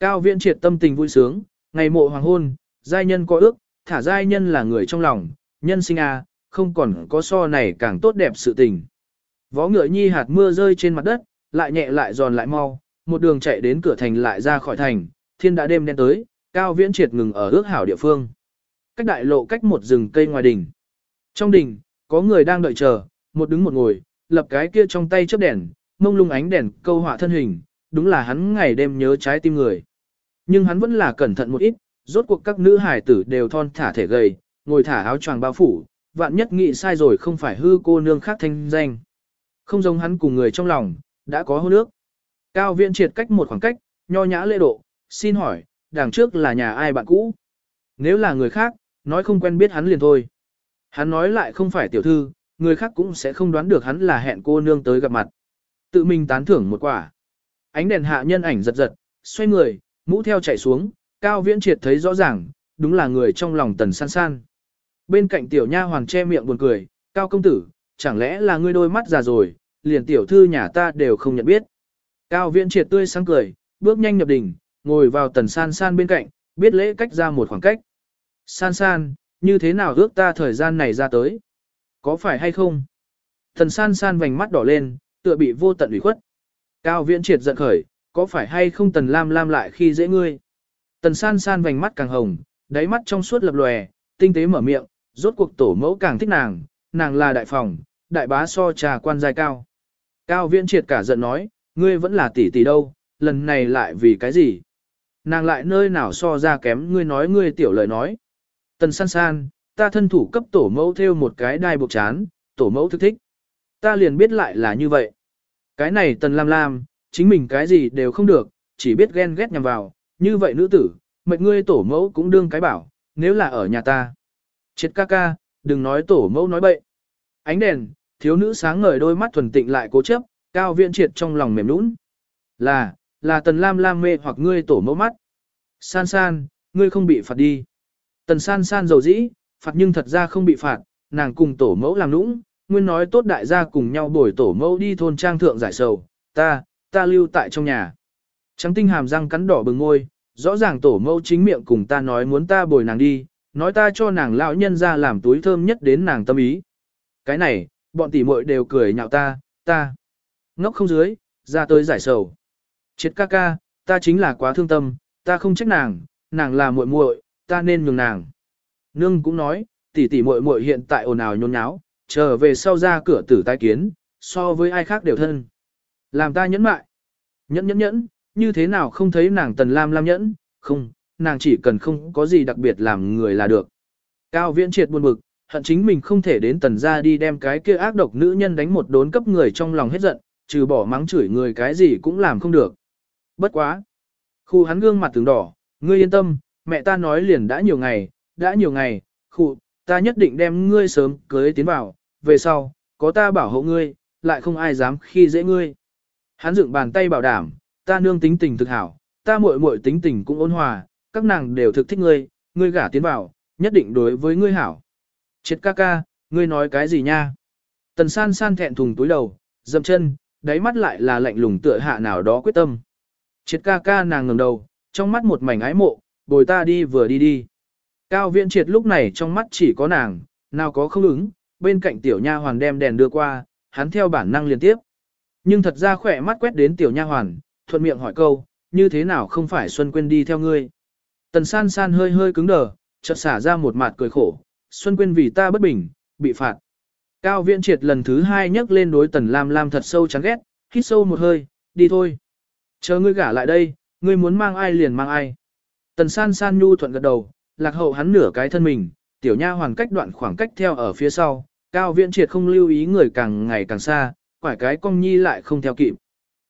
Cao viễn triệt tâm tình vui sướng, ngày mộ hoàng hôn, giai nhân có ước, thả giai nhân là người trong lòng, nhân sinh a, không còn có so này càng tốt đẹp sự tình. Vó ngựa nhi hạt mưa rơi trên mặt đất, lại nhẹ lại giòn lại mau, một đường chạy đến cửa thành lại ra khỏi thành, thiên đã đêm đen tới, cao viễn triệt ngừng ở ước hảo địa phương. Cách đại lộ cách một rừng cây ngoài đỉnh. Trong đỉnh, có người đang đợi chờ, một đứng một ngồi, lập cái kia trong tay chớp đèn, mông lung ánh đèn câu họa thân hình, đúng là hắn ngày đêm nhớ trái tim người. Nhưng hắn vẫn là cẩn thận một ít, rốt cuộc các nữ hải tử đều thon thả thể gầy, ngồi thả áo choàng bao phủ, vạn nhất nghĩ sai rồi không phải hư cô nương khác thanh danh. Không giống hắn cùng người trong lòng, đã có hôn nước. Cao viện triệt cách một khoảng cách, nho nhã lễ độ, xin hỏi, đằng trước là nhà ai bạn cũ? Nếu là người khác, nói không quen biết hắn liền thôi. Hắn nói lại không phải tiểu thư, người khác cũng sẽ không đoán được hắn là hẹn cô nương tới gặp mặt. Tự mình tán thưởng một quả. Ánh đèn hạ nhân ảnh giật giật, xoay người, mũ theo chạy xuống, cao viễn triệt thấy rõ ràng, đúng là người trong lòng tần san san. Bên cạnh tiểu nha hoàng che miệng buồn cười, cao công tử, chẳng lẽ là ngươi đôi mắt già rồi, liền tiểu thư nhà ta đều không nhận biết. Cao viễn triệt tươi sáng cười, bước nhanh nhập đình, ngồi vào tần san san bên cạnh, biết lễ cách ra một khoảng cách. San san, như thế nào ước ta thời gian này ra tới? Có phải hay không? Tần san san vành mắt đỏ lên, tựa bị vô tận ủy khuất. Cao viễn triệt giận khởi, có phải hay không tần lam lam lại khi dễ ngươi? Tần san san vành mắt càng hồng, đáy mắt trong suốt lập lòe, tinh tế mở miệng, rốt cuộc tổ mẫu càng thích nàng, nàng là đại phòng, đại bá so trà quan giai cao. Cao viễn triệt cả giận nói, ngươi vẫn là tỷ tỷ đâu, lần này lại vì cái gì? Nàng lại nơi nào so ra kém ngươi nói ngươi tiểu lời nói. Tần san san, ta thân thủ cấp tổ mẫu theo một cái đai buộc chán, tổ mẫu thức thích. Ta liền biết lại là như vậy. Cái này tần lam lam, chính mình cái gì đều không được, chỉ biết ghen ghét nhằm vào, như vậy nữ tử, mệnh ngươi tổ mẫu cũng đương cái bảo, nếu là ở nhà ta. Chết ca ca, đừng nói tổ mẫu nói bậy. Ánh đèn, thiếu nữ sáng ngời đôi mắt thuần tịnh lại cố chấp, cao viện triệt trong lòng mềm nũng. Là, là tần lam lam mê hoặc ngươi tổ mẫu mắt. San san, ngươi không bị phạt đi. Tần san san dầu dĩ, phạt nhưng thật ra không bị phạt, nàng cùng tổ mẫu làm nũng, nguyên nói tốt đại gia cùng nhau bồi tổ mẫu đi thôn trang thượng giải sầu, ta, ta lưu tại trong nhà. Trắng tinh hàm răng cắn đỏ bừng ngôi, rõ ràng tổ mẫu chính miệng cùng ta nói muốn ta bồi nàng đi, nói ta cho nàng lão nhân ra làm túi thơm nhất đến nàng tâm ý. Cái này, bọn tỷ muội đều cười nhạo ta, ta. Ngốc không dưới, ra tới giải sầu. Chết ca ca, ta chính là quá thương tâm, ta không trách nàng, nàng là muội muội, ta nên nhường nàng. Nương cũng nói, tỷ tỷ muội muội hiện tại ồn ào nhốn nháo, trở về sau ra cửa tử tai kiến, so với ai khác đều thân. Làm ta nhẫn mại. Nhẫn nhẫn nhẫn, như thế nào không thấy nàng tần lam lam nhẫn, không, nàng chỉ cần không có gì đặc biệt làm người là được. Cao viễn triệt buồn bực, hận chính mình không thể đến tần ra đi đem cái kia ác độc nữ nhân đánh một đốn cấp người trong lòng hết giận, trừ bỏ mắng chửi người cái gì cũng làm không được. Bất quá. Khu hắn gương mặt tướng đỏ, ngươi yên tâm, mẹ ta nói liền đã nhiều ngày, đã nhiều ngày, khu, ta nhất định đem ngươi sớm cưới tiến vào, về sau, có ta bảo hộ ngươi, lại không ai dám khi dễ ngươi. Hắn dựng bàn tay bảo đảm, ta nương tính tình thực hảo, ta muội muội tính tình cũng ôn hòa, các nàng đều thực thích ngươi, ngươi gả tiến vào, nhất định đối với ngươi hảo. Triệt ca ca, ngươi nói cái gì nha? Tần san san thẹn thùng túi đầu, dậm chân, đáy mắt lại là lạnh lùng tựa hạ nào đó quyết tâm. Triệt ca ca nàng ngẩng đầu, trong mắt một mảnh ái mộ, bồi ta đi vừa đi đi. Cao viện triệt lúc này trong mắt chỉ có nàng, nào có không ứng, bên cạnh tiểu nha hoàn đem đèn đưa qua, hắn theo bản năng liên tiếp. Nhưng thật ra khỏe mắt quét đến tiểu nha hoàn, thuận miệng hỏi câu, như thế nào không phải Xuân Quyên đi theo ngươi. Tần san san hơi hơi cứng đờ, chợt xả ra một mặt cười khổ, Xuân Quyên vì ta bất bình, bị phạt. Cao viện triệt lần thứ hai nhấc lên đối tần lam lam thật sâu chán ghét, hít sâu một hơi, đi thôi. Chờ ngươi gả lại đây, ngươi muốn mang ai liền mang ai. Tần san san nhu thuận gật đầu, lạc hậu hắn nửa cái thân mình, tiểu nha hoàn cách đoạn khoảng cách theo ở phía sau, cao viện triệt không lưu ý người càng ngày càng xa, quải cái cong nhi lại không theo kịp.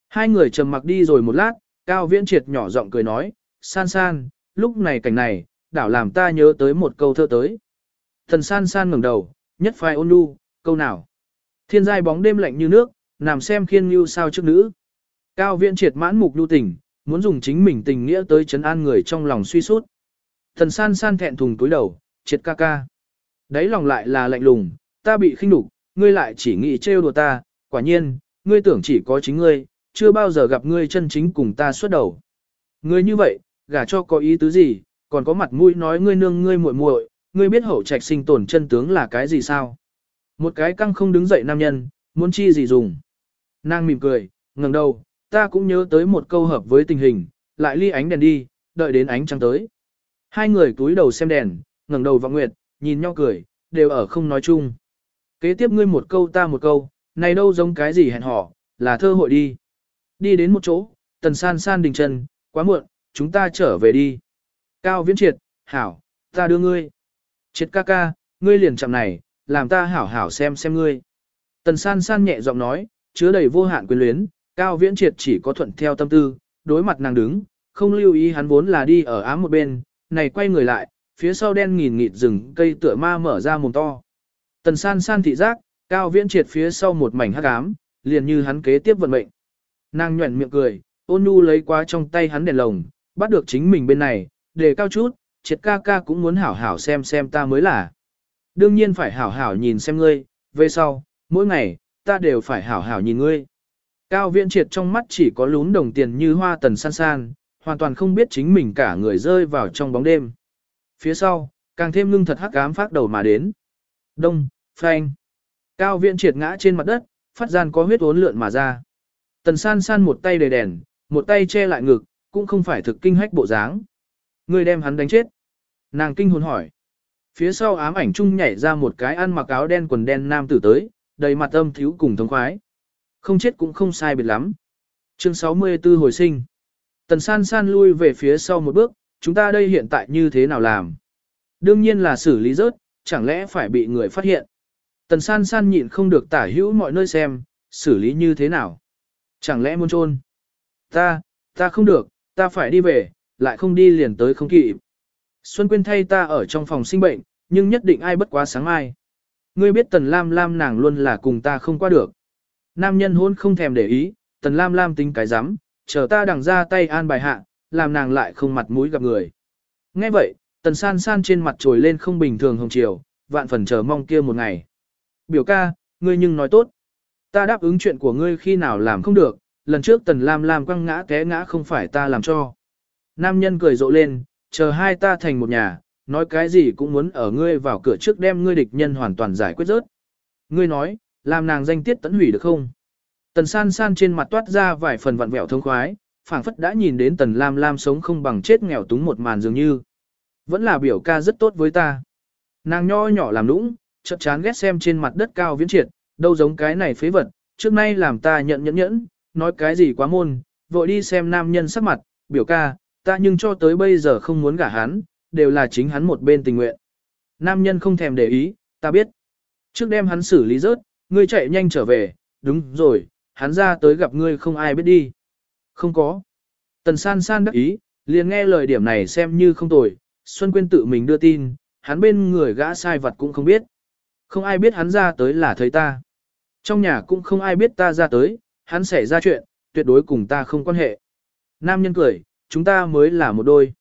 Hai người trầm mặc đi rồi một lát, cao viễn triệt nhỏ giọng cười nói, san san, lúc này cảnh này, đảo làm ta nhớ tới một câu thơ tới. Thần san san ngẩng đầu, nhất phai ôn nhu, câu nào. Thiên giai bóng đêm lạnh như nước, nằm xem khiên như sao trước nữ. Cao viễn triệt mãn mục nhu tình, muốn dùng chính mình tình nghĩa tới chấn an người trong lòng suy sút. Thần san san thẹn thùng túi đầu, triệt ca ca. Đấy lòng lại là lạnh lùng, ta bị khinh đục, ngươi lại chỉ nghĩ trêu đùa ta, quả nhiên, ngươi tưởng chỉ có chính ngươi, chưa bao giờ gặp ngươi chân chính cùng ta xuất đầu. Ngươi như vậy, gả cho có ý tứ gì, còn có mặt mũi nói ngươi nương ngươi muội muội, ngươi biết hậu trạch sinh tồn chân tướng là cái gì sao? Một cái căng không đứng dậy nam nhân, muốn chi gì dùng? Nàng mỉm cười, ngẩng đầu, ta cũng nhớ tới một câu hợp với tình hình, lại ly ánh đèn đi, đợi đến ánh trăng tới. Hai người túi đầu xem đèn, ngẩng đầu vào nguyệt, nhìn nhau cười, đều ở không nói chung. Kế tiếp ngươi một câu ta một câu, này đâu giống cái gì hẹn hò, là thơ hội đi. Đi đến một chỗ, tần san san đình chân, quá muộn, chúng ta trở về đi. Cao viễn triệt, hảo, ta đưa ngươi. Triệt ca ca, ngươi liền chậm này, làm ta hảo hảo xem xem ngươi. Tần san san nhẹ giọng nói, chứa đầy vô hạn quyền luyến, cao viễn triệt chỉ có thuận theo tâm tư, đối mặt nàng đứng, không lưu ý hắn vốn là đi ở ám một bên, này quay người lại, phía sau đen nghìn nghịt rừng cây tựa ma mở ra mồm to. Tần san san thị giác, cao viễn triệt phía sau một mảnh hắc ám, liền như hắn kế tiếp vận mệnh. Nàng nhuẩn miệng cười, ôn nhu lấy qua trong tay hắn đèn lồng, bắt được chính mình bên này, để cao chút, triệt ca ca cũng muốn hảo hảo xem xem ta mới là. Đương nhiên phải hảo hảo nhìn xem ngươi, về sau, mỗi ngày, ta đều phải hảo hảo nhìn ngươi. Cao viễn triệt trong mắt chỉ có lún đồng tiền như hoa tần san san, hoàn toàn không biết chính mình cả người rơi vào trong bóng đêm. Phía sau, càng thêm ngưng thật hắc ám phát đầu mà đến. Đông, phanh. Cao viện triệt ngã trên mặt đất, phát gian có huyết ốn lượn mà ra. Tần san san một tay đầy đèn, một tay che lại ngực, cũng không phải thực kinh hách bộ dáng. Người đem hắn đánh chết. Nàng kinh hồn hỏi. Phía sau ám ảnh chung nhảy ra một cái ăn mặc áo đen quần đen nam tử tới, đầy mặt âm thiếu cùng thống khoái. Không chết cũng không sai biệt lắm. Chương 64 hồi sinh. Tần san san lui về phía sau một bước, chúng ta đây hiện tại như thế nào làm? Đương nhiên là xử lý rớt, chẳng lẽ phải bị người phát hiện? Tần san san nhịn không được tả hữu mọi nơi xem, xử lý như thế nào? Chẳng lẽ muốn trôn? Ta, ta không được, ta phải đi về, lại không đi liền tới không kịp. Xuân Quyên thay ta ở trong phòng sinh bệnh, nhưng nhất định ai bất quá sáng mai. Ngươi biết Tần Lam Lam nàng luôn là cùng ta không qua được. Nam nhân hôn không thèm để ý, Tần Lam Lam tính cái rắm chờ ta đằng ra tay an bài hạ, làm nàng lại không mặt mũi gặp người. Nghe vậy, Tần San San trên mặt trồi lên không bình thường hồng chiều, vạn phần chờ mong kia một ngày. Biểu ca, ngươi nhưng nói tốt. Ta đáp ứng chuyện của ngươi khi nào làm không được, lần trước Tần Lam Lam quăng ngã té ngã không phải ta làm cho. Nam nhân cười rộ lên, chờ hai ta thành một nhà, nói cái gì cũng muốn ở ngươi vào cửa trước đem ngươi địch nhân hoàn toàn giải quyết rớt. Ngươi nói, làm nàng danh tiết tẫn hủy được không? Tần san san trên mặt toát ra vài phần vặn vẹo thông khoái, phảng phất đã nhìn đến tần lam lam sống không bằng chết nghèo túng một màn dường như. Vẫn là biểu ca rất tốt với ta. Nàng nho nhỏ làm lũng chợt chán ghét xem trên mặt đất cao viễn triệt, đâu giống cái này phế vật, trước nay làm ta nhận nhẫn nhẫn, nói cái gì quá môn, vội đi xem nam nhân sắc mặt, biểu ca, ta nhưng cho tới bây giờ không muốn gả hắn, đều là chính hắn một bên tình nguyện. Nam nhân không thèm để ý, ta biết. Trước đem hắn xử lý rớt, ngươi chạy nhanh trở về, đúng rồi, hắn ra tới gặp ngươi không ai biết đi. Không có. Tần san san đắc ý, liền nghe lời điểm này xem như không tồi, Xuân Quyên tự mình đưa tin, hắn bên người gã sai vật cũng không biết. Không ai biết hắn ra tới là thấy ta. Trong nhà cũng không ai biết ta ra tới, hắn xảy ra chuyện, tuyệt đối cùng ta không quan hệ. Nam nhân cười, chúng ta mới là một đôi.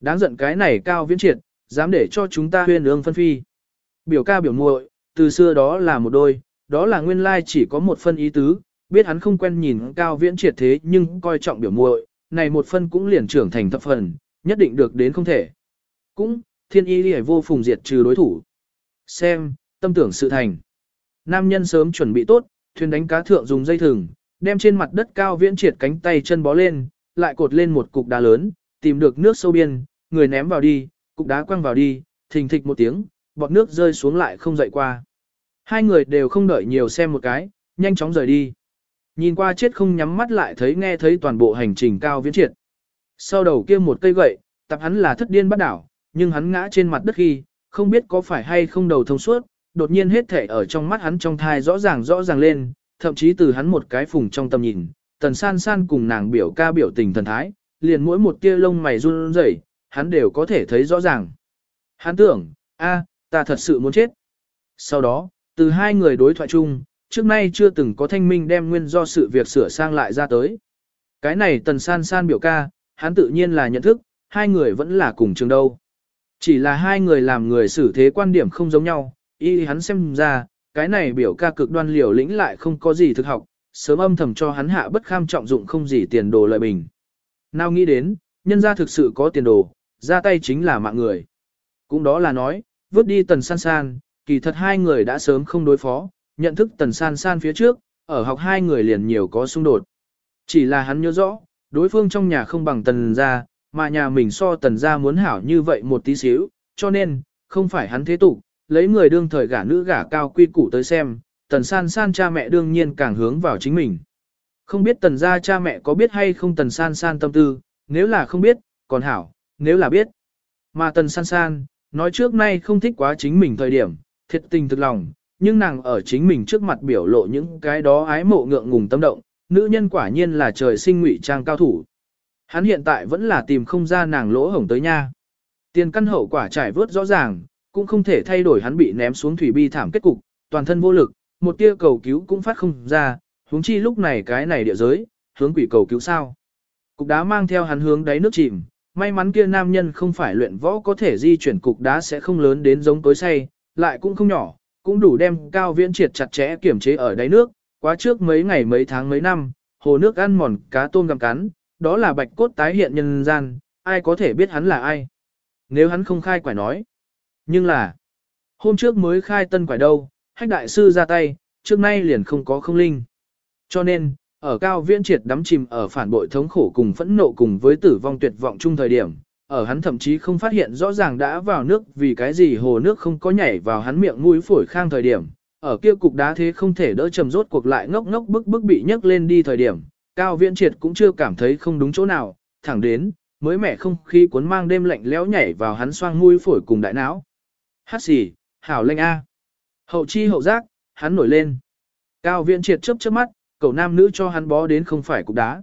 Đáng giận cái này cao viễn triệt, dám để cho chúng ta huyên ương phân phi. Biểu ca biểu muội, từ xưa đó là một đôi, đó là nguyên lai chỉ có một phân ý tứ, biết hắn không quen nhìn cao viễn triệt thế nhưng coi trọng biểu muội, này một phân cũng liền trưởng thành thập phần, nhất định được đến không thể. Cũng, thiên y lìa vô phùng diệt trừ đối thủ. Xem, tâm tưởng sự thành. Nam nhân sớm chuẩn bị tốt, thuyền đánh cá thượng dùng dây thừng, đem trên mặt đất cao viễn triệt cánh tay chân bó lên, lại cột lên một cục đá lớn, tìm được nước sâu biên, người ném vào đi, cục đá quăng vào đi, thình thịch một tiếng, bọt nước rơi xuống lại không dậy qua. Hai người đều không đợi nhiều xem một cái, nhanh chóng rời đi. Nhìn qua chết không nhắm mắt lại thấy nghe thấy toàn bộ hành trình cao viễn triệt. Sau đầu kia một cây gậy, tập hắn là thất điên bắt đảo, nhưng hắn ngã trên mặt đất khi, không biết có phải hay không đầu thông suốt, đột nhiên hết thể ở trong mắt hắn trong thai rõ ràng rõ ràng lên, thậm chí từ hắn một cái phùng trong tầm nhìn, tần san san cùng nàng biểu ca biểu tình thần thái, liền mỗi một tia lông mày run rẩy, hắn đều có thể thấy rõ ràng. Hắn tưởng, a, ta thật sự muốn chết. Sau đó, từ hai người đối thoại chung, trước nay chưa từng có thanh minh đem nguyên do sự việc sửa sang lại ra tới. Cái này tần san san biểu ca, hắn tự nhiên là nhận thức, hai người vẫn là cùng trường đâu. Chỉ là hai người làm người xử thế quan điểm không giống nhau, y hắn xem ra, cái này biểu ca cực đoan liều lĩnh lại không có gì thực học, sớm âm thầm cho hắn hạ bất kham trọng dụng không gì tiền đồ lợi bình. Nào nghĩ đến, nhân gia thực sự có tiền đồ, ra tay chính là mạng người. Cũng đó là nói, vứt đi tần san san, kỳ thật hai người đã sớm không đối phó, nhận thức tần san san phía trước, ở học hai người liền nhiều có xung đột. Chỉ là hắn nhớ rõ, đối phương trong nhà không bằng tần gia, mà nhà mình so tần gia muốn hảo như vậy một tí xíu, cho nên, không phải hắn thế tục, lấy người đương thời gả nữ gả cao quy củ tới xem, tần san san cha mẹ đương nhiên càng hướng vào chính mình. Không biết tần gia cha mẹ có biết hay không tần san san tâm tư, nếu là không biết, còn hảo, nếu là biết. Mà tần san san, nói trước nay không thích quá chính mình thời điểm, thiệt tình thực lòng, nhưng nàng ở chính mình trước mặt biểu lộ những cái đó ái mộ ngượng ngùng tâm động, nữ nhân quả nhiên là trời sinh ngụy trang cao thủ. Hắn hiện tại vẫn là tìm không ra nàng lỗ hổng tới nha. Tiền căn hậu quả trải vớt rõ ràng, cũng không thể thay đổi hắn bị ném xuống thủy bi thảm kết cục, toàn thân vô lực, một tia cầu cứu cũng phát không ra, huống chi lúc này cái này địa giới, hướng quỷ cầu cứu sao. Cục đá mang theo hắn hướng đáy nước chìm, may mắn kia nam nhân không phải luyện võ có thể di chuyển cục đá sẽ không lớn đến giống tối say, lại cũng không nhỏ, cũng đủ đem cao viễn triệt chặt chẽ kiểm chế ở đáy nước, quá trước mấy ngày mấy tháng mấy năm, hồ nước ăn mòn cá tôm gặm cắn, đó là bạch cốt tái hiện nhân gian, ai có thể biết hắn là ai. Nếu hắn không khai quải nói. Nhưng là, hôm trước mới khai tân quải đâu, hách đại sư ra tay, trước nay liền không có không linh. Cho nên, ở cao viễn triệt đắm chìm ở phản bội thống khổ cùng phẫn nộ cùng với tử vong tuyệt vọng chung thời điểm, ở hắn thậm chí không phát hiện rõ ràng đã vào nước vì cái gì hồ nước không có nhảy vào hắn miệng mũi phổi khang thời điểm, ở kia cục đá thế không thể đỡ trầm rốt cuộc lại ngốc ngốc bức bức bị nhấc lên đi thời điểm, cao viễn triệt cũng chưa cảm thấy không đúng chỗ nào, thẳng đến, mới mẻ không khí cuốn mang đêm lạnh lẽo nhảy vào hắn xoang mũi phổi cùng đại não. Hát xì, hảo lanh A. Hậu chi hậu giác, hắn nổi lên. Cao viện triệt chớp chớp mắt, cậu nam nữ cho hắn bó đến không phải cục đá.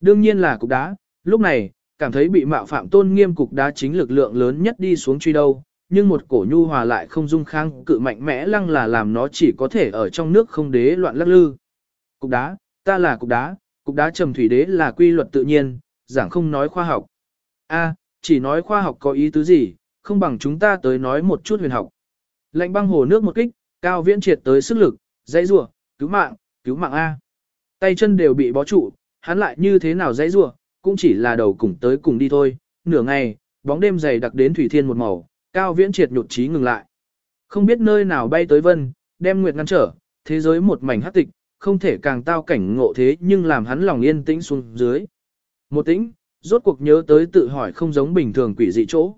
Đương nhiên là cục đá, lúc này, cảm thấy bị mạo phạm tôn nghiêm cục đá chính lực lượng lớn nhất đi xuống truy đâu, nhưng một cổ nhu hòa lại không dung kháng cự mạnh mẽ lăng là làm nó chỉ có thể ở trong nước không đế loạn lắc lư. Cục đá, ta là cục đá, cục đá trầm thủy đế là quy luật tự nhiên, giảng không nói khoa học. A, chỉ nói khoa học có ý tứ gì, không bằng chúng ta tới nói một chút huyền học. Lạnh băng hồ nước một kích, cao viễn triệt tới sức lực, dãy rủa, cứu mạng, cứu mạng A. Tay chân đều bị bó trụ, hắn lại như thế nào dãy rủa, cũng chỉ là đầu cùng tới cùng đi thôi. Nửa ngày, bóng đêm dày đặc đến thủy thiên một màu, cao viễn triệt nhụt chí ngừng lại. Không biết nơi nào bay tới vân, đem nguyệt ngăn trở, thế giới một mảnh hắc tịch, không thể càng tao cảnh ngộ thế nhưng làm hắn lòng yên tĩnh xuống dưới. Một tĩnh, rốt cuộc nhớ tới tự hỏi không giống bình thường quỷ dị chỗ.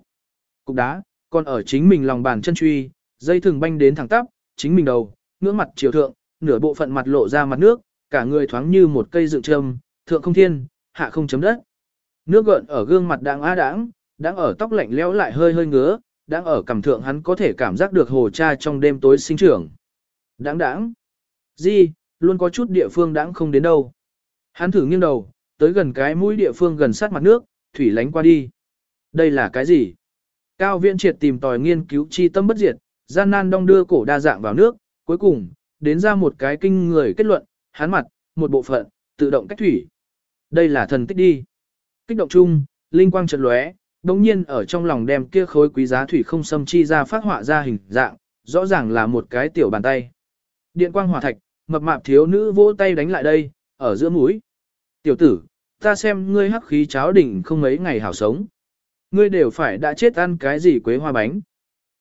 Cục đá, còn ở chính mình lòng bàn chân truy, dây thừng banh đến thẳng tắp, chính mình đầu, ngưỡng mặt chiều thượng, nửa bộ phận mặt lộ ra mặt nước, cả người thoáng như một cây dựng trâm, thượng không thiên, hạ không chấm đất. Nước gợn ở gương mặt đang á đãng, đang ở tóc lạnh lẽo lại hơi hơi ngứa, đang ở cằm thượng hắn có thể cảm giác được hồ cha trong đêm tối sinh trưởng. Đáng đáng. Gì, luôn có chút địa phương đáng không đến đâu. Hắn thử nghiêng đầu, tới gần cái mũi địa phương gần sát mặt nước, thủy lánh qua đi. Đây là cái gì? Cao viện triệt tìm tòi nghiên cứu chi tâm bất diệt, gian nan đong đưa cổ đa dạng vào nước, cuối cùng, đến ra một cái kinh người kết luận, hắn mặt, một bộ phận, tự động cách thủy. Đây là thần tích đi. Kích động chung, linh quang chợt lóe, đồng nhiên ở trong lòng đem kia khối quý giá thủy không xâm chi ra phát họa ra hình dạng, rõ ràng là một cái tiểu bàn tay. Điện quang hỏa thạch, mập mạp thiếu nữ vỗ tay đánh lại đây, ở giữa mũi. Tiểu tử, ta xem ngươi hắc khí cháo đỉnh không mấy ngày hảo sống. Ngươi đều phải đã chết ăn cái gì quế hoa bánh.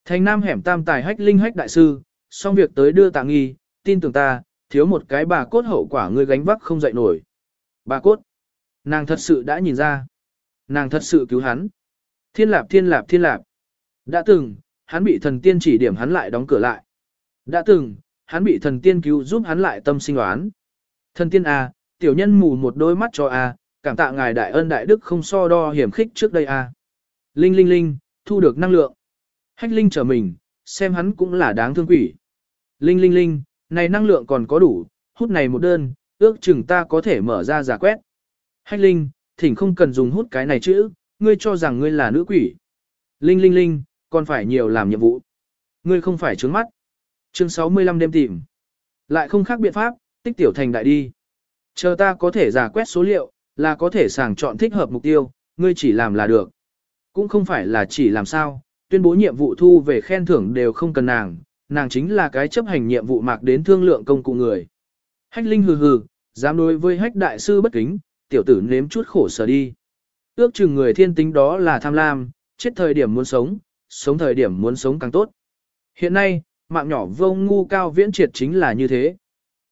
Thành nam hẻm tam tài hách linh hách đại sư, xong việc tới đưa tạ nghi, tin tưởng ta, thiếu một cái bà cốt hậu quả ngươi gánh vác không dậy nổi. Bà cốt. Nàng thật sự đã nhìn ra. Nàng thật sự cứu hắn. Thiên lạp thiên lạp thiên lạp. Đã từng, hắn bị thần tiên chỉ điểm hắn lại đóng cửa lại. Đã từng, hắn bị thần tiên cứu giúp hắn lại tâm sinh oán. Thần tiên A, tiểu nhân mù một đôi mắt cho A, cảm tạ ngài đại ân đại đức không so đo hiểm khích trước đây A. Linh linh linh, thu được năng lượng. Hách linh trở mình, xem hắn cũng là đáng thương quỷ. Linh linh linh, này năng lượng còn có đủ, hút này một đơn, ước chừng ta có thể mở ra giả quét. Hách linh, thỉnh không cần dùng hút cái này chữ, ngươi cho rằng ngươi là nữ quỷ. Linh linh linh, còn phải nhiều làm nhiệm vụ. Ngươi không phải trướng mắt. Chương 65 đêm tìm. Lại không khác biện pháp, tích tiểu thành đại đi. Chờ ta có thể giả quét số liệu, là có thể sàng chọn thích hợp mục tiêu, ngươi chỉ làm là được. Cũng không phải là chỉ làm sao, tuyên bố nhiệm vụ thu về khen thưởng đều không cần nàng, nàng chính là cái chấp hành nhiệm vụ mạc đến thương lượng công cụ người. Hách Linh hừ hừ, dám đối với hách đại sư bất kính, tiểu tử nếm chút khổ sở đi. Ước chừng người thiên tính đó là tham lam, chết thời điểm muốn sống, sống thời điểm muốn sống càng tốt. Hiện nay, mạng nhỏ vông ngu cao viễn triệt chính là như thế.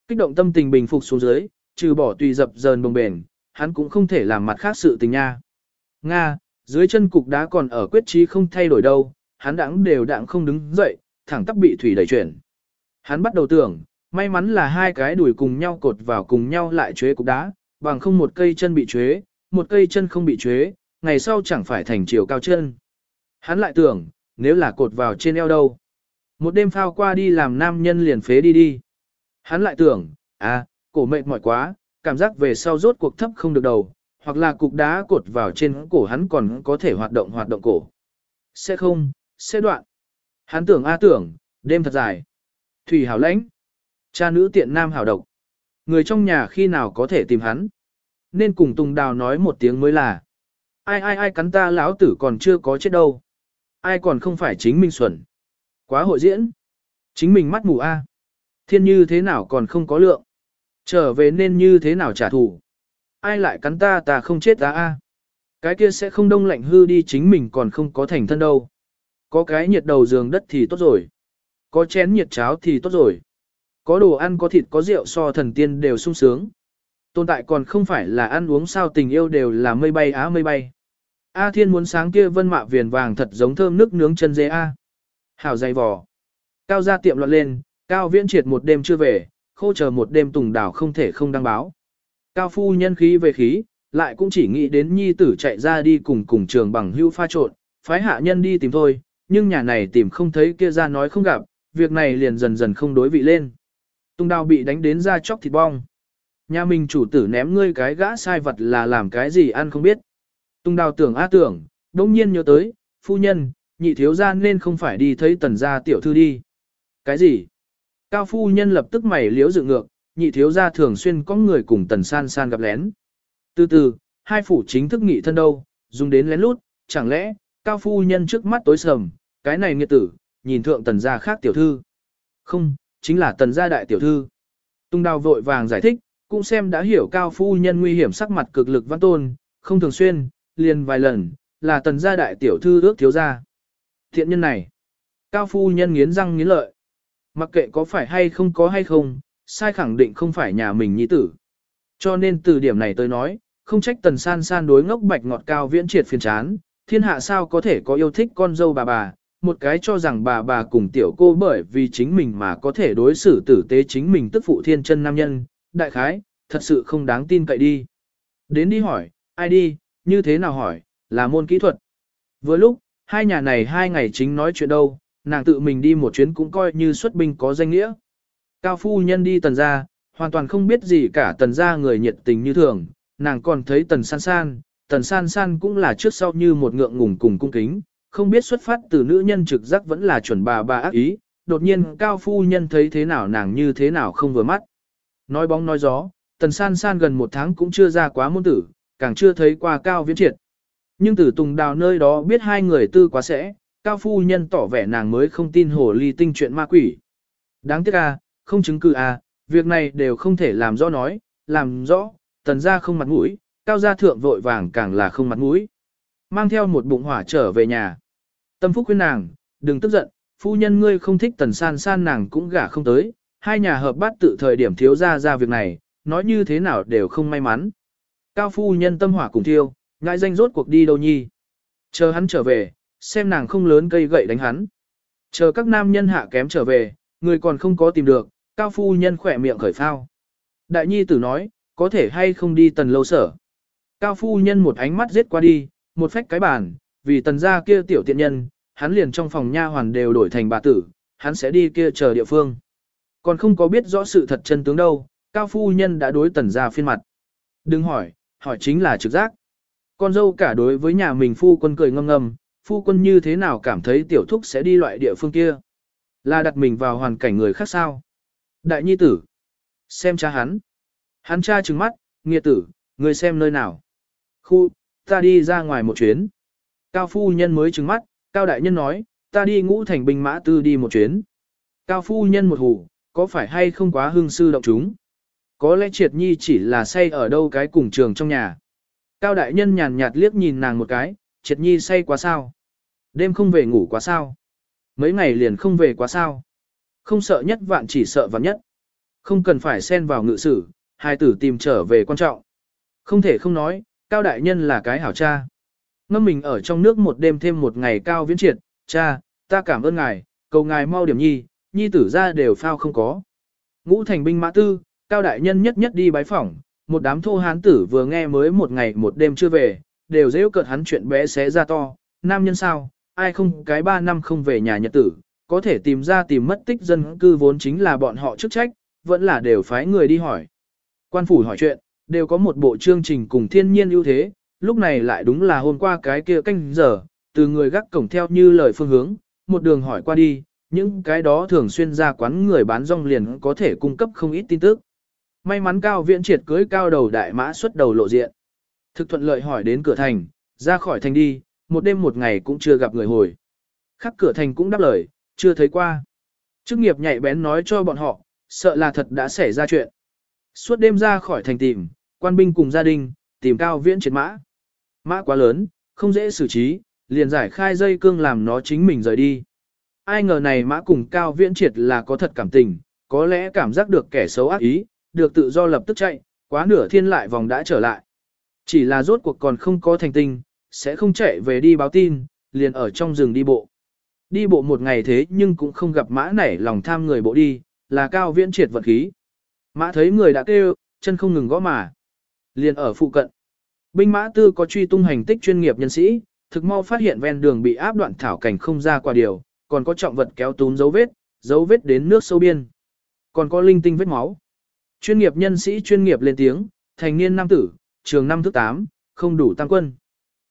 Kích động tâm tình bình phục xuống dưới, trừ bỏ tùy dập dờn bồng bền, hắn cũng không thể làm mặt khác sự tình nha. Nga, dưới chân cục đá còn ở quyết trí không thay đổi đâu, hắn đãng đều đãng không đứng dậy, thẳng tắp bị thủy đẩy chuyển. Hắn bắt đầu tưởng, may mắn là hai cái đùi cùng nhau cột vào cùng nhau lại chế cục đá, bằng không một cây chân bị chế, một cây chân không bị chế, ngày sau chẳng phải thành chiều cao chân. Hắn lại tưởng, nếu là cột vào trên eo đâu. Một đêm phao qua đi làm nam nhân liền phế đi đi. Hắn lại tưởng, à, cổ mệt mỏi quá, cảm giác về sau rốt cuộc thấp không được đầu, hoặc là cục đá cột vào trên cổ hắn còn có thể hoạt động hoạt động cổ. Sẽ không, sẽ đoạn. Hắn tưởng a tưởng, đêm thật dài. Thủy hảo lãnh. Cha nữ tiện nam hảo độc. Người trong nhà khi nào có thể tìm hắn. Nên cùng Tùng Đào nói một tiếng mới là. Ai ai ai cắn ta lão tử còn chưa có chết đâu. Ai còn không phải chính mình xuẩn. Quá hội diễn. Chính mình mắt mù a. Thiên như thế nào còn không có lượng. Trở về nên như thế nào trả thù. Ai lại cắn ta ta không chết ta a. Cái kia sẽ không đông lạnh hư đi chính mình còn không có thành thân đâu. Có cái nhiệt đầu giường đất thì tốt rồi. Có chén nhiệt cháo thì tốt rồi. Có đồ ăn có thịt có rượu so thần tiên đều sung sướng. Tồn tại còn không phải là ăn uống sao tình yêu đều là mây bay á mây bay. A thiên muốn sáng kia vân mạ viền vàng thật giống thơm nước nướng chân dê A. Hảo dày vò. Cao ra tiệm loạn lên, cao viễn triệt một đêm chưa về, khô chờ một đêm tùng đảo không thể không đăng báo. Cao phu nhân khí về khí, lại cũng chỉ nghĩ đến nhi tử chạy ra đi cùng cùng trường bằng hưu pha trộn, phái hạ nhân đi tìm thôi, nhưng nhà này tìm không thấy kia ra nói không gặp, việc này liền dần dần không đối vị lên. Tung đào bị đánh đến ra chóc thịt bong. Nhà mình chủ tử ném ngươi cái gã sai vật là làm cái gì ăn không biết. Tung đào tưởng á tưởng, đông nhiên nhớ tới, phu nhân, nhị thiếu gia nên không phải đi thấy tần gia tiểu thư đi. Cái gì? Cao phu nhân lập tức mày liếu dự ngược, nhị thiếu gia thường xuyên có người cùng tần san san gặp lén. Từ từ, hai phủ chính thức nghị thân đâu, dùng đến lén lút, chẳng lẽ, cao phu nhân trước mắt tối sầm, cái này nghiệt tử, nhìn thượng tần gia khác tiểu thư. Không, chính là tần gia đại tiểu thư. Tung đào vội vàng giải thích, cũng xem đã hiểu cao phu nhân nguy hiểm sắc mặt cực lực văn tôn, không thường xuyên, liền vài lần, là tần gia đại tiểu thư ước thiếu gia. Thiện nhân này, cao phu nhân nghiến răng nghiến lợi. Mặc kệ có phải hay không có hay không, sai khẳng định không phải nhà mình nhi tử. Cho nên từ điểm này tôi nói, không trách tần san san đối ngốc bạch ngọt cao viễn triệt phiền chán, thiên hạ sao có thể có yêu thích con dâu bà bà, một cái cho rằng bà bà cùng tiểu cô bởi vì chính mình mà có thể đối xử tử tế chính mình tức phụ thiên chân nam nhân, đại khái, thật sự không đáng tin cậy đi. Đến đi hỏi, ai đi, như thế nào hỏi, là môn kỹ thuật. Vừa lúc, hai nhà này hai ngày chính nói chuyện đâu, nàng tự mình đi một chuyến cũng coi như xuất binh có danh nghĩa. Cao phu nhân đi tần ra, hoàn toàn không biết gì cả tần ra người nhiệt tình như thường, nàng còn thấy tần san san, tần san san cũng là trước sau như một ngượng ngùng cùng cung kính, không biết xuất phát từ nữ nhân trực giác vẫn là chuẩn bà bà ác ý, đột nhiên cao phu nhân thấy thế nào nàng như thế nào không vừa mắt. Nói bóng nói gió, tần san san gần một tháng cũng chưa ra quá môn tử, càng chưa thấy qua cao viễn triệt. Nhưng từ tùng đào nơi đó biết hai người tư quá sẽ, cao phu nhân tỏ vẻ nàng mới không tin hồ ly tinh chuyện ma quỷ. Đáng tiếc à, không chứng cứ à, việc này đều không thể làm rõ nói, làm rõ, tần ra không mặt mũi, cao gia thượng vội vàng càng là không mặt mũi. Mang theo một bụng hỏa trở về nhà. Tâm phúc khuyên nàng, đừng tức giận, phu nhân ngươi không thích tần san san nàng cũng gả không tới, hai nhà hợp bát tự thời điểm thiếu ra ra việc này, nói như thế nào đều không may mắn. Cao phu nhân tâm hỏa cùng thiêu, ngại danh rốt cuộc đi đâu nhi. Chờ hắn trở về, xem nàng không lớn cây gậy đánh hắn. Chờ các nam nhân hạ kém trở về, người còn không có tìm được, cao phu nhân khỏe miệng khởi phao. Đại nhi tử nói, có thể hay không đi tần lâu sở. Cao phu nhân một ánh mắt giết qua đi, một phách cái bàn, vì tần gia kia tiểu tiện nhân, hắn liền trong phòng nha hoàn đều đổi thành bà tử, hắn sẽ đi kia chờ địa phương. Còn không có biết rõ sự thật chân tướng đâu, cao phu nhân đã đối tần gia phiên mặt. Đừng hỏi, hỏi chính là trực giác. Con dâu cả đối với nhà mình phu quân cười ngâm ngâm, phu quân như thế nào cảm thấy tiểu thúc sẽ đi loại địa phương kia. Là đặt mình vào hoàn cảnh người khác sao. Đại nhi tử. Xem cha hắn. Hắn cha trừng mắt, nghiệt tử, người xem nơi nào. Khu, ta đi ra ngoài một chuyến. Cao phu nhân mới trừng mắt, cao đại nhân nói, ta đi ngũ thành binh mã tư đi một chuyến. Cao phu nhân một hủ, có phải hay không quá hương sư động chúng? Có lẽ triệt nhi chỉ là say ở đâu cái cùng trường trong nhà. Cao đại nhân nhàn nhạt liếc nhìn nàng một cái, triệt nhi say quá sao. Đêm không về ngủ quá sao. Mấy ngày liền không về quá sao. Không sợ nhất vạn chỉ sợ vạn nhất. Không cần phải xen vào ngự sử, hai tử tìm trở về quan trọng. Không thể không nói, cao đại nhân là cái hảo cha. Ngâm mình ở trong nước một đêm thêm một ngày cao viễn triệt, cha, ta cảm ơn ngài, cầu ngài mau điểm nhi, nhi tử ra đều phao không có. Ngũ thành binh mã tư, cao đại nhân nhất nhất đi bái phỏng, một đám thô hán tử vừa nghe mới một ngày một đêm chưa về, đều dễ cợt hắn chuyện bé xé ra to, nam nhân sao, ai không cái ba năm không về nhà nhật tử, có thể tìm ra tìm mất tích dân cư vốn chính là bọn họ chức trách, vẫn là đều phái người đi hỏi. Quan phủ hỏi chuyện, đều có một bộ chương trình cùng thiên nhiên ưu thế, lúc này lại đúng là hôm qua cái kia canh giờ, từ người gác cổng theo như lời phương hướng, một đường hỏi qua đi, những cái đó thường xuyên ra quán người bán rong liền có thể cung cấp không ít tin tức. May mắn cao viễn triệt cưới cao đầu đại mã xuất đầu lộ diện. Thực thuận lợi hỏi đến cửa thành, ra khỏi thành đi, một đêm một ngày cũng chưa gặp người hồi. Khắc cửa thành cũng đáp lời, chưa thấy qua. Chức nghiệp nhạy bén nói cho bọn họ, sợ là thật đã xảy ra chuyện. Suốt đêm ra khỏi thành tìm, quan binh cùng gia đình, tìm cao viễn triệt mã. Mã quá lớn, không dễ xử trí, liền giải khai dây cương làm nó chính mình rời đi. Ai ngờ này mã cùng cao viễn triệt là có thật cảm tình, có lẽ cảm giác được kẻ xấu ác ý, được tự do lập tức chạy, quá nửa thiên lại vòng đã trở lại. Chỉ là rốt cuộc còn không có thành tinh, sẽ không chạy về đi báo tin, liền ở trong rừng đi bộ. Đi bộ một ngày thế nhưng cũng không gặp mã nảy lòng tham người bộ đi, là cao viễn triệt vật khí. Mã thấy người đã kêu, chân không ngừng gõ mà. Liền ở phụ cận. Binh mã tư có truy tung hành tích chuyên nghiệp nhân sĩ, thực mau phát hiện ven đường bị áp đoạn thảo cảnh không ra qua điều, còn có trọng vật kéo túm dấu vết, dấu vết đến nước sâu biên. Còn có linh tinh vết máu. Chuyên nghiệp nhân sĩ chuyên nghiệp lên tiếng, thành niên nam tử, trường năm thứ 8, không đủ tăng quân.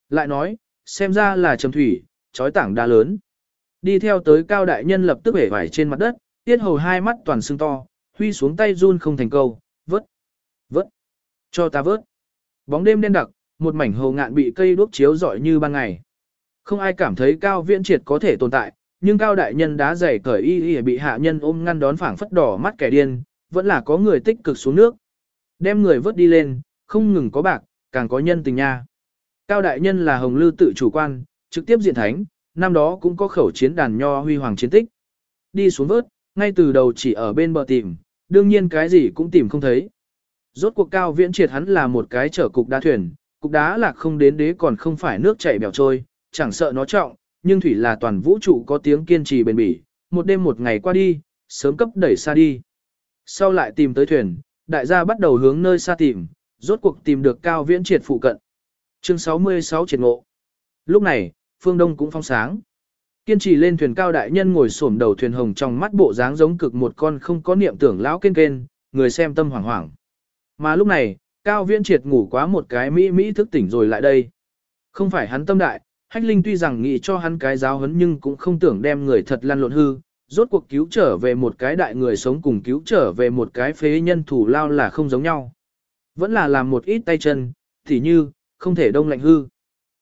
Lại nói, xem ra là trầm thủy, trói tảng đá lớn. Đi theo tới cao đại nhân lập tức bể vải trên mặt đất, tiết hầu hai mắt toàn sưng to, huy xuống tay run không thành câu, vớt, vớt, cho ta vớt. Bóng đêm đen đặc, một mảnh hồ ngạn bị cây đuốc chiếu rọi như ban ngày. Không ai cảm thấy cao viễn triệt có thể tồn tại, nhưng cao đại nhân đá dày cởi y y bị hạ nhân ôm ngăn đón phảng phất đỏ mắt kẻ điên, vẫn là có người tích cực xuống nước. Đem người vớt đi lên, không ngừng có bạc, càng có nhân tình nha. Cao đại nhân là hồng lư tự chủ quan, trực tiếp diện thánh, năm đó cũng có khẩu chiến đàn nho huy hoàng chiến tích. Đi xuống vớt, ngay từ đầu chỉ ở bên bờ tìm, đương nhiên cái gì cũng tìm không thấy. Rốt cuộc cao viễn triệt hắn là một cái chở cục đá thuyền, cục đá là không đến đế còn không phải nước chảy bèo trôi, chẳng sợ nó trọng, nhưng thủy là toàn vũ trụ có tiếng kiên trì bền bỉ, một đêm một ngày qua đi, sớm cấp đẩy xa đi. Sau lại tìm tới thuyền, đại gia bắt đầu hướng nơi xa tìm, rốt cuộc tìm được cao viễn triệt phụ cận. Chương 66 triệt ngộ. Lúc này, phương đông cũng phong sáng. Kiên trì lên thuyền cao đại nhân ngồi xổm đầu thuyền hồng trong mắt bộ dáng giống cực một con không có niệm tưởng lão kên kên, người xem tâm hoảng hoảng. Mà lúc này, cao viễn triệt ngủ quá một cái mỹ mỹ thức tỉnh rồi lại đây. Không phải hắn tâm đại, hách linh tuy rằng nghĩ cho hắn cái giáo hấn nhưng cũng không tưởng đem người thật lăn lộn hư, rốt cuộc cứu trở về một cái đại người sống cùng cứu trở về một cái phế nhân thủ lao là không giống nhau. Vẫn là làm một ít tay chân, thì như, không thể đông lạnh hư.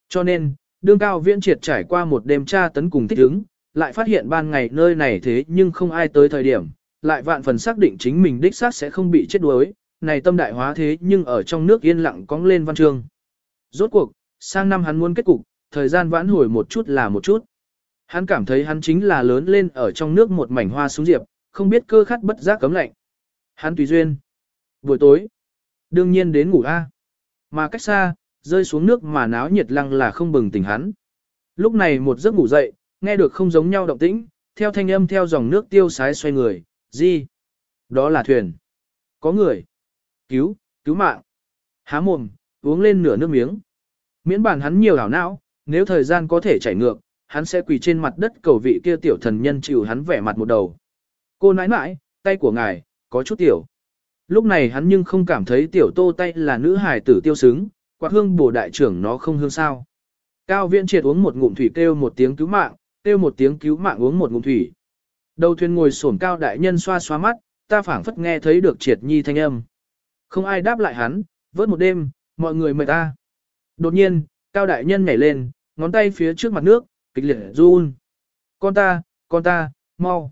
Cho nên, đương cao viễn triệt trải qua một đêm tra tấn cùng thích ứng, lại phát hiện ban ngày nơi này thế nhưng không ai tới thời điểm, lại vạn phần xác định chính mình đích xác sẽ không bị chết đuối, này tâm đại hóa thế nhưng ở trong nước yên lặng cong lên văn chương. Rốt cuộc, sang năm hắn muốn kết cục, thời gian vãn hồi một chút là một chút. Hắn cảm thấy hắn chính là lớn lên ở trong nước một mảnh hoa xuống diệp, không biết cơ khát bất giác cấm lạnh. Hắn tùy duyên. Buổi tối, đương nhiên đến ngủ a. Mà cách xa, rơi xuống nước mà náo nhiệt lăng là không bừng tỉnh hắn. Lúc này một giấc ngủ dậy, nghe được không giống nhau động tĩnh, theo thanh âm theo dòng nước tiêu sái xoay người, gì? Đó là thuyền. Có người. Cứu, cứu mạng. Há mồm, uống lên nửa nước miếng. Miễn bản hắn nhiều ảo não, nếu thời gian có thể chảy ngược, hắn sẽ quỳ trên mặt đất cầu vị kia tiểu thần nhân chịu hắn vẻ mặt một đầu. Cô nãi nãi, tay của ngài, có chút tiểu. Lúc này hắn nhưng không cảm thấy tiểu tô tay là nữ hài tử tiêu sướng, quạt hương bổ đại trưởng nó không hương sao. Cao viễn triệt uống một ngụm thủy kêu một tiếng cứu mạng, kêu một tiếng cứu mạng uống một ngụm thủy. Đầu thuyền ngồi xổm cao đại nhân xoa xoa mắt, ta phảng phất nghe thấy được triệt nhi thanh âm. Không ai đáp lại hắn, vớt một đêm, mọi người mời ta. Đột nhiên, cao đại nhân nhảy lên, ngón tay phía trước mặt nước, kịch liệt run. Con ta, con ta, mau.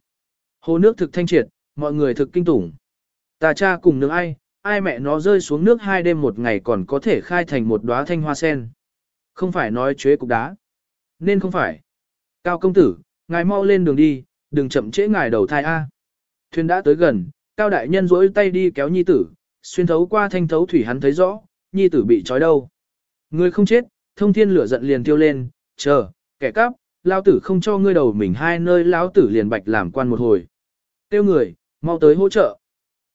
Hồ nước thực thanh triệt, mọi người thực kinh tủng. Ta cha cùng nương ai, ai mẹ nó rơi xuống nước hai đêm một ngày còn có thể khai thành một đóa thanh hoa sen. Không phải nói chế cục đá. Nên không phải. Cao công tử, ngài mau lên đường đi, đừng chậm trễ ngài đầu thai A. Thuyền đã tới gần, Cao đại nhân rỗi tay đi kéo nhi tử, xuyên thấu qua thanh thấu thủy hắn thấy rõ, nhi tử bị trói đâu. Người không chết, thông thiên lửa giận liền tiêu lên, chờ, kẻ cắp, lao tử không cho ngươi đầu mình hai nơi lao tử liền bạch làm quan một hồi. Tiêu người, mau tới hỗ trợ.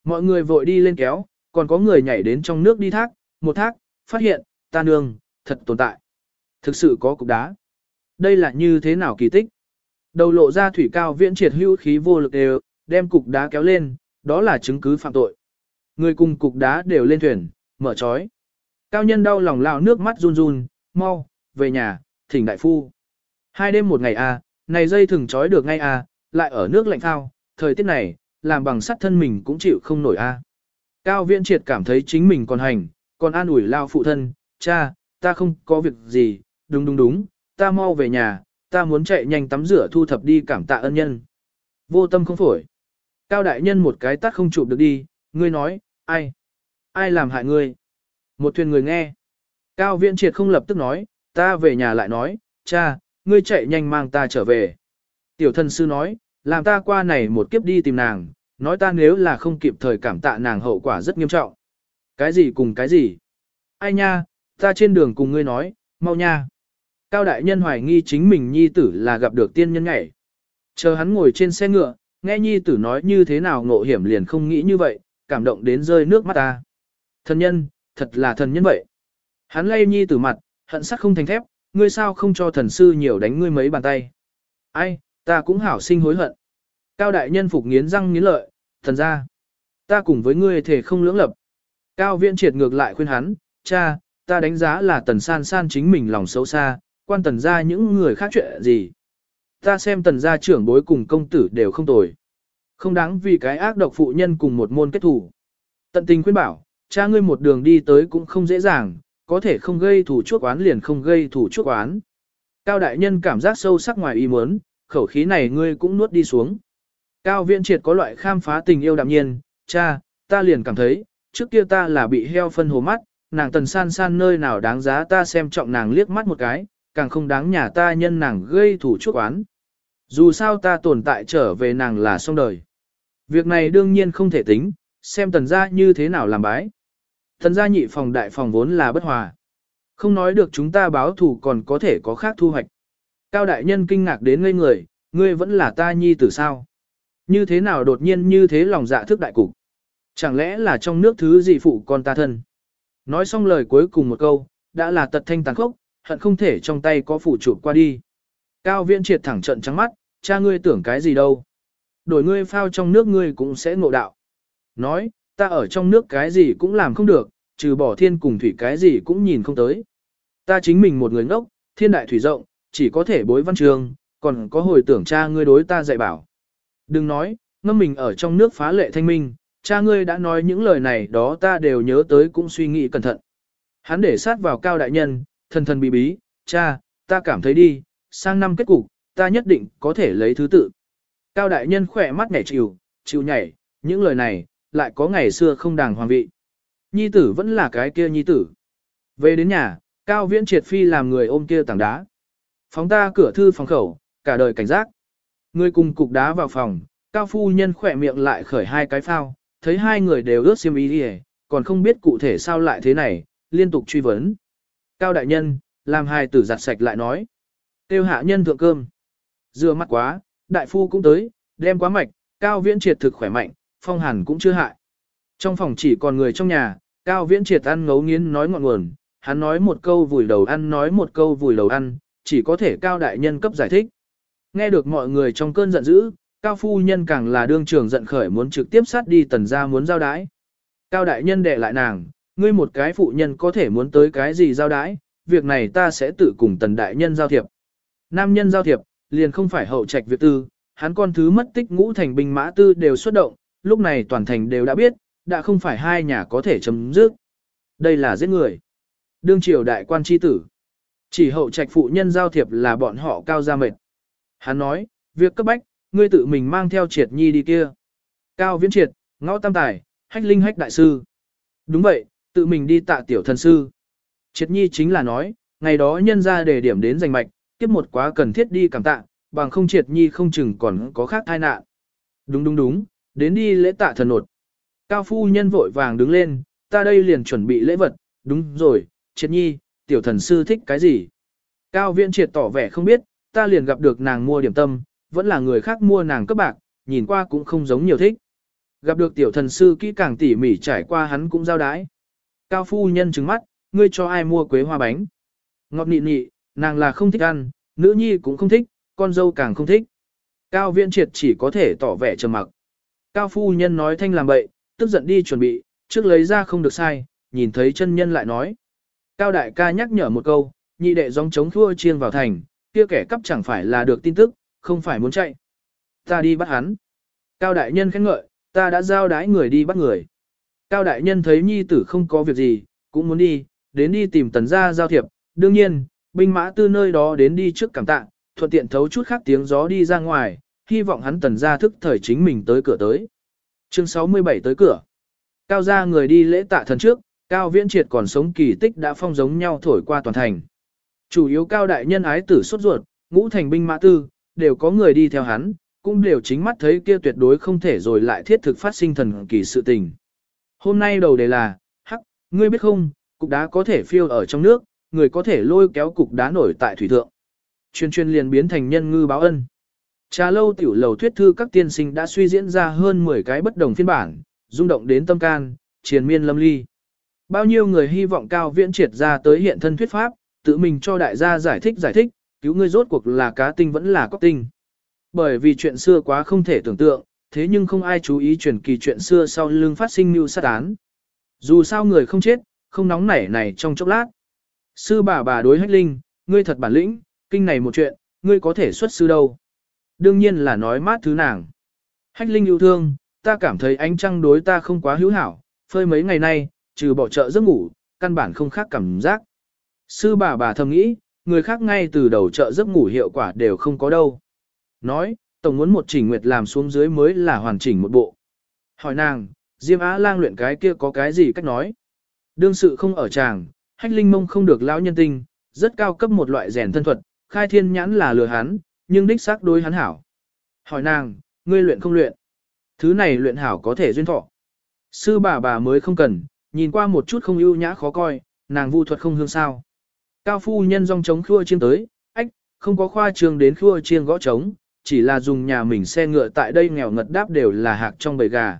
Mọi người vội đi lên kéo, còn có người nhảy đến trong nước đi thác, một thác, phát hiện, ta nương, thật tồn tại. Thực sự có cục đá. Đây là như thế nào kỳ tích? Đầu lộ ra thủy cao viễn triệt hữu khí vô lực đều, đem cục đá kéo lên, đó là chứng cứ phạm tội. Người cùng cục đá đều lên thuyền, mở trói. Cao nhân đau lòng lao nước mắt run run, mau, về nhà, thỉnh đại phu. Hai đêm một ngày à, này dây thừng trói được ngay à, lại ở nước lạnh thao, thời tiết này, làm bằng sắt thân mình cũng chịu không nổi à. Cao viễn triệt cảm thấy chính mình còn hành, còn an ủi lao phụ thân, cha, ta không có việc gì, đúng đúng đúng, ta mau về nhà, ta muốn chạy nhanh tắm rửa thu thập đi cảm tạ ân nhân. Vô tâm không phổi. Cao đại nhân một cái tắt không chụp được đi, ngươi nói, ai? Ai làm hại ngươi? Một thuyền người nghe. Cao viễn triệt không lập tức nói, ta về nhà lại nói, cha, ngươi chạy nhanh mang ta trở về. Tiểu thần sư nói, làm ta qua này một kiếp đi tìm nàng, nói ta nếu là không kịp thời cảm tạ nàng hậu quả rất nghiêm trọng. Cái gì cùng cái gì? Ai nha, ta trên đường cùng ngươi nói, mau nha. Cao đại nhân hoài nghi chính mình nhi tử là gặp được tiên nhân nhảy. Chờ hắn ngồi trên xe ngựa, nghe nhi tử nói như thế nào ngộ hiểm liền không nghĩ như vậy, cảm động đến rơi nước mắt ta. Thần nhân, thật là thần nhân vậy. Hắn lay nhi tử mặt, hận sắc không thành thép, ngươi sao không cho thần sư nhiều đánh ngươi mấy bàn tay. Ai, ta cũng hảo sinh hối hận. Cao đại nhân phục nghiến răng nghiến lợi, thần ra. Ta cùng với ngươi thể không lưỡng lập. Cao viện triệt ngược lại khuyên hắn, cha, ta đánh giá là tần san san chính mình lòng xấu xa, quan tần ra những người khác chuyện gì. Ta xem tần gia trưởng bối cùng công tử đều không tồi. Không đáng vì cái ác độc phụ nhân cùng một môn kết thủ. Tận tình khuyên bảo, cha ngươi một đường đi tới cũng không dễ dàng, có thể không gây thủ chuốc oán liền không gây thủ chuốc oán. Cao đại nhân cảm giác sâu sắc ngoài ý muốn, khẩu khí này ngươi cũng nuốt đi xuống. Cao viện triệt có loại khám phá tình yêu đạm nhiên, cha, ta liền cảm thấy, trước kia ta là bị heo phân hồ mắt, nàng tần san san nơi nào đáng giá ta xem trọng nàng liếc mắt một cái, càng không đáng nhà ta nhân nàng gây thủ chuốc oán. Dù sao ta tồn tại trở về nàng là xong đời. Việc này đương nhiên không thể tính, xem tần gia như thế nào làm bái. Tần gia nhị phòng đại phòng vốn là bất hòa. Không nói được chúng ta báo thù còn có thể có khác thu hoạch. Cao đại nhân kinh ngạc đến ngây người, ngươi vẫn là ta nhi tử sao? Như thế nào đột nhiên như thế lòng dạ thức đại cục? Chẳng lẽ là trong nước thứ gì phụ con ta thân? Nói xong lời cuối cùng một câu, đã là tật thanh tàn khốc, hận không thể trong tay có phủ chụp qua đi. Cao viễn triệt thẳng trận trắng mắt, cha ngươi tưởng cái gì đâu. Đổi ngươi phao trong nước ngươi cũng sẽ ngộ đạo. Nói, ta ở trong nước cái gì cũng làm không được, trừ bỏ thiên cùng thủy cái gì cũng nhìn không tới. Ta chính mình một người ngốc, thiên đại thủy rộng, chỉ có thể bối văn trường, còn có hồi tưởng cha ngươi đối ta dạy bảo. Đừng nói, ngâm mình ở trong nước phá lệ thanh minh, cha ngươi đã nói những lời này đó ta đều nhớ tới cũng suy nghĩ cẩn thận. Hắn để sát vào cao đại nhân, thần thần bí bí, cha, ta cảm thấy đi, sang năm kết cục, ta nhất định có thể lấy thứ tự. Cao đại nhân khỏe mắt nhảy chịu, chịu nhảy, những lời này, lại có ngày xưa không đàng hoàng vị. Nhi tử vẫn là cái kia nhi tử. Về đến nhà, Cao viễn triệt phi làm người ôm kia tảng đá. Phóng ta cửa thư phòng khẩu, cả đời cảnh giác. Người cùng cục đá vào phòng, Cao phu nhân khỏe miệng lại khởi hai cái phao, thấy hai người đều ướt xiêm y đi còn không biết cụ thể sao lại thế này, liên tục truy vấn. Cao đại nhân, làm hai tử giặt sạch lại nói. Tiêu hạ nhân thượng cơm. Dưa mắt quá, đại phu cũng tới, đem quá mạch, cao viễn triệt thực khỏe mạnh, phong hàn cũng chưa hại. Trong phòng chỉ còn người trong nhà, cao viễn triệt ăn ngấu nghiến nói ngọn nguồn, hắn nói một câu vùi đầu ăn nói một câu vùi đầu ăn, chỉ có thể cao đại nhân cấp giải thích. Nghe được mọi người trong cơn giận dữ, cao phu nhân càng là đương trường giận khởi muốn trực tiếp sát đi tần gia muốn giao đái. Cao đại nhân đệ lại nàng, ngươi một cái phụ nhân có thể muốn tới cái gì giao đái, việc này ta sẽ tự cùng tần đại nhân giao thiệp. Nam nhân giao thiệp, liền không phải hậu trạch việc tư, hắn con thứ mất tích ngũ thành binh mã tư đều xuất động, lúc này toàn thành đều đã biết, đã không phải hai nhà có thể chấm dứt. Đây là giết người. Đương triều đại quan chi tử. Chỉ hậu trạch phụ nhân giao thiệp là bọn họ cao gia mệt. Hắn nói, việc cấp bách, ngươi tự mình mang theo triệt nhi đi kia. Cao viễn triệt, ngõ tam tài, hách linh hách đại sư. Đúng vậy, tự mình đi tạ tiểu thần sư. Triệt nhi chính là nói, ngày đó nhân ra để điểm đến giành mạch, tiếp một quá cần thiết đi cảm tạ, bằng không triệt nhi không chừng còn có khác tai nạn. Đúng đúng đúng, đến đi lễ tạ thần nột. Cao phu nhân vội vàng đứng lên, ta đây liền chuẩn bị lễ vật, đúng rồi, triệt nhi, tiểu thần sư thích cái gì? Cao viện triệt tỏ vẻ không biết, ta liền gặp được nàng mua điểm tâm, vẫn là người khác mua nàng cấp bạc, nhìn qua cũng không giống nhiều thích. Gặp được tiểu thần sư kỹ càng tỉ mỉ trải qua hắn cũng giao đái. Cao phu nhân trừng mắt, ngươi cho ai mua quế hoa bánh? Ngọt nị nị, nàng là không thích ăn, nữ nhi cũng không thích, con dâu càng không thích. Cao viện triệt chỉ có thể tỏ vẻ trầm mặc. Cao phu nhân nói thanh làm bậy, tức giận đi chuẩn bị, trước lấy ra không được sai, nhìn thấy chân nhân lại nói. Cao đại ca nhắc nhở một câu, nhị đệ gióng chống thua chiên vào thành, kia kẻ cắp chẳng phải là được tin tức, không phải muốn chạy. Ta đi bắt hắn. Cao đại nhân khen ngợi, ta đã giao đái người đi bắt người. Cao đại nhân thấy nhi tử không có việc gì, cũng muốn đi, đến đi tìm tần gia giao thiệp. Đương nhiên, binh mã tư nơi đó đến đi trước cảm tạ, thuận tiện thấu chút khác tiếng gió đi ra ngoài, hy vọng hắn tần gia thức thời chính mình tới cửa tới. Chương 67 tới cửa. Cao gia người đi lễ tạ thần trước, Cao Viễn Triệt còn sống kỳ tích đã phong giống nhau thổi qua toàn thành. Chủ yếu Cao đại nhân ái tử xuất ruột, ngũ thành binh mã tư, đều có người đi theo hắn, cũng đều chính mắt thấy kia tuyệt đối không thể rồi lại thiết thực phát sinh thần kỳ sự tình. Hôm nay đầu đề là, hắc, ngươi biết không, cục đá có thể phiêu ở trong nước, người có thể lôi kéo cục đá nổi tại thủy thượng. Chuyên chuyên liền biến thành nhân ngư báo ân. Trà lâu tiểu lầu thuyết thư các tiên sinh đã suy diễn ra hơn 10 cái bất đồng phiên bản, rung động đến tâm can, triền miên lâm ly. Bao nhiêu người hy vọng cao viễn triệt ra tới hiện thân thuyết pháp, tự mình cho đại gia giải thích giải thích, cứu ngươi rốt cuộc là cá tinh vẫn là cóc tinh. Bởi vì chuyện xưa quá không thể tưởng tượng, thế nhưng không ai chú ý truyền kỳ chuyện xưa sau lưng phát sinh mưu sát án. Dù sao người không chết, không nóng nảy này trong chốc lát. Sư bà bà đối hách linh, ngươi thật bản lĩnh, kinh này một chuyện, ngươi có thể xuất sư đâu. Đương nhiên là nói mát thứ nàng. Hách linh yêu thương, ta cảm thấy ánh trăng đối ta không quá hữu hảo, phơi mấy ngày nay, trừ bỏ trợ giấc ngủ, căn bản không khác cảm giác. Sư bà bà thầm nghĩ, người khác ngay từ đầu trợ giấc ngủ hiệu quả đều không có đâu. Nói, tổng muốn một trình nguyệt làm xuống dưới mới là hoàn chỉnh một bộ. Hỏi nàng, Diêm Á lang luyện cái kia có cái gì cách nói? Đương sự không ở chàng, hách linh mông không được lão nhân tinh, rất cao cấp một loại rèn thân thuật, khai thiên nhãn là lừa hắn, nhưng đích xác đối hắn hảo. Hỏi nàng, ngươi luyện không luyện? Thứ này luyện hảo có thể duyên thọ. Sư bà bà mới không cần, nhìn qua một chút không ưu nhã khó coi, nàng vu thuật không hương sao. Cao phu nhân rong trống khua chiêng tới, ách, không có khoa trường đến khua chiêng gõ trống, chỉ là dùng nhà mình xe ngựa tại đây nghèo ngật đáp đều là hạc trong bầy gà.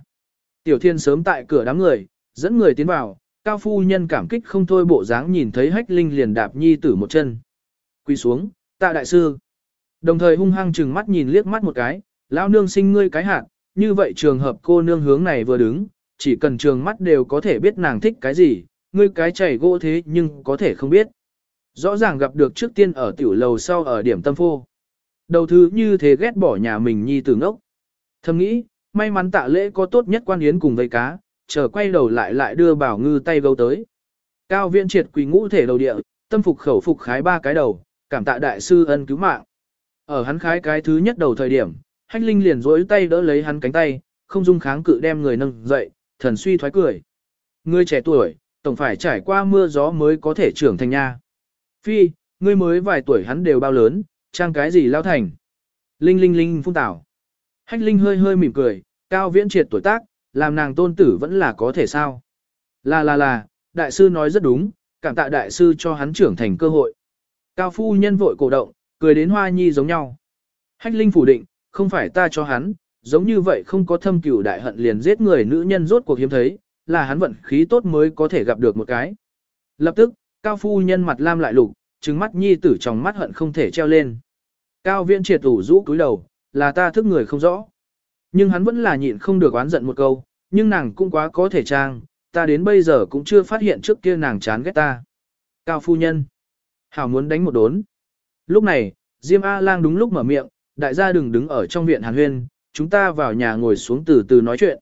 Tiểu thiên sớm tại cửa đám người, dẫn người tiến vào, cao phu nhân cảm kích không thôi bộ dáng nhìn thấy hách linh liền đạp nhi tử một chân. Quy xuống, tạ đại sư. Đồng thời hung hăng chừng mắt nhìn liếc mắt một cái, lão nương sinh ngươi cái hạt, như vậy trường hợp cô nương hướng này vừa đứng, chỉ cần trường mắt đều có thể biết nàng thích cái gì, ngươi cái chảy gỗ thế nhưng có thể không biết. Rõ ràng gặp được trước tiên ở tiểu lầu sau ở điểm tâm phô. Đầu thứ như thế ghét bỏ nhà mình nhi tử ngốc. Thầm nghĩ, may mắn tạ lễ có tốt nhất quan yến cùng vây cá, chờ quay đầu lại lại đưa bảo ngư tay gấu tới. Cao viện triệt quỳ ngũ thể đầu địa, tâm phục khẩu phục khái ba cái đầu, cảm tạ đại sư ân cứu mạng. Ở hắn khái cái thứ nhất đầu thời điểm, hách linh liền rỗi tay đỡ lấy hắn cánh tay, không dung kháng cự đem người nâng dậy, thần suy thoái cười. Ngươi trẻ tuổi, tổng phải trải qua mưa gió mới có thể trưởng thành nha. Phi, ngươi mới vài tuổi hắn đều bao lớn, trang cái gì lao thành. Linh linh linh phun tảo. Hách linh hơi hơi mỉm cười, cao viễn triệt tuổi tác, làm nàng tôn tử vẫn là có thể sao. Là là là, đại sư nói rất đúng, cảm tạ đại sư cho hắn trưởng thành cơ hội. Cao phu nhân vội cổ động, cười đến hoa nhi giống nhau. Hách linh phủ định, không phải ta cho hắn, giống như vậy không có thâm cửu đại hận liền giết người nữ nhân rốt cuộc hiếm thấy, là hắn vận khí tốt mới có thể gặp được một cái. Lập tức, cao phu nhân mặt lam lại lục, trừng mắt nhi tử trong mắt hận không thể treo lên. Cao viễn triệt ủ rũ cúi đầu, là ta thức người không rõ. Nhưng hắn vẫn là nhịn không được oán giận một câu, nhưng nàng cũng quá có thể trang, ta đến bây giờ cũng chưa phát hiện trước kia nàng chán ghét ta. Cao phu nhân. Hảo muốn đánh một đốn. Lúc này, Diêm A-lang đúng lúc mở miệng, đại gia đừng đứng ở trong viện hàn huyên, chúng ta vào nhà ngồi xuống từ từ nói chuyện.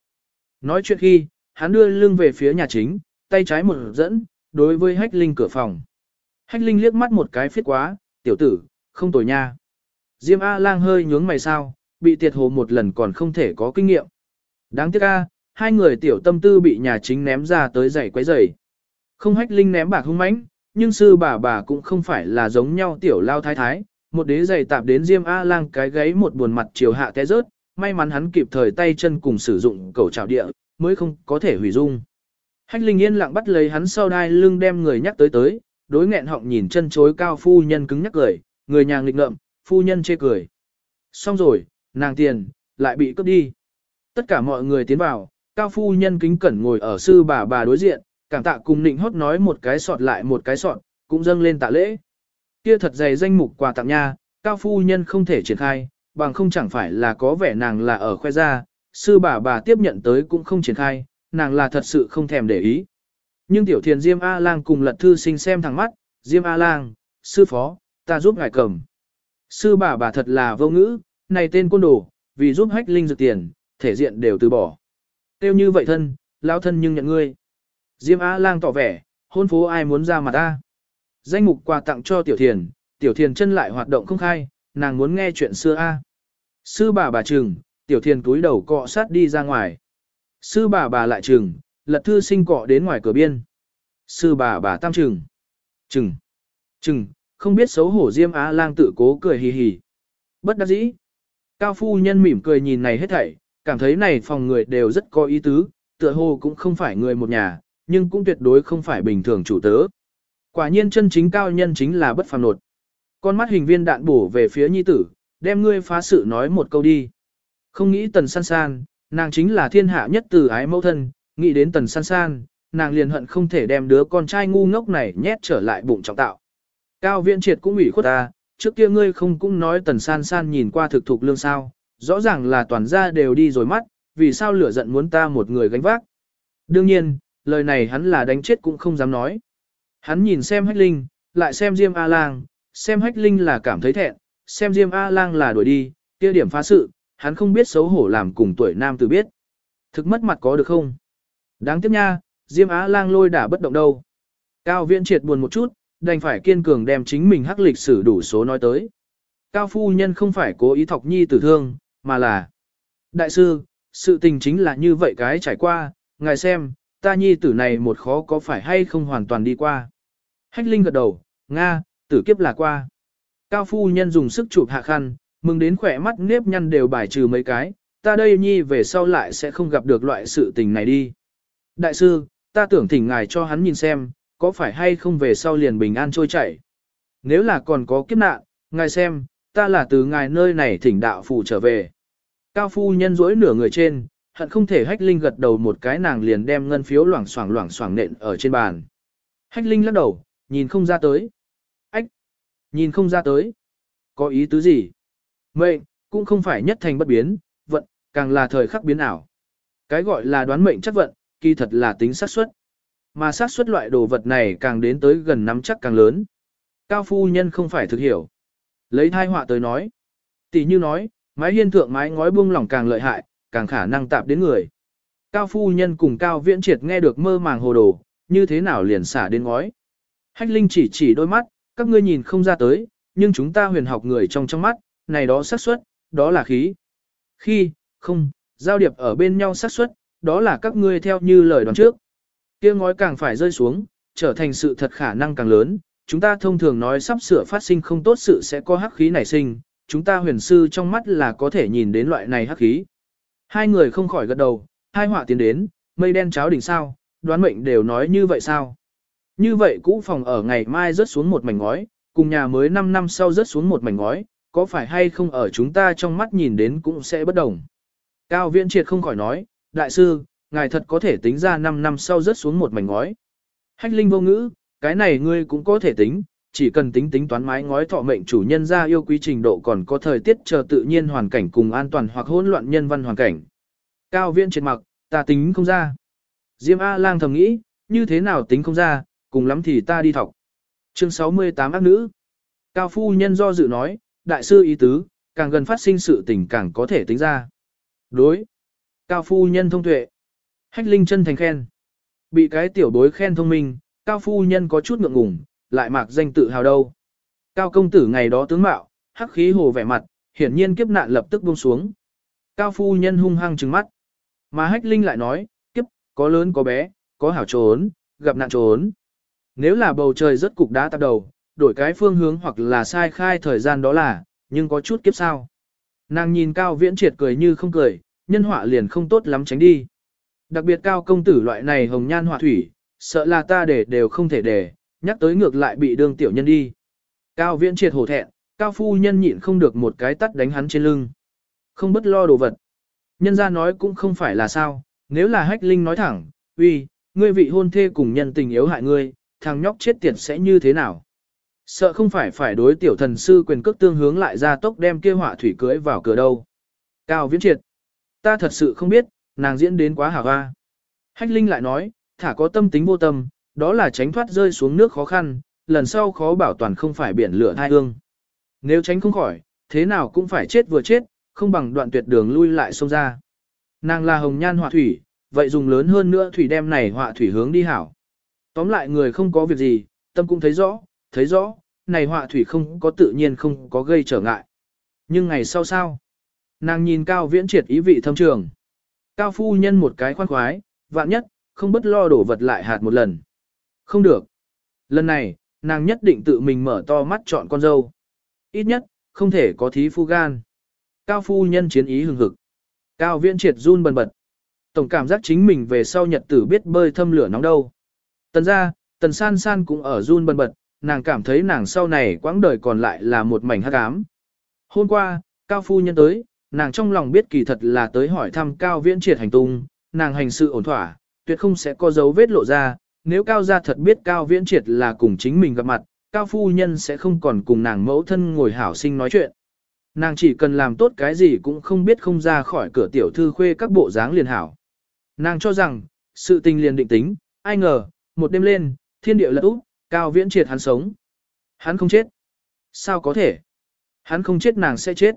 Nói chuyện khi, hắn đưa lưng về phía nhà chính, tay trái một dẫn, đối với hách linh cửa phòng. Hách linh liếc mắt một cái phiết quá, tiểu tử, không tồi nha. Diêm A-lang hơi nhướng mày sao, bị tiệt hồ một lần còn không thể có kinh nghiệm. Đáng tiếc A, hai người tiểu tâm tư bị nhà chính ném ra tới giày quấy giày. Không hách linh ném bạc hung mãnh, nhưng sư bà bà cũng không phải là giống nhau tiểu lao thái thái, một đế giày tạp đến Diêm A Lang cái gáy một buồn mặt chiều hạ té rớt, may mắn hắn kịp thời tay chân cùng sử dụng cầu trào địa, mới không có thể hủy dung. Hách Linh yên lặng bắt lấy hắn sau đai lưng đem người nhắc tới tới, đối nghẹn họng nhìn chân chối cao phu nhân cứng nhắc cười, người nhà nghịch ngợm, phu nhân chê cười. Xong rồi, nàng tiền, lại bị cướp đi. Tất cả mọi người tiến vào, cao phu nhân kính cẩn ngồi ở sư bà bà đối diện, cảm tạ cùng nịnh hót nói một cái sọt lại một cái sọt, cũng dâng lên tạ lễ. Kia thật dày danh mục quà tặng nha, cao phu nhân không thể triển khai, bằng không chẳng phải là có vẻ nàng là ở khoe ra, sư bà bà tiếp nhận tới cũng không triển khai, nàng là thật sự không thèm để ý. Nhưng tiểu thiền Diêm A-lang cùng lật thư sinh xem thẳng mắt, Diêm A-lang, sư phó, ta giúp ngài cầm. Sư bà bà thật là vô ngữ, này tên côn đồ, vì giúp hách linh dược tiền, thể diện đều từ bỏ. Tiêu như vậy thân, lao thân nhưng nhận ngươi. Diêm A-lang tỏ vẻ, hôn phố ai muốn ra mà ta. Danh mục quà tặng cho tiểu thiền, tiểu thiền chân lại hoạt động không khai, nàng muốn nghe chuyện xưa A. Sư bà bà trừng, tiểu thiền túi đầu cọ sát đi ra ngoài. Sư bà bà lại trừng, lật thư sinh cọ đến ngoài cửa biên. Sư bà bà tam trừng. Trừng. Trừng, không biết xấu hổ Diêm Á lang tự cố cười hì hì. Bất đắc dĩ. Cao phu nhân mỉm cười nhìn này hết thảy, cảm thấy này phòng người đều rất có ý tứ, tựa hồ cũng không phải người một nhà, nhưng cũng tuyệt đối không phải bình thường chủ tớ. Quả nhiên chân chính cao nhân chính là bất phàm nột. Con mắt hình viên đạn bổ về phía nhi tử, đem ngươi phá sự nói một câu đi. Không nghĩ tần san san, nàng chính là thiên hạ nhất từ ái mẫu thân, nghĩ đến tần san san, nàng liền hận không thể đem đứa con trai ngu ngốc này nhét trở lại bụng trọng tạo. Cao viện triệt cũng ủy khuất ta, trước kia ngươi không cũng nói tần san san nhìn qua thực thục lương sao, rõ ràng là toàn gia đều đi rồi mắt, vì sao lửa giận muốn ta một người gánh vác. Đương nhiên, lời này hắn là đánh chết cũng không dám nói. Hắn nhìn xem hách linh, lại xem Diêm A-lang, xem hách linh là cảm thấy thẹn, xem Diêm A-lang là đuổi đi, kia điểm phá sự, hắn không biết xấu hổ làm cùng tuổi nam tử biết. Thực mất mặt có được không? Đáng tiếc nha, Diêm Á Lang lôi đã bất động đâu. Cao viễn triệt buồn một chút, đành phải kiên cường đem chính mình hắc lịch sử đủ số nói tới. Cao phu nhân không phải cố ý thọc nhi tử thương, mà là Đại sư, sự tình chính là như vậy cái trải qua, ngài xem, ta nhi tử này một khó có phải hay không hoàn toàn đi qua. Hách Linh gật đầu, Nga, tử kiếp là qua. Cao phu nhân dùng sức chụp hạ khăn, mừng đến khỏe mắt nếp nhăn đều bài trừ mấy cái, ta đây nhi về sau lại sẽ không gặp được loại sự tình này đi. Đại sư, ta tưởng thỉnh ngài cho hắn nhìn xem, có phải hay không về sau liền bình an trôi chảy. Nếu là còn có kiếp nạn, ngài xem, ta là từ ngài nơi này thỉnh đạo phụ trở về. Cao phu nhân rỗi nửa người trên, hận không thể hách linh gật đầu một cái nàng liền đem ngân phiếu loảng xoảng loảng xoảng nện ở trên bàn. Hách linh lắc đầu, nhìn không ra tới. Ách! Nhìn không ra tới. Có ý tứ gì? Mệnh, cũng không phải nhất thành bất biến, vận, càng là thời khắc biến ảo. Cái gọi là đoán mệnh chắc vận, kỳ thật là tính xác suất. Mà xác suất loại đồ vật này càng đến tới gần nắm chắc càng lớn. Cao phu nhân không phải thực hiểu. Lấy thai họa tới nói. Tỷ như nói, mái hiên thượng mái ngói buông lỏng càng lợi hại, càng khả năng tạp đến người. Cao phu nhân cùng Cao viễn triệt nghe được mơ màng hồ đồ, như thế nào liền xả đến ngói. Hách Linh chỉ chỉ đôi mắt, các ngươi nhìn không ra tới, nhưng chúng ta huyền học người trong trong mắt, này đó xác suất, đó là khí. Khi, không, giao điệp ở bên nhau xác suất, đó là các ngươi theo như lời đoán trước. Kia ngói càng phải rơi xuống, trở thành sự thật khả năng càng lớn, chúng ta thông thường nói sắp sửa phát sinh không tốt sự sẽ có hắc khí nảy sinh, chúng ta huyền sư trong mắt là có thể nhìn đến loại này hắc khí. Hai người không khỏi gật đầu, hai họa tiến đến, mây đen cháo đỉnh sao, đoán mệnh đều nói như vậy sao. Như vậy cũ phòng ở ngày mai rớt xuống một mảnh ngói, cùng nhà mới 5 năm sau rớt xuống một mảnh ngói, có phải hay không ở chúng ta trong mắt nhìn đến cũng sẽ bất đồng. Cao viễn triệt không khỏi nói, đại sư, ngài thật có thể tính ra 5 năm sau rớt xuống một mảnh ngói. Hách linh vô ngữ, cái này ngươi cũng có thể tính, chỉ cần tính tính toán mái ngói thọ mệnh chủ nhân ra yêu quý trình độ còn có thời tiết chờ tự nhiên hoàn cảnh cùng an toàn hoặc hỗn loạn nhân văn hoàn cảnh. Cao Viên trên mặc, ta tính không ra. Diêm A lang thầm nghĩ, như thế nào tính không ra, cùng lắm thì ta đi thọc. Chương 68 ác nữ. Cao phu nhân do dự nói, đại sư ý tứ, càng gần phát sinh sự tình càng có thể tính ra. Đối. Cao phu nhân thông tuệ. Hách linh chân thành khen. Bị cái tiểu bối khen thông minh, cao phu nhân có chút ngượng ngùng, lại mạc danh tự hào đâu. Cao công tử ngày đó tướng mạo, hắc khí hồ vẻ mặt, hiển nhiên kiếp nạn lập tức buông xuống. Cao phu nhân hung hăng trừng mắt. Mà hách linh lại nói, kiếp, có lớn có bé, có hảo trốn, gặp nạn trốn. Nếu là bầu trời rất cục đá tạp đầu, đổi cái phương hướng hoặc là sai khai thời gian đó là, nhưng có chút kiếp sao. Nàng nhìn cao viễn triệt cười như không cười, nhân họa liền không tốt lắm tránh đi. Đặc biệt cao công tử loại này hồng nhan họa thủy, sợ là ta để đều không thể để, nhắc tới ngược lại bị đương tiểu nhân đi. Cao viễn triệt hổ thẹn, cao phu nhân nhịn không được một cái tắt đánh hắn trên lưng. Không bất lo đồ vật. Nhân ra nói cũng không phải là sao, nếu là hách linh nói thẳng, uy, ngươi vị hôn thê cùng nhân tình yếu hại ngươi, thằng nhóc chết tiệt sẽ như thế nào? Sợ không phải phải đối tiểu thần sư quyền cước tương hướng lại ra tốc đem kia họa thủy cưới vào cửa đâu. Cao viễn triệt. Ta thật sự không biết, nàng diễn đến quá hả hoa. Hách Linh lại nói, thả có tâm tính vô tâm, đó là tránh thoát rơi xuống nước khó khăn, lần sau khó bảo toàn không phải biển lửa thai hương. Nếu tránh không khỏi, thế nào cũng phải chết vừa chết, không bằng đoạn tuyệt đường lui lại sông ra. Nàng là hồng nhan họa thủy, vậy dùng lớn hơn nữa thủy đem này họa thủy hướng đi hảo. Tóm lại người không có việc gì, tâm cũng thấy rõ, thấy rõ, này họa thủy không có tự nhiên không có gây trở ngại. Nhưng ngày sau sao? Nàng nhìn cao viễn triệt ý vị thâm trường. Cao phu nhân một cái khoan khoái, vạn nhất, không bất lo đổ vật lại hạt một lần. Không được. Lần này, nàng nhất định tự mình mở to mắt chọn con dâu. Ít nhất, không thể có thí phu gan. Cao phu nhân chiến ý hừng hực. Cao viễn triệt run bần bật. Tổng cảm giác chính mình về sau nhật tử biết bơi thâm lửa nóng đâu. Tần ra, tần san san cũng ở run bần bật, nàng cảm thấy nàng sau này quãng đời còn lại là một mảnh hắc ám. Hôm qua, Cao phu nhân tới, nàng trong lòng biết kỳ thật là tới hỏi thăm Cao viễn triệt hành tung, nàng hành sự ổn thỏa, tuyệt không sẽ có dấu vết lộ ra, nếu Cao gia thật biết Cao viễn triệt là cùng chính mình gặp mặt, Cao phu nhân sẽ không còn cùng nàng mẫu thân ngồi hảo sinh nói chuyện. Nàng chỉ cần làm tốt cái gì cũng không biết không ra khỏi cửa tiểu thư khuê các bộ dáng liền hảo. Nàng cho rằng, sự tình liền định tính, ai ngờ, một đêm lên, thiên địa lật úp, cao viễn triệt hắn sống. Hắn không chết. Sao có thể? Hắn không chết nàng sẽ chết.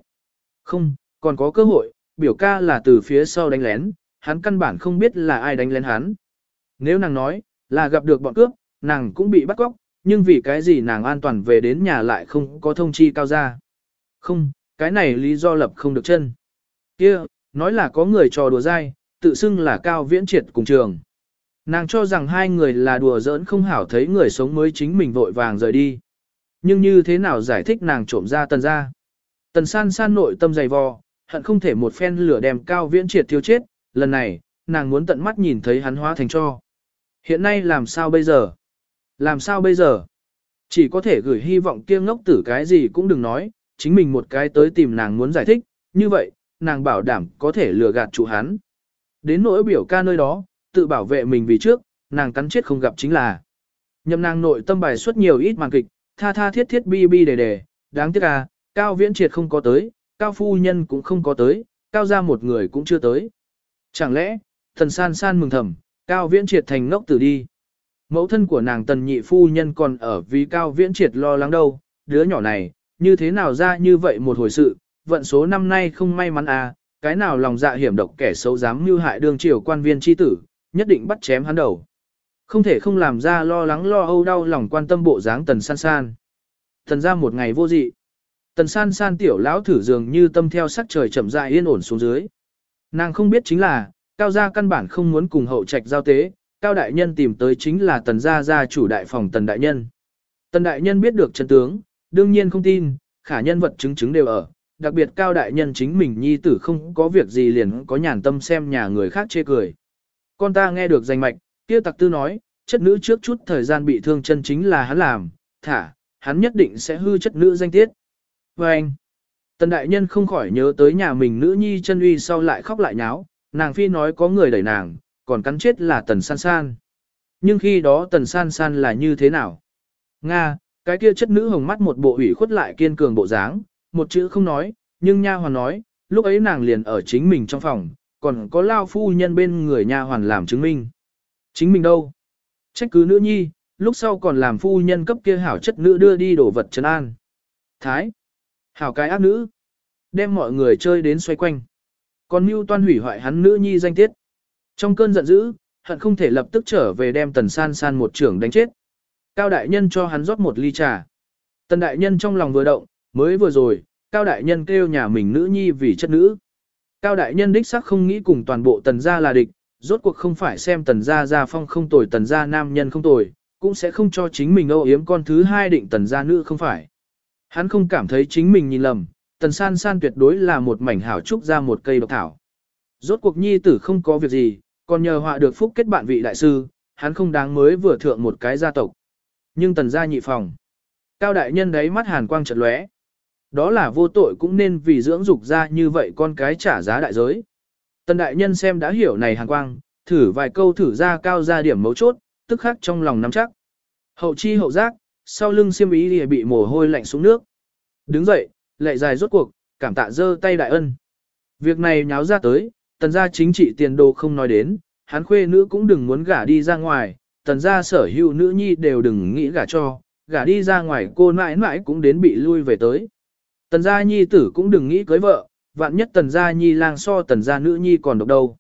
Không, còn có cơ hội, biểu ca là từ phía sau đánh lén, hắn căn bản không biết là ai đánh lén hắn. Nếu nàng nói, là gặp được bọn cướp, nàng cũng bị bắt cóc, nhưng vì cái gì nàng an toàn về đến nhà lại không có thông chi cao ra. Không, cái này lý do lập không được chân. kia nói là có người trò đùa dai, tự xưng là cao viễn triệt cùng trường. Nàng cho rằng hai người là đùa giỡn không hảo thấy người sống mới chính mình vội vàng rời đi. Nhưng như thế nào giải thích nàng trộm ra tần ra? Tần san san nội tâm dày vò, hận không thể một phen lửa đem cao viễn triệt thiếu chết, lần này, nàng muốn tận mắt nhìn thấy hắn hóa thành cho. Hiện nay làm sao bây giờ? Làm sao bây giờ? Chỉ có thể gửi hy vọng kiêng ngốc tử cái gì cũng đừng nói, chính mình một cái tới tìm nàng muốn giải thích, như vậy, nàng bảo đảm có thể lừa gạt chủ hắn. Đến nỗi biểu ca nơi đó, tự bảo vệ mình vì trước, nàng cắn chết không gặp chính là. Nhậm nàng nội tâm bài xuất nhiều ít màn kịch, tha tha thiết thiết bi bi đề đề, đáng tiếc à, cao viễn triệt không có tới, cao phu nhân cũng không có tới, cao ra một người cũng chưa tới. Chẳng lẽ, thần san san mừng thầm, cao viễn triệt thành ngốc tử đi. Mẫu thân của nàng tần nhị phu nhân còn ở vì cao viễn triệt lo lắng đâu, đứa nhỏ này, như thế nào ra như vậy một hồi sự, vận số năm nay không may mắn à, cái nào lòng dạ hiểm độc kẻ xấu dám mưu hại đương triều quan viên chi tử, nhất định bắt chém hắn đầu. Không thể không làm ra lo lắng lo âu đau lòng quan tâm bộ dáng tần san san. Thần ra một ngày vô dị. Tần san san tiểu lão thử dường như tâm theo sắc trời chậm rãi yên ổn xuống dưới. Nàng không biết chính là, cao gia căn bản không muốn cùng hậu trạch giao tế, cao đại nhân tìm tới chính là tần gia gia chủ đại phòng tần đại nhân. Tần đại nhân biết được chân tướng, đương nhiên không tin, khả nhân vật chứng chứng đều ở, đặc biệt cao đại nhân chính mình nhi tử không có việc gì liền có nhàn tâm xem nhà người khác chê cười. Con ta nghe được danh mạch, kia tặc tư nói, chất nữ trước chút thời gian bị thương chân chính là hắn làm, thả, hắn nhất định sẽ hư chất nữ danh tiết. Và anh, tần đại nhân không khỏi nhớ tới nhà mình nữ nhi chân uy sau lại khóc lại nháo, nàng phi nói có người đẩy nàng, còn cắn chết là tần san san. Nhưng khi đó tần san san là như thế nào? Nga, cái kia chất nữ hồng mắt một bộ ủy khuất lại kiên cường bộ dáng, một chữ không nói, nhưng nha hoàn nói, lúc ấy nàng liền ở chính mình trong phòng, còn có lao phu nhân bên người nha hoàn làm chứng minh. Chính mình đâu? Trách cứ nữ nhi, lúc sau còn làm phu nhân cấp kia hảo chất nữ đưa đi đổ vật trấn an. Thái! Hảo cái ác nữ! Đem mọi người chơi đến xoay quanh. Còn mưu toan hủy hoại hắn nữ nhi danh tiết. Trong cơn giận dữ, hận không thể lập tức trở về đem tần san san một trưởng đánh chết. Cao đại nhân cho hắn rót một ly trà. Tần đại nhân trong lòng vừa động, mới vừa rồi, cao đại nhân kêu nhà mình nữ nhi vì chất nữ. Cao đại nhân đích xác không nghĩ cùng toàn bộ tần gia là địch, rốt cuộc không phải xem tần gia gia phong không tồi tần gia nam nhân không tồi, cũng sẽ không cho chính mình âu yếm con thứ hai định tần gia nữ không phải. Hắn không cảm thấy chính mình nhìn lầm, tần san san tuyệt đối là một mảnh hảo trúc ra một cây độc thảo. Rốt cuộc nhi tử không có việc gì, còn nhờ họa được phúc kết bạn vị đại sư, hắn không đáng mới vừa thượng một cái gia tộc. Nhưng tần gia nhị phòng. Cao đại nhân đấy mắt hàn quang chợt lóe. Đó là vô tội cũng nên vì dưỡng dục ra như vậy con cái trả giá đại giới. Tần đại nhân xem đã hiểu này hàn quang, thử vài câu thử ra cao ra điểm mấu chốt, tức khắc trong lòng nắm chắc. Hậu chi hậu giác, sau lưng xiêm ý thì bị mồ hôi lạnh xuống nước. Đứng dậy, lệ dài rốt cuộc, cảm tạ dơ tay đại ân. Việc này nháo ra tới, tần gia chính trị tiền đồ không nói đến, hắn khuê nữ cũng đừng muốn gả đi ra ngoài, tần gia sở hữu nữ nhi đều đừng nghĩ gả cho, gả đi ra ngoài cô mãi mãi cũng đến bị lui về tới. Tần gia nhi tử cũng đừng nghĩ cưới vợ, vạn nhất tần gia nhi lang so tần gia nữ nhi còn độc đâu.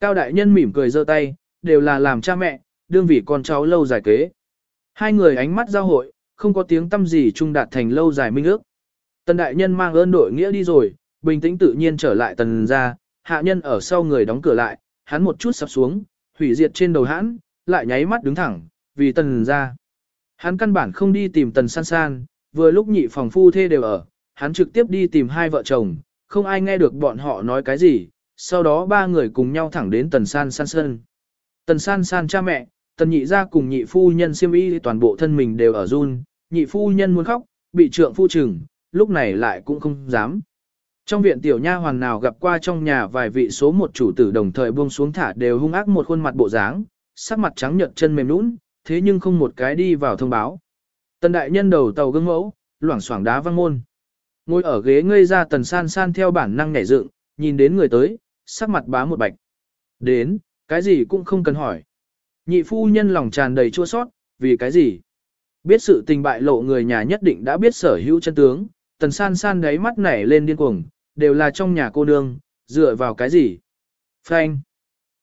Cao đại nhân mỉm cười giơ tay, đều là làm cha mẹ, đương vì con cháu lâu dài kế. Hai người ánh mắt giao hội, không có tiếng tâm gì chung đạt thành lâu dài minh ước. Tần đại nhân mang ơn đội nghĩa đi rồi, bình tĩnh tự nhiên trở lại tần gia, hạ nhân ở sau người đóng cửa lại, hắn một chút sập xuống, hủy diệt trên đầu hắn, lại nháy mắt đứng thẳng, vì tần gia. Hắn căn bản không đi tìm tần san san, vừa lúc nhị phòng phu thê đều ở, hắn trực tiếp đi tìm hai vợ chồng, không ai nghe được bọn họ nói cái gì, sau đó ba người cùng nhau thẳng đến tần san san sân. Tần san san cha mẹ, tần nhị gia cùng nhị phu nhân siêm y toàn bộ thân mình đều ở run, nhị phu nhân muốn khóc, bị trượng phu chừng, lúc này lại cũng không dám. Trong viện tiểu nha hoàng nào gặp qua trong nhà vài vị số một chủ tử đồng thời buông xuống thả đều hung ác một khuôn mặt bộ dáng, sắc mặt trắng nhợt chân mềm nũng, thế nhưng không một cái đi vào thông báo. Tần đại nhân đầu tàu gương mẫu, loảng xoảng đá văng môn. Ngồi ở ghế ngây ra tần san san theo bản năng nhảy dựng, nhìn đến người tới, sắc mặt bá một bạch. Đến, cái gì cũng không cần hỏi. Nhị phu nhân lòng tràn đầy chua sót, vì cái gì? Biết sự tình bại lộ người nhà nhất định đã biết sở hữu chân tướng, tần san san đáy mắt nảy lên điên cuồng, đều là trong nhà cô nương, dựa vào cái gì? Phanh.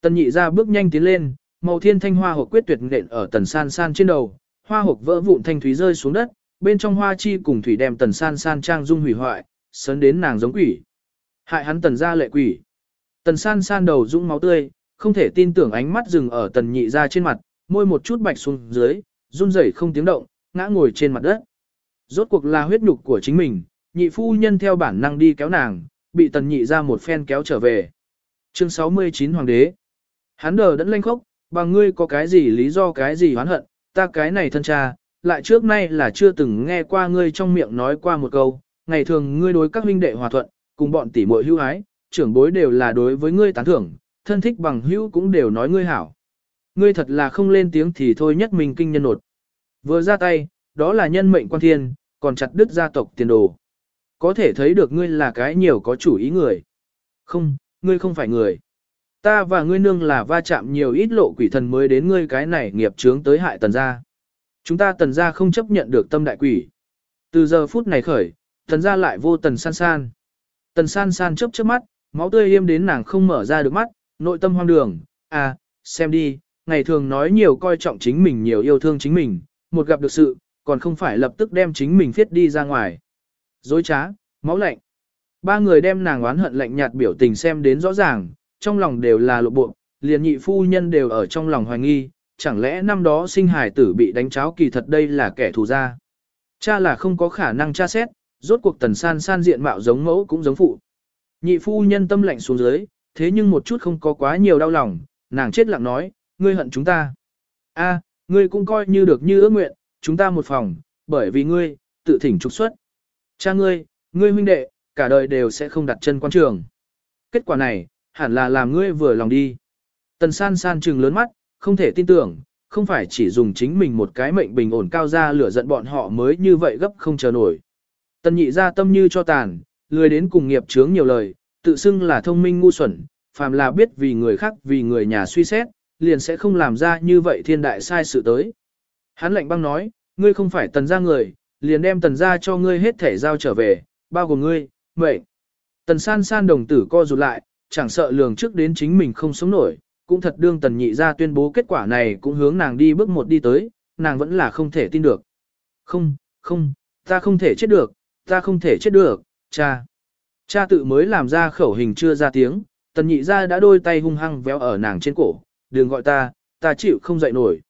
Tần nhị ra bước nhanh tiến lên, màu thiên thanh hoa hộp quyết tuyệt nện ở tần san san trên đầu, hoa hộp vỡ vụn thanh thúy rơi xuống đất, bên trong hoa chi cùng thủy đem tần san san trang dung hủy hoại, sấn đến nàng giống quỷ. Hại hắn tần ra lệ quỷ. Tần san san đầu dũng máu tươi, không thể tin tưởng ánh mắt dừng ở tần nhị ra trên mặt, môi một chút bạch xuống dưới, run rẩy không tiếng động, ngã ngồi trên mặt đất. Rốt cuộc là huyết nhục của chính mình, nhị phu nhân theo bản năng đi kéo nàng, bị tần nhị ra một phen kéo trở về. Chương 69 Hoàng đế Hắn đờ đẫn lanh khốc, bằng ngươi có cái gì lý do cái gì hoán hận, ta cái này thân cha, lại trước nay là chưa từng nghe qua ngươi trong miệng nói qua một câu, ngày thường ngươi đối các huynh đệ hòa thuận, cùng bọn tỷ muội hữu ái, trưởng bối đều là đối với ngươi tán thưởng, thân thích bằng hữu cũng đều nói ngươi hảo. Ngươi thật là không lên tiếng thì thôi nhất mình kinh nhân nột. Vừa ra tay, đó là nhân mệnh quan thiên, còn chặt đứt gia tộc tiền đồ. Có thể thấy được ngươi là cái nhiều có chủ ý người. Không, ngươi không phải người. Ta và ngươi nương là va chạm nhiều ít lộ quỷ thần mới đến ngươi cái này nghiệp chướng tới hại tần gia. Chúng ta tần gia không chấp nhận được tâm đại quỷ. Từ giờ phút này khởi, tần gia lại vô tần san san. Tần san san chớp chớp mắt, máu tươi yêm đến nàng không mở ra được mắt, nội tâm hoang đường. À, xem đi, ngày thường nói nhiều coi trọng chính mình nhiều yêu thương chính mình, một gặp được sự, còn không phải lập tức đem chính mình phiết đi ra ngoài. Dối trá, máu lạnh. Ba người đem nàng oán hận lạnh nhạt biểu tình xem đến rõ ràng, trong lòng đều là lộ bộ, liền nhị phu nhân đều ở trong lòng hoài nghi, chẳng lẽ năm đó sinh hải tử bị đánh cháo kỳ thật đây là kẻ thù ra. Cha là không có khả năng tra xét, rốt cuộc tần san san diện mạo giống mẫu cũng giống phụ. Nhị phu nhân tâm lạnh xuống dưới, thế nhưng một chút không có quá nhiều đau lòng, nàng chết lặng nói, ngươi hận chúng ta. a ngươi cũng coi như được như ước nguyện, chúng ta một phòng, bởi vì ngươi, tự thỉnh trục xuất. Cha ngươi, ngươi huynh đệ, cả đời đều sẽ không đặt chân quan trường. Kết quả này, hẳn là làm ngươi vừa lòng đi. Tần san san trừng lớn mắt, không thể tin tưởng, không phải chỉ dùng chính mình một cái mệnh bình ổn cao ra lửa giận bọn họ mới như vậy gấp không chờ nổi. Tần nhị ra tâm như cho tàn, lười đến cùng nghiệp chướng nhiều lời, tự xưng là thông minh ngu xuẩn, phàm là biết vì người khác vì người nhà suy xét, liền sẽ không làm ra như vậy thiên đại sai sự tới. Hắn lệnh băng nói, ngươi không phải tần gia người, liền đem tần gia cho ngươi hết thể giao trở về, bao gồm ngươi, mệnh. Tần san san đồng tử co rụt lại, chẳng sợ lường trước đến chính mình không sống nổi, cũng thật đương tần nhị ra tuyên bố kết quả này cũng hướng nàng đi bước một đi tới, nàng vẫn là không thể tin được. Không, không, ta không thể chết được, ta không thể chết được, cha. Cha tự mới làm ra khẩu hình chưa ra tiếng, tần nhị ra đã đôi tay hung hăng véo ở nàng trên cổ, đừng gọi ta, ta chịu không dậy nổi.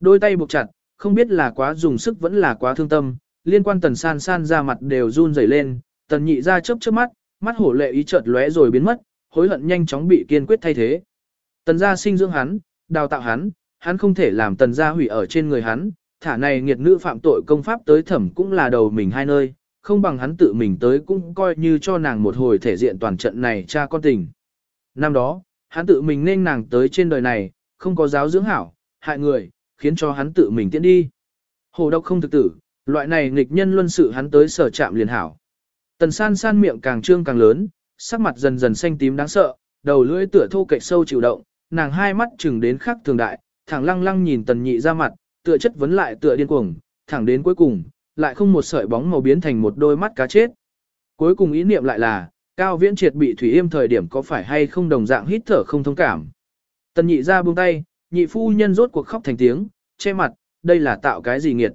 Đôi tay buộc chặt, không biết là quá dùng sức vẫn là quá thương tâm, liên quan tần san san ra mặt đều run rẩy lên, tần nhị ra chớp chớp mắt, mắt hổ lệ ý chợt lóe rồi biến mất, hối hận nhanh chóng bị kiên quyết thay thế. Tần gia sinh dưỡng hắn, đào tạo hắn, hắn không thể làm tần gia hủy ở trên người hắn, thả này nghiệt nữ phạm tội công pháp tới thẩm cũng là đầu mình hai nơi, không bằng hắn tự mình tới cũng coi như cho nàng một hồi thể diện toàn trận này cha con tình. Năm đó, hắn tự mình nên nàng tới trên đời này, không có giáo dưỡng hảo, hại người, khiến cho hắn tự mình tiễn đi. Hồ độc không thực tử, loại này nghịch nhân luân sự hắn tới sở chạm liền hảo. Tần san san miệng càng trương càng lớn, sắc mặt dần dần xanh tím đáng sợ, đầu lưỡi tựa thô cạnh sâu chịu động, nàng hai mắt chừng đến khắc thường đại, thẳng lăng lăng nhìn tần nhị ra mặt, tựa chất vấn lại tựa điên cuồng, thẳng đến cuối cùng, lại không một sợi bóng màu biến thành một đôi mắt cá chết. Cuối cùng ý niệm lại là, cao viễn triệt bị thủy yêm thời điểm có phải hay không đồng dạng hít thở không thông cảm. Tần nhị ra buông tay, nhị phu nhân rốt cuộc khóc thành tiếng, che mặt, đây là tạo cái gì nghiệt.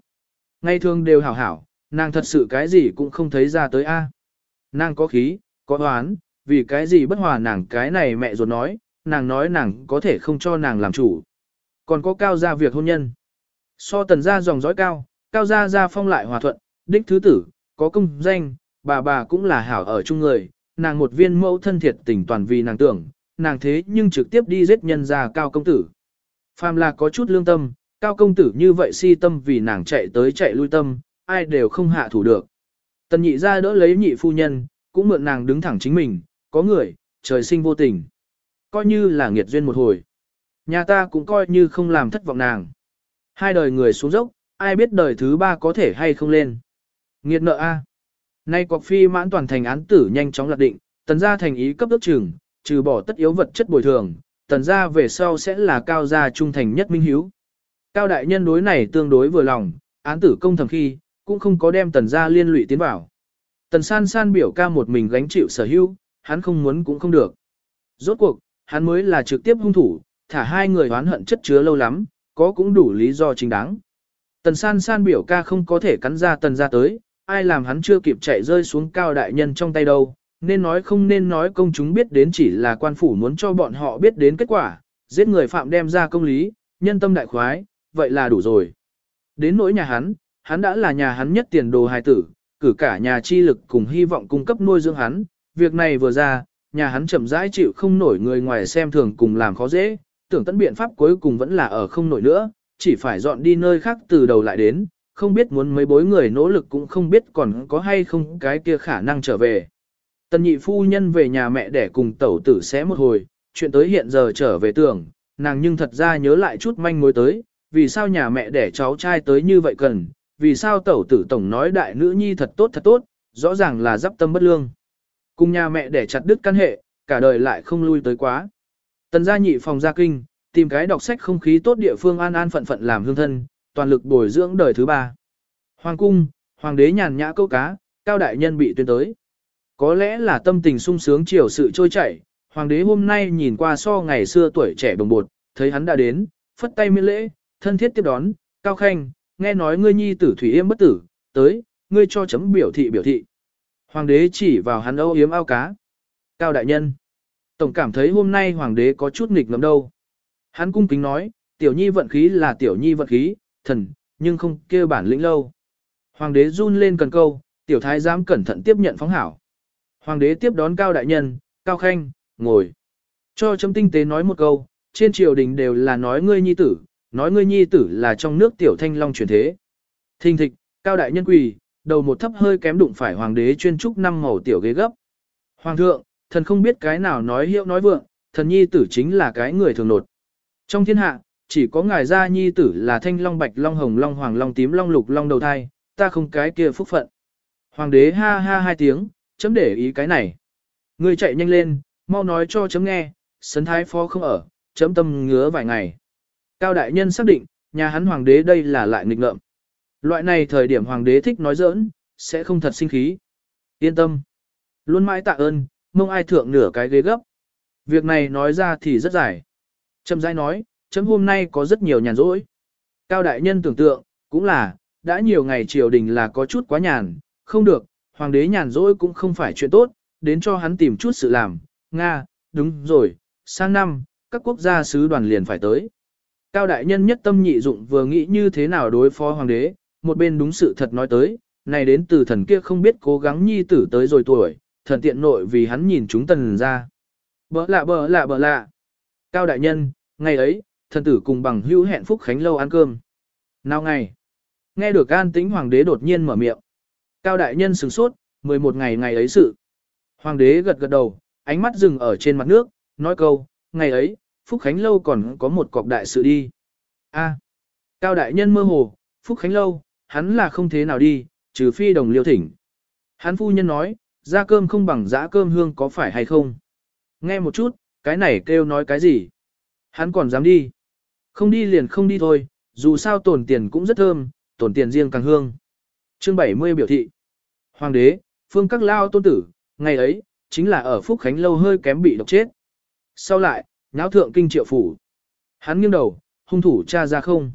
Ngày thường đều hảo hảo, nàng thật sự cái gì cũng không thấy ra tới a. Nàng có khí, có oán, vì cái gì bất hòa nàng cái này mẹ ruột nói, nàng nói nàng có thể không cho nàng làm chủ. Còn có cao gia việc hôn nhân. So tần gia dòng dõi cao, cao gia gia phong lại hòa thuận, đích thứ tử, có công danh, bà bà cũng là hảo ở chung người, nàng một viên mẫu thân thiệt tình toàn vì nàng tưởng, nàng thế nhưng trực tiếp đi giết nhân gia cao công tử. Phàm là có chút lương tâm, cao công tử như vậy si tâm vì nàng chạy tới chạy lui tâm, ai đều không hạ thủ được. Tần nhị ra đỡ lấy nhị phu nhân, cũng mượn nàng đứng thẳng chính mình, có người, trời sinh vô tình. Coi như là nghiệt duyên một hồi. Nhà ta cũng coi như không làm thất vọng nàng. Hai đời người xuống dốc, ai biết đời thứ ba có thể hay không lên. Nghiệt nợ A. Nay quặc phi mãn toàn thành án tử nhanh chóng lạc định, tần gia thành ý cấp ước trừng, trừ bỏ tất yếu vật chất bồi thường, tần gia về sau sẽ là cao gia trung thành nhất minh hiếu. Cao đại nhân đối này tương đối vừa lòng, án tử công thầm khi, cũng không có đem tần gia liên lụy tiến vào. Tần san san biểu ca một mình gánh chịu sở hữu, hắn không muốn cũng không được. Rốt cuộc, hắn mới là trực tiếp hung thủ, thả hai người oán hận chất chứa lâu lắm, có cũng đủ lý do chính đáng. Tần san san biểu ca không có thể cắn ra tần ra tới, ai làm hắn chưa kịp chạy rơi xuống cao đại nhân trong tay đâu, nên nói không nên nói công chúng biết đến chỉ là quan phủ muốn cho bọn họ biết đến kết quả, giết người phạm đem ra công lý, nhân tâm đại khoái, vậy là đủ rồi. Đến nỗi nhà hắn, hắn đã là nhà hắn nhất tiền đồ hài tử, cử cả nhà chi lực cùng hy vọng cung cấp nuôi dưỡng hắn, việc này vừa ra, nhà hắn chậm rãi chịu không nổi người ngoài xem thường cùng làm khó dễ, tưởng tận biện pháp cuối cùng vẫn là ở không nổi nữa, chỉ phải dọn đi nơi khác từ đầu lại đến, không biết muốn mấy bối người nỗ lực cũng không biết còn có hay không cái kia khả năng trở về. Tần nhị phu nhân về nhà mẹ để cùng tẩu tử xé một hồi, chuyện tới hiện giờ trở về tưởng, nàng nhưng thật ra nhớ lại chút manh mối tới, vì sao nhà mẹ để cháu trai tới như vậy cần, vì sao tẩu tử tổng nói đại nữ nhi thật tốt thật tốt, rõ ràng là dắp tâm bất lương. Cùng nhà mẹ để chặt đứt căn hệ, cả đời lại không lui tới quá. Tần gia nhị phòng gia kinh, tìm cái đọc sách không khí tốt địa phương an an phận phận làm hương thân, toàn lực bồi dưỡng đời thứ ba. Hoàng cung, hoàng đế nhàn nhã câu cá, cao đại nhân bị tuyên tới. Có lẽ là tâm tình sung sướng chiều sự trôi chảy, hoàng đế hôm nay nhìn qua so ngày xưa tuổi trẻ bồng bột, thấy hắn đã đến, phất tay miễn lễ, thân thiết tiếp đón, cao khanh, nghe nói ngươi nhi tử thủy yêm bất tử, tới, ngươi cho chấm biểu thị biểu thị. Hoàng đế chỉ vào hắn âu yếm ao cá. Cao đại nhân. Tổng cảm thấy hôm nay hoàng đế có chút nghịch ngợm đâu. Hắn cung kính nói, tiểu nhi vận khí là tiểu nhi vận khí, thần, nhưng không kêu bản lĩnh lâu. Hoàng đế run lên cần câu, tiểu thái giám cẩn thận tiếp nhận phóng hảo. Hoàng đế tiếp đón cao đại nhân, cao khanh, ngồi. Cho chấm tinh tế nói một câu, trên triều đình đều là nói ngươi nhi tử, nói ngươi nhi tử là trong nước tiểu thanh long truyền thế. Thình thịch, cao đại nhân quỳ, đầu một thấp hơi kém đụng phải hoàng đế chuyên trúc năm màu tiểu ghế gấp. Hoàng thượng, thần không biết cái nào nói hiệu nói vượng, thần nhi tử chính là cái người thường nột. Trong thiên hạ, chỉ có ngài gia nhi tử là thanh long bạch long hồng long hoàng long tím long lục long đầu thai, ta không cái kia phúc phận. Hoàng đế ha ha hai tiếng, chấm để ý cái này. Người chạy nhanh lên, mau nói cho chấm nghe, sấn thái phó không ở, chấm tâm ngứa vài ngày. Cao đại nhân xác định, nhà hắn hoàng đế đây là lại nghịch ngợm. Loại này thời điểm hoàng đế thích nói giỡn, sẽ không thật sinh khí. Yên tâm. Luôn mãi tạ ơn, mong ai thượng nửa cái ghế gấp. Việc này nói ra thì rất dài. Trầm giai nói, chấm hôm nay có rất nhiều nhàn rỗi. Cao đại nhân tưởng tượng, cũng là, đã nhiều ngày triều đình là có chút quá nhàn, không được, hoàng đế nhàn rỗi cũng không phải chuyện tốt, đến cho hắn tìm chút sự làm, Nga, đúng rồi, sang năm, các quốc gia sứ đoàn liền phải tới. Cao đại nhân nhất tâm nhị dụng vừa nghĩ như thế nào đối phó hoàng đế, một bên đúng sự thật nói tới, này đến từ thần kia không biết cố gắng nhi tử tới rồi tuổi, thần tiện nội vì hắn nhìn chúng tần ra. Bỡ lạ bỡ lạ bỡ lạ. Cao đại nhân, ngày ấy, thần tử cùng bằng hữu hẹn phúc khánh lâu ăn cơm. Nào ngày? Nghe được an tĩnh hoàng đế đột nhiên mở miệng. Cao đại nhân sửng sốt, 11 ngày ngày ấy sự. Hoàng đế gật gật đầu, ánh mắt dừng ở trên mặt nước, nói câu, ngày ấy, Phúc Khánh Lâu còn có một cọc đại sự đi. A. Cao đại nhân mơ hồ, Phúc Khánh Lâu, hắn là không thế nào đi, trừ phi đồng liêu thỉnh. Hắn phu nhân nói, ra cơm không bằng dã cơm hương có phải hay không? Nghe một chút, cái này kêu nói cái gì? Hắn còn dám đi. Không đi liền không đi thôi, dù sao tổn tiền cũng rất thơm, tổn tiền riêng càng hương. Chương 70 biểu thị. Hoàng đế, phương các lao tôn tử, ngày ấy, chính là ở Phúc Khánh lâu hơi kém bị độc chết. Sau lại, nháo thượng kinh triệu phủ. Hắn nghiêng đầu, hung thủ cha ra không.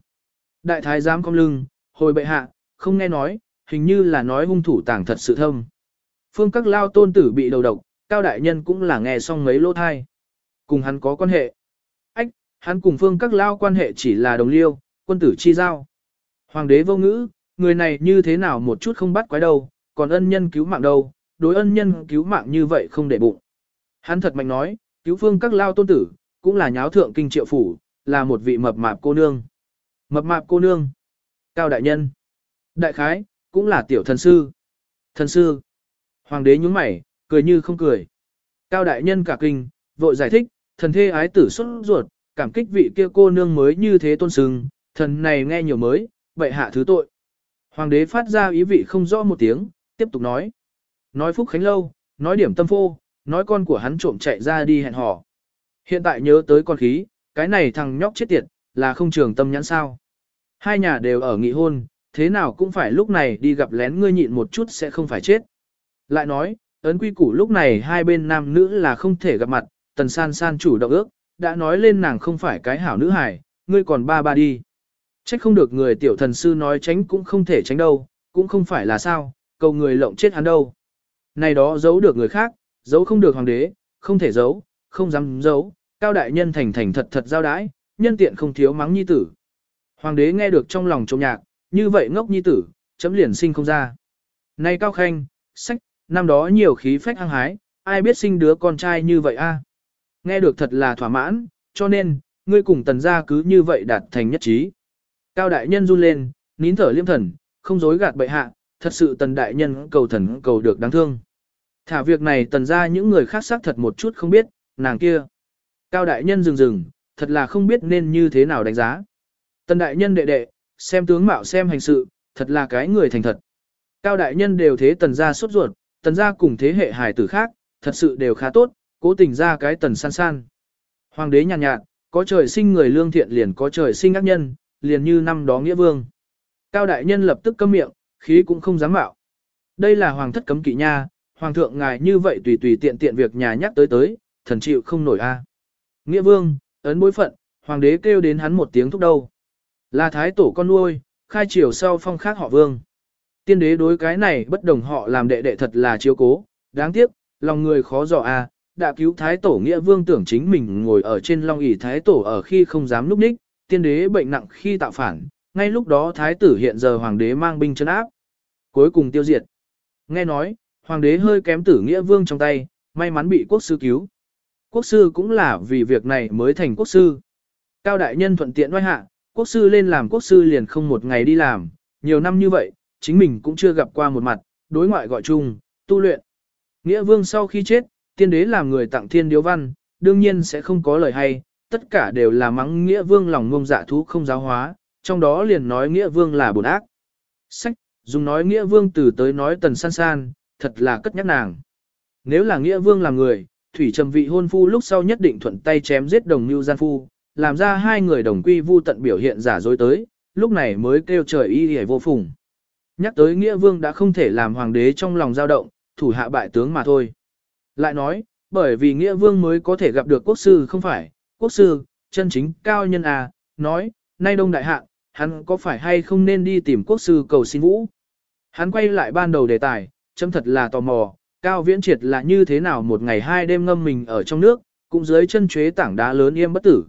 Đại thái giám cong lưng, hồi bệ hạ, không nghe nói, hình như là nói hung thủ tàng thật sự thâm. Phương các lao tôn tử bị đầu độc, cao đại nhân cũng là nghe xong mấy lỗ thai. Cùng hắn có quan hệ. Ách, hắn cùng phương các lao quan hệ chỉ là đồng liêu, quân tử chi giao. Hoàng đế vô ngữ, người này như thế nào một chút không bắt quái đâu, còn ân nhân cứu mạng đâu, đối ân nhân cứu mạng như vậy không để bụng. Hắn thật mạnh nói, cứu phương các lao tôn tử, cũng là nháo thượng kinh triệu phủ, là một vị mập mạp cô nương. Mập mạp cô nương. Cao đại nhân. Đại khái, cũng là tiểu thần sư. Thần sư. Hoàng đế nhúng mày, cười như không cười. Cao đại nhân cả kinh, vội giải thích, thần thê ái tử xuất ruột, cảm kích vị kia cô nương mới như thế tôn sừng, thần này nghe nhiều mới, vậy hạ thứ tội. Hoàng đế phát ra ý vị không rõ một tiếng, tiếp tục nói. Nói Phúc Khánh Lâu, nói điểm tâm phô, nói con của hắn trộm chạy ra đi hẹn hò. Hiện tại nhớ tới con khí, cái này thằng nhóc chết tiệt, là không trường tâm nhãn sao. Hai nhà đều ở nghị hôn, thế nào cũng phải lúc này đi gặp lén ngươi nhịn một chút sẽ không phải chết. Lại nói, ấn quy củ lúc này hai bên nam nữ là không thể gặp mặt, tần san san chủ động ước, đã nói lên nàng không phải cái hảo nữ hải, ngươi còn ba ba đi. Trách không được người tiểu thần sư nói tránh cũng không thể tránh đâu, cũng không phải là sao, cầu người lộng chết hắn đâu. Này đó giấu được người khác, giấu không được hoàng đế, không thể giấu, không dám giấu, cao đại nhân thành thành thật thật giao đãi, nhân tiện không thiếu mắng nhi tử. Hoàng đế nghe được trong lòng trông nhạc, như vậy ngốc nhi tử, chấm liền sinh không ra. Này cao khanh, sách, năm đó nhiều khí phách hăng hái, ai biết sinh đứa con trai như vậy a? Nghe được thật là thỏa mãn, cho nên, ngươi cùng tần gia cứ như vậy đạt thành nhất trí. Cao đại nhân run lên, nín thở liêm thần, không dối gạt bệ hạ, thật sự tần đại nhân cầu thần cầu được đáng thương. Thả việc này tần ra những người khác xác thật một chút không biết, nàng kia. Cao đại nhân dừng dừng, thật là không biết nên như thế nào đánh giá. Tần đại nhân đệ đệ, xem tướng mạo xem hành sự, thật là cái người thành thật. Cao đại nhân đều thế tần ra sốt ruột, tần ra cùng thế hệ hài tử khác, thật sự đều khá tốt, cố tình ra cái tần san san. Hoàng đế nhàn nhạt, nhạt, có trời sinh người lương thiện liền có trời sinh ác nhân, liền như năm đó nghĩa vương. Cao đại nhân lập tức câm miệng, khí cũng không dám mạo. Đây là hoàng thất cấm kỵ nha, hoàng thượng ngài như vậy tùy tùy tiện tiện việc nhà nhắc tới tới, thần chịu không nổi a. Nghĩa vương, ấn bối phận, hoàng đế kêu đến hắn một tiếng thúc đâu. Là thái tổ con nuôi, khai triều sau phong khác họ vương. Tiên đế đối cái này bất đồng họ làm đệ đệ thật là chiếu cố, đáng tiếc, lòng người khó dò a, đã cứu thái tổ nghĩa vương tưởng chính mình ngồi ở trên long ỷ thái tổ ở khi không dám núp ních, tiên đế bệnh nặng khi tạo phản, ngay lúc đó thái tử hiện giờ hoàng đế mang binh chân áp. Cuối cùng tiêu diệt. Nghe nói, hoàng đế hơi kém tử nghĩa vương trong tay, may mắn bị quốc sư cứu. Quốc sư cũng là vì việc này mới thành quốc sư. Cao đại nhân thuận tiện oai hạ, quốc sư lên làm quốc sư liền không một ngày đi làm, nhiều năm như vậy, chính mình cũng chưa gặp qua một mặt, đối ngoại gọi chung, tu luyện. Nghĩa vương sau khi chết, tiên đế làm người tặng thiên điếu văn, đương nhiên sẽ không có lời hay, tất cả đều là mắng nghĩa vương lòng ngông dạ thú không giáo hóa, trong đó liền nói nghĩa vương là bổn ác. Sách, dùng nói nghĩa vương từ tới nói tần san san, thật là cất nhắc nàng. Nếu là nghĩa vương làm người, thủy trầm vị hôn phu lúc sau nhất định thuận tay chém giết đồng mưu gian phu, làm ra hai người đồng quy vu tận biểu hiện giả dối tới, lúc này mới kêu trời y hề vô phùng. Nhắc tới nghĩa vương đã không thể làm hoàng đế trong lòng dao động, thủ hạ bại tướng mà thôi. Lại nói, bởi vì nghĩa vương mới có thể gặp được quốc sư không phải, quốc sư, chân chính cao nhân à, nói, nay đông đại hạ, hắn có phải hay không nên đi tìm quốc sư cầu xin vũ. Hắn quay lại ban đầu đề tài, chấm thật là tò mò, Cao Viễn Triệt là như thế nào một ngày hai đêm ngâm mình ở trong nước, cũng dưới chân chế tảng đá lớn im bất tử.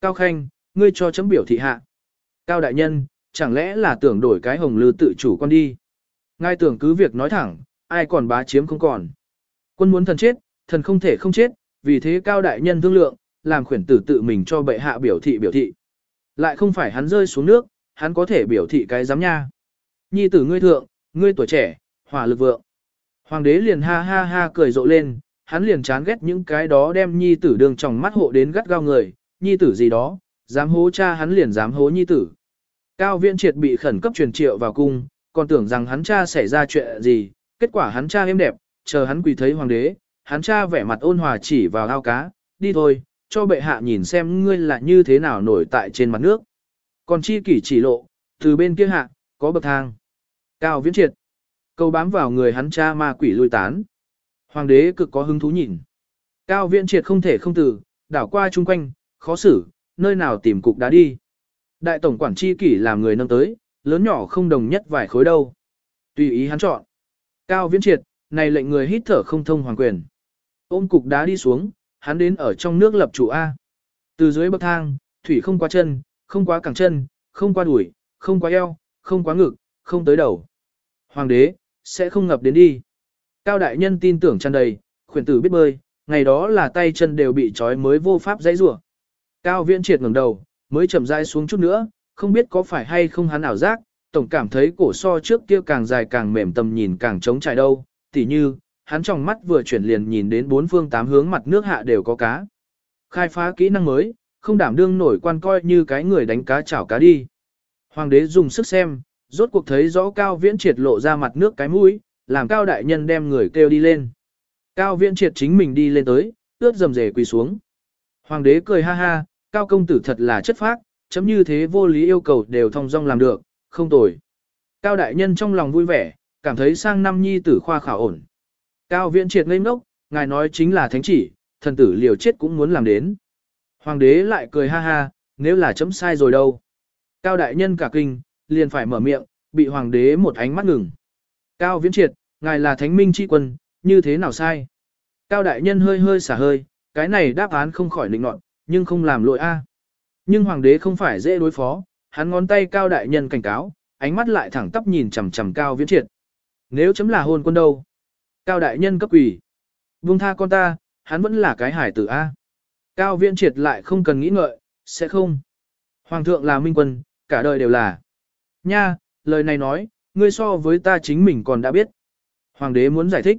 Cao Khanh, ngươi cho chấm biểu thị hạ. Cao Đại Nhân, chẳng lẽ là tưởng đổi cái hồng lư tự chủ con đi. Ngài tưởng cứ việc nói thẳng, ai còn bá chiếm không còn. Quân muốn thần chết, thần không thể không chết, vì thế Cao Đại Nhân thương lượng, làm khuyển tử tự mình cho bệ hạ biểu thị biểu thị. Lại không phải hắn rơi xuống nước, hắn có thể biểu thị cái giám nha. Nhi tử ngươi thượng, ngươi tuổi trẻ, hỏa lực vượng. Hoàng đế liền ha ha ha cười rộ lên, hắn liền chán ghét những cái đó đem nhi tử đường trong mắt hộ đến gắt gao người, nhi tử gì đó, dám hố cha hắn liền dám hố nhi tử. Cao viện triệt bị khẩn cấp truyền triệu vào cung, còn tưởng rằng hắn cha xảy ra chuyện gì, kết quả hắn cha êm đẹp, chờ hắn quỳ thấy hoàng đế, hắn cha vẻ mặt ôn hòa chỉ vào ao cá, đi thôi, cho bệ hạ nhìn xem ngươi là như thế nào nổi tại trên mặt nước. Còn chi kỷ chỉ lộ, từ bên kia hạ, có bậc thang. Cao viễn triệt, câu bám vào người hắn cha ma quỷ lui tán. Hoàng đế cực có hứng thú nhìn. Cao viễn triệt không thể không từ, đảo qua chung quanh, khó xử, nơi nào tìm cục đá đi. Đại tổng quản chi kỷ làm người nâng tới, lớn nhỏ không đồng nhất vài khối đâu. Tùy ý hắn chọn. Cao viễn triệt, này lệnh người hít thở không thông hoàng quyền. Ôm cục đá đi xuống, hắn đến ở trong nước lập trụ A. Từ dưới bậc thang, thủy không qua chân, không qua cẳng chân, không qua đùi, không qua eo, không qua ngực, không tới đầu. Hoàng đế, sẽ không ngập đến đi. Cao đại nhân tin tưởng tràn đầy, khuyển tử biết bơi, ngày đó là tay chân đều bị trói mới vô pháp dãy rủa. Cao viễn triệt ngẩng đầu, mới chậm rãi xuống chút nữa, không biết có phải hay không hắn ảo giác, tổng cảm thấy cổ so trước kia càng dài càng mềm tầm nhìn càng trống trải đâu, tỉ như, hắn trong mắt vừa chuyển liền nhìn đến bốn phương tám hướng mặt nước hạ đều có cá. Khai phá kỹ năng mới, không đảm đương nổi quan coi như cái người đánh cá chảo cá đi. Hoàng đế dùng sức xem, rốt cuộc thấy rõ cao viễn triệt lộ ra mặt nước cái mũi, làm cao đại nhân đem người kêu đi lên. Cao viễn triệt chính mình đi lên tới, ướt dầm rề quỳ xuống. Hoàng đế cười ha ha, cao công tử thật là chất phác, chấm như thế vô lý yêu cầu đều thông dong làm được, không tồi. Cao đại nhân trong lòng vui vẻ, cảm thấy sang năm nhi tử khoa khảo ổn. Cao viện triệt ngây ngốc, ngài nói chính là thánh chỉ, thần tử liều chết cũng muốn làm đến. Hoàng đế lại cười ha ha, nếu là chấm sai rồi đâu. Cao đại nhân cả kinh, liền phải mở miệng, bị hoàng đế một ánh mắt ngừng. Cao viễn triệt, ngài là thánh minh chi quân, như thế nào sai? Cao đại nhân hơi hơi xả hơi, cái này đáp án không khỏi định nọt, nhưng không làm lỗi a. À. Nhưng hoàng đế không phải dễ đối phó, hắn ngón tay cao đại nhân cảnh cáo, ánh mắt lại thẳng tắp nhìn chằm chằm cao viễn triệt. Nếu chấm là hôn quân đâu? Cao đại nhân cấp quỷ. vương tha con ta, hắn vẫn là cái hải tử A. Cao viện triệt lại không cần nghĩ ngợi, sẽ không. Hoàng thượng là minh quân, cả đời đều là. Nha, lời này nói, ngươi so với ta chính mình còn đã biết. Hoàng đế muốn giải thích.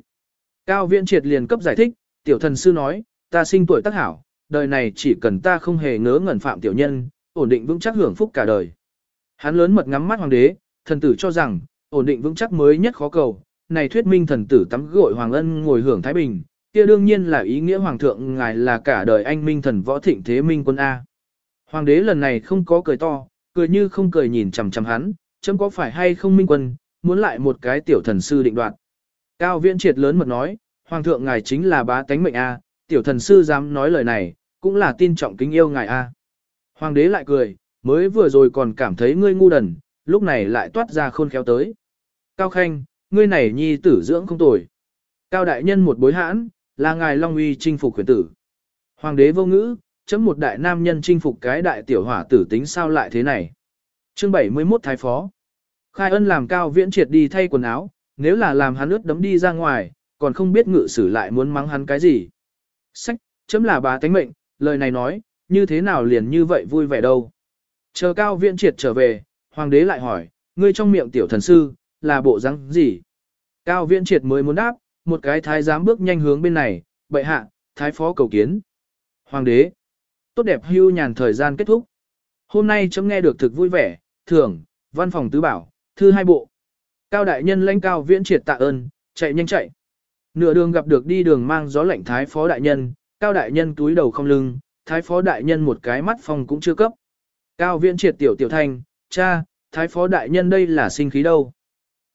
Cao viện triệt liền cấp giải thích, tiểu thần sư nói, ta sinh tuổi tác hảo, đời này chỉ cần ta không hề ngớ ngẩn phạm tiểu nhân, ổn định vững chắc hưởng phúc cả đời. Hắn lớn mật ngắm mắt hoàng đế, thần tử cho rằng, ổn định vững chắc mới nhất khó cầu, này thuyết minh thần tử tắm gội hoàng ân ngồi hưởng thái bình, kia đương nhiên là ý nghĩa hoàng thượng ngài là cả đời anh minh thần võ thịnh thế minh quân A. Hoàng đế lần này không có cười to, cười như không cười nhìn chằm chằm hắn, chấm có phải hay không minh quân, muốn lại một cái tiểu thần sư định đoạt. Cao viễn triệt lớn mật nói, hoàng thượng ngài chính là bá tánh mệnh A, tiểu thần sư dám nói lời này, cũng là tin trọng kính yêu ngài A. Hoàng đế lại cười, mới vừa rồi còn cảm thấy ngươi ngu đần, lúc này lại toát ra khôn khéo tới. Cao Khanh, ngươi này nhi tử dưỡng không tồi. Cao đại nhân một bối hãn, là ngài Long Uy chinh phục quyền tử. Hoàng đế vô ngữ, chấm một đại nam nhân chinh phục cái đại tiểu hỏa tử tính sao lại thế này. Chương 71 Thái Phó Khai ân làm cao viễn triệt đi thay quần áo, nếu là làm hắn ướt đấm đi ra ngoài, còn không biết ngự sử lại muốn mắng hắn cái gì. Sách, chấm là bà tánh mệnh, lời này nói, như thế nào liền như vậy vui vẻ đâu. Chờ cao viễn triệt trở về, hoàng đế lại hỏi, ngươi trong miệng tiểu thần sư, là bộ răng gì? Cao viễn triệt mới muốn đáp, một cái thái giám bước nhanh hướng bên này, bệ hạ, thái phó cầu kiến. Hoàng đế, tốt đẹp hưu nhàn thời gian kết thúc. Hôm nay chấm nghe được thực vui vẻ, thưởng, văn phòng tứ bảo, thư hai bộ. Cao đại nhân lãnh cao viễn triệt tạ ơn, chạy nhanh chạy. Nửa đường gặp được đi đường mang gió lạnh thái phó đại nhân, cao đại nhân túi đầu không lưng, thái phó đại nhân một cái mắt phòng cũng chưa cấp. Cao viễn triệt tiểu tiểu thanh, cha, thái phó đại nhân đây là sinh khí đâu.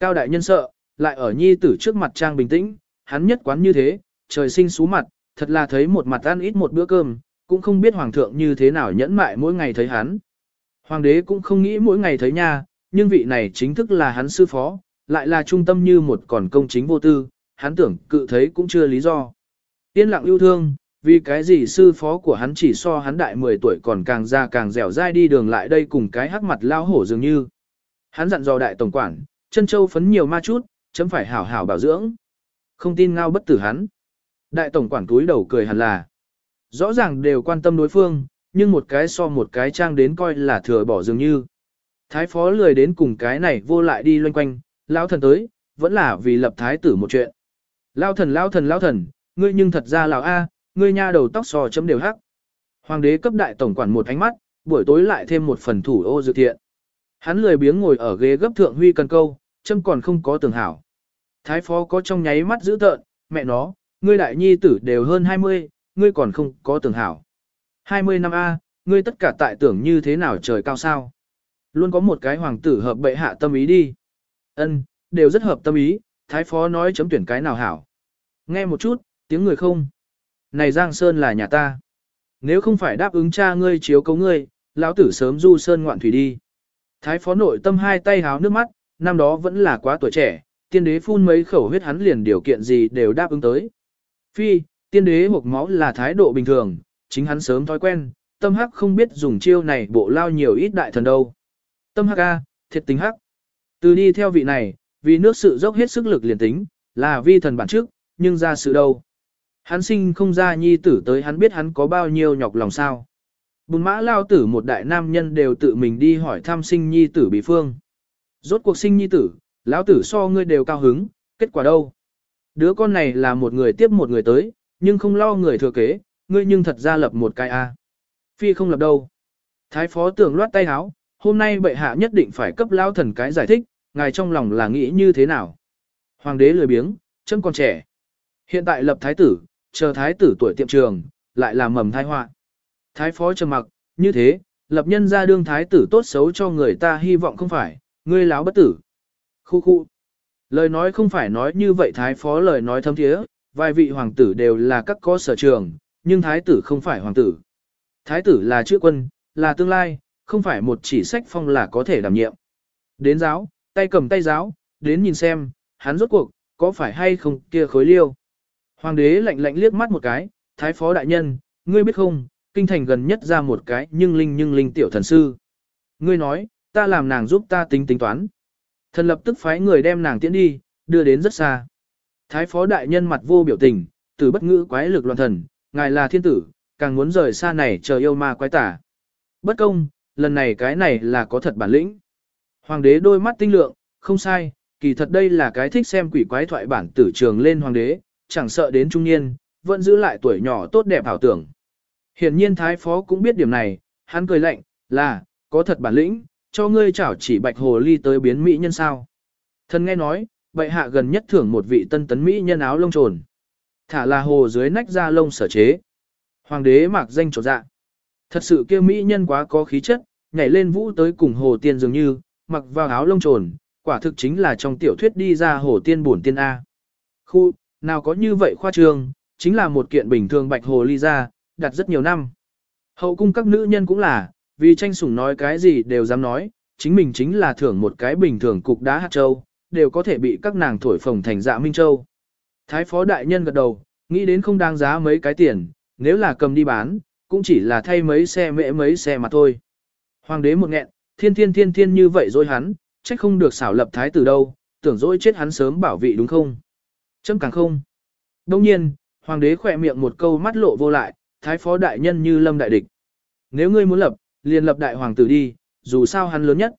Cao đại nhân sợ, lại ở nhi tử trước mặt trang bình tĩnh, hắn nhất quán như thế, trời sinh xú mặt, thật là thấy một mặt ăn ít một bữa cơm, cũng không biết hoàng thượng như thế nào nhẫn mại mỗi ngày thấy hắn. Hoàng đế cũng không nghĩ mỗi ngày thấy nha, nhưng vị này chính thức là hắn sư phó, lại là trung tâm như một còn công chính vô tư, hắn tưởng cự thấy cũng chưa lý do. Yên lặng yêu thương, vì cái gì sư phó của hắn chỉ so hắn đại 10 tuổi còn càng già càng dẻo dai đi đường lại đây cùng cái hắc mặt lao hổ dường như. Hắn dặn dò đại tổng quản, chân châu phấn nhiều ma chút, chấm phải hảo hảo bảo dưỡng. Không tin ngao bất tử hắn. Đại tổng quản túi đầu cười hẳn là. Rõ ràng đều quan tâm đối phương, nhưng một cái so một cái trang đến coi là thừa bỏ dường như. Thái phó lười đến cùng cái này vô lại đi loanh quanh, Lão thần tới, vẫn là vì lập thái tử một chuyện. Lao thần lao thần lao thần, ngươi nhưng thật ra lão A, ngươi nha đầu tóc sò chấm đều hắc. Hoàng đế cấp đại tổng quản một ánh mắt, buổi tối lại thêm một phần thủ ô dự thiện. Hắn lười biếng ngồi ở ghế gấp thượng huy cần câu, châm còn không có tường hảo. Thái phó có trong nháy mắt giữ tợn, mẹ nó, ngươi đại nhi tử đều hơn 20, ngươi còn không có tường hảo. 20 năm A, ngươi tất cả tại tưởng như thế nào trời cao sao. Luôn có một cái hoàng tử hợp bệ hạ tâm ý đi. Ân, đều rất hợp tâm ý, thái phó nói chấm tuyển cái nào hảo. Nghe một chút, tiếng người không. Này Giang Sơn là nhà ta. Nếu không phải đáp ứng cha ngươi chiếu cấu ngươi, lão tử sớm du sơn ngoạn thủy đi. Thái phó nội tâm hai tay háo nước mắt, năm đó vẫn là quá tuổi trẻ, tiên đế phun mấy khẩu huyết hắn liền điều kiện gì đều đáp ứng tới. Phi, tiên đế hộp máu là thái độ bình thường, chính hắn sớm thói quen, tâm hắc không biết dùng chiêu này bộ lao nhiều ít đại thần đâu. Tâm hắc A, thiệt tính hắc. Từ đi theo vị này, vì nước sự dốc hết sức lực liền tính, là vi thần bản trước, nhưng ra sự đâu. Hắn sinh không ra nhi tử tới hắn biết hắn có bao nhiêu nhọc lòng sao. Bùn mã lao tử một đại nam nhân đều tự mình đi hỏi thăm sinh nhi tử bị phương. Rốt cuộc sinh nhi tử, lão tử so ngươi đều cao hứng, kết quả đâu? Đứa con này là một người tiếp một người tới, nhưng không lo người thừa kế, ngươi nhưng thật ra lập một cái A. Phi không lập đâu. Thái phó tưởng loát tay háo, hôm nay bệ hạ nhất định phải cấp lao thần cái giải thích, ngài trong lòng là nghĩ như thế nào. Hoàng đế lười biếng, chân còn trẻ. Hiện tại lập thái tử, chờ thái tử tuổi tiệm trường, lại là mầm thai họa. Thái phó trầm mặc, như thế, lập nhân ra đương thái tử tốt xấu cho người ta hy vọng không phải, ngươi láo bất tử. Khu khu. Lời nói không phải nói như vậy thái phó lời nói thâm thiế, vài vị hoàng tử đều là các có sở trường, nhưng thái tử không phải hoàng tử. Thái tử là chữ quân, là tương lai, không phải một chỉ sách phong là có thể đảm nhiệm. Đến giáo, tay cầm tay giáo, đến nhìn xem, hắn rốt cuộc, có phải hay không kia khối liêu. Hoàng đế lạnh lạnh liếc mắt một cái, thái phó đại nhân, ngươi biết không, kinh thành gần nhất ra một cái nhưng linh nhưng linh tiểu thần sư. Ngươi nói, ta làm nàng giúp ta tính tính toán. Thần lập tức phái người đem nàng tiễn đi, đưa đến rất xa. Thái phó đại nhân mặt vô biểu tình, từ bất ngữ quái lực loạn thần, ngài là thiên tử, càng muốn rời xa này chờ yêu ma quái tả. Bất công, lần này cái này là có thật bản lĩnh. Hoàng đế đôi mắt tinh lượng, không sai, kỳ thật đây là cái thích xem quỷ quái thoại bản tử trường lên hoàng đế, chẳng sợ đến trung niên, vẫn giữ lại tuổi nhỏ tốt đẹp ảo tưởng. Hiển nhiên thái phó cũng biết điểm này, hắn cười lạnh, là, có thật bản lĩnh, cho ngươi chảo chỉ bạch hồ ly tới biến mỹ nhân sao. Thần nghe nói, bệ hạ gần nhất thưởng một vị tân tấn mỹ nhân áo lông trồn. Thả là hồ dưới nách ra lông sở chế. Hoàng đế mạc danh trột dạ. Thật sự kia mỹ nhân quá có khí chất, nhảy lên vũ tới cùng hồ tiên dường như, mặc vào áo lông trồn, quả thực chính là trong tiểu thuyết đi ra hồ tiên bổn tiên A. Khu, nào có như vậy khoa trương, chính là một kiện bình thường bạch hồ ly ra, đặt rất nhiều năm. Hậu cung các nữ nhân cũng là, vì tranh sủng nói cái gì đều dám nói, chính mình chính là thưởng một cái bình thường cục đá hạt châu, đều có thể bị các nàng thổi phồng thành dạ minh châu. Thái phó đại nhân gật đầu, nghĩ đến không đáng giá mấy cái tiền, nếu là cầm đi bán, cũng chỉ là thay mấy xe mễ mấy xe mà thôi. Hoàng đế một nghẹn, thiên thiên thiên thiên như vậy rồi hắn, trách không được xảo lập thái tử đâu, tưởng dỗi chết hắn sớm bảo vị đúng không? Chấm càng không. Đông nhiên, hoàng đế khỏe miệng một câu mắt lộ vô lại, thái phó đại nhân như lâm đại địch. Nếu ngươi muốn lập, liền lập đại hoàng tử đi, dù sao hắn lớn nhất.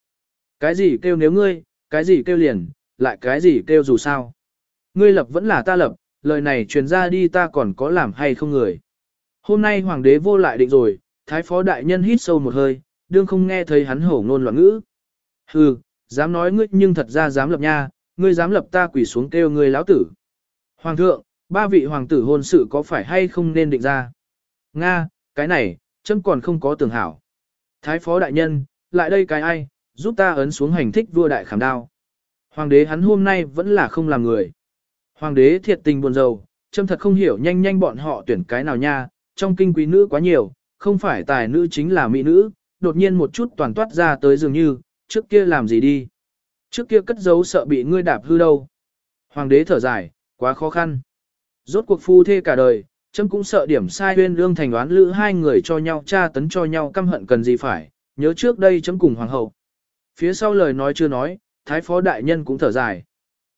Cái gì kêu nếu ngươi, cái gì kêu liền, lại cái gì kêu dù sao. Ngươi lập vẫn là ta lập, lời này truyền ra đi ta còn có làm hay không người. Hôm nay hoàng đế vô lại định rồi, thái phó đại nhân hít sâu một hơi, đương không nghe thấy hắn hổ ngôn loạn ngữ. Hừ, dám nói ngươi nhưng thật ra dám lập nha, ngươi dám lập ta quỷ xuống kêu ngươi lão tử. Hoàng thượng, ba vị hoàng tử hôn sự có phải hay không nên định ra? Nga, cái này, chấm còn không có tưởng hảo. Thái phó đại nhân, lại đây cái ai, giúp ta ấn xuống hành thích vua đại khảm đao. Hoàng đế hắn hôm nay vẫn là không làm người. Hoàng đế thiệt tình buồn rầu, châm thật không hiểu nhanh nhanh bọn họ tuyển cái nào nha, trong kinh quý nữ quá nhiều, không phải tài nữ chính là mỹ nữ, đột nhiên một chút toàn toát ra tới dường như, trước kia làm gì đi. Trước kia cất giấu sợ bị ngươi đạp hư đâu. Hoàng đế thở dài, Quá khó khăn. Rốt cuộc phu thê cả đời, chấm cũng sợ điểm sai huyên lương thành đoán lữ hai người cho nhau tra tấn cho nhau căm hận cần gì phải, nhớ trước đây chấm cùng hoàng hậu. Phía sau lời nói chưa nói, thái phó đại nhân cũng thở dài.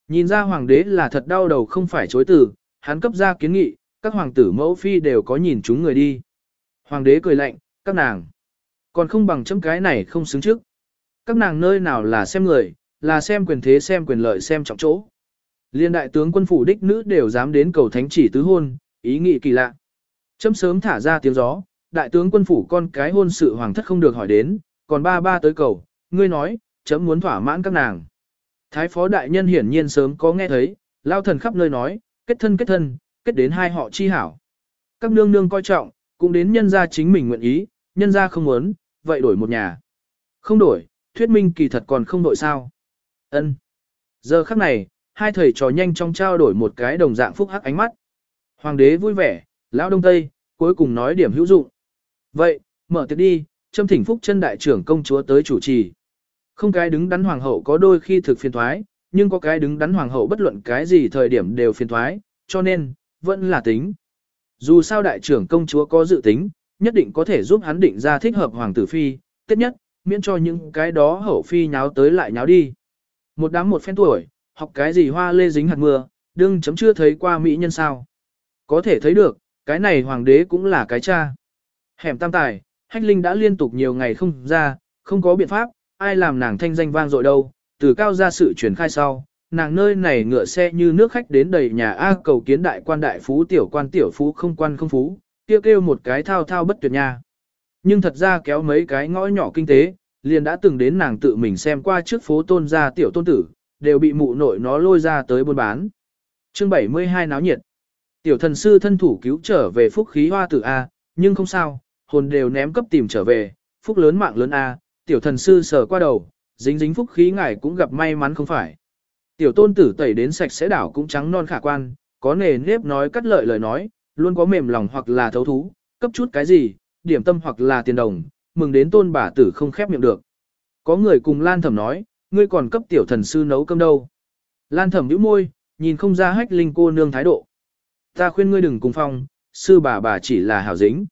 Nhìn ra hoàng đế là thật đau đầu không phải chối từ, hắn cấp ra kiến nghị, các hoàng tử mẫu phi đều có nhìn chúng người đi. Hoàng đế cười lạnh, các nàng. Còn không bằng chấm cái này không xứng trước. Các nàng nơi nào là xem người, là xem quyền thế xem quyền lợi xem trọng chỗ. Liên đại tướng quân phủ đích nữ đều dám đến cầu thánh chỉ tứ hôn, ý nghĩ kỳ lạ. Chấm sớm thả ra tiếng gió, đại tướng quân phủ con cái hôn sự hoàng thất không được hỏi đến, còn ba ba tới cầu, ngươi nói, chấm muốn thỏa mãn các nàng. Thái phó đại nhân hiển nhiên sớm có nghe thấy, lao thần khắp nơi nói, kết thân kết thân, kết đến hai họ chi hảo. Các nương nương coi trọng, cũng đến nhân gia chính mình nguyện ý, nhân gia không muốn, vậy đổi một nhà. Không đổi, thuyết minh kỳ thật còn không đổi sao. Ân. Giờ khắc này, hai thầy trò nhanh trong trao đổi một cái đồng dạng phúc hắc ánh mắt. Hoàng đế vui vẻ, lão đông tây, cuối cùng nói điểm hữu dụng. Vậy, mở tiệc đi, châm thỉnh phúc chân đại trưởng công chúa tới chủ trì. Không cái đứng đắn hoàng hậu có đôi khi thực phiền thoái, nhưng có cái đứng đắn hoàng hậu bất luận cái gì thời điểm đều phiền thoái, cho nên, vẫn là tính. Dù sao đại trưởng công chúa có dự tính, nhất định có thể giúp hắn định ra thích hợp hoàng tử phi, tiết nhất, miễn cho những cái đó hậu phi nháo tới lại nháo đi. Một đám một phen tuổi, học cái gì hoa lê dính hạt mưa, đương chấm chưa thấy qua mỹ nhân sao. Có thể thấy được, cái này hoàng đế cũng là cái cha. Hẻm tam tài, hách linh đã liên tục nhiều ngày không ra, không có biện pháp, ai làm nàng thanh danh vang dội đâu, từ cao ra sự truyền khai sau, nàng nơi này ngựa xe như nước khách đến đầy nhà A cầu kiến đại quan đại phú tiểu quan tiểu phú không quan không phú, kêu kêu một cái thao thao bất tuyệt nha. Nhưng thật ra kéo mấy cái ngõ nhỏ kinh tế, liền đã từng đến nàng tự mình xem qua trước phố tôn gia tiểu tôn tử, đều bị mụ nội nó lôi ra tới buôn bán. Chương 72 náo nhiệt. Tiểu thần sư thân thủ cứu trở về phúc khí hoa tử A, nhưng không sao, hồn đều ném cấp tìm trở về, phúc lớn mạng lớn A, tiểu thần sư sờ qua đầu, dính dính phúc khí ngài cũng gặp may mắn không phải. Tiểu tôn tử tẩy đến sạch sẽ đảo cũng trắng non khả quan, có nề nếp nói cắt lợi lời nói, luôn có mềm lòng hoặc là thấu thú, cấp chút cái gì, điểm tâm hoặc là tiền đồng, mừng đến tôn bà tử không khép miệng được. Có người cùng Lan Thẩm nói, ngươi còn cấp tiểu thần sư nấu cơm đâu. Lan Thẩm nhíu môi, nhìn không ra hách linh cô nương thái độ. Ta khuyên ngươi đừng cùng phong, sư bà bà chỉ là hảo dính.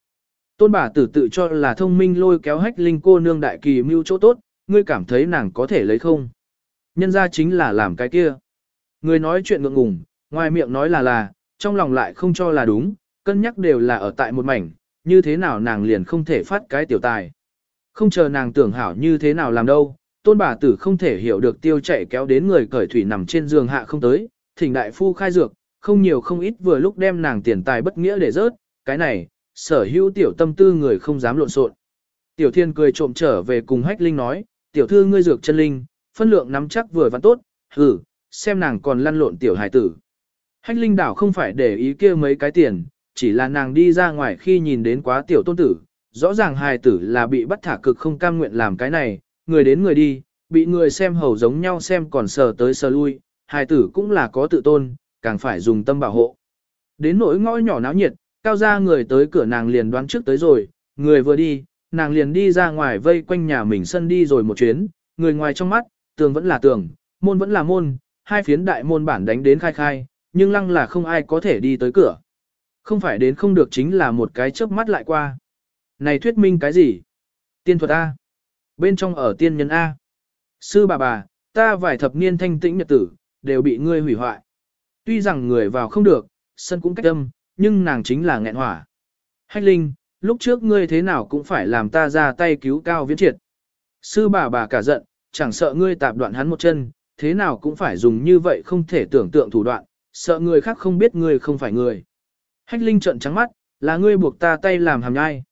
Tôn bà tử tự cho là thông minh lôi kéo hách linh cô nương đại kỳ mưu chỗ tốt, ngươi cảm thấy nàng có thể lấy không? Nhân ra chính là làm cái kia. Người nói chuyện ngượng ngùng, ngoài miệng nói là là, trong lòng lại không cho là đúng, cân nhắc đều là ở tại một mảnh, như thế nào nàng liền không thể phát cái tiểu tài. Không chờ nàng tưởng hảo như thế nào làm đâu, tôn bà tử không thể hiểu được tiêu chạy kéo đến người cởi thủy nằm trên giường hạ không tới, thỉnh đại phu khai dược, không nhiều không ít vừa lúc đem nàng tiền tài bất nghĩa để rớt, cái này, sở hữu tiểu tâm tư người không dám lộn xộn. Tiểu thiên cười trộm trở về cùng hách linh nói, tiểu thư ngươi dược chân linh, phân lượng nắm chắc vừa văn tốt, hừ, xem nàng còn lăn lộn tiểu hài tử. Hách linh đảo không phải để ý kia mấy cái tiền, chỉ là nàng đi ra ngoài khi nhìn đến quá tiểu tôn tử, rõ ràng hài tử là bị bắt thả cực không cam nguyện làm cái này, người đến người đi, bị người xem hầu giống nhau xem còn sờ tới sờ lui, hài tử cũng là có tự tôn, càng phải dùng tâm bảo hộ. Đến nỗi ngõ nhỏ náo nhiệt, cao ra người tới cửa nàng liền đoán trước tới rồi, người vừa đi, nàng liền đi ra ngoài vây quanh nhà mình sân đi rồi một chuyến, người ngoài trong mắt, tường vẫn là tường, môn vẫn là môn, hai phiến đại môn bản đánh đến khai khai, nhưng lăng là không ai có thể đi tới cửa. Không phải đến không được chính là một cái chớp mắt lại qua. Này thuyết minh cái gì? Tiên thuật A. Bên trong ở tiên nhân A. Sư bà bà, ta vài thập niên thanh tĩnh nhật tử, đều bị ngươi hủy hoại. Tuy rằng người vào không được, sân cũng cách âm, nhưng nàng chính là nghẹn hỏa. Hách Linh, lúc trước ngươi thế nào cũng phải làm ta ra tay cứu cao viễn triệt. Sư bà bà cả giận, chẳng sợ ngươi tạp đoạn hắn một chân, thế nào cũng phải dùng như vậy không thể tưởng tượng thủ đoạn, sợ người khác không biết ngươi không phải người. Hách Linh trợn trắng mắt, là ngươi buộc ta tay làm hàm nhai.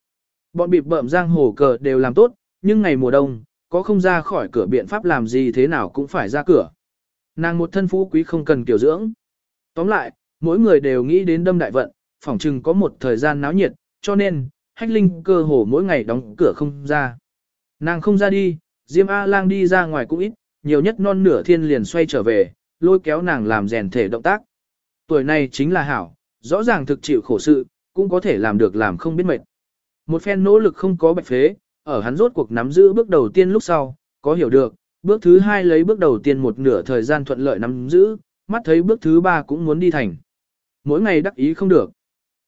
Bọn bịp bợm giang hồ cờ đều làm tốt, nhưng ngày mùa đông, có không ra khỏi cửa biện pháp làm gì thế nào cũng phải ra cửa. Nàng một thân phú quý không cần kiểu dưỡng. Tóm lại, mỗi người đều nghĩ đến đâm đại vận, phỏng chừng có một thời gian náo nhiệt, cho nên, hách linh cơ hồ mỗi ngày đóng cửa không ra. Nàng không ra đi, Diêm A-lang đi ra ngoài cũng ít, nhiều nhất non nửa thiên liền xoay trở về, lôi kéo nàng làm rèn thể động tác. Tuổi này chính là hảo, rõ ràng thực chịu khổ sự, cũng có thể làm được làm không biết mệt. Một phen nỗ lực không có bạch phế, ở hắn rốt cuộc nắm giữ bước đầu tiên lúc sau, có hiểu được, bước thứ hai lấy bước đầu tiên một nửa thời gian thuận lợi nắm giữ, mắt thấy bước thứ ba cũng muốn đi thành. Mỗi ngày đắc ý không được.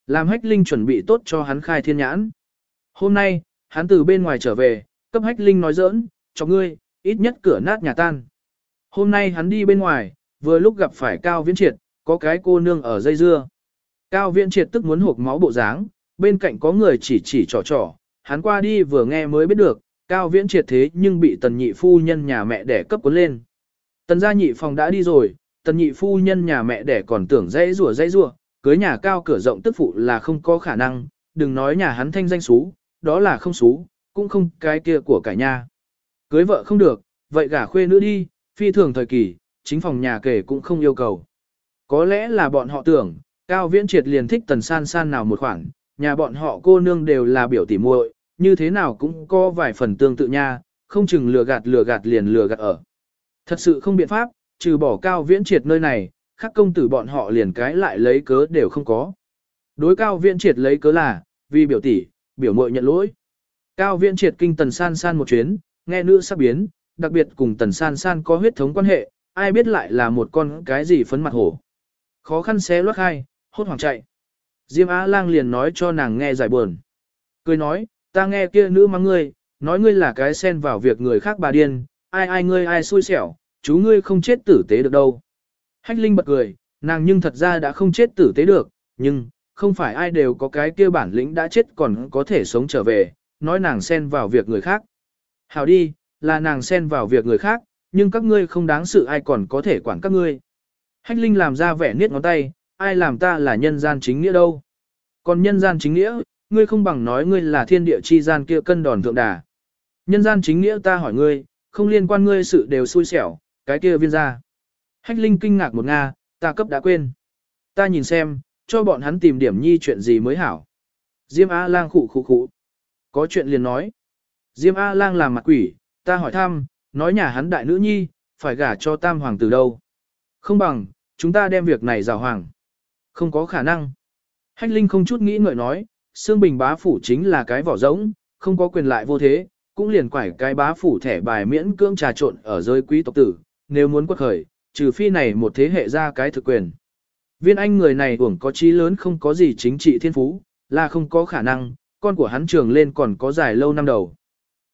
Làm hách linh chuẩn bị tốt cho hắn khai thiên nhãn. Hôm nay, hắn từ bên ngoài trở về, cấp hách linh nói giỡn, cho ngươi, ít nhất cửa nát nhà tan. Hôm nay hắn đi bên ngoài, vừa lúc gặp phải Cao Viễn Triệt, có cái cô nương ở dây dưa. Cao Viễn Triệt tức muốn hộp máu bộ dáng, bên cạnh có người chỉ chỉ trò trò, hắn qua đi vừa nghe mới biết được, Cao Viễn Triệt thế nhưng bị tần nhị phu nhân nhà mẹ đẻ cấp cuốn lên. Tần gia nhị phòng đã đi rồi, tần nhị phu nhân nhà mẹ đẻ còn tưởng dãy rủa dãy rủa, cưới nhà cao cửa rộng tức phụ là không có khả năng, đừng nói nhà hắn thanh danh xú, đó là không xú, cũng không cái kia của cả nhà. Cưới vợ không được, vậy gả khuê nữ đi, phi thường thời kỳ, chính phòng nhà kể cũng không yêu cầu. Có lẽ là bọn họ tưởng, Cao Viễn Triệt liền thích tần san san nào một khoản, nhà bọn họ cô nương đều là biểu tỉ muội, như thế nào cũng có vài phần tương tự nha, không chừng lừa gạt lừa gạt liền lừa gạt ở. Thật sự không biện pháp, trừ bỏ Cao Viễn Triệt nơi này, khác công tử bọn họ liền cái lại lấy cớ đều không có. Đối Cao Viễn Triệt lấy cớ là, vì biểu tỷ, biểu muội nhận lỗi. Cao Viễn Triệt kinh tần san san một chuyến, nghe nữ sắp biến, đặc biệt cùng tần san san có huyết thống quan hệ, ai biết lại là một con cái gì phấn mặt hổ. Khó khăn xé loát hai, hốt hoảng chạy. Diêm Á Lang liền nói cho nàng nghe giải buồn. Cười nói, ta nghe kia nữ mắng ngươi, nói ngươi là cái xen vào việc người khác bà điên, ai ai ngươi ai xui xẻo, chú ngươi không chết tử tế được đâu. Hách Linh bật cười, nàng nhưng thật ra đã không chết tử tế được, nhưng, không phải ai đều có cái kia bản lĩnh đã chết còn có thể sống trở về, nói nàng xen vào việc người khác. Hảo đi, là nàng xen vào việc người khác, nhưng các ngươi không đáng sự ai còn có thể quản các ngươi. Hách Linh làm ra vẻ niết ngón tay, ai làm ta là nhân gian chính nghĩa đâu. Còn nhân gian chính nghĩa, ngươi không bằng nói ngươi là thiên địa chi gian kia cân đòn thượng đà. Nhân gian chính nghĩa ta hỏi ngươi, không liên quan ngươi sự đều xui xẻo, cái kia viên ra. Hách Linh kinh ngạc một Nga, ta cấp đã quên. Ta nhìn xem, cho bọn hắn tìm điểm nhi chuyện gì mới hảo. Diêm A-lang khụ khụ khụ. Có chuyện liền nói. Diêm A-lang làm mặt quỷ, ta hỏi thăm, nói nhà hắn đại nữ nhi, phải gả cho tam hoàng từ đâu. Không bằng, chúng ta đem việc này rào hoàng. Không có khả năng. Hách Linh không chút nghĩ ngợi nói, Sương Bình bá phủ chính là cái vỏ rỗng, không có quyền lại vô thế, cũng liền quải cái bá phủ thẻ bài miễn cưỡng trà trộn ở giới quý tộc tử, nếu muốn quật khởi, trừ phi này một thế hệ ra cái thực quyền. Viên anh người này uổng có trí lớn không có gì chính trị thiên phú, là không có khả năng, con của hắn trường lên còn có dài lâu năm đầu.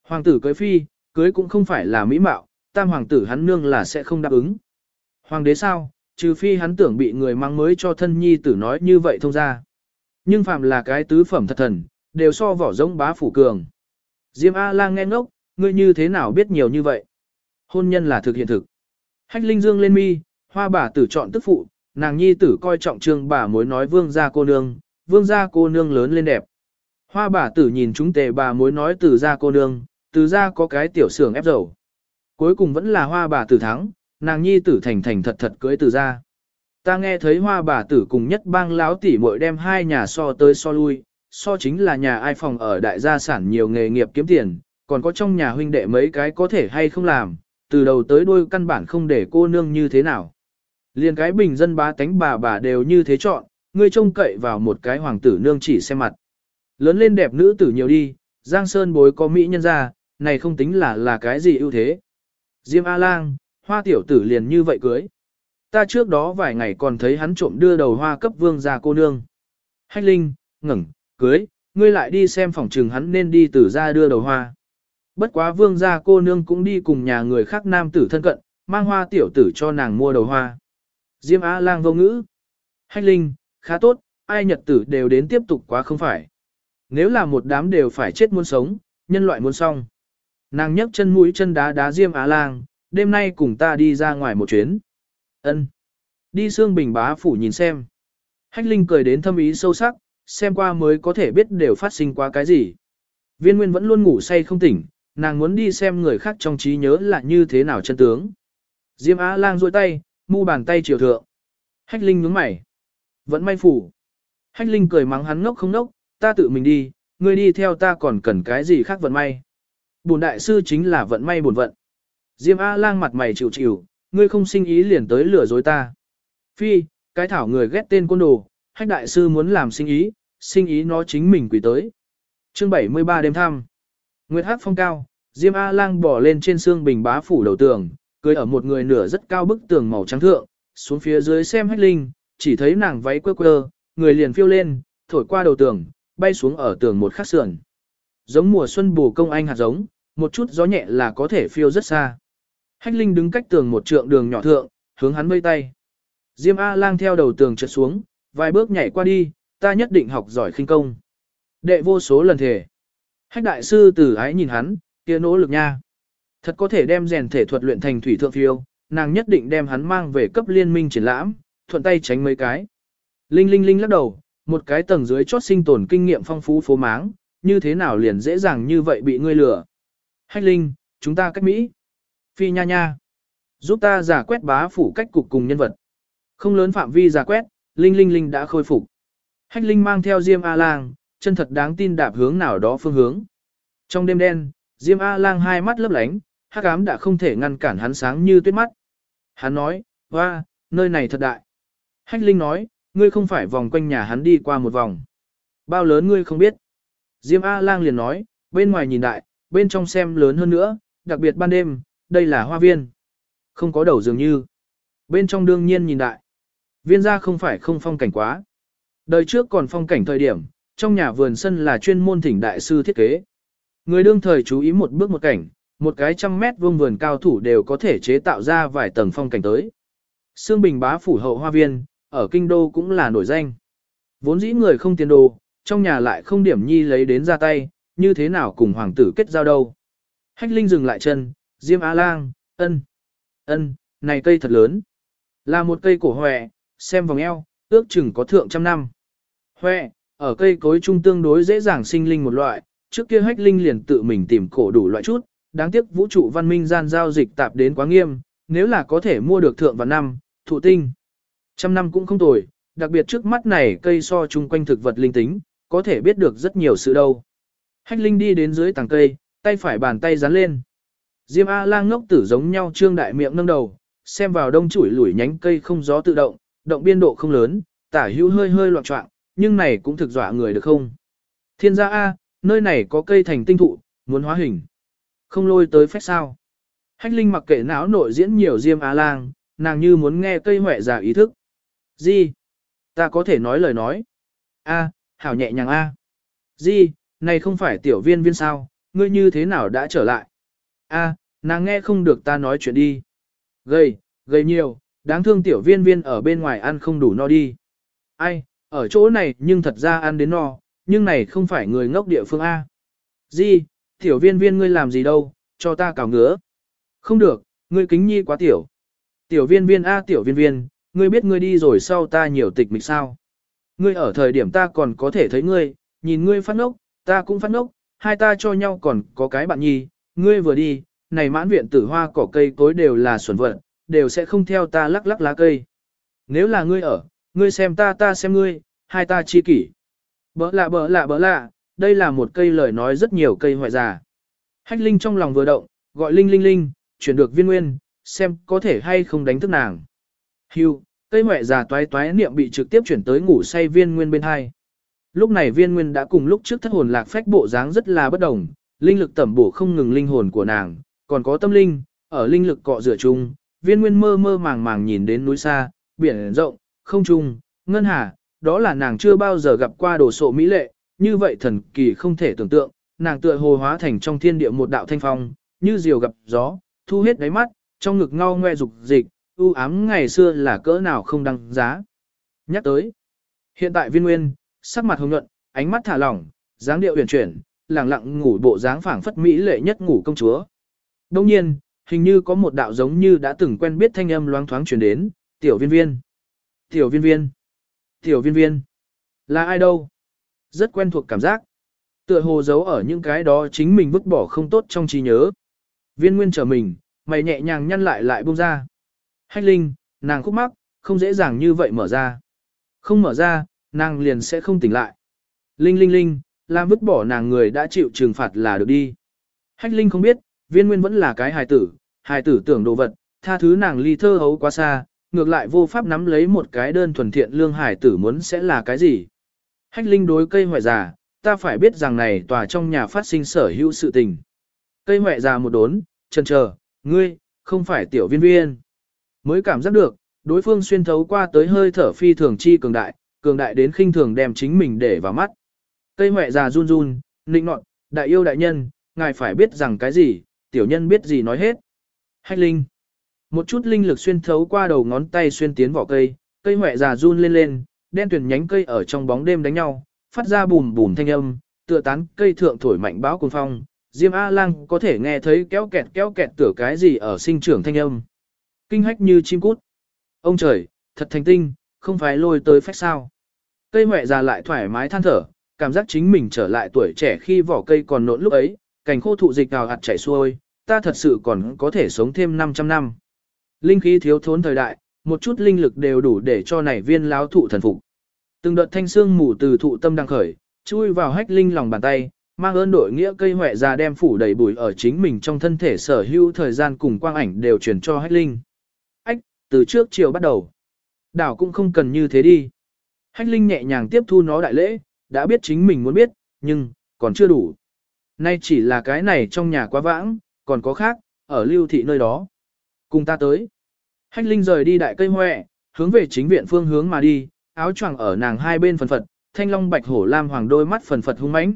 Hoàng tử cưới phi, cưới cũng không phải là mỹ mạo, tam hoàng tử hắn nương là sẽ không đáp ứng. Hoàng đế sao, trừ phi hắn tưởng bị người mang mới cho thân nhi tử nói như vậy thông ra. Nhưng phạm là cái tứ phẩm thật thần, đều so vỏ giống bá phủ cường. Diêm A-lang nghe ngốc, ngươi như thế nào biết nhiều như vậy? Hôn nhân là thực hiện thực. Hách Linh Dương lên mi, hoa bà tử chọn tức phụ, nàng nhi tử coi trọng trương bà mối nói vương gia cô nương, vương gia cô nương lớn lên đẹp. Hoa bà tử nhìn chúng tề bà mối nói từ gia cô nương, từ gia có cái tiểu xưởng ép dầu. Cuối cùng vẫn là hoa bà tử thắng, nàng nhi tử thành thành thật thật cưới từ gia. Ta nghe thấy hoa bà tử cùng nhất bang láo tỷ muội đem hai nhà so tới so lui, so chính là nhà ai phòng ở đại gia sản nhiều nghề nghiệp kiếm tiền, còn có trong nhà huynh đệ mấy cái có thể hay không làm, từ đầu tới đuôi căn bản không để cô nương như thế nào. Liên cái bình dân bá tánh bà bà đều như thế chọn, ngươi trông cậy vào một cái hoàng tử nương chỉ xem mặt. Lớn lên đẹp nữ tử nhiều đi, Giang Sơn bối có mỹ nhân ra, này không tính là là cái gì ưu thế. Diêm A-lang, hoa tiểu tử liền như vậy cưới. Ta trước đó vài ngày còn thấy hắn trộm đưa đầu hoa cấp vương ra cô nương. Hách Linh, ngẩng, cưới, ngươi lại đi xem phòng trừng hắn nên đi tử ra đưa đầu hoa. Bất quá vương gia cô nương cũng đi cùng nhà người khác nam tử thân cận, mang hoa tiểu tử cho nàng mua đầu hoa. Diêm A lang vô ngữ. Hách Linh, khá tốt, ai nhật tử đều đến tiếp tục quá không phải. Nếu là một đám đều phải chết muốn sống, nhân loại muốn xong. Nàng nhấc chân mũi chân đá đá Diêm Á Lang, đêm nay cùng ta đi ra ngoài một chuyến. Ân. Đi xương bình bá phủ nhìn xem. Hách Linh cười đến thâm ý sâu sắc, xem qua mới có thể biết đều phát sinh qua cái gì. Viên Nguyên vẫn luôn ngủ say không tỉnh, nàng muốn đi xem người khác trong trí nhớ là như thế nào chân tướng. Diêm Á Lang duỗi tay, mu bàn tay chiều thượng. Hách Linh nhướng mày. Vẫn may phủ. Hách Linh cười mắng hắn ngốc không ngốc, ta tự mình đi, ngươi đi theo ta còn cần cái gì khác vận may. Bổn đại sư chính là vận may bổn vận. Diêm A lang mặt mày chịu chịu, ngươi không sinh ý liền tới lừa dối ta. Phi, cái thảo người ghét tên côn đồ, hách đại sư muốn làm sinh ý, sinh ý nó chính mình quỷ tới. Chương 73 đêm thăm. Nguyệt Hắc phong cao, Diêm A lang bỏ lên trên xương bình bá phủ đầu tường, cưới ở một người nửa rất cao bức tường màu trắng thượng, xuống phía dưới xem hách linh, chỉ thấy nàng váy quơ quơ, người liền phiêu lên, thổi qua đầu tường, bay xuống ở tường một khắc sườn. Giống mùa xuân bù công anh hạt giống, một chút gió nhẹ là có thể phiêu rất xa. Hách linh đứng cách tường một trượng đường nhỏ thượng, hướng hắn vây tay. Diêm A lang theo đầu tường trượt xuống, vài bước nhảy qua đi, ta nhất định học giỏi khinh công. Đệ vô số lần thể. Hách đại sư tử ái nhìn hắn, kia nỗ lực nha. Thật có thể đem rèn thể thuật luyện thành thủy thượng phiêu, nàng nhất định đem hắn mang về cấp liên minh triển lãm, thuận tay tránh mấy cái. Linh linh linh lắc đầu, một cái tầng dưới chót sinh tồn kinh nghiệm phong phú phố máng, như thế nào liền dễ dàng như vậy bị ngươi lừa. Hách linh, chúng ta cách Mỹ. Phi nha nha. Giúp ta giả quét bá phủ cách cục cùng nhân vật. Không lớn phạm vi giả quét, linh linh linh đã khôi phục. Hách linh mang theo Diêm A-lang, chân thật đáng tin đạp hướng nào đó phương hướng. Trong đêm đen, Diêm A-lang hai mắt lấp lánh, hắc ám đã không thể ngăn cản hắn sáng như tuyết mắt. Hắn nói, hoa, nơi này thật đại. Hách Linh nói, ngươi không phải vòng quanh nhà hắn đi qua một vòng. Bao lớn ngươi không biết. Diêm A-lang liền nói, bên ngoài nhìn đại, bên trong xem lớn hơn nữa, đặc biệt ban đêm, đây là hoa viên. Không có đầu dường như. Bên trong đương nhiên nhìn đại. Viên ra không phải không phong cảnh quá. Đời trước còn phong cảnh thời điểm, trong nhà vườn sân là chuyên môn thỉnh đại sư thiết kế. Người đương thời chú ý một bước một cảnh, một cái trăm mét vuông vườn cao thủ đều có thể chế tạo ra vài tầng phong cảnh tới. Sương Bình bá phủ hậu hoa viên, ở kinh đô cũng là nổi danh. Vốn dĩ người không tiền đồ, trong nhà lại không điểm nhi lấy đến ra tay, như thế nào cùng hoàng tử kết giao đâu. Hách Linh dừng lại chân, Diêm A Lang, ân, ân, này cây thật lớn. Là một cây cổ hòe, xem vòng eo, ước chừng có thượng trăm năm. Hòe, ở cây cối trung tương đối dễ dàng sinh linh một loại, trước kia Hách Linh liền tự mình tìm cổ đủ loại chút, đáng tiếc vũ trụ văn minh gian giao dịch tạp đến quá nghiêm, nếu là có thể mua được thượng và năm, thụ tinh. Trăm năm cũng không tồi, đặc biệt trước mắt này cây so chung quanh thực vật linh tính, có thể biết được rất nhiều sự đâu. Hách Linh đi đến dưới tàng cây, tay phải bàn tay dán lên. Diêm A lang ngốc tử giống nhau trương đại miệng nâng đầu, xem vào đông chuỗi lủi nhánh cây không gió tự động, động biên độ không lớn, tả hữu hơi hơi loạn trọng, nhưng này cũng thực dọa người được không? Thiên gia A, nơi này có cây thành tinh thụ, muốn hóa hình. Không lôi tới phép sao. Hách Linh mặc kệ não nội diễn nhiều Diêm á lang, nàng như muốn nghe cây hỏe giả ý thức. Gì? Ta có thể nói lời nói. A, hảo nhẹ nhàng A. Gì, này không phải tiểu viên viên sao, ngươi như thế nào đã trở lại? A, nàng nghe không được ta nói chuyện đi. Gầy, gầy nhiều, đáng thương tiểu viên viên ở bên ngoài ăn không đủ no đi. Ai, ở chỗ này nhưng thật ra ăn đến no, nhưng này không phải người ngốc địa phương A. Gì, tiểu viên viên ngươi làm gì đâu, cho ta cào ngứa. Không được, ngươi kính nhi quá tiểu. Tiểu viên viên A tiểu viên viên, ngươi biết ngươi đi rồi sau ta nhiều tịch mịch sao. Ngươi ở thời điểm ta còn có thể thấy ngươi, nhìn ngươi phát ngốc, ta cũng phát ngốc, hai ta cho nhau còn có cái bạn nhi, ngươi vừa đi, này mãn viện tử hoa cỏ cây cối đều là xuẩn vận, đều sẽ không theo ta lắc lắc lá cây. Nếu là ngươi ở, ngươi xem ta ta xem ngươi, hai ta chi kỷ. Bỡ lạ bỡ lạ bỡ lạ, đây là một cây lời nói rất nhiều cây hoại già. Hách Linh trong lòng vừa động, gọi Linh Linh Linh, chuyển được viên nguyên, xem có thể hay không đánh thức nàng. Hưu, cây hoại già toái toái niệm bị trực tiếp chuyển tới ngủ say viên nguyên bên hai. Lúc này viên nguyên đã cùng lúc trước thất hồn lạc phách bộ dáng rất là bất đồng, linh lực tẩm bổ không ngừng linh hồn của nàng, còn có tâm linh, ở linh lực cọ rửa chung, viên nguyên mơ mơ màng màng nhìn đến núi xa, biển rộng, không trung, ngân hà, đó là nàng chưa bao giờ gặp qua đồ sộ mỹ lệ, như vậy thần kỳ không thể tưởng tượng, nàng tựa hồ hóa thành trong thiên địa một đạo thanh phong, như diều gặp gió, thu hết đáy mắt, trong ngực ngao ngoe dục dịch, ưu ám ngày xưa là cỡ nào không đăng giá. Nhắc tới, hiện tại viên nguyên, sắc mặt hồng nhuận, ánh mắt thả lỏng, dáng điệu uyển chuyển, lặng lặng ngủ bộ dáng phảng phất mỹ lệ nhất ngủ công chúa. Đông nhiên, hình như có một đạo giống như đã từng quen biết thanh âm loáng thoáng truyền đến, tiểu viên viên. Tiểu viên viên. Tiểu viên viên. Là ai đâu? Rất quen thuộc cảm giác. Tựa hồ giấu ở những cái đó chính mình vứt bỏ không tốt trong trí nhớ. Viên nguyên trở mình, mày nhẹ nhàng nhăn lại lại buông ra. Hách linh, nàng khúc mắc, không dễ dàng như vậy mở ra. Không mở ra, nàng liền sẽ không tỉnh lại. Linh linh linh, làm vứt bỏ nàng người đã chịu trừng phạt là được đi. Hách linh không biết, viên nguyên vẫn là cái hài tử, hài tử tưởng đồ vật, tha thứ nàng ly thơ hấu quá xa, ngược lại vô pháp nắm lấy một cái đơn thuần thiện lương hải tử muốn sẽ là cái gì. Hách linh đối cây hoại già, ta phải biết rằng này tòa trong nhà phát sinh sở hữu sự tình. Cây hoại già một đốn, chần chờ, ngươi, không phải tiểu viên viên. Mới cảm giác được, đối phương xuyên thấu qua tới hơi thở phi thường chi cường đại, cường đại đến khinh thường đem chính mình để vào mắt. Cây hoại già run run, nịnh nọt, đại yêu đại nhân, ngài phải biết rằng cái gì, tiểu nhân biết gì nói hết. Hách linh. Một chút linh lực xuyên thấu qua đầu ngón tay xuyên tiến vỏ cây, cây hoẹ già run lên lên, đen tuyển nhánh cây ở trong bóng đêm đánh nhau, phát ra bùm bùm thanh âm, tựa tán cây thượng thổi mạnh bão cuồng phong. Diêm A Lang có thể nghe thấy kéo kẹt kéo kẹt tựa cái gì ở sinh trưởng thanh âm. Kinh hách như chim cút. Ông trời, thật thành tinh, không phải lôi tới phách sao. Cây mẹ già lại thoải mái than thở, cảm giác chính mình trở lại tuổi trẻ khi vỏ cây còn nộn lúc ấy, cành khô thụ dịch nào hạt chảy xuôi, ta thật sự còn có thể sống thêm 500 năm. Linh khí thiếu thốn thời đại, một chút linh lực đều đủ để cho nảy viên láo thụ thần phục. Từng đợt thanh xương mù từ thụ tâm đang khởi, chui vào hách linh lòng bàn tay, mang ơn đội nghĩa cây hoẹ già đem phủ đầy bụi ở chính mình trong thân thể sở hữu thời gian cùng quang ảnh đều truyền cho hách linh. Ách, từ trước chiều bắt đầu. Đảo cũng không cần như thế đi. Hách linh nhẹ nhàng tiếp thu nó đại lễ, đã biết chính mình muốn biết, nhưng, còn chưa đủ. Nay chỉ là cái này trong nhà quá vãng, còn có khác, ở lưu thị nơi đó. Cùng ta tới. Hách linh rời đi đại cây hoè, hướng về chính viện phương hướng mà đi, áo choàng ở nàng hai bên phần phật, thanh long bạch hổ lam hoàng đôi mắt phần phật hung mãnh.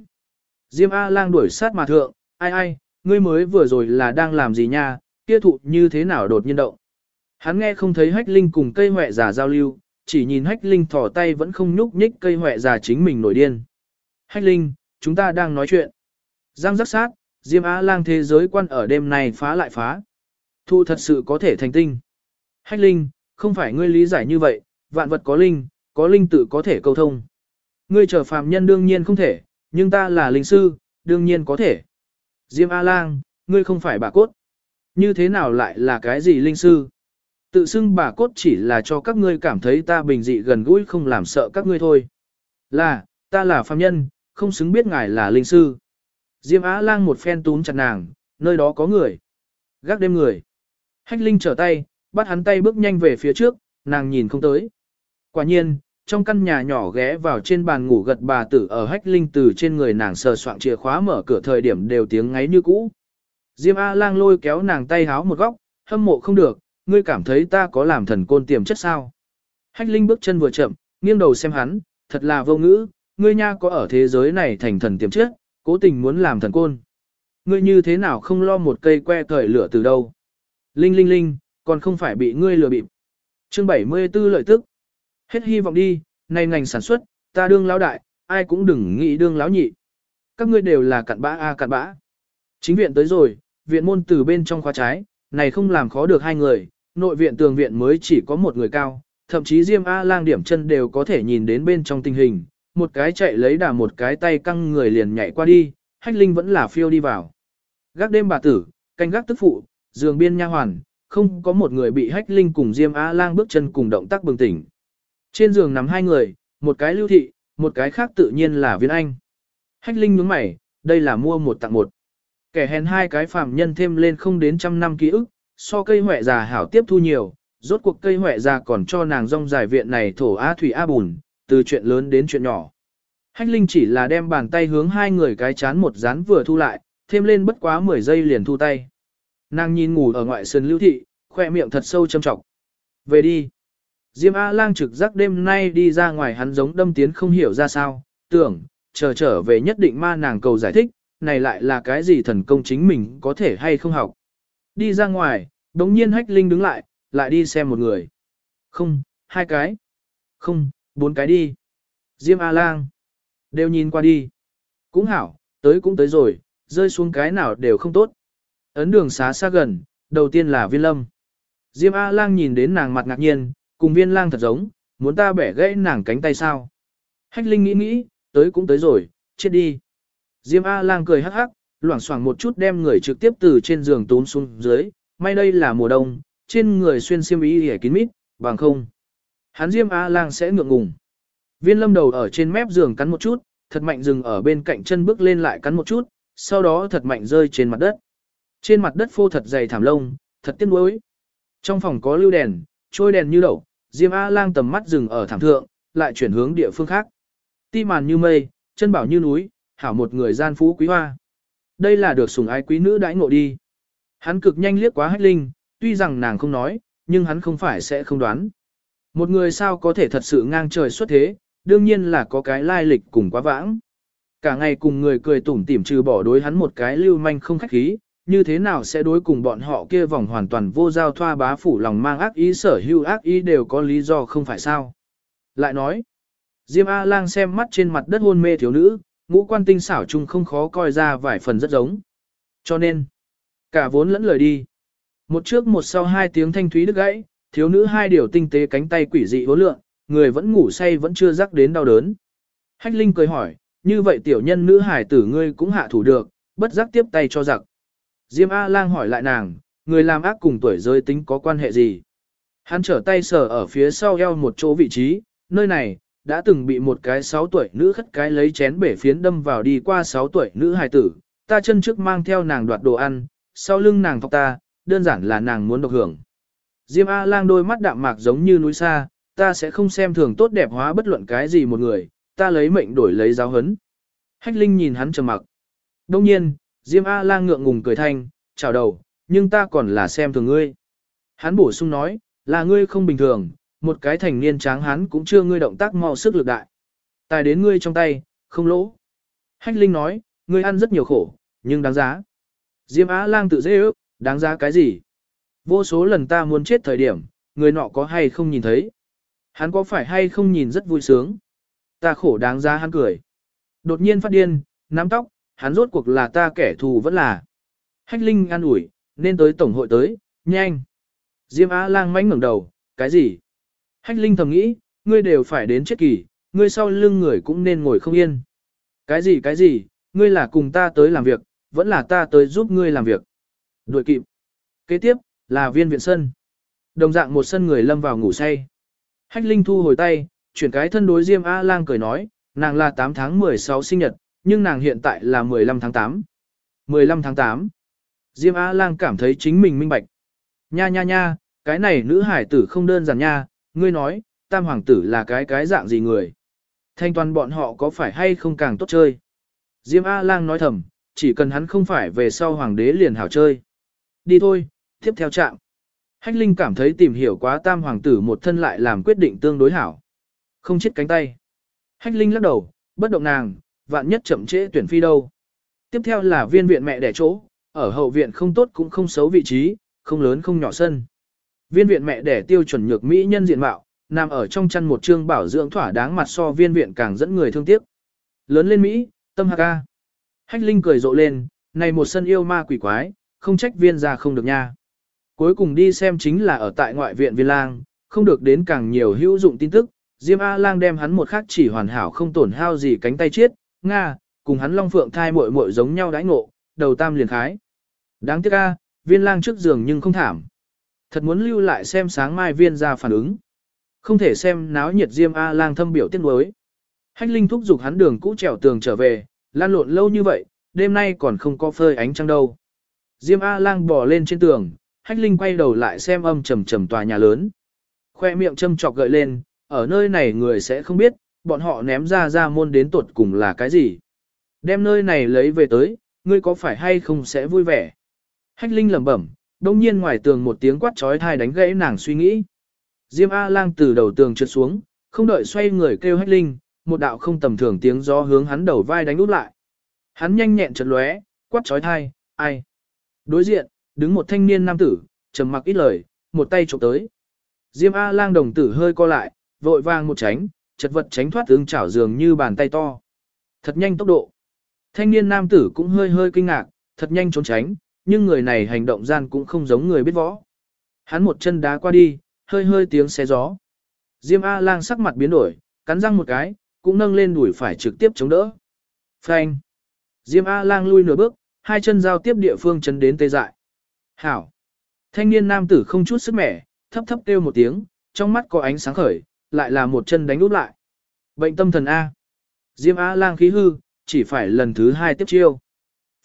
Diêm A lang đuổi sát mà thượng, ai ai, ngươi mới vừa rồi là đang làm gì nha, kia thụ như thế nào đột nhiên động. Hắn nghe không thấy hách linh cùng cây huệ giả giao lưu, chỉ nhìn hách linh thỏ tay vẫn không nhúc nhích cây huệ giả chính mình nổi điên. Hách linh, chúng ta đang nói chuyện. Giang rắc sát, Diêm A lang thế giới quan ở đêm này phá lại phá. Thu thật sự có thể thành tinh. Hách linh, không phải ngươi lý giải như vậy, vạn vật có linh, có linh tự có thể câu thông. Ngươi trở phàm nhân đương nhiên không thể, nhưng ta là linh sư, đương nhiên có thể. Diêm A-lang, ngươi không phải bà cốt. Như thế nào lại là cái gì linh sư? Tự xưng bà cốt chỉ là cho các ngươi cảm thấy ta bình dị gần gũi không làm sợ các ngươi thôi. Là, ta là phàm nhân, không xứng biết ngài là linh sư. Diêm Á lang một phen túm chặt nàng, nơi đó có người. Gác đêm người. Hách linh trở tay, bắt hắn tay bước nhanh về phía trước, nàng nhìn không tới. Quả nhiên, trong căn nhà nhỏ ghé vào trên bàn ngủ gật bà tử ở hách linh từ trên người nàng sờ soạn chìa khóa mở cửa thời điểm đều tiếng ngáy như cũ. Diêm A lang lôi kéo nàng tay háo một góc, hâm mộ không được, ngươi cảm thấy ta có làm thần côn tiềm chất sao. Hách linh bước chân vừa chậm, nghiêng đầu xem hắn, thật là vô ngữ, ngươi nha có ở thế giới này thành thần tiềm chất, cố tình muốn làm thần côn. Ngươi như thế nào không lo một cây que cởi lửa từ đâu. Linh linh linh, còn không phải bị ngươi lừa bịp. Chương 74 lợi tức. Hết hy vọng đi, này ngành sản xuất, ta đương lão đại, ai cũng đừng nghĩ đương lão nhị. Các ngươi đều là cặn bã a cặn bã. Chính viện tới rồi, viện môn từ bên trong khóa trái, này không làm khó được hai người, nội viện tường viện mới chỉ có một người cao, thậm chí Diêm A lang điểm chân đều có thể nhìn đến bên trong tình hình, một cái chạy lấy đà một cái tay căng người liền nhảy qua đi, hách linh vẫn là phiêu đi vào. Gác đêm bà tử, canh gác tức phụ, giường biên nha hoàn, không có một người bị hách linh cùng Diêm A lang bước chân cùng động tác bừng tỉnh. Trên giường nằm hai người, một cái lưu thị, một cái khác tự nhiên là viên anh. Hách linh nhướng mày, đây là mua một tặng một. Kẻ hèn hai cái phàm nhân thêm lên không đến trăm năm ký ức, so cây hỏe già hảo tiếp thu nhiều, rốt cuộc cây hỏe già còn cho nàng rong giải viện này thổ A thủy A bùn, từ chuyện lớn đến chuyện nhỏ. Hách linh chỉ là đem bàn tay hướng hai người cái chán một dán vừa thu lại, thêm lên bất quá 10 giây liền thu tay. Nàng nhìn ngủ ở ngoại sân lưu thị, khoe miệng thật sâu châm trọng. Về đi. Diêm A-lang trực giác đêm nay đi ra ngoài hắn giống đâm tiến không hiểu ra sao, tưởng, chờ trở về nhất định ma nàng cầu giải thích, này lại là cái gì thần công chính mình có thể hay không học. Đi ra ngoài, đống nhiên hách linh đứng lại, lại đi xem một người. Không, hai cái. Không, bốn cái đi. Diêm A-lang. Đều nhìn qua đi. Cũng hảo, tới cũng tới rồi, rơi xuống cái nào đều không tốt. Ấn đường xá xa gần, đầu tiên là viên lâm. Diêm A-lang nhìn đến nàng mặt ngạc nhiên, cùng viên lang thật giống, muốn ta bẻ gãy nàng cánh tay sao. Hách Linh nghĩ nghĩ, tới cũng tới rồi, chết đi. Diêm A lang cười hắc hắc, loảng xoảng một chút đem người trực tiếp từ trên giường tốn xuống dưới, may đây là mùa đông, trên người xuyên xiêm y hề kín mít, bằng không. Hắn Diêm A lang sẽ ngượng ngùng. Viên lâm đầu ở trên mép giường cắn một chút, thật mạnh dừng ở bên cạnh chân bước lên lại cắn một chút, sau đó thật mạnh rơi trên mặt đất. Trên mặt đất phô thật dày thảm lông, thật tiếc nuối. Trong phòng có lưu đèn, trôi đèn như đậu, Diêm A-lang tầm mắt dừng ở thảm thượng, lại chuyển hướng địa phương khác. Ti màn như mây, chân bảo như núi, hảo một người gian phú quý hoa. Đây là được sủng ái quý nữ đãi ngộ đi. Hắn cực nhanh liếc quá hách linh, tuy rằng nàng không nói, nhưng hắn không phải sẽ không đoán. Một người sao có thể thật sự ngang trời xuất thế, đương nhiên là có cái lai lịch cùng quá vãng. Cả ngày cùng người cười tủm tỉm trừ bỏ đối hắn một cái lưu manh không khách khí, như thế nào sẽ đối cùng bọn họ kia vòng hoàn toàn vô giao thoa bá phủ lòng mang ác ý sở hữu ác ý đều có lý do không phải sao. Lại nói, Diêm A-lang xem mắt trên mặt đất hôn mê thiếu nữ, ngũ quan tinh xảo chung không khó coi ra vài phần rất giống. Cho nên, cả vốn lẫn lời đi. Một trước một sau hai tiếng thanh thúy đứt gãy, thiếu nữ hai điều tinh tế cánh tay quỷ dị hối lượng, người vẫn ngủ say vẫn chưa rắc đến đau đớn. Hách Linh cười hỏi, như vậy tiểu nhân nữ hải tử ngươi cũng hạ thủ được, bất giác tiếp tay cho giặc. Diêm A-lang hỏi lại nàng, người làm ác cùng tuổi giới tính có quan hệ gì? Hắn trở tay sờ ở phía sau eo một chỗ vị trí, nơi này, đã từng bị một cái 6 tuổi nữ khất cái lấy chén bể phiến đâm vào đi qua 6 tuổi nữ hài tử, ta chân trước mang theo nàng đoạt đồ ăn, sau lưng nàng thọc ta, đơn giản là nàng muốn độc hưởng. Diêm A-lang đôi mắt đạm mạc giống như núi xa, ta sẽ không xem thường tốt đẹp hóa bất luận cái gì một người, ta lấy mệnh đổi lấy giáo hấn. Hách Linh nhìn hắn trầm mặc. Đông nhiên, Diêm A-lang ngượng ngùng cười thanh, chào đầu, nhưng ta còn là xem thường ngươi. Hắn bổ sung nói, là ngươi không bình thường, một cái thành niên tráng hắn cũng chưa ngươi động tác mau sức lực đại. Tài đến ngươi trong tay, không lỗ. Hách Linh nói, ngươi ăn rất nhiều khổ, nhưng đáng giá. Diêm Á lang tự dễ ước, đáng giá cái gì? Vô số lần ta muốn chết thời điểm, người nọ có hay không nhìn thấy? Hắn có phải hay không nhìn rất vui sướng? Ta khổ đáng giá hắn cười. Đột nhiên phát điên, nắm tóc, hắn rốt cuộc là ta kẻ thù vẫn là. Hách Linh an ủi, nên tới tổng hội tới, nhanh. Diêm Á lang mánh ngẩng đầu, cái gì? Hách Linh thầm nghĩ, ngươi đều phải đến chết kỳ, ngươi sau lưng người cũng nên ngồi không yên. Cái gì cái gì, ngươi là cùng ta tới làm việc, vẫn là ta tới giúp ngươi làm việc. Đuổi kịp. Kế tiếp, là viên viện sân. Đồng dạng một sân người lâm vào ngủ say. Hách Linh thu hồi tay, chuyển cái thân đối Diêm A-lang cười nói, nàng là 8 tháng 16 sinh nhật, nhưng nàng hiện tại là 15 tháng 8. 15 tháng 8. Diêm A-lang cảm thấy chính mình minh bạch. Nha nha nha, cái này nữ hải tử không đơn giản nha, ngươi nói, tam hoàng tử là cái cái dạng gì người. Thanh toàn bọn họ có phải hay không càng tốt chơi. Diêm A-lang nói thầm, chỉ cần hắn không phải về sau hoàng đế liền hảo chơi. Đi thôi, tiếp theo chạm. Hách Linh cảm thấy tìm hiểu quá tam hoàng tử một thân lại làm quyết định tương đối hảo. Không chết cánh tay. Hách Linh lắc đầu, bất động nàng, vạn nhất chậm trễ tuyển phi đâu. Tiếp theo là viên viện mẹ đẻ chỗ, ở hậu viện không tốt cũng không xấu vị trí, không lớn không nhỏ sân. Viên viện mẹ đẻ tiêu chuẩn nhược mỹ nhân diện mạo, nằm ở trong chăn một trương bảo dưỡng thỏa đáng mặt so viên viện càng dẫn người thương tiếc. Lớn lên Mỹ, tâm hạc ca. Hách Linh cười rộ lên, này một sân yêu ma quỷ quái, không trách viên ra không được nha. Cuối cùng đi xem chính là ở tại ngoại viện viên lang, không được đến càng nhiều hữu dụng tin tức, Diêm A-lang đem hắn một khắc chỉ hoàn hảo không tổn hao gì cánh tay chết, Nga, cùng hắn long phượng thai muội muội giống nhau đãi ngộ, đầu tam liền khái. Đáng tiếc a, viên lang trước giường nhưng không thảm. Thật muốn lưu lại xem sáng mai viên ra phản ứng. Không thể xem náo nhiệt Diêm A-lang thâm biểu tiết nuối. Hách Linh thúc giục hắn đường cũ trèo tường trở về, lan lộn lâu như vậy, đêm nay còn không có phơi ánh trăng đâu. Diêm A-lang bò lên trên tường, Hách Linh quay đầu lại xem âm trầm trầm tòa nhà lớn. Khoe miệng châm chọc gợi lên, ở nơi này người sẽ không biết, bọn họ ném ra ra môn đến tuột cùng là cái gì. Đem nơi này lấy về tới, ngươi có phải hay không sẽ vui vẻ. Hách Linh lẩm bẩm, đông nhiên ngoài tường một tiếng quát trói thai đánh gãy nàng suy nghĩ. Diêm A-lang từ đầu tường trượt xuống, không đợi xoay người kêu hách linh, một đạo không tầm thường tiếng gió hướng hắn đầu vai đánh út lại. Hắn nhanh nhẹn chợt lóe, quát trói thai, ai. Đối diện, đứng một thanh niên nam tử, trầm mặc ít lời, một tay chụp tới. Diêm A-lang đồng tử hơi co lại, vội vàng một tránh, chật vật tránh thoát ứng chảo dường như bàn tay to. Thật nhanh tốc độ. Thanh niên nam tử cũng hơi hơi kinh ngạc, thật nhanh trốn tránh, nhưng người này hành động gian cũng không giống người biết võ. Hắn một chân đá qua đi, hơi hơi tiếng xé gió. Diêm A-lang sắc mặt biến đổi, cắn răng một cái, cũng nâng lên đuổi phải trực tiếp chống đỡ. Phanh. Diêm A-lang lui nửa bước, hai chân giao tiếp địa phương chấn đến tê dại. Hảo. Thanh niên nam tử không chút sức mẻ, thấp thấp kêu một tiếng, trong mắt có ánh sáng khởi, lại là một chân đánh úp lại. Bệnh tâm thần A. Diêm A-lang khí hư, chỉ phải lần thứ hai tiếp chiêu.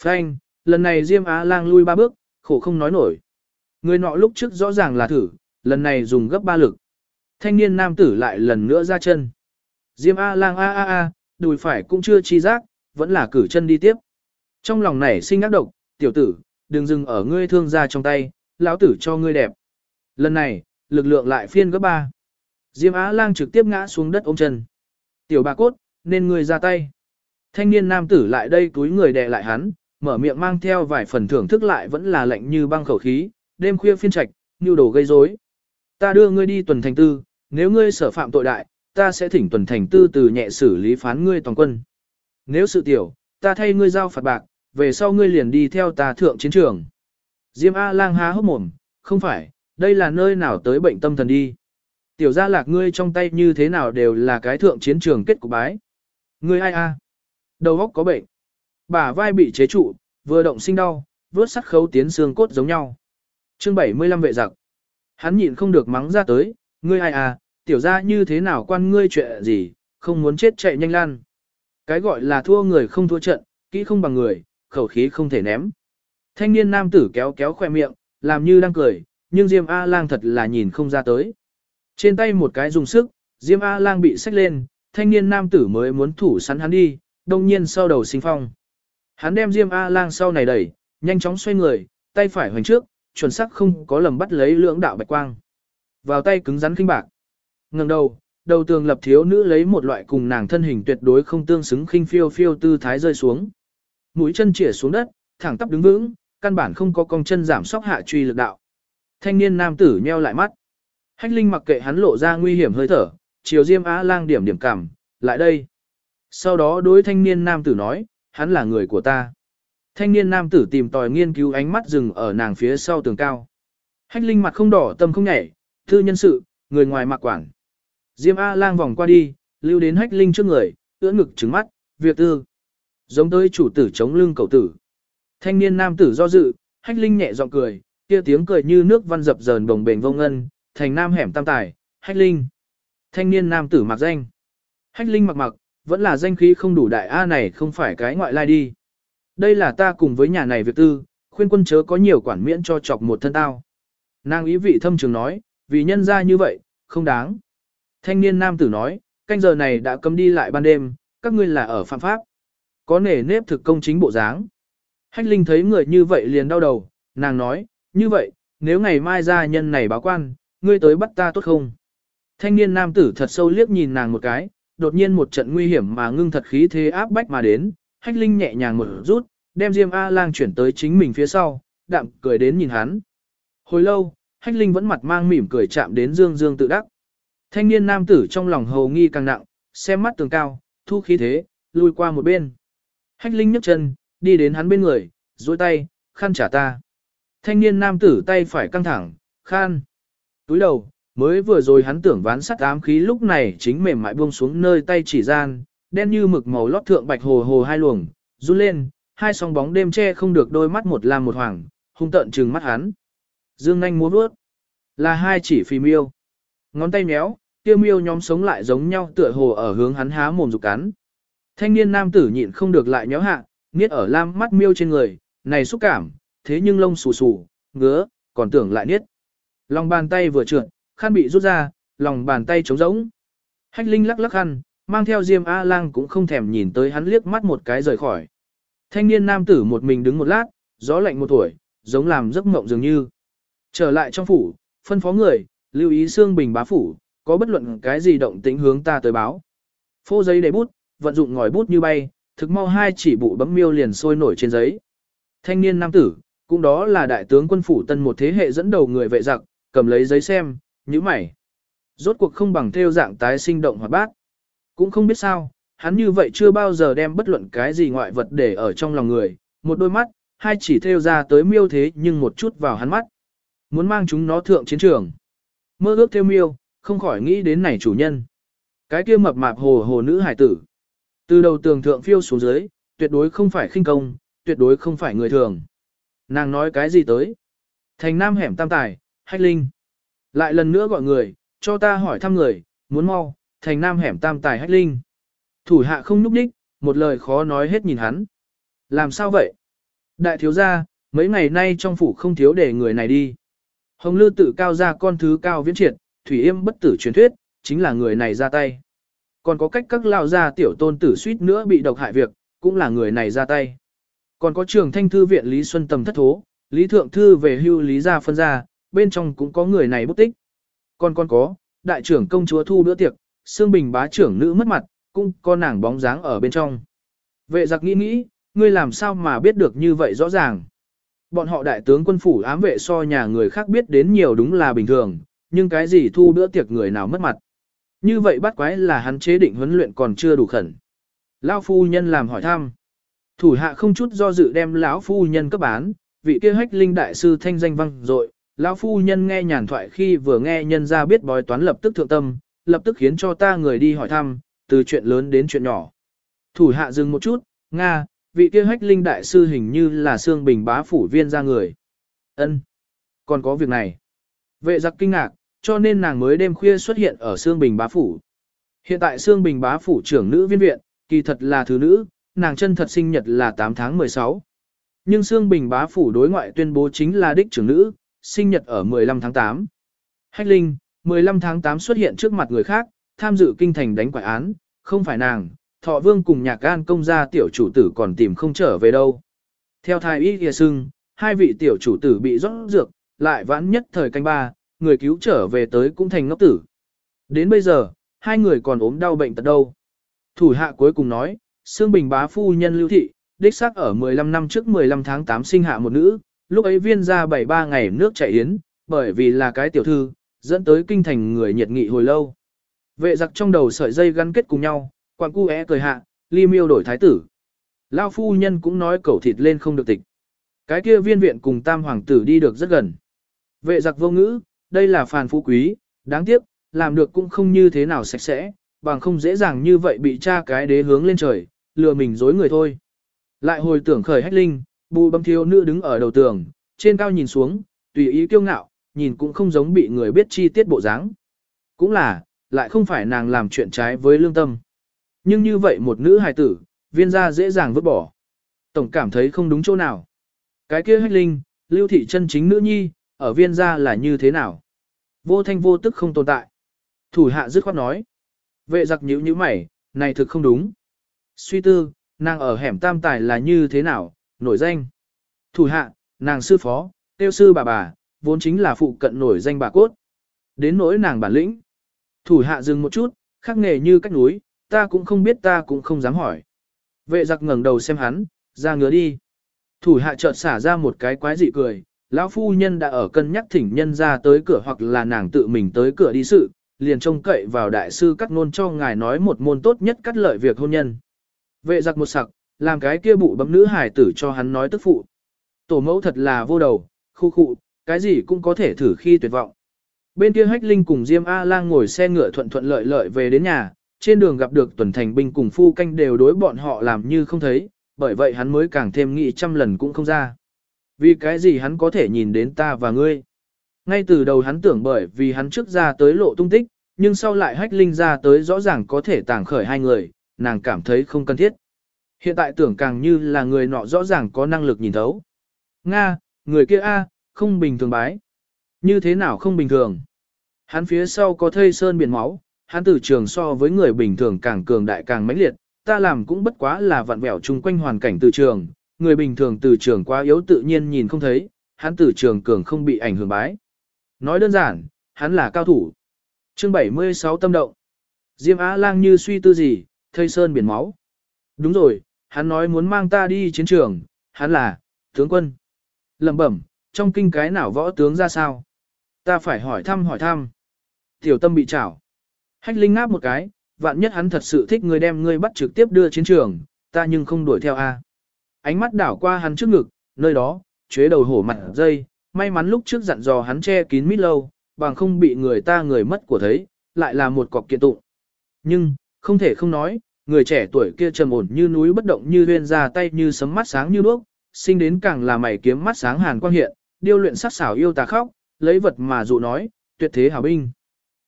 Phanh, lần này Diêm Á-lang lui ba bước, khổ không nói nổi. Người nọ lúc trước rõ ràng là thử, lần này dùng gấp ba lực. Thanh niên nam tử lại lần nữa ra chân. Diêm A-lang a a a, đùi phải cũng chưa chi giác, vẫn là cử chân đi tiếp. Trong lòng này sinh ác độc, tiểu tử, đừng dừng ở ngươi thương ra trong tay, lão tử cho ngươi đẹp. Lần này, lực lượng lại phiên gấp ba. Diêm Á Lang trực tiếp ngã xuống đất ôm chân. Tiểu bà cốt, nên người ra tay. Thanh niên nam tử lại đây túi người đè lại hắn, mở miệng mang theo vài phần thưởng thức lại vẫn là lạnh như băng khẩu khí, đêm khuya phiên trạch, nhu đồ gây rối. Ta đưa ngươi đi tuần thành tư, nếu ngươi sở phạm tội đại, ta sẽ thỉnh tuần thành tư từ nhẹ xử lý phán ngươi toàn quân. Nếu sự tiểu, ta thay ngươi giao phạt bạc, về sau ngươi liền đi theo ta thượng chiến trường. Diêm A lang há hốc mồm, không phải, đây là nơi nào tới bệnh tâm thần đi. Tiểu gia lạc ngươi trong tay như thế nào đều là cái thượng chiến trường kết cục bái. Ngươi ai a? Đầu óc có bệnh. Bả vai bị chế trụ, vừa động sinh đau, vớt sắt khấu tiến xương cốt giống nhau. Chương 75 vệ giặc. Hắn nhịn không được mắng ra tới, ngươi ai à, tiểu gia như thế nào quan ngươi chuyện gì, không muốn chết chạy nhanh lan. Cái gọi là thua người không thua trận, kỹ không bằng người, khẩu khí không thể ném. Thanh niên nam tử kéo kéo khoe miệng, làm như đang cười, nhưng Diêm A-lang thật là nhìn không ra tới. Trên tay một cái dùng sức, Diêm A-lang bị xách lên, thanh niên nam tử mới muốn thủ sắn hắn đi, đông nhiên sau đầu sinh phong. Hắn đem Diêm A-lang sau này đẩy, nhanh chóng xoay người, tay phải hoành trước, chuẩn xác không có lầm bắt lấy lưỡng đạo bạch quang. Vào tay cứng rắn kinh bạc. Ngẩng đầu, đầu tường lập thiếu nữ lấy một loại cùng nàng thân hình tuyệt đối không tương xứng khinh phiêu phiêu tư thái rơi xuống. Mũi chân chĩa xuống đất, thẳng tắp đứng vững, căn bản không có cong chân giảm sóc hạ truy lực đạo. Thanh niên nam tử nheo lại mắt. Hách Linh mặc kệ hắn lộ ra nguy hiểm hơi thở, chiều Diêm Á Lang điểm điểm cảm, lại đây. Sau đó đối thanh niên nam tử nói, hắn là người của ta. Thanh niên nam tử tìm tòi nghiên cứu ánh mắt dừng ở nàng phía sau tường cao. Hách Linh mặt không đỏ tâm không nhảy, thư nhân sự, người ngoài mặc quản. Diêm A lang vòng qua đi, lưu đến Hách Linh trước người, ưỡn ngực trứng mắt, việc tư. Giống tới chủ tử chống lưng cầu tử. Thanh niên nam tử do dự, Hách Linh nhẹ giọng cười, kia tiếng cười như nước văn dập dờn bồng bềnh vô ngân, thành nam hẻm tam tài, Hách Linh. Thanh niên nam tử mặc danh. Hách Linh mặc mặc, vẫn là danh khí không đủ đại A này không phải cái ngoại lai đi. Đây là ta cùng với nhà này việc tư, khuyên quân chớ có nhiều quản miễn cho chọc một thân tao. Nàng ý vị thâm trường nói, vì nhân ra như vậy, không đáng. Thanh niên nam tử nói, canh giờ này đã cấm đi lại ban đêm, các ngươi là ở phạm pháp. Có nể nếp thực công chính bộ dáng. Hách Linh thấy người như vậy liền đau đầu, nàng nói, như vậy, nếu ngày mai ra nhân này báo quan, ngươi tới bắt ta tốt không? Thanh niên nam tử thật sâu liếc nhìn nàng một cái, đột nhiên một trận nguy hiểm mà ngưng thật khí thế áp bách mà đến, hách linh nhẹ nhàng một rút, đem Diêm A-lang chuyển tới chính mình phía sau, đạm cười đến nhìn hắn. Hồi lâu, hách linh vẫn mặt mang mỉm cười chạm đến dương dương tự đắc. Thanh niên nam tử trong lòng hầu nghi càng nặng, xem mắt tường cao, thu khí thế, lui qua một bên. Hách linh nhấc chân, đi đến hắn bên người, duỗi tay, khăn trả ta. Thanh niên nam tử tay phải căng thẳng, khan. Túi đầu, mới vừa rồi hắn tưởng ván sắt ám khí lúc này chính mềm mại buông xuống nơi tay chỉ gian, đen như mực màu lót thượng bạch hồ hồ hai luồng, run lên, hai song bóng đêm che không được đôi mắt một lam một hoàng, hung tợn trừng mắt hắn. Dương nhanh múa bước, là hai chỉ phì miêu. Ngón tay méo, tiêu miêu nhóm sống lại giống nhau tựa hồ ở hướng hắn há mồm dục cắn. Thanh niên nam tử nhịn không được lại nhéo hạ, niết ở lam mắt miêu trên người, này xúc cảm, thế nhưng lông xù xù, ngứa, còn tưởng lại niết. Lòng bàn tay vừa trượt, khăn bị rút ra, lòng bàn tay trống rỗng. Hách Linh lắc lắc khăn, mang theo Diêm A Lang cũng không thèm nhìn tới hắn liếc mắt một cái rời khỏi. Thanh niên nam tử một mình đứng một lát, gió lạnh một tuổi, giống làm giấc mộng dường như. Trở lại trong phủ, phân phó người, lưu ý xương bình bá phủ, có bất luận cái gì động tĩnh hướng ta tới báo. Phô giấy để bút, vận dụng ngòi bút như bay, thực mau hai chỉ bụ bấm miêu liền sôi nổi trên giấy. Thanh niên nam tử, cũng đó là đại tướng quân phủ tân một thế hệ dẫn đầu người vệ giặc, cầm lấy giấy xem, nhíu mày. Rốt cuộc không bằng theo dạng tái sinh động hoạt bát. Cũng không biết sao, hắn như vậy chưa bao giờ đem bất luận cái gì ngoại vật để ở trong lòng người, một đôi mắt, hai chỉ theo ra tới miêu thế nhưng một chút vào hắn mắt. Muốn mang chúng nó thượng chiến trường. Mơ ước theo miêu, không khỏi nghĩ đến này chủ nhân. Cái kia mập mạp hồ hồ nữ hải tử. Từ đầu tường thượng phiêu xuống dưới, tuyệt đối không phải khinh công, tuyệt đối không phải người thường. Nàng nói cái gì tới? Thành nam hẻm tam tài, hách linh. Lại lần nữa gọi người, cho ta hỏi thăm người, muốn mau, thành nam hẻm tam tài hách linh. Thủ hạ không núp đích, một lời khó nói hết nhìn hắn. Làm sao vậy? Đại thiếu gia, mấy ngày nay trong phủ không thiếu để người này đi. Hồng Lư tự cao ra con thứ cao viễn triệt, Thủy Yêm bất tử truyền thuyết, chính là người này ra tay. Còn có cách các lao gia tiểu tôn tử suýt nữa bị độc hại việc, cũng là người này ra tay. Còn có trường thanh thư viện Lý Xuân Tầm thất thố, Lý Thượng Thư về hưu Lý gia phân ra, bên trong cũng có người này bút tích. Còn còn có, đại trưởng công chúa thu bữa tiệc, xương bình bá trưởng nữ mất mặt, cũng có nàng bóng dáng ở bên trong. Vệ giặc nghĩ nghĩ, ngươi làm sao mà biết được như vậy rõ ràng. Bọn họ đại tướng quân phủ ám vệ so nhà người khác biết đến nhiều đúng là bình thường, nhưng cái gì thu bữa tiệc người nào mất mặt. Như vậy bắt quái là hắn chế định huấn luyện còn chưa đủ khẩn. Lão phu nhân làm hỏi thăm. Thủ hạ không chút do dự đem lão phu nhân cấp bán, vị kia hách linh đại sư thanh danh vang dội, lão phu nhân nghe nhàn thoại khi vừa nghe nhân ra biết bói toán lập tức thượng tâm, lập tức khiến cho ta người đi hỏi thăm, từ chuyện lớn đến chuyện nhỏ. Thủ hạ dừng một chút, Nga, vị kia hách linh đại sư hình như là xương bình bá phủ viên ra người. ân Còn có việc này. Vệ giặc kinh ngạc, cho nên nàng mới đêm khuya xuất hiện ở xương bình bá phủ. Hiện tại xương bình bá phủ trưởng nữ viên viện, kỳ thật là thứ nữ, nàng chân thật sinh nhật là 8 tháng 16. Nhưng xương bình bá phủ đối ngoại tuyên bố chính là đích trưởng nữ, sinh nhật ở 15 tháng 8. Hách linh, 15 tháng 8 xuất hiện trước mặt người khác, tham dự kinh thành đánh quả án, không phải nàng, thọ vương cùng nhạc gan công gia tiểu chủ tử còn tìm không trở về đâu. Theo thái y kìa sưng, hai vị tiểu chủ tử bị rót dược, lại vãn nhất thời canh ba, người cứu trở về tới cũng thành ngốc tử. Đến bây giờ, hai người còn ốm đau bệnh tật đâu. Thủ hạ cuối cùng nói, Sương Bình bá phu nhân lưu thị, đích xác ở 15 năm trước 15 tháng 8 sinh hạ một nữ, lúc ấy viên ra 73 ngày nước chảy yến, bởi vì là cái tiểu thư, dẫn tới kinh thành người nhiệt nghị hồi lâu. Vệ giặc trong đầu sợi dây gắn kết cùng nhau, quan cu é cười hạ, ly miêu đổi thái tử. Lao phu nhân cũng nói cẩu thịt lên không được tịch. Cái kia viên viện cùng tam hoàng tử đi được rất gần. Vệ giặc vô ngữ, đây là phàn phú quý, đáng tiếc, làm được cũng không như thế nào sạch sẽ, bằng không dễ dàng như vậy bị cha cái đế hướng lên trời, lừa mình dối người thôi. Lại hồi tưởng khởi hách linh, bù bấm thiếu nữ đứng ở đầu tường, trên cao nhìn xuống, tùy ý kiêu ngạo, nhìn cũng không giống bị người biết chi tiết bộ dáng. Cũng là, lại không phải nàng làm chuyện trái với lương tâm. Nhưng như vậy một nữ hài tử, viên gia dễ dàng vứt bỏ. Tổng cảm thấy không đúng chỗ nào. Cái kia hách linh, lưu thị chân chính nữ nhi, ở viên gia là như thế nào? Vô thanh vô tức không tồn tại. Thủ hạ dứt khoát nói. Vệ giặc nhíu như mày, này thực không đúng. Suy tư, nàng ở hẻm tam tài là như thế nào, nổi danh. Thủ hạ, nàng sư phó, tiêu sư bà bà, vốn chính là phụ cận nổi danh bà cốt. Đến nỗi nàng bản lĩnh. Thủ hạ dừng một chút, khắc nghề như cách núi, ta cũng không biết ta cũng không dám hỏi. Vệ giặc ngẩng đầu xem hắn, ra ngứa đi. Thủ hạ chợt xả ra một cái quái dị cười, lão phu nhân đã ở cân nhắc thỉnh nhân ra tới cửa hoặc là nàng tự mình tới cửa đi sự, liền trông cậy vào đại sư cắt ngôn cho ngài nói một môn tốt nhất cắt lợi việc hôn nhân. Vệ giặc một sặc, làm cái kia bụ bấm nữ hải tử cho hắn nói tức phụ. Tổ mẫu thật là vô đầu, khu khụ, cái gì cũng có thể thử khi tuyệt vọng. Bên kia Hách Linh cùng Diêm A-Lang ngồi xe ngựa thuận thuận lợi lợi về đến nhà, trên đường gặp được tuần thành binh cùng phu canh đều đối bọn họ làm như không thấy, bởi vậy hắn mới càng thêm nghĩ trăm lần cũng không ra. Vì cái gì hắn có thể nhìn đến ta và ngươi? Ngay từ đầu hắn tưởng bởi vì hắn trước ra tới lộ tung tích, nhưng sau lại hách linh ra tới rõ ràng có thể tàng khởi hai người, nàng cảm thấy không cần thiết. Hiện tại tưởng càng như là người nọ rõ ràng có năng lực nhìn thấu. Nga, người kia A, không bình thường bái. Như thế nào không bình thường? Hắn phía sau có thây sơn biển máu, hắn tử trường so với người bình thường càng cường đại càng mãnh liệt, ta làm cũng bất quá là vặn vẹo chung quanh hoàn cảnh từ trường, người bình thường từ trường quá yếu tự nhiên nhìn không thấy, hắn tử trường cường không bị ảnh hưởng bái. Nói đơn giản, hắn là cao thủ. Chương 76 tâm động. Diêm Á Lang như suy tư gì, thây sơn biển máu. Đúng rồi, hắn nói muốn mang ta đi chiến trường, hắn là, tướng quân. Lẩm bẩm, trong kinh cái nào võ tướng ra sao? Ta phải hỏi thăm hỏi thăm. Tiểu tâm bị chảo. Hách Linh ngáp một cái, vạn nhất hắn thật sự thích người đem ngươi bắt trực tiếp đưa chiến trường, ta nhưng không đuổi theo a. Ánh mắt đảo qua hắn trước ngực, nơi đó, chế đầu hổ mặt dây, may mắn lúc trước dặn dò hắn che kín mít lâu, bằng không bị người ta người mất của thấy, lại là một cọc kiện tụng. Nhưng, không thể không nói, người trẻ tuổi kia trầm ổn như núi bất động như huyên ra tay như sấm mắt sáng như đuốc, sinh đến càng là mày kiếm mắt sáng hàn quang hiện, điêu luyện sắc xảo yêu tà khóc, lấy vật mà dụ nói, tuyệt thế hảo binh.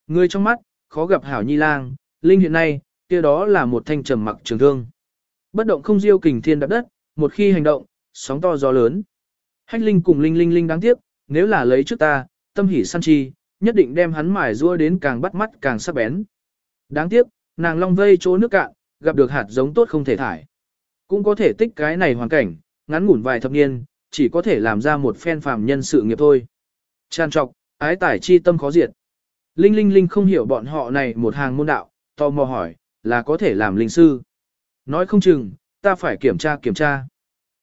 Người trong mắt, khó gặp hảo nhi lang, linh hiện nay, kia đó là một thanh trầm mặc trường thương. Bất động không diêu kình thiên đạp đất, một khi hành động, sóng to gió lớn. Hách linh cùng linh linh linh đáng tiếc, nếu là lấy trước ta, tâm hỉ săn chi, nhất định đem hắn mài rua đến càng bắt mắt càng sắc bén. Đáng tiếc, nàng long vây chỗ nước cạn, gặp được hạt giống tốt không thể thải. Cũng có thể tích cái này hoàn cảnh, ngắn ngủn vài thập niên, chỉ có thể làm ra một phen phàm nhân sự nghiệp thôi. Tràn trọc, ái tải chi tâm khó diệt. Linh Linh Linh không hiểu bọn họ này một hàng môn đạo, tò mò hỏi, là có thể làm linh sư. Nói không chừng, ta phải kiểm tra kiểm tra.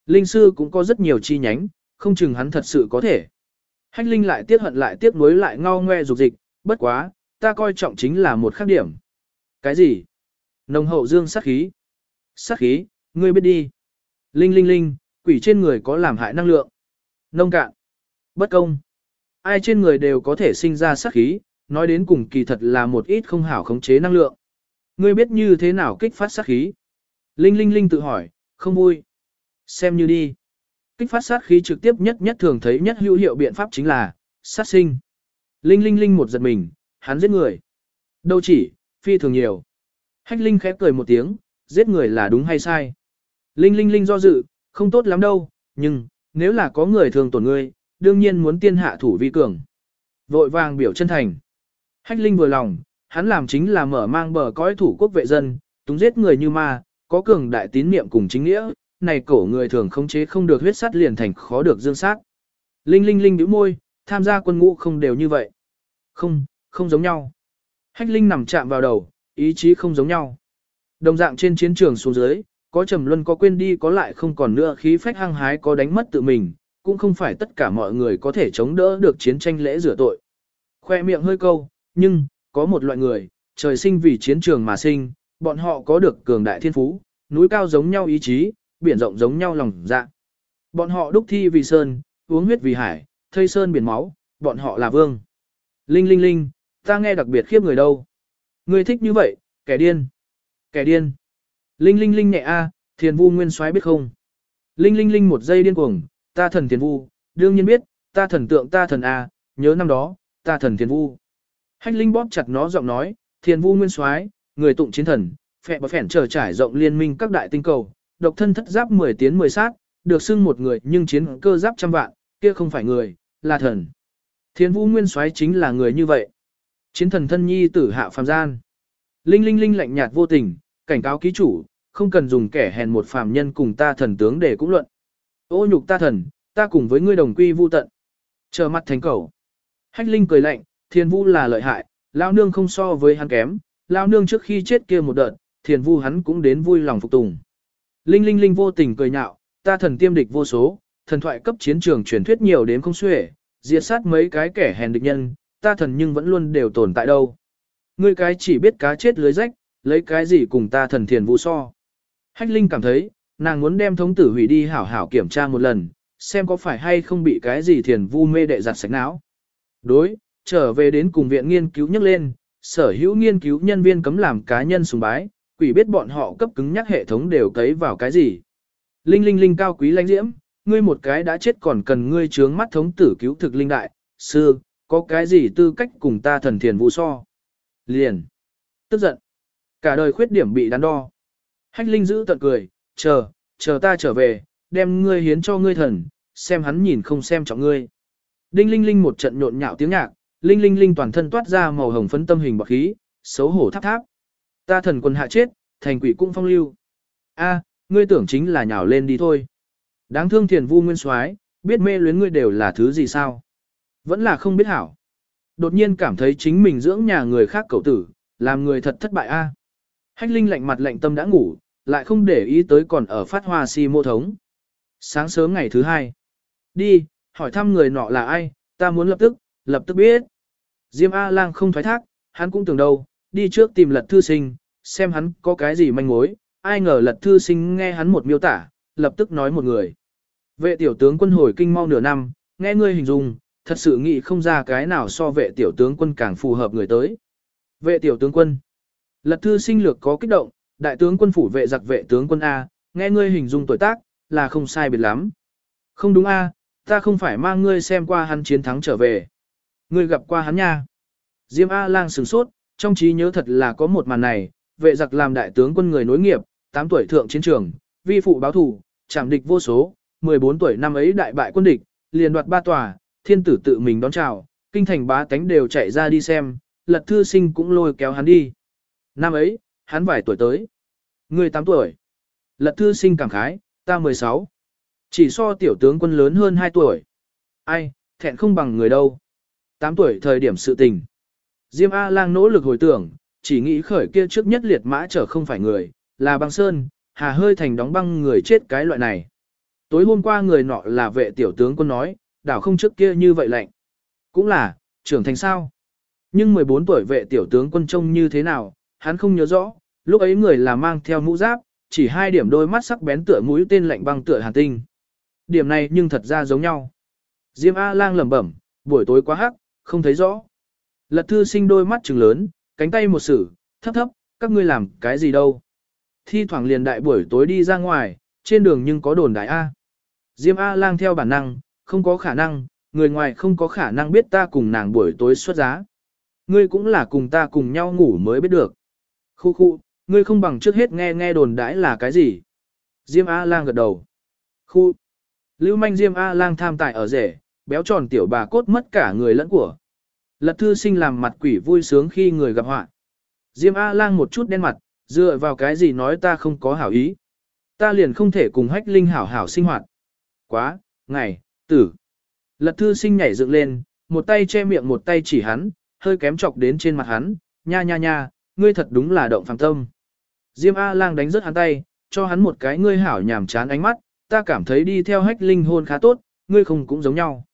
Linh sư cũng có rất nhiều chi nhánh, không chừng hắn thật sự có thể. Hách Linh lại tiếc hận lại tiếc nuối lại ngao ngoe dục dịch, bất quá, ta coi trọng chính là một khác điểm. Cái gì? Nồng hậu dương sát khí. Sát khí, ngươi biết đi. Linh linh linh, quỷ trên người có làm hại năng lượng. Nông cạn. Bất công. Ai trên người đều có thể sinh ra sát khí, nói đến cùng kỳ thật là một ít không hảo khống chế năng lượng. Ngươi biết như thế nào kích phát sát khí? Linh linh linh tự hỏi, không vui. Xem như đi. Kích phát sát khí trực tiếp nhất nhất thường thấy nhất hữu hiệu biện pháp chính là, sát sinh. Linh linh linh một giật mình, hắn giết người. Đâu chỉ, phi thường nhiều. Hách linh khép cười một tiếng, giết người là đúng hay sai. Linh linh linh do dự, không tốt lắm đâu, nhưng, nếu là có người thường tổn ngươi, đương nhiên muốn tiên hạ thủ vi cường. Vội vàng biểu chân thành. Hách linh vừa lòng, hắn làm chính là mở mang bờ cõi thủ quốc vệ dân, túng giết người như ma, có cường đại tín niệm cùng chính nghĩa, này cổ người thường không chế không được huyết sắt liền thành khó được dương sát. Linh linh linh bĩu môi, tham gia quân ngũ không đều như vậy. Không, không giống nhau. Hách linh nằm chạm vào đầu, ý chí không giống nhau. Đồng dạng trên chiến trường xuống dưới, có trầm luân có quên đi có lại không còn nữa khí phách hăng hái có đánh mất tự mình, cũng không phải tất cả mọi người có thể chống đỡ được chiến tranh lễ rửa tội. Khoe miệng hơi câu, nhưng, có một loại người, trời sinh vì chiến trường mà sinh, bọn họ có được cường đại thiên phú, núi cao giống nhau ý chí, biển rộng giống nhau lòng dạ. Bọn họ đúc thi vì sơn, uống huyết vì hải, thây sơn biển máu, bọn họ là vương. Linh linh linh, ta nghe đặc biệt khiếp người đâu. Ngươi thích như vậy, kẻ điên. Kẻ điên. Linh linh linh nhẹ a, thiền vu nguyên soái biết không? Linh linh linh một giây điên cuồng, ta thần thiền vu, đương nhiên biết, ta thần tượng ta thần a, nhớ năm đó, ta thần thiền vu. Hách linh bóp chặt nó giọng nói, thiền vu nguyên soái, người tụng chiến thần, phẹ bờ phèn trở trải rộng liên minh các đại tinh cầu, độc thân thất giáp 10 tiến 10 sát, được xưng một người nhưng chiến cơ giáp trăm vạn, kia không phải người, là thần. Thiên vũ nguyên soái chính là người như vậy. Chiến thần thân nhi tử hạ phàm gian. Linh linh linh lạnh nhạt vô tình, cảnh cáo ký chủ, không cần dùng kẻ hèn một phàm nhân cùng ta thần tướng để cũng luận. Ô nhục ta thần, ta cùng với ngươi đồng quy vu tận. Chờ mặt thành cầu. Hách linh cười lạnh, thiên vu là lợi hại, lao nương không so với hắn kém, lao nương trước khi chết kia một đợt, thiên vu hắn cũng đến vui lòng phục tùng. Linh linh linh vô tình cười nhạo, ta thần tiêm địch vô số, thần thoại cấp chiến trường truyền thuyết nhiều đến không xuể, diệt sát mấy cái kẻ hèn địch nhân, ta thần nhưng vẫn luôn đều tồn tại đâu. Ngươi cái chỉ biết cá chết lưới rách, lấy cái gì cùng ta thần thiền vũ so. Hách Linh cảm thấy, nàng muốn đem thống tử hủy đi hảo hảo kiểm tra một lần, xem có phải hay không bị cái gì thiền vu mê đệ giặt sạch não. Đối, trở về đến cùng viện nghiên cứu nhắc lên, sở hữu nghiên cứu nhân viên cấm làm cá nhân sùng bái, quỷ biết bọn họ cấp cứng nhắc hệ thống đều cấy vào cái gì. Linh linh linh cao quý lãnh diễm, ngươi một cái đã chết còn cần ngươi trướng mắt thống tử cứu thực linh đại, sư, có cái gì tư cách cùng ta thần thiền vụ so. Liền. Tức giận. Cả đời khuyết điểm bị đắn đo. Hách linh giữ tận cười, chờ, chờ ta trở về, đem ngươi hiến cho ngươi thần, xem hắn nhìn không xem trọng ngươi. Đinh linh linh một trận nhộn nhạo tiếng nhạc, linh linh linh toàn thân toát ra màu hồng phấn tâm hình bọc khí, xấu hổ tháp tháp. Ta thần quân hạ chết, thành quỷ cũng phong lưu. A, ngươi tưởng chính là nhào lên đi thôi. Đáng thương thiền vu nguyên soái, biết mê luyến ngươi đều là thứ gì sao? Vẫn là không biết hảo. Đột nhiên cảm thấy chính mình dưỡng nhà người khác cầu tử, làm người thật thất bại a. Hách Linh lạnh mặt lạnh tâm đã ngủ, lại không để ý tới còn ở phát hoa si mô thống. Sáng sớm ngày thứ hai. Đi, hỏi thăm người nọ là ai, ta muốn lập tức, lập tức biết. Diêm A-lang không thoái thác, hắn cũng tưởng đâu, đi trước tìm lật thư sinh, xem hắn có cái gì manh mối, ai ngờ lật thư sinh nghe hắn một miêu tả, lập tức nói một người. Vệ tiểu tướng quân hồi kinh mau nửa năm, nghe ngươi hình dung, thật sự nghĩ không ra cái nào so vệ tiểu tướng quân càng phù hợp người tới. Vệ tiểu tướng quân. Lật thư sinh lược có kích động, đại tướng quân phủ vệ giặc vệ tướng quân A, nghe ngươi hình dung tuổi tác, là không sai biệt lắm. Không đúng A, ta không phải mang ngươi xem qua hắn chiến thắng trở về. Ngươi gặp qua hắn nha. Diêm A lang sửng sốt, trong trí nhớ thật là có một màn này, vệ giặc làm đại tướng quân người nối nghiệp, 8 tuổi thượng chiến trường, vi phụ báo thủ, chạm địch vô số, 14 tuổi năm ấy đại bại quân địch, liền đoạt ba tòa, thiên tử tự mình đón chào, kinh thành bá tánh đều chạy ra đi xem, lật thư sinh cũng lôi kéo hắn đi. Năm ấy, hắn vài tuổi tới. Người 8 tuổi. Lật thư sinh cảm khái, ta 16. Chỉ so tiểu tướng quân lớn hơn 2 tuổi. Ai, thẹn không bằng người đâu. 8 tuổi thời điểm sự tình. Diêm A-lang nỗ lực hồi tưởng, chỉ nghĩ khởi kia trước nhất liệt mã trở không phải người, là băng sơn, hà hơi thành đóng băng người chết cái loại này. Tối hôm qua người nọ là vệ tiểu tướng quân nói, đảo không trước kia như vậy lạnh. Cũng là, trưởng thành sao. Nhưng 14 tuổi vệ tiểu tướng quân trông như thế nào, hắn không nhớ rõ, lúc ấy người là mang theo mũ giáp, chỉ hai điểm đôi mắt sắc bén tựa mũi tên lạnh băng tựa hàn tinh. Điểm này nhưng thật ra giống nhau. Diêm A-lang lẩm bẩm, buổi tối quá hắc, không thấy rõ. Lật thư sinh đôi mắt trừng lớn, cánh tay một sử, thấp thấp, các ngươi làm cái gì đâu. Thi thoảng liền đại buổi tối đi ra ngoài, trên đường nhưng có đồn đại A. Diêm A-lang theo bản năng, không có khả năng, người ngoài không có khả năng biết ta cùng nàng buổi tối xuất giá. Ngươi cũng là cùng ta cùng nhau ngủ mới biết được. Khu khu, ngươi không bằng trước hết nghe nghe đồn đãi là cái gì. Diêm A-lang gật đầu. Khu. Lưu manh Diêm A-lang tham tài ở rể, béo tròn tiểu bà cốt mất cả người lẫn của. Lật thư sinh làm mặt quỷ vui sướng khi người gặp họa. Diêm A-lang một chút đen mặt, dựa vào cái gì nói ta không có hảo ý. Ta liền không thể cùng hách linh hảo hảo sinh hoạt. Quá, ngày, tử. Lật thư sinh nhảy dựng lên, một tay che miệng một tay chỉ hắn, hơi kém chọc đến trên mặt hắn, nha nha nha, ngươi thật đúng là động phàm tâm. Diêm A-lang đánh rớt hắn tay, cho hắn một cái ngươi hảo nhảm chán ánh mắt, ta cảm thấy đi theo hách linh hôn khá tốt, ngươi không cũng giống nhau.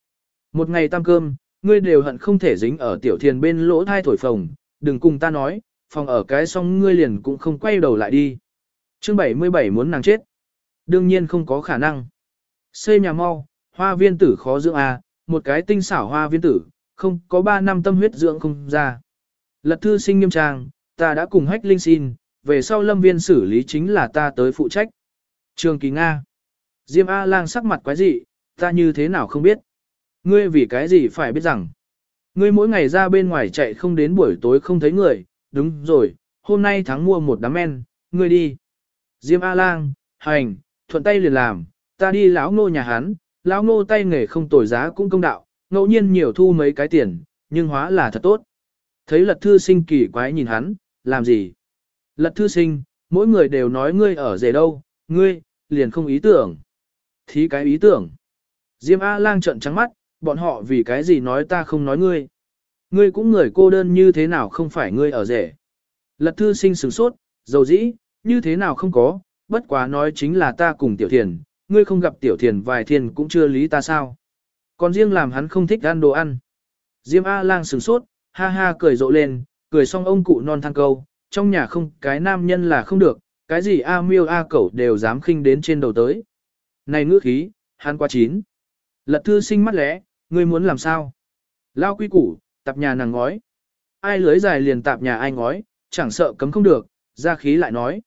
Một ngày tam cơm, ngươi đều hận không thể dính ở tiểu thiền bên lỗ thai thổi phồng, đừng cùng ta nói, phòng ở cái xong ngươi liền cũng không quay đầu lại đi. Chương 77 muốn nàng chết. Đương nhiên không có khả năng. Xây nhà mau, hoa viên tử khó dưỡng à, một cái tinh xảo hoa viên tử, không có 3 năm tâm huyết dưỡng không ra. Lật thư sinh nghiêm trang, ta đã cùng hách linh xin, về sau lâm viên xử lý chính là ta tới phụ trách. Trường Kỳ Nga. Diêm A-lang sắc mặt quái dị, ta như thế nào không biết. Ngươi vì cái gì phải biết rằng. Ngươi mỗi ngày ra bên ngoài chạy không đến buổi tối không thấy người, đúng rồi, hôm nay thắng mua một đám men, ngươi đi. Diêm A-lang, hành, thuận tay liền làm, ta đi lão nô nhà hắn, lão Ngô tay nghề không tồi giá cũng công đạo, ngẫu nhiên nhiều thu mấy cái tiền, nhưng hóa là thật tốt. Thấy lật thư sinh kỳ quái nhìn hắn, làm gì? Lật thư sinh, mỗi người đều nói ngươi ở rể đâu, ngươi, liền không ý tưởng. Thí cái ý tưởng. Diêm A-lang trận trắng mắt, bọn họ vì cái gì nói ta không nói ngươi. Ngươi cũng người cô đơn như thế nào không phải ngươi ở rể. Lật thư sinh sửng sốt, dầu dĩ, như thế nào không có, bất quá nói chính là ta cùng tiểu thiền, ngươi không gặp tiểu thiền vài thiền cũng chưa lý ta sao. Còn riêng làm hắn không thích ăn đồ ăn. Diêm A-lang sửng sốt, ha ha cười rộ lên, cười xong ông cụ non thang câu, trong nhà không cái nam nhân là không được, cái gì A miêu A cẩu đều dám khinh đến trên đầu tới. Này ngữ khí, hắn qua chín. Lật thư sinh mắt lẽ, ngươi muốn làm sao? Lao quy củ, tạp nhà nàng ngói. Ai lưới dài liền tạp nhà ai ngói, chẳng sợ cấm không được, ra khí lại nói.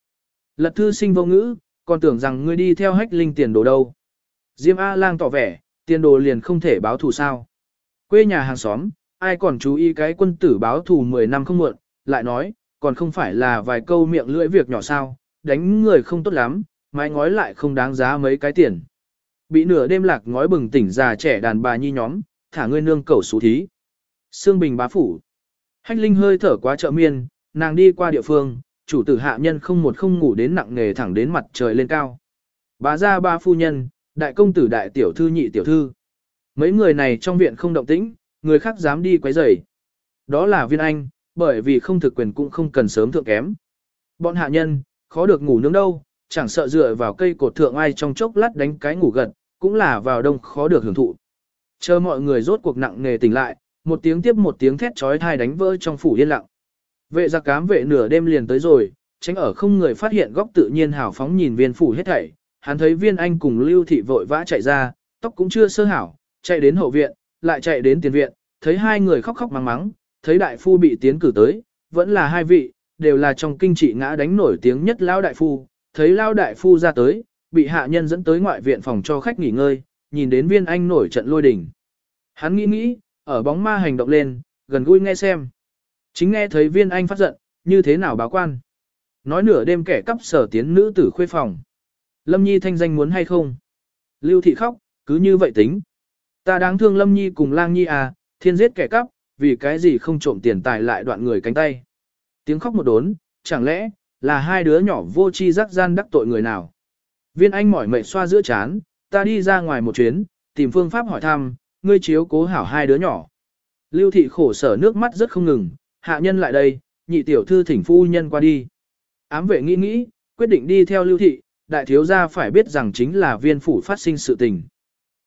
Lật thư sinh vô ngữ, còn tưởng rằng ngươi đi theo hách linh tiền đồ đâu. Diêm A-lang tỏ vẻ, tiền đồ liền không thể báo thù sao. Quê nhà hàng xóm, ai còn chú ý cái quân tử báo thù 10 năm không muộn, lại nói, còn không phải là vài câu miệng lưỡi việc nhỏ sao, đánh người không tốt lắm, mái ngói lại không đáng giá mấy cái tiền. Bị nửa đêm lạc ngói bừng tỉnh già trẻ đàn bà nhi nhóm, thả ngươi nương cầu xú thí. Sương Bình bá phủ. Hách Linh hơi thở quá trợ miên, nàng đi qua địa phương, chủ tử hạ nhân không một không ngủ đến nặng nghề thẳng đến mặt trời lên cao. bà gia ba phu nhân, đại công tử đại tiểu thư nhị tiểu thư. Mấy người này trong viện không động tĩnh, người khác dám đi quấy rầy. Đó là viên anh, bởi vì không thực quyền cũng không cần sớm thượng kém. Bọn hạ nhân, khó được ngủ nướng đâu, chẳng sợ dựa vào cây cột thượng ai trong chốc lát đánh cái ngủ gật, cũng là vào đông khó được hưởng thụ. Chờ mọi người rốt cuộc nặng nghề tỉnh lại, một tiếng tiếp một tiếng thét trói thai đánh vỡ trong phủ yên lặng. Vệ giặc cám vệ nửa đêm liền tới rồi, tránh ở không người phát hiện góc tự nhiên hào phóng nhìn viên phủ hết thảy. Hắn thấy viên anh cùng lưu thị vội vã chạy ra, tóc cũng chưa sơ hảo, chạy đến hậu viện, lại chạy đến tiền viện, thấy hai người khóc khóc mắng mắng, thấy đại phu bị tiến cử tới, vẫn là hai vị, đều là trong kinh trị ngã đánh nổi tiếng nhất lão đại phu, thấy lão đại phu ra tới, bị hạ nhân dẫn tới ngoại viện phòng cho khách nghỉ ngơi, nhìn đến viên anh nổi trận lôi đỉnh. Hắn nghĩ nghĩ, ở bóng ma hành động lên, gần gũi nghe xem. Chính nghe thấy viên anh phát giận, như thế nào báo quan. Nói nửa đêm kẻ cắp sở tiến nữ tử khuê phòng. Lâm Nhi thanh danh muốn hay không? Lưu thị khóc, cứ như vậy tính. Ta đáng thương Lâm Nhi cùng Lang Nhi à, thiên giết kẻ cắp, vì cái gì không trộm tiền tài lại đoạn người cánh tay. Tiếng khóc một đốn, chẳng lẽ, là hai đứa nhỏ vô chi rắc gian đắc tội người nào. Viên anh mỏi mệt xoa giữa chán, ta đi ra ngoài một chuyến, tìm phương pháp hỏi thăm, ngươi chiếu cố hảo hai đứa nhỏ. Lưu thị khổ sở nước mắt rất không ngừng, hạ nhân lại đây, nhị tiểu thư thỉnh phu nhân qua đi. Ám vệ nghĩ nghĩ, quyết định đi theo lưu thị, đại thiếu gia phải biết rằng chính là viên phủ phát sinh sự tình.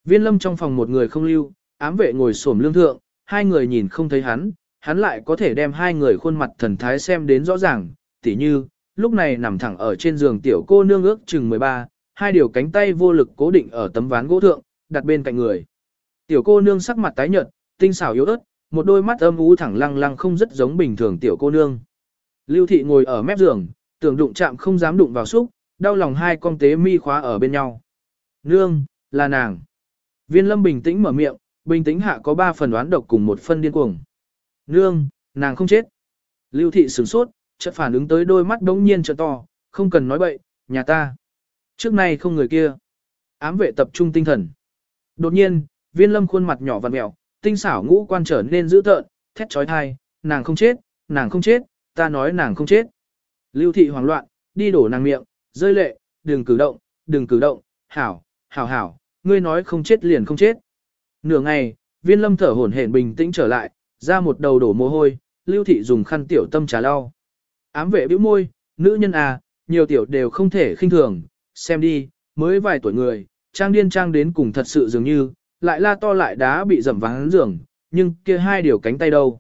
Viên lâm trong phòng một người không lưu, ám vệ ngồi xổm lương thượng, hai người nhìn không thấy hắn, hắn lại có thể đem hai người khuôn mặt thần thái xem đến rõ ràng, tỉ như, lúc này nằm thẳng ở trên giường tiểu cô nương ước chừng 13, hai điều cánh tay vô lực cố định ở tấm ván gỗ thượng, đặt bên cạnh người. Tiểu cô nương sắc mặt tái nhợt, tinh xảo yếu ớt, một đôi mắt âm u thẳng lăng lăng không rất giống bình thường tiểu cô nương. Lưu thị ngồi ở mép giường, tưởng đụng chạm không dám đụng vào xúc, đau lòng hai con tế mi khóa ở bên nhau. Nương, là nàng. Viên lâm bình tĩnh mở miệng, bình tĩnh hạ có ba phần đoán độc cùng một phân điên cuồng. Nương, nàng không chết. Lưu thị sửng sốt, chợt phản ứng tới đôi mắt đống nhiên trợ to, không cần nói bậy, nhà ta. Trước nay không người kia. Ám vệ tập trung tinh thần. Đột nhiên, viên lâm khuôn mặt nhỏ vằn mẹo, tinh xảo ngũ quan trở nên dữ tợn, thét trói thai, nàng không chết, nàng không chết, ta nói nàng không chết. Lưu thị hoảng loạn, đi đổ nàng miệng, rơi lệ, đừng cử động, đừng cử động, hảo, hảo hảo, ngươi nói không chết liền không chết. Nửa ngày, viên lâm thở hổn hển bình tĩnh trở lại, ra một đầu đổ mồ hôi, lưu thị dùng khăn tiểu tâm trà lau. Ám vệ bĩu môi, nữ nhân à, nhiều tiểu đều không thể khinh thường, xem đi, mới vài tuổi người, trang điên trang đến cùng thật sự dường như, lại la to lại đá bị dầm vắng giường, nhưng kia hai điều cánh tay đâu.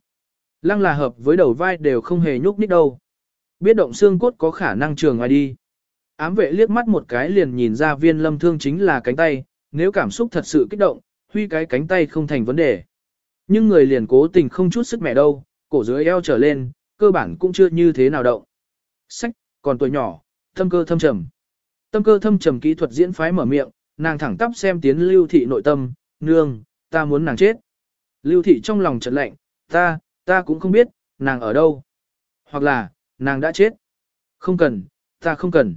Lăng là hợp với đầu vai đều không hề nhúc nhích đâu. Biết động xương cốt có khả năng trường ngoài đi. Ám vệ liếc mắt một cái liền nhìn ra viên lâm thương chính là cánh tay, nếu cảm xúc thật sự kích động, huy cái cánh tay không thành vấn đề. Nhưng người liền cố tình không chút sức mẹ đâu, cổ dưới eo trở lên, cơ bản cũng chưa như thế nào động. Sách, còn tuổi nhỏ, thâm cơ thâm trầm. Tâm cơ thâm trầm kỹ thuật diễn phái mở miệng, nàng thẳng tắp xem tiến lưu thị nội tâm, nương, ta muốn nàng chết. Lưu thị trong lòng chợt lạnh, ta, ta cũng không biết, nàng ở đâu. Hoặc là, nàng đã chết. Không cần, ta không cần.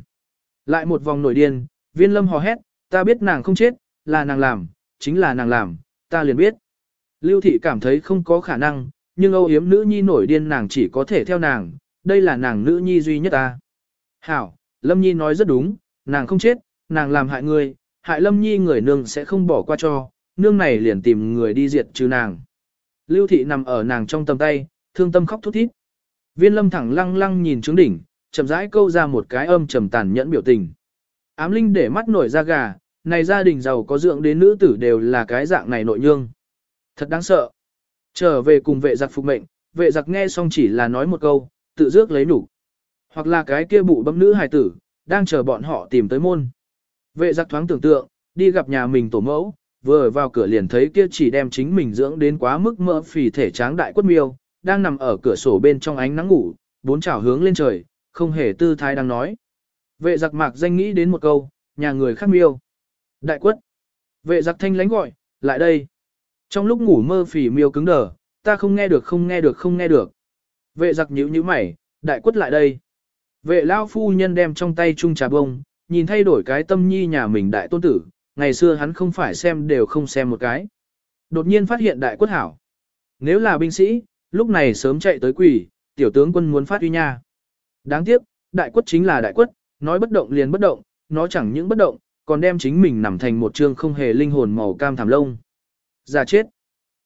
Lại một vòng nổi điên, viên lâm hò hét, ta biết nàng không chết, là nàng làm, chính là nàng làm, ta liền biết. Lưu thị cảm thấy không có khả năng, nhưng âu yếm nữ nhi nổi điên nàng chỉ có thể theo nàng, đây là nàng nữ nhi duy nhất ta. Hảo, Lâm Nhi nói rất đúng, nàng không chết, nàng làm hại người, hại Lâm Nhi người nương sẽ không bỏ qua cho, nương này liền tìm người đi diệt trừ nàng. Lưu thị nằm ở nàng trong tầm tay, thương tâm khóc thút thít. Viên lâm thẳng lăng lăng nhìn trướng đỉnh, chậm rãi câu ra một cái âm trầm tàn nhẫn biểu tình. Ám linh để mắt nổi ra gà, này gia đình giàu có dưỡng đến nữ tử đều là cái dạng này nội nhương. Thật đáng sợ. Trở về cùng vệ giặc phục mệnh, vệ giặc nghe xong chỉ là nói một câu, tự dước lấy đủ. Hoặc là cái kia bụ bấm nữ hài tử, đang chờ bọn họ tìm tới môn. Vệ giặc thoáng tưởng tượng, đi gặp nhà mình tổ mẫu, vừa vào cửa liền thấy kia chỉ đem chính mình dưỡng đến quá mức mỡ phì thể tráng đại quất miêu, đang nằm ở cửa sổ bên trong ánh nắng ngủ, bốn chảo hướng lên trời, không hề tư thái đang nói. Vệ giặc mạc danh nghĩ đến một câu, nhà người khác miêu. Đại quất. Vệ giặc thanh lánh gọi, lại đây. Trong lúc ngủ mơ phì miêu cứng đờ, ta không nghe được không nghe được không nghe được. Vệ giặc nhíu nhíu mày, đại quất lại đây. Vệ lao phu nhân đem trong tay chung trà bông, nhìn thay đổi cái tâm nhi nhà mình đại tôn tử, ngày xưa hắn không phải xem đều không xem một cái. Đột nhiên phát hiện đại quất hảo. Nếu là binh sĩ, lúc này sớm chạy tới quỷ, tiểu tướng quân muốn phát uy nha. Đáng tiếc, đại quất chính là đại quất, nói bất động liền bất động, nó chẳng những bất động, còn đem chính mình nằm thành một trương không hề linh hồn màu cam thảm lông. Già chết.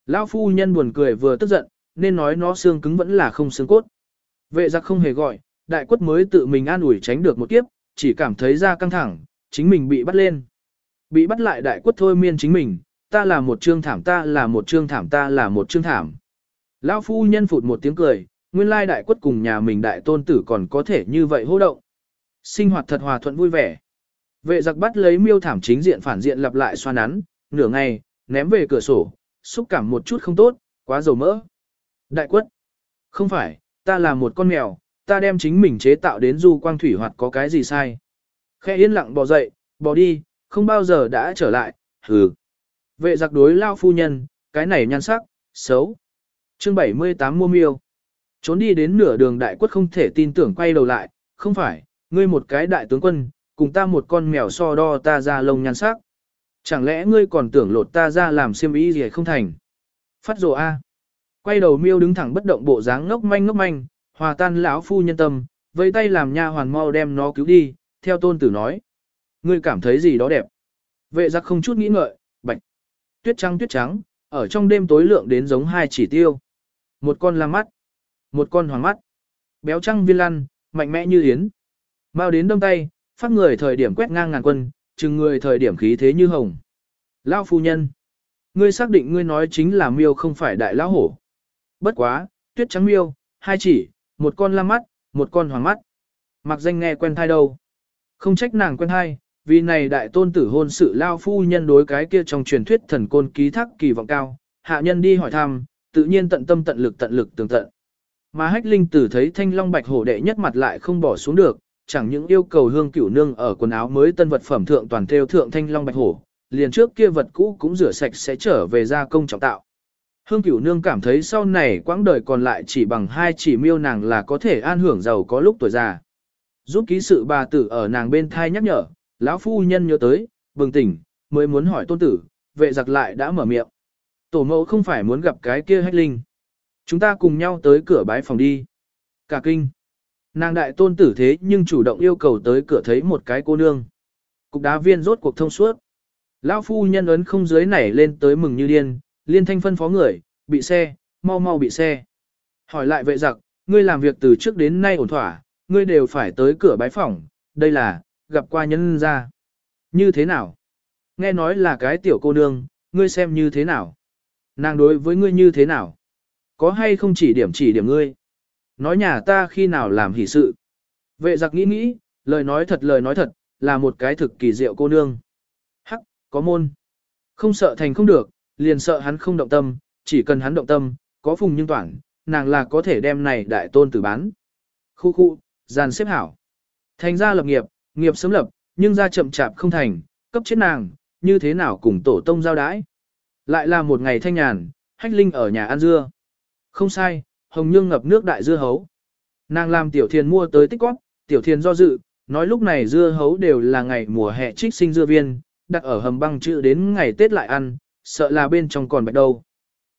Lão phu nhân buồn cười vừa tức giận, nên nói nó xương cứng vẫn là không xương cốt. Vệ giặc không hề gọi, đại quất mới tự mình an ủi tránh được một kiếp, chỉ cảm thấy da căng thẳng, chính mình bị bắt lên. Bị bắt lại đại quất thôi miên chính mình, ta là một trương thảm ta là một trương thảm ta là một trương thảm. Lão phu nhân phụt một tiếng cười, nguyên lai đại quất cùng nhà mình đại tôn tử còn có thể như vậy hô động. Sinh hoạt thật hòa thuận vui vẻ. Vệ giặc bắt lấy miêu thảm chính diện phản diện lặp lại xoa nắn, nửa ngày, ném về cửa sổ, xúc cảm một chút không tốt, quá dầu mỡ. Đại quất. Không phải, ta là một con mèo, ta đem chính mình chế tạo đến du quang thủy hoạt có cái gì sai. Khe yên lặng bò dậy, bò đi, không bao giờ đã trở lại, hừ. Vệ giặc đối lao phu nhân, cái này nhan sắc, xấu. chương 78 mua miêu. Trốn đi đến nửa đường đại quất không thể tin tưởng quay đầu lại, không phải, ngươi một cái đại tướng quân, cùng ta một con mèo so đo ta ra lông nhan sắc. Chẳng lẽ ngươi còn tưởng lột ta ra làm xiêm y gì không thành? Phát rồ A. Quay đầu miêu đứng thẳng bất động bộ dáng ngốc manh ngốc manh, hòa tan lão phu nhân tâm, vây tay làm nha hoàn mau đem nó cứu đi, theo tôn tử nói. Ngươi cảm thấy gì đó đẹp? Vệ giặc không chút nghĩ ngợi, bạch. Tuyết trắng tuyết trắng, ở trong đêm tối lượng đến giống hai chỉ tiêu. Một con lam mắt. một con hoàng mắt. Béo trăng viên lăn, mạnh mẽ như yến. Mau đến đông tay, phát người thời điểm quét ngang ngàn quân, chừng người thời điểm khí thế như hồng. Lão phu nhân. Ngươi xác định ngươi nói chính là miêu không phải đại lão hổ. Bất quá, tuyết trắng miêu, hai chỉ, một con lam mắt, một con hoàng mắt. Mặc danh nghe quen thai đâu. Không trách nàng quen thai, vì này đại tôn tử hôn sự lao phu nhân đối cái kia trong truyền thuyết thần côn ký thác kỳ vọng cao, hạ nhân đi hỏi thăm, tự nhiên tận tâm tận lực tận lực tường tận. Mà hách linh tử thấy thanh long bạch hổ đệ nhất mặt lại không bỏ xuống được, chẳng những yêu cầu hương cửu nương ở quần áo mới tân vật phẩm thượng toàn theo thượng thanh long bạch hổ, liền trước kia vật cũ cũng rửa sạch sẽ trở về gia công trọng tạo. Hương cửu nương cảm thấy sau này quãng đời còn lại chỉ bằng hai chỉ miêu nàng là có thể an hưởng giàu có lúc tuổi già. Giúp ký sự bà tử ở nàng bên thai nhắc nhở, lão phu nhân nhớ tới, bừng tỉnh, mới muốn hỏi tôn tử, vệ giặc lại đã mở miệng. Tổ mẫu không phải muốn gặp cái kia hách linh. Chúng ta cùng nhau tới cửa bái phòng đi. Cả kinh. Nàng đại tôn tử thế nhưng chủ động yêu cầu tới cửa thấy một cái cô nương. Cục đá viên rốt cuộc thông suốt. Lão phu nhân ấn không dưới nảy lên tới mừng như điên, liên thanh phân phó người, bị xe, mau mau bị xe. Hỏi lại vệ giặc, ngươi làm việc từ trước đến nay ổn thỏa, ngươi đều phải tới cửa bái phòng, đây là, gặp qua nhân ra. Như thế nào? Nghe nói là cái tiểu cô nương, ngươi xem như thế nào? Nàng đối với ngươi như thế nào? Có hay không chỉ điểm chỉ điểm ngươi? Nói nhà ta khi nào làm hỷ sự? Vệ giặc nghĩ nghĩ, lời nói thật lời nói thật, là một cái thực kỳ diệu cô nương. Hắc, có môn. Không sợ thành không được, liền sợ hắn không động tâm, chỉ cần hắn động tâm, có phùng nhưng toản, nàng là có thể đem này đại tôn tử bán. Khu khu, gian xếp hảo. Thành ra lập nghiệp, nghiệp sớm lập, nhưng ra chậm chạp không thành, cấp chết nàng, như thế nào cùng tổ tông giao đái. Lại là một ngày thanh nhàn, hách linh ở nhà ăn dưa. Không sai, hồng nhương ngập nước đại dưa hấu. Nàng làm tiểu thiền mua tới tích quát, tiểu thiền do dự, nói lúc này dưa hấu đều là ngày mùa hè trích sinh dưa viên, đặt ở hầm băng chữ đến ngày Tết lại ăn, sợ là bên trong còn bạch đâu.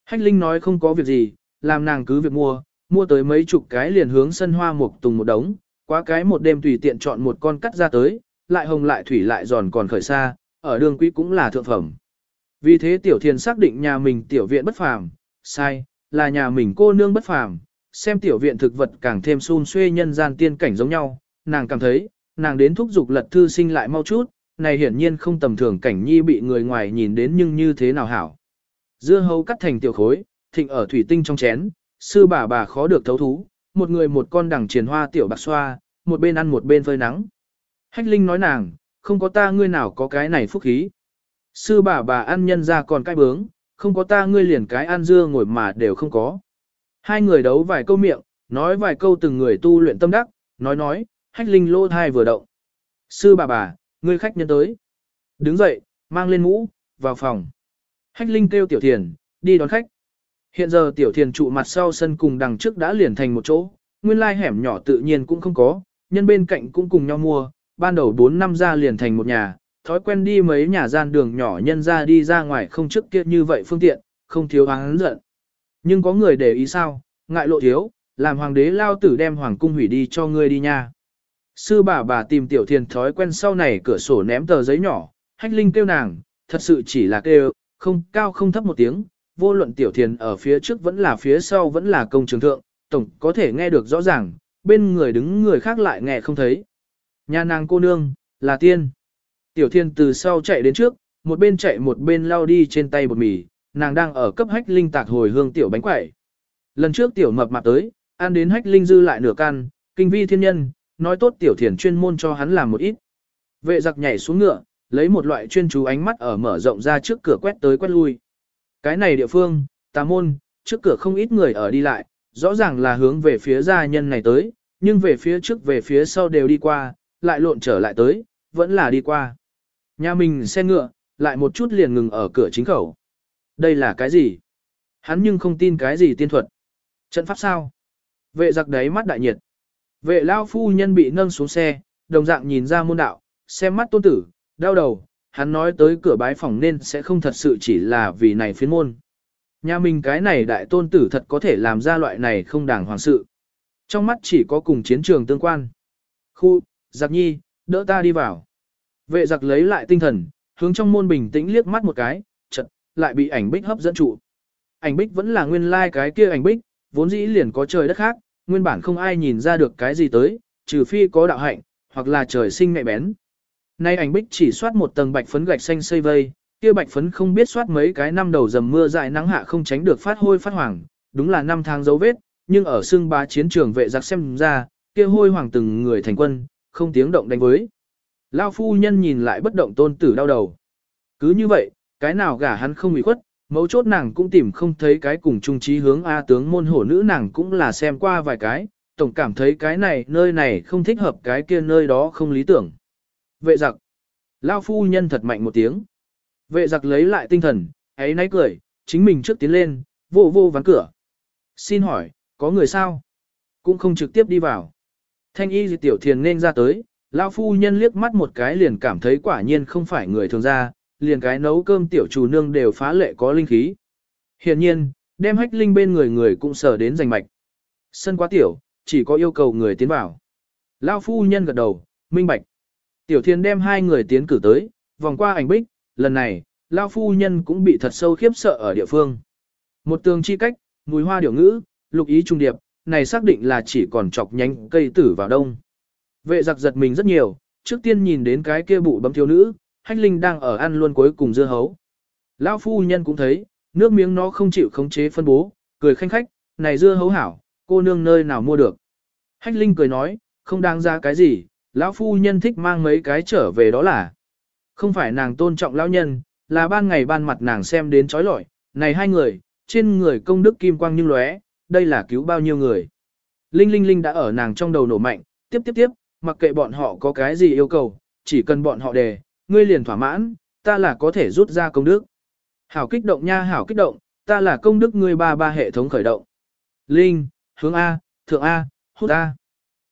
Hách Linh nói không có việc gì, làm nàng cứ việc mua, mua tới mấy chục cái liền hướng sân hoa mục tùng một đống, quá cái một đêm tùy tiện chọn một con cắt ra tới, lại hồng lại thủy lại giòn còn khởi xa, ở đường quý cũng là thượng phẩm. Vì thế tiểu thiền xác định nhà mình tiểu viện bất phàm, sai, là nhà mình cô nương bất phàm, xem tiểu viện thực vật càng thêm xun xuê nhân gian tiên cảnh giống nhau, nàng cảm thấy, nàng đến thúc giục lật thư sinh lại mau chút, này hiển nhiên không tầm thường cảnh nhi bị người ngoài nhìn đến nhưng như thế nào hảo. Dưa hấu cắt thành tiểu khối, thịnh ở thủy tinh trong chén, sư bà bà khó được thấu thú, một người một con đằng triền hoa tiểu bạc xoa, một bên ăn một bên phơi nắng. Hách Linh nói nàng, không có ta ngươi nào có cái này phúc khí. Sư bà bà ăn nhân ra còn cái bướng, không có ta ngươi liền cái ăn dưa ngồi mà đều không có. Hai người đấu vài câu miệng, nói vài câu từng người tu luyện tâm đắc, nói nói, hách linh lô thai vừa động. Sư bà bà, ngươi khách nhân tới. Đứng dậy, mang lên mũ, vào phòng. Hách linh kêu tiểu thiền, đi đón khách. Hiện giờ tiểu thiền trụ mặt sau sân cùng đằng trước đã liền thành một chỗ, nguyên lai hẻm nhỏ tự nhiên cũng không có, nhân bên cạnh cũng cùng nhau mua, ban đầu 4 năm ra liền thành một nhà, thói quen đi mấy nhà gian đường nhỏ nhân ra đi ra ngoài không trước kia như vậy phương tiện, không thiếu hắn giận. Nhưng có người để ý sao, ngại lộ thiếu, làm hoàng đế lao tử đem hoàng cung hủy đi cho ngươi đi nha. Sư bà bà tìm tiểu thiền thói quen sau này cửa sổ ném tờ giấy nhỏ, hách linh kêu nàng, thật sự chỉ là kêu, không cao không thấp một tiếng, vô luận tiểu thiền ở phía trước vẫn là phía sau vẫn là công trường thượng, tổng có thể nghe được rõ ràng, bên người đứng người khác lại nghe không thấy. Nhà nàng cô nương, là tiên. Tiểu thiền từ sau chạy đến trước, một bên chạy một bên lao đi trên tay bột mì, nàng đang ở cấp hách linh tạc hồi hương tiểu bánh quẩy. Lần trước tiểu mập mạp tới, ăn đến hách linh dư lại nửa can, kinh vi thiên nhân, nói tốt tiểu thiền chuyên môn cho hắn làm một ít. Vệ giặc nhảy xuống ngựa, lấy một loại chuyên chú ánh mắt ở mở rộng ra trước cửa quét tới quét lui. Cái này địa phương, tà môn, trước cửa không ít người ở đi lại, rõ ràng là hướng về phía gia nhân này tới, nhưng về phía trước về phía sau đều đi qua, lại lộn trở lại tới, vẫn là đi qua. Nhà mình xe ngựa, lại một chút liền ngừng ở cửa chính khẩu. Đây là cái gì? Hắn nhưng không tin cái gì tiên thuật. Trận pháp sao? Vệ giặc đấy mắt đại nhiệt. Vệ lao phu nhân bị nâng xuống xe, đồng dạng nhìn ra môn đạo, xem mắt tôn tử, đau đầu, hắn nói tới cửa bái phòng nên sẽ không thật sự chỉ là vì này phiến môn. Nhà mình cái này đại tôn tử thật có thể làm ra loại này không đàng hoàng sự. Trong mắt chỉ có cùng chiến trường tương quan. Khu, giặc nhi, đỡ ta đi vào. Vệ giặc lấy lại tinh thần, hướng trong môn bình tĩnh liếc mắt một cái, chật, lại bị ảnh bích hấp dẫn trụ. Ảnh bích vẫn là nguyên lai like cái kia ảnh bích, vốn dĩ liền có trời đất khác, nguyên bản không ai nhìn ra được cái gì tới, trừ phi có đạo hạnh, hoặc là trời sinh mẹ bén. Nay ảnh bích chỉ soát một tầng bạch phấn gạch xanh xây vây, kia bạch phấn không biết soát mấy cái năm đầu dầm mưa dại nắng hạ không tránh được phát hôi phát hoàng, đúng là năm tháng dấu vết, nhưng ở xương bá chiến trường vệ giặc xem ra, kia hôi hoàng từng người thành quân, không tiếng động đánh với. Lao phu nhân nhìn lại bất động tôn tử đau đầu. Cứ như vậy, cái nào gả hắn không bị khuất, mấu chốt nàng cũng tìm không thấy cái cùng trung trí hướng A tướng môn hổ nữ nàng cũng là xem qua vài cái, tổng cảm thấy cái này nơi này không thích hợp cái kia nơi đó không lý tưởng. Vệ giặc. Lao phu nhân thật mạnh một tiếng. Vệ giặc lấy lại tinh thần, ấy náy cười, chính mình trước tiến lên, vô vô ván cửa. Xin hỏi, có người sao? Cũng không trực tiếp đi vào. Thanh y dị tiểu thiền nên ra tới, Lao phu nhân liếc mắt một cái liền cảm thấy quả nhiên không phải người thường ra, liền cái nấu cơm tiểu chủ nương đều phá lệ có linh khí. Hiện nhiên, đem hách linh bên người người cũng sở đến giành mạch. Sân quá tiểu, chỉ có yêu cầu người tiến vào. Lao phu nhân gật đầu, minh bạch. Tiểu thiên đem hai người tiến cử tới, vòng qua ảnh bích, lần này, Lao phu nhân cũng bị thật sâu khiếp sợ ở địa phương. Một tường chi cách, mùi hoa điểu ngữ, lục ý trung điệp, này xác định là chỉ còn chọc nhánh cây tử vào đông. Vệ giặc giật mình rất nhiều, trước tiên nhìn đến cái kia bụ bấm thiếu nữ, hách linh đang ở ăn luôn cuối cùng dưa hấu. Lão phu nhân cũng thấy, nước miếng nó không chịu khống chế phân bố, cười khanh khách, này dưa hấu hảo, cô nương nơi nào mua được. Hách linh cười nói, không đáng ra cái gì, lão phu nhân thích mang mấy cái trở về đó là. Không phải nàng tôn trọng lão nhân, là ban ngày ban mặt nàng xem đến chói lọi, này hai người, trên người công đức kim quang nhưng lóe, đây là cứu bao nhiêu người. Linh linh linh đã ở nàng trong đầu nổ mạnh, tiếp tiếp tiếp, mặc kệ bọn họ có cái gì yêu cầu, chỉ cần bọn họ đề, ngươi liền thỏa mãn, ta là có thể rút ra công đức. Hảo kích động nha hảo kích động, ta là công đức ngươi ba ba hệ thống khởi động. Linh, hướng A, thượng A, hút A.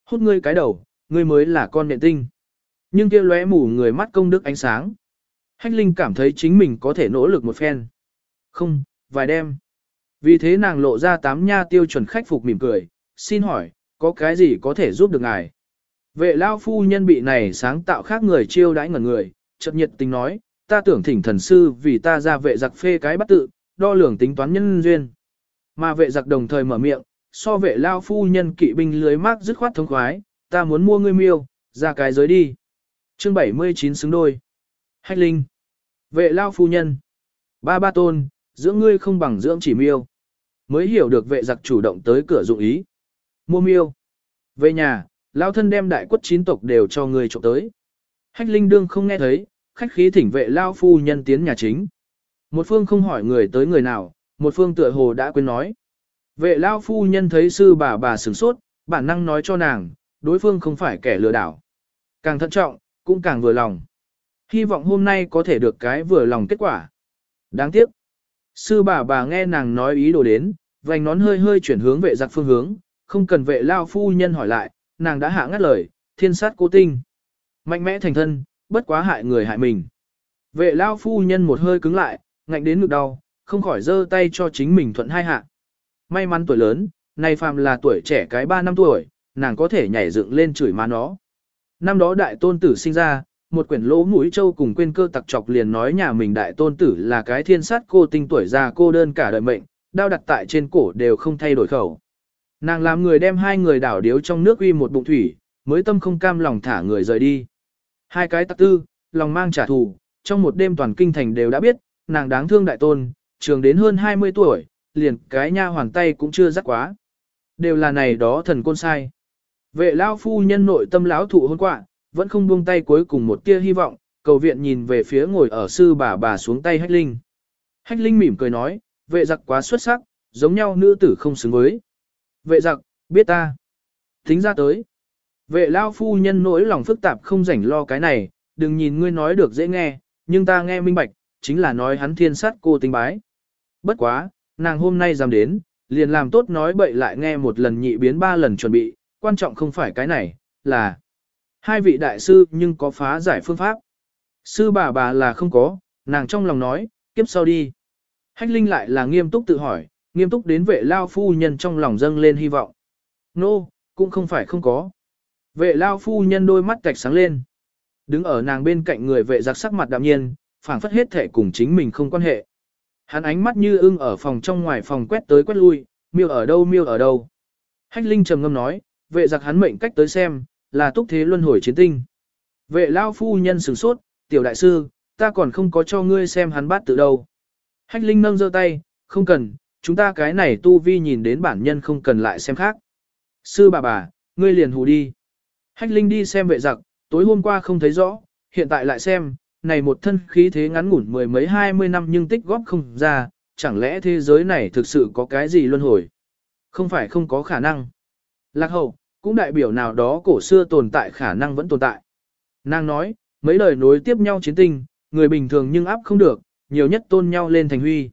Hút ngươi cái đầu, ngươi mới là con nện tinh. Nhưng kia lóe mù người mắt công đức ánh sáng. Hách Linh cảm thấy chính mình có thể nỗ lực một phen. Không, vài đêm. Vì thế nàng lộ ra tám nha tiêu chuẩn khách phục mỉm cười, xin hỏi, có cái gì có thể giúp được ngài? Vệ lao phu nhân bị này sáng tạo khác người chiêu đãi ngẩn người, chợt nhiệt tình nói, ta tưởng thỉnh thần sư vì ta ra vệ giặc phê cái bắt tự, đo lường tính toán nhân duyên. Mà vệ giặc đồng thời mở miệng, so vệ lao phu nhân kỵ binh lưới mác dứt khoát thống khoái, ta muốn mua ngươi miêu, ra cái giới đi. Chương 79 xứng đôi. Hách linh. Vệ lao phu nhân. Ba ba tôn, dưỡng ngươi không bằng dưỡng chỉ miêu. Mới hiểu được vệ giặc chủ động tới cửa dụng ý. Mua miêu. Về nhà, lao thân đem đại quất chín tộc đều cho ngươi trộm tới. Hách linh đương không nghe thấy, khách khí thỉnh vệ lao phu nhân tiến nhà chính. Một phương không hỏi người tới người nào, một phương tựa hồ đã quên nói. Vệ lao phu nhân thấy sư bà bà sửng sốt, bản năng nói cho nàng, đối phương không phải kẻ lừa đảo. Càng thận trọng, cũng càng vừa lòng. Hy vọng hôm nay có thể được cái vừa lòng kết quả. Đáng tiếc. Sư bà bà nghe nàng nói ý đồ đến, vành nón hơi hơi chuyển hướng vệ giặc phương hướng, không cần vệ lao phu nhân hỏi lại, nàng đã hạ ngắt lời, thiên sát cố tinh. Mạnh mẽ thành thân, bất quá hại người hại mình. Vệ lao phu nhân một hơi cứng lại, ngạnh đến ngực đau, không khỏi giơ tay cho chính mình thuận hai hạ. May mắn tuổi lớn, nay phàm là tuổi trẻ cái 3 năm tuổi, nàng có thể nhảy dựng lên chửi má nó. Năm đó đại tôn tử sinh ra, một quyển lỗ mũi châu cùng quên cơ tặc chọc liền nói nhà mình đại tôn tử là cái thiên sát cô tinh tuổi già cô đơn cả đời mệnh, đao đặt tại trên cổ đều không thay đổi khẩu. Nàng làm người đem hai người đảo điếu trong nước uy một bụng thủy, mới tâm không cam lòng thả người rời đi. Hai cái tặc tư, lòng mang trả thù, trong một đêm toàn kinh thành đều đã biết, nàng đáng thương đại tôn, trường đến hơn 20 tuổi, liền cái nha hoàn tay cũng chưa rắc quá. Đều là này đó thần côn sai. Vệ lao phu nhân nội tâm lão thụ hôn quạ, vẫn không buông tay cuối cùng một tia hy vọng, cầu viện nhìn về phía ngồi ở sư bà bà xuống tay hách linh. Hách linh mỉm cười nói, vệ giặc quá xuất sắc, giống nhau nữ tử không xứng với. Vệ giặc, biết ta. Tính ra tới. Vệ lao phu nhân nỗi lòng phức tạp không rảnh lo cái này, đừng nhìn ngươi nói được dễ nghe, nhưng ta nghe minh bạch, chính là nói hắn thiên sát cô tính bái. Bất quá, nàng hôm nay dám đến, liền làm tốt nói bậy lại nghe một lần nhị biến ba lần chuẩn bị, quan trọng không phải cái này, là hai vị đại sư nhưng có phá giải phương pháp. Sư bà bà là không có, nàng trong lòng nói, kiếp sau đi. Hách Linh lại là nghiêm túc tự hỏi, nghiêm túc đến vệ lao phu nhân trong lòng dâng lên hy vọng. Nô, no, cũng không phải không có. Vệ lao phu nhân đôi mắt cạch sáng lên. Đứng ở nàng bên cạnh người vệ giặc sắc mặt đạm nhiên, phảng phất hết thể cùng chính mình không quan hệ. Hắn ánh mắt như ưng ở phòng trong ngoài phòng quét tới quét lui, miêu ở đâu miêu ở đâu. Hách Linh trầm ngâm nói, vệ giặc hắn mệnh cách tới xem, là túc thế luân hồi chiến tinh. Vệ lao phu nhân sửng sốt, tiểu đại sư, ta còn không có cho ngươi xem hắn bát tự đâu. Hách Linh nâng giơ tay, không cần, chúng ta cái này tu vi nhìn đến bản nhân không cần lại xem khác. Sư bà bà, ngươi liền hù đi. Hách Linh đi xem vệ giặc, tối hôm qua không thấy rõ, hiện tại lại xem, này một thân khí thế ngắn ngủn mười mấy hai mươi năm nhưng tích góp không ra, chẳng lẽ thế giới này thực sự có cái gì luân hồi? Không phải không có khả năng. Lạc hậu, cũng đại biểu nào đó cổ xưa tồn tại khả năng vẫn tồn tại. Nàng nói, mấy lời nối tiếp nhau chiến tinh, người bình thường nhưng áp không được, nhiều nhất tôn nhau lên thành huy.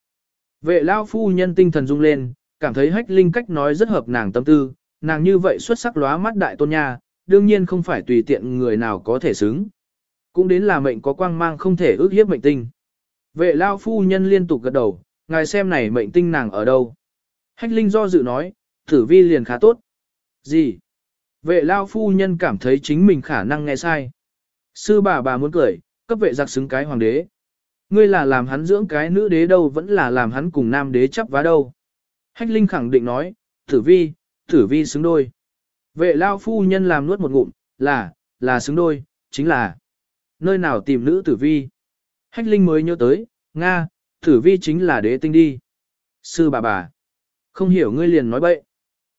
Vệ lao phu nhân tinh thần rung lên, cảm thấy hách linh cách nói rất hợp nàng tâm tư, nàng như vậy xuất sắc lóa mắt đại tôn nha, đương nhiên không phải tùy tiện người nào có thể xứng. Cũng đến là mệnh có quang mang không thể ước hiếp mệnh tinh. Vệ lao phu nhân liên tục gật đầu, ngài xem này mệnh tinh nàng ở đâu. Hách linh do dự nói, tử vi liền khá tốt. Gì? Vệ lao phu nhân cảm thấy chính mình khả năng nghe sai. Sư bà bà muốn cười, cấp vệ giặc xứng cái hoàng đế. Ngươi là làm hắn dưỡng cái nữ đế đâu vẫn là làm hắn cùng nam đế chấp vá đâu. Hách Linh khẳng định nói, tử vi, tử vi xứng đôi. Vệ lao phu nhân làm nuốt một ngụm, là, là xứng đôi, chính là. Nơi nào tìm nữ tử vi? Hách Linh mới nhớ tới, Nga, tử vi chính là đế tinh đi. Sư bà bà. Không hiểu ngươi liền nói bậy.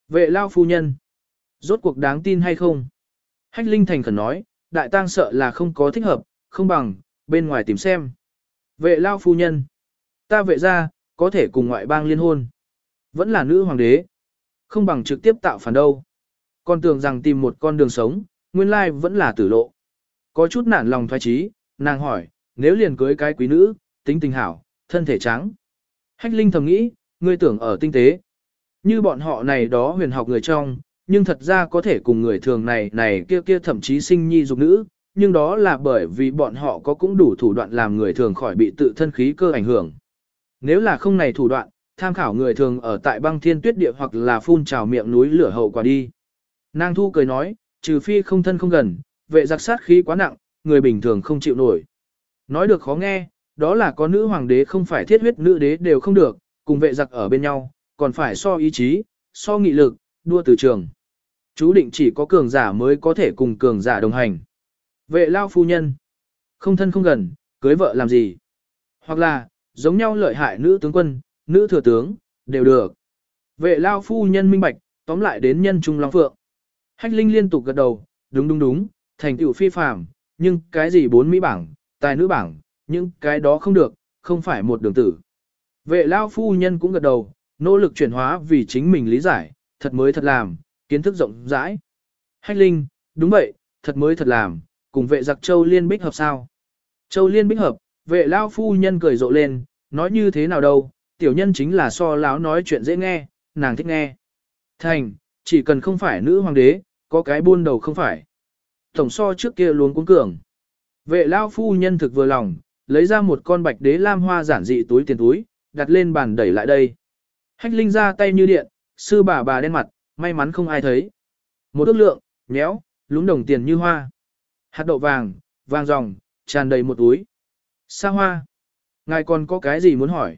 Vệ lao phu nhân. Rốt cuộc đáng tin hay không? Hách Linh thành khẩn nói, đại tang sợ là không có thích hợp, không bằng, bên ngoài tìm xem. Vệ lao phu nhân. Ta vệ ra, có thể cùng ngoại bang liên hôn. Vẫn là nữ hoàng đế. Không bằng trực tiếp tạo phản đâu. Con tưởng rằng tìm một con đường sống, nguyên lai vẫn là tử lộ. Có chút nản lòng thoái trí, nàng hỏi, nếu liền cưới cái quý nữ, tính tình hảo, thân thể trắng. Hách Linh thầm nghĩ, ngươi tưởng ở tinh tế. Như bọn họ này đó huyền học người trong, nhưng thật ra có thể cùng người thường này này kia kia thậm chí sinh nhi dục nữ, nhưng đó là bởi vì bọn họ có cũng đủ thủ đoạn làm người thường khỏi bị tự thân khí cơ ảnh hưởng. Nếu là không này thủ đoạn, tham khảo người thường ở tại băng thiên tuyết địa hoặc là phun trào miệng núi lửa hậu quả đi. Nàng thu cười nói, trừ phi không thân không gần, vệ giặc sát khí quá nặng, người bình thường không chịu nổi. Nói được khó nghe, đó là có nữ hoàng đế không phải thiết huyết nữ đế đều không được, cùng vệ giặc ở bên nhau, còn phải so ý chí, so nghị lực, đua từ trường. Chú định chỉ có cường giả mới có thể cùng cường giả đồng hành. Vệ lao phu nhân, không thân không gần, cưới vợ làm gì? Hoặc là, giống nhau lợi hại nữ tướng quân, nữ thừa tướng, đều được. Vệ lao phu nhân minh bạch, tóm lại đến nhân trung long phượng. Hách Linh liên tục gật đầu, đúng đúng đúng, thành tựu phi phàm, nhưng cái gì bốn mỹ bảng, tài nữ bảng, những cái đó không được, không phải một đường tử. Vệ lao phu nhân cũng gật đầu, nỗ lực chuyển hóa vì chính mình lý giải, thật mới thật làm, kiến thức rộng rãi. Hách Linh, đúng vậy, thật mới thật làm, cùng vệ giặc châu liên bích hợp sao. Châu liên bích hợp, vệ lao phu nhân cười rộ lên, nói như thế nào đâu, tiểu nhân chính là so láo nói chuyện dễ nghe, nàng thích nghe. Thành, chỉ cần không phải nữ hoàng đế, có cái buôn đầu không phải. Tổng so trước kia luôn cuống cường. Vệ lao phu nhân thực vừa lòng, lấy ra một con bạch đế lam hoa giản dị túi tiền túi, đặt lên bàn đẩy lại đây. Hách linh ra tay như điện, sư bà bà đen mặt, may mắn không ai thấy. Một ước lượng, nhéo, lúng đồng tiền như hoa. Hạt đậu vàng, vàng ròng, tràn đầy một túi. Sa hoa. Ngài còn có cái gì muốn hỏi?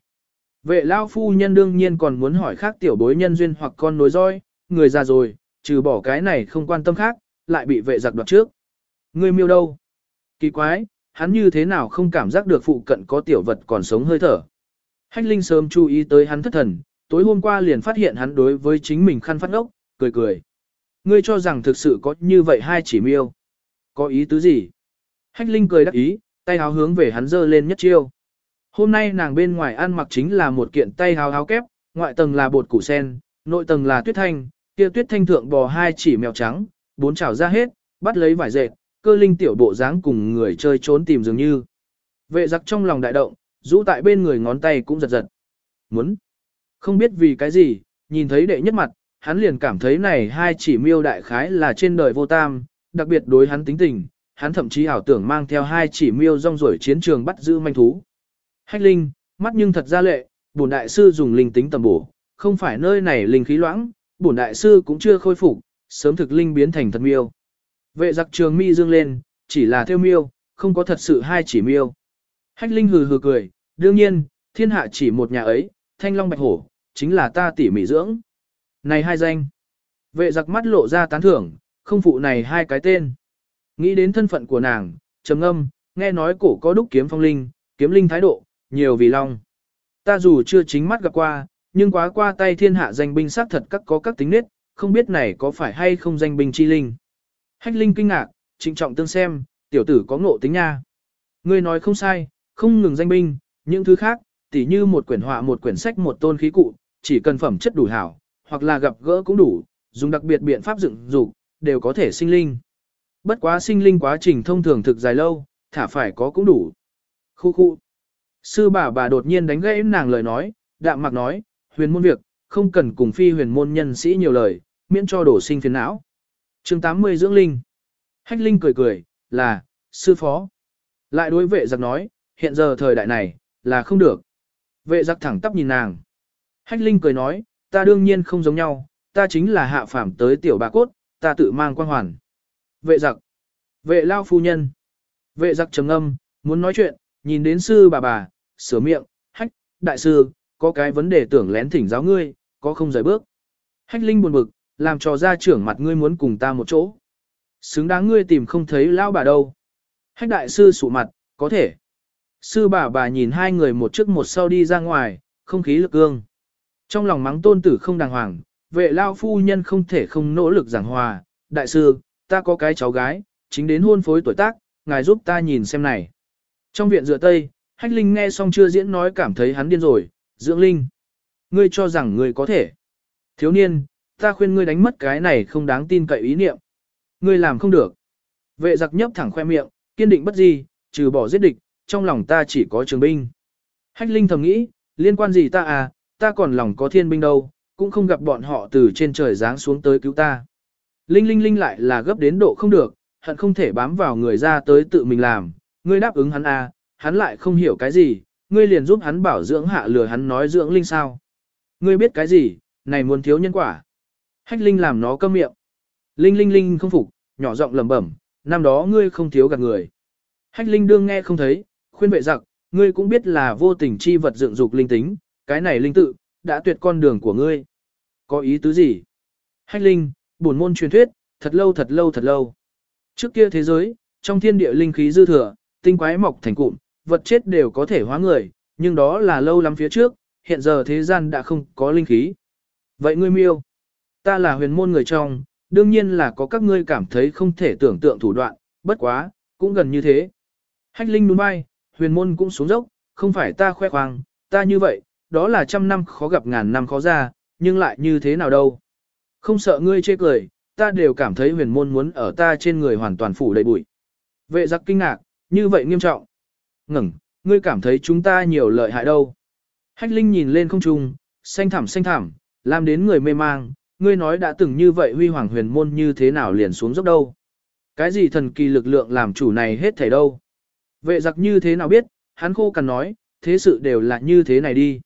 Vệ lao phu nhân đương nhiên còn muốn hỏi khác tiểu bối nhân duyên hoặc con nối roi, người già rồi, trừ bỏ cái này không quan tâm khác, lại bị vệ giặc đoạt trước. Người miêu đâu? Kỳ quái, hắn như thế nào không cảm giác được phụ cận có tiểu vật còn sống hơi thở. Hách Linh sớm chú ý tới hắn thất thần, tối hôm qua liền phát hiện hắn đối với chính mình khăn phát ngốc, cười cười. Ngươi cho rằng thực sự có như vậy hai chỉ miêu. Có ý tứ gì? Hách Linh cười đắc ý, tay háo hướng về hắn dơ lên nhất chiêu. Hôm nay nàng bên ngoài ăn mặc chính là một kiện tay háo háo kép, ngoại tầng là bột củ sen, nội tầng là tuyết thanh, kia tuyết thanh thượng bò hai chỉ mèo trắng, bốn chảo ra hết, bắt lấy vải dệt, cơ linh tiểu bộ dáng cùng người chơi trốn tìm dường như. Vệ giặc trong lòng đại động, rũ tại bên người ngón tay cũng giật giật. Muốn. Không biết vì cái gì, nhìn thấy đệ nhất mặt, hắn liền cảm thấy này hai chỉ miêu đại khái là trên đời vô tam, đặc biệt đối hắn tính tình, hắn thậm chí ảo tưởng mang theo hai chỉ miêu rong rổi chiến trường bắt giữ manh thú. Hách linh, mắt nhưng thật ra lệ, bổn đại sư dùng linh tính tầm bổ, không phải nơi này linh khí loãng, bổn đại sư cũng chưa khôi phục, sớm thực linh biến thành thật miêu. Vệ giặc trường mi dương lên, chỉ là theo miêu, không có thật sự hai chỉ miêu. Hách linh hừ hừ cười, đương nhiên, thiên hạ chỉ một nhà ấy, thanh long bạch hổ, chính là ta tỉ mỉ dưỡng. Này hai danh. Vệ giặc mắt lộ ra tán thưởng, không phụ này hai cái tên. Nghĩ đến thân phận của nàng, trầm âm, nghe nói cổ có đúc kiếm phong linh, kiếm linh thái độ, nhiều vì long. Ta dù chưa chính mắt gặp qua, nhưng quá qua tay thiên hạ danh binh xác thật các có các tính nết, không biết này có phải hay không danh binh chi linh. Hách linh kinh ngạc, trịnh trọng tương xem, tiểu tử có ngộ tính nha. Ngươi nói không sai, không ngừng danh binh, những thứ khác, tỉ như một quyển họa một quyển sách một tôn khí cụ, chỉ cần phẩm chất đủ hảo, hoặc là gặp gỡ cũng đủ, dùng đặc biệt biện pháp dựng dục, đều có thể sinh linh. Bất quá sinh linh quá trình thông thường thực dài lâu, thả phải có cũng đủ. Khu khu. Sư bà bà đột nhiên đánh gãy nàng lời nói, đạm mặc nói, huyền môn việc, không cần cùng phi huyền môn nhân sĩ nhiều lời, miễn cho đổ sinh phiền não. chương 80 dưỡng linh. Hách linh cười cười, là, sư phó. Lại đối vệ giặc nói, hiện giờ thời đại này, là không được. Vệ giặc thẳng tắp nhìn nàng. Hách linh cười nói, ta đương nhiên không giống nhau, ta chính là hạ phàm tới tiểu bà cốt, ta tự mang quan hoàn. Vệ giặc. Vệ lao phu nhân. Vệ giặc trầm âm, muốn nói chuyện, nhìn đến sư bà bà, sửa miệng, hách, đại sư, có cái vấn đề tưởng lén thỉnh giáo ngươi, có không rời bước. Hách linh buồn bực, làm cho ra trưởng mặt ngươi muốn cùng ta một chỗ. Xứng đáng ngươi tìm không thấy lao bà đâu. Hách đại sư sụ mặt, có thể. Sư bà bà nhìn hai người một trước một sau đi ra ngoài, không khí lực cương. Trong lòng mắng tôn tử không đàng hoàng, vệ lao phu nhân không thể không nỗ lực giảng hòa. Đại sư, ta có cái cháu gái, chính đến hôn phối tuổi tác, ngài giúp ta nhìn xem này. Trong viện dựa tây, Hách Linh nghe xong chưa diễn nói cảm thấy hắn điên rồi, dưỡng Linh. Ngươi cho rằng ngươi có thể. Thiếu niên, ta khuyên ngươi đánh mất cái này không đáng tin cậy ý niệm. Ngươi làm không được. Vệ giặc nhấp thẳng khoe miệng, kiên định bất di, trừ bỏ giết địch, trong lòng ta chỉ có trường binh. Hách Linh thầm nghĩ, liên quan gì ta à, ta còn lòng có thiên binh đâu, cũng không gặp bọn họ từ trên trời giáng xuống tới cứu ta. Linh Linh Linh lại là gấp đến độ không được, hận không thể bám vào người ra tới tự mình làm, ngươi đáp ứng hắn à, hắn lại không hiểu cái gì, ngươi liền giúp hắn bảo dưỡng hạ lừa hắn nói dưỡng linh sao. Ngươi biết cái gì, này muốn thiếu nhân quả. Hách linh làm nó câm miệng. Linh linh linh không phục, nhỏ giọng lẩm bẩm, năm đó ngươi không thiếu gạt người. Hách linh đương nghe không thấy, khuyên vệ giặc, ngươi cũng biết là vô tình chi vật dựng dục linh tính, cái này linh tự, đã tuyệt con đường của ngươi. Có ý tứ gì? Hách linh, bổn môn truyền thuyết, thật lâu thật lâu thật lâu. Trước kia thế giới, trong thiên địa linh khí dư thừa, tinh quái mọc thành cụm, vật chết đều có thể hóa người, nhưng đó là lâu lắm phía trước, hiện giờ thế gian đã không có linh khí. Vậy ngươi miêu, ta là huyền môn người trong, đương nhiên là có các ngươi cảm thấy không thể tưởng tượng thủ đoạn, bất quá, cũng gần như thế. Hách linh đúng bay, huyền môn cũng xuống dốc, không phải ta khoe khoang, ta như vậy, đó là trăm năm khó gặp ngàn năm khó ra, nhưng lại như thế nào đâu. Không sợ ngươi chê cười, ta đều cảm thấy huyền môn muốn ở ta trên người hoàn toàn phủ đầy bụi. Vệ giặc kinh ngạc, như vậy nghiêm trọng. Ngừng, ngươi cảm thấy chúng ta nhiều lợi hại đâu. Hách Linh nhìn lên không trung, xanh thẳm xanh thẳm, làm đến người mê mang, ngươi nói đã từng như vậy huy hoàng huyền môn như thế nào liền xuống dốc đâu. Cái gì thần kỳ lực lượng làm chủ này hết thảy đâu. Vệ giặc như thế nào biết, hắn khô cằn nói, thế sự đều là như thế này đi.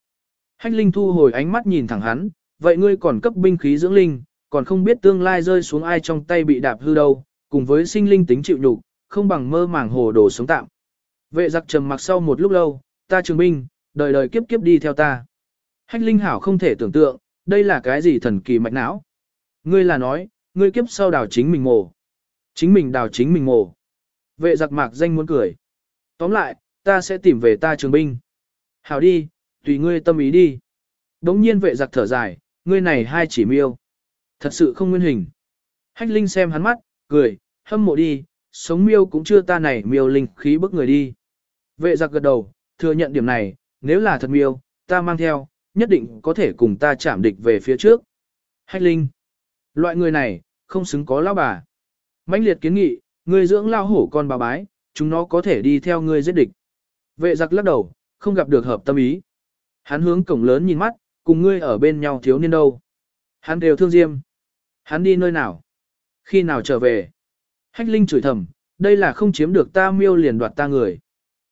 Hách Linh thu hồi ánh mắt nhìn thẳng hắn, vậy ngươi còn cấp binh khí dưỡng linh, còn không biết tương lai rơi xuống ai trong tay bị đạp hư đâu, cùng với sinh linh tính chịu nhục, không bằng mơ màng hồ đồ sống tạm. Vệ giặc trầm mặc sau một lúc lâu, ta trường binh, đời đời kiếp kiếp đi theo ta. Hách linh hảo không thể tưởng tượng, đây là cái gì thần kỳ mạch não. Ngươi là nói, ngươi kiếp sau đào chính mình mồ. Chính mình đào chính mình mồ. Vệ giặc mạc danh muốn cười. Tóm lại, ta sẽ tìm về ta trường binh. Hảo đi, tùy ngươi tâm ý đi. Đống nhiên vệ giặc thở dài, ngươi này hai chỉ miêu. Thật sự không nguyên hình. Hách Linh xem hắn mắt, cười, hâm mộ đi, sống miêu cũng chưa ta này miêu linh khí bức người đi. Vệ giặc gật đầu, thừa nhận điểm này, nếu là thật miêu, ta mang theo, nhất định có thể cùng ta chạm địch về phía trước. Hách Linh. Loại người này, không xứng có lão bà. mãnh liệt kiến nghị, người dưỡng lao hổ con bà bái, chúng nó có thể đi theo ngươi giết địch. Vệ giặc lắc đầu, không gặp được hợp tâm ý. Hắn hướng cổng lớn nhìn mắt, cùng ngươi ở bên nhau thiếu niên đâu. Hắn đều thương Diêm. Hắn đi nơi nào? Khi nào trở về? Hách Linh chửi thầm, đây là không chiếm được ta miêu liền đoạt ta người.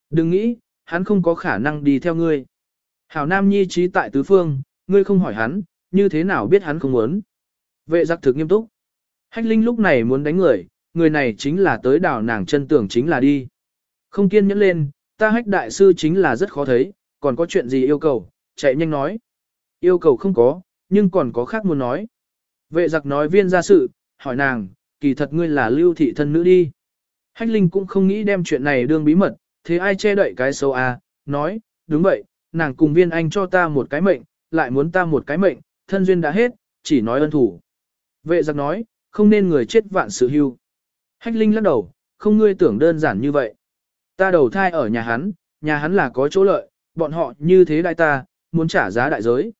Đừng nghĩ, hắn không có khả năng đi theo ngươi. Hảo Nam Nhi trí tại tứ phương, ngươi không hỏi hắn, như thế nào biết hắn không muốn. Vệ giặc thực nghiêm túc. Hách Linh lúc này muốn đánh người, người này chính là tới đảo nàng chân tưởng chính là đi. Không kiên nhẫn lên, ta hách đại sư chính là rất khó thấy, còn có chuyện gì yêu cầu, chạy nhanh nói. Yêu cầu không có, nhưng còn có khác muốn nói. Vệ giặc nói viên ra sự, hỏi nàng, kỳ thật ngươi là lưu thị thân nữ đi. Hách Linh cũng không nghĩ đem chuyện này đương bí mật, thế ai che đậy cái xấu à, nói, đúng vậy, nàng cùng viên anh cho ta một cái mệnh, lại muốn ta một cái mệnh, thân duyên đã hết, chỉ nói ân thủ. Vệ giặc nói, không nên người chết vạn sự hưu. Hách Linh lắc đầu, không ngươi tưởng đơn giản như vậy. Ta đầu thai ở nhà hắn, nhà hắn là có chỗ lợi, bọn họ như thế đại ta, muốn trả giá đại giới.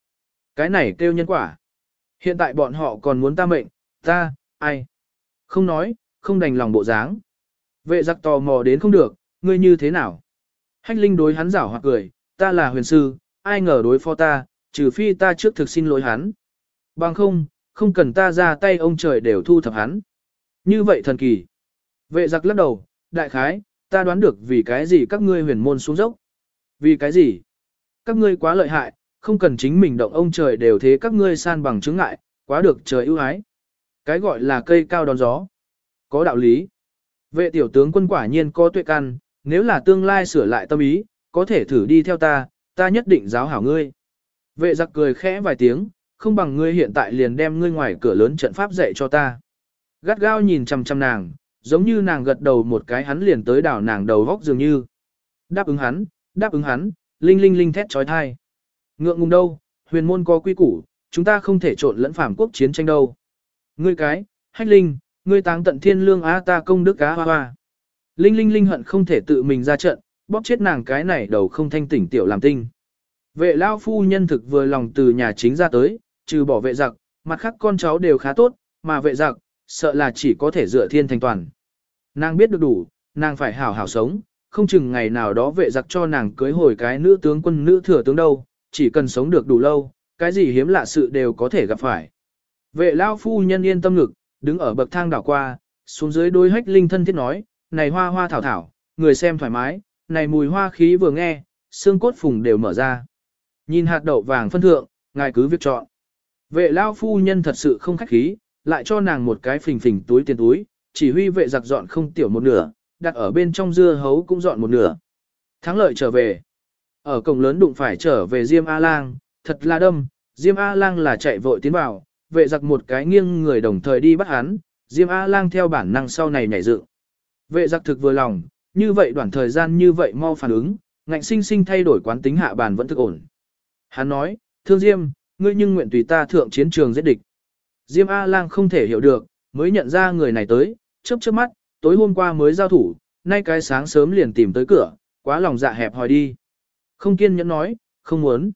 Cái này kêu nhân quả. Hiện tại bọn họ còn muốn ta mệnh, ta, ai? Không nói, không đành lòng bộ dáng. Vệ giặc tò mò đến không được, ngươi như thế nào? Hách Linh đối hắn giảo hoặc cười, ta là huyền sư, ai ngờ đối phó ta, trừ phi ta trước thực xin lỗi hắn. Bằng không, không cần ta ra tay ông trời đều thu thập hắn. Như vậy thần kỳ. Vệ giặc lắc đầu, đại khái, ta đoán được vì cái gì các ngươi huyền môn xuống dốc. Vì cái gì? Các ngươi quá lợi hại, không cần chính mình động ông trời đều thế các ngươi san bằng chứng ngại, quá được trời ưu ái. Cái gọi là cây cao đón gió. Có đạo lý. Vệ tiểu tướng quân quả nhiên có tuệ căn, nếu là tương lai sửa lại tâm ý, có thể thử đi theo ta, ta nhất định giáo hảo ngươi. Vệ giặc cười khẽ vài tiếng, không bằng ngươi hiện tại liền đem ngươi ngoài cửa lớn trận pháp dạy cho ta. Gắt gao nhìn chằm chằm nàng, giống như nàng gật đầu một cái hắn liền tới đảo nàng đầu vóc dường như. Đáp ứng hắn, đáp ứng hắn, linh linh linh thét trói thai. Ngượng ngùng đâu, huyền môn có quy củ, chúng ta không thể trộn lẫn phạm quốc chiến tranh đâu. Ngươi cái, hách linh, ngươi táng tận thiên lương á ta công đức cá hoa hoa. Linh linh linh hận không thể tự mình ra trận, bóp chết nàng cái này đầu không thanh tỉnh tiểu làm tinh. Vệ lao phu nhân thực vừa lòng từ nhà chính ra tới, trừ bỏ vệ giặc, mặt khác con cháu đều khá tốt, mà vệ giặc, sợ là chỉ có thể dựa thiên thành toàn. Nàng biết được đủ, nàng phải hảo hảo sống, không chừng ngày nào đó vệ giặc cho nàng cưới hồi cái nữ tướng quân nữ thừa tướng đâu, chỉ cần sống được đủ lâu, cái gì hiếm lạ sự đều có thể gặp phải. Vệ lao phu nhân yên tâm ngực, đứng ở bậc thang đảo qua, xuống dưới đôi hách linh thân thiết nói, này hoa hoa thảo thảo, người xem thoải mái, này mùi hoa khí vừa nghe, xương cốt phùng đều mở ra. Nhìn hạt đậu vàng phân thượng, ngài cứ việc chọn. Vệ lao phu nhân thật sự không khách khí, lại cho nàng một cái phình phình túi tiền túi, chỉ huy vệ giặc dọn không tiểu một nửa, đặt ở bên trong dưa hấu cũng dọn một nửa. Thắng lợi trở về. Ở cổng lớn đụng phải trở về Diêm A-Lang, thật là đâm, Diêm A-Lang là chạy vội tiến vào, vệ giặc một cái nghiêng người đồng thời đi bắt hắn, Diêm A-Lang theo bản năng sau này nhảy dựng. Vệ giặc thực vừa lòng, như vậy đoạn thời gian như vậy mau phản ứng, ngạnh sinh sinh thay đổi quán tính hạ bàn vẫn thực ổn. Hắn nói, thương Diêm, ngươi nhưng nguyện tùy ta thượng chiến trường giết địch. Diêm A-Lang không thể hiểu được, mới nhận ra người này tới, chớp chớp mắt, tối hôm qua mới giao thủ, nay cái sáng sớm liền tìm tới cửa, quá lòng dạ hẹp hòi đi. Không kiên nhẫn nói, không muốn.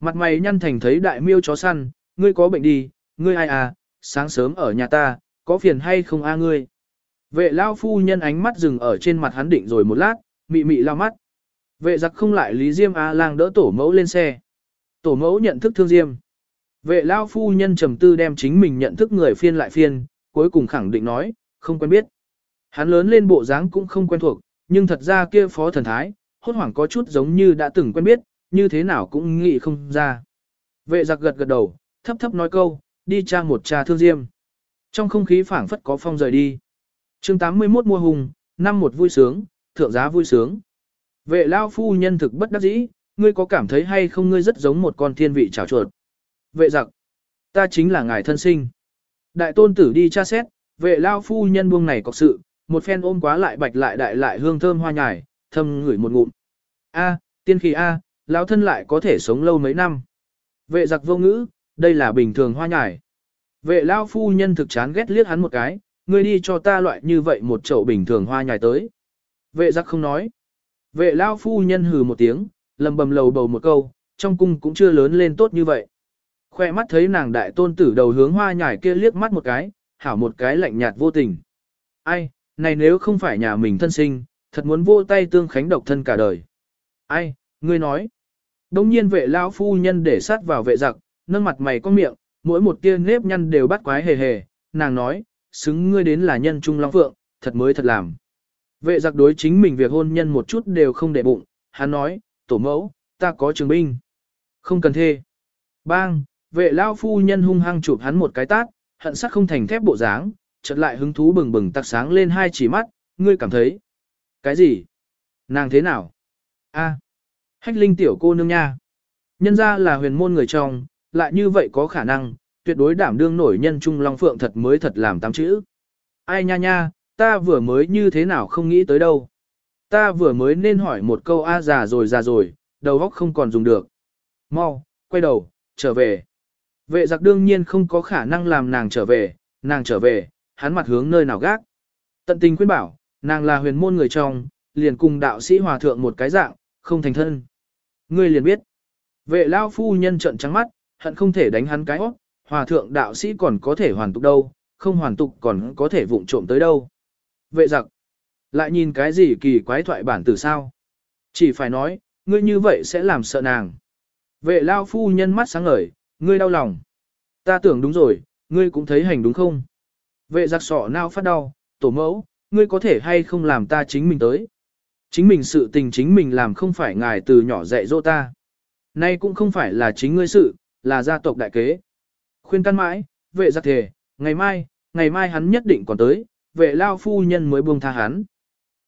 Mặt mày nhăn thành thấy đại miêu chó săn, ngươi có bệnh đi, ngươi ai à, sáng sớm ở nhà ta, có phiền hay không a ngươi. Vệ lao phu nhân ánh mắt dừng ở trên mặt hắn định rồi một lát, mị mị lao mắt. Vệ giặc không lại lý diêm A lang đỡ tổ mẫu lên xe. Tổ mẫu nhận thức thương diêm. Vệ lao phu nhân trầm tư đem chính mình nhận thức người phiên lại phiên, cuối cùng khẳng định nói, không quen biết. Hắn lớn lên bộ dáng cũng không quen thuộc, nhưng thật ra kia phó thần thái, hốt hoảng có chút giống như đã từng quen biết, như thế nào cũng nghĩ không ra. Vệ giặc gật gật đầu, thấp thấp nói câu, đi tra một trà thương diêm. Trong không khí phảng phất có phong rời đi. chương 81 mua hùng, năm một vui sướng, thượng giá vui sướng. Vệ lao phu nhân thực bất đắc dĩ, ngươi có cảm thấy hay không ngươi rất giống một con thiên vị chảo chuột. Vệ giặc, ta chính là ngài thân sinh. Đại tôn tử đi tra xét, vệ lao phu nhân buông này có sự, một phen ôm quá lại bạch lại đại lại hương thơm hoa nhài, thâm ngửi một ngụm. A, tiên khí A, lão thân lại có thể sống lâu mấy năm. Vệ giặc vô ngữ, đây là bình thường hoa nhài. Vệ lao phu nhân thực chán ghét liếc hắn một cái, ngươi đi cho ta loại như vậy một chậu bình thường hoa nhài tới. Vệ giặc không nói. Vệ lao phu nhân hừ một tiếng, lầm bầm lầu bầu một câu, trong cung cũng chưa lớn lên tốt như vậy. Khoe mắt thấy nàng đại tôn tử đầu hướng hoa nhài kia liếc mắt một cái, hảo một cái lạnh nhạt vô tình. Ai, này nếu không phải nhà mình thân sinh, thật muốn vô tay tương khánh độc thân cả đời. Ai, ngươi nói. Đông nhiên vệ lão phu nhân để sát vào vệ giặc, nâng mặt mày có miệng, mỗi một tia nếp nhăn đều bắt quái hề hề, nàng nói, xứng ngươi đến là nhân trung long phượng, thật mới thật làm. Vệ giặc đối chính mình việc hôn nhân một chút đều không để bụng, hắn nói, tổ mẫu, ta có trường binh. Không cần thê. Bang, vệ lao phu nhân hung hăng chụp hắn một cái tát, hận sắc không thành thép bộ dáng, chợt lại hứng thú bừng bừng tặc sáng lên hai chỉ mắt, ngươi cảm thấy. Cái gì? Nàng thế nào? A, hách linh tiểu cô nương nha. Nhân ra là huyền môn người trong, lại như vậy có khả năng, tuyệt đối đảm đương nổi nhân trung long phượng thật mới thật làm tám chữ. Ai nha nha, ta vừa mới như thế nào không nghĩ tới đâu. Ta vừa mới nên hỏi một câu a già rồi già rồi, đầu óc không còn dùng được. Mau, quay đầu, trở về. Vệ giặc đương nhiên không có khả năng làm nàng trở về, nàng trở về, hắn mặt hướng nơi nào gác. Tận tình khuyên bảo, nàng là huyền môn người trong, liền cùng đạo sĩ hòa thượng một cái dạng, không thành thân. Ngươi liền biết. Vệ lao phu nhân trận trắng mắt, hận không thể đánh hắn cái óc, hòa thượng đạo sĩ còn có thể hoàn tục đâu, không hoàn tục còn có thể vụng trộm tới đâu. Vệ giặc. Lại nhìn cái gì kỳ quái thoại bản từ sao? Chỉ phải nói, ngươi như vậy sẽ làm sợ nàng. Vệ lao phu nhân mắt sáng ngời, ngươi đau lòng. Ta tưởng đúng rồi, ngươi cũng thấy hành đúng không? Vệ giặc sọ nào phát đau, tổ mẫu, ngươi có thể hay không làm ta chính mình tới. Chính mình sự tình chính mình làm không phải ngài từ nhỏ dạy dỗ ta. Nay cũng không phải là chính ngươi sự, là gia tộc đại kế. Khuyên căn mãi, vệ giặc thề, ngày mai, ngày mai hắn nhất định còn tới, vệ lao phu nhân mới buông tha hắn.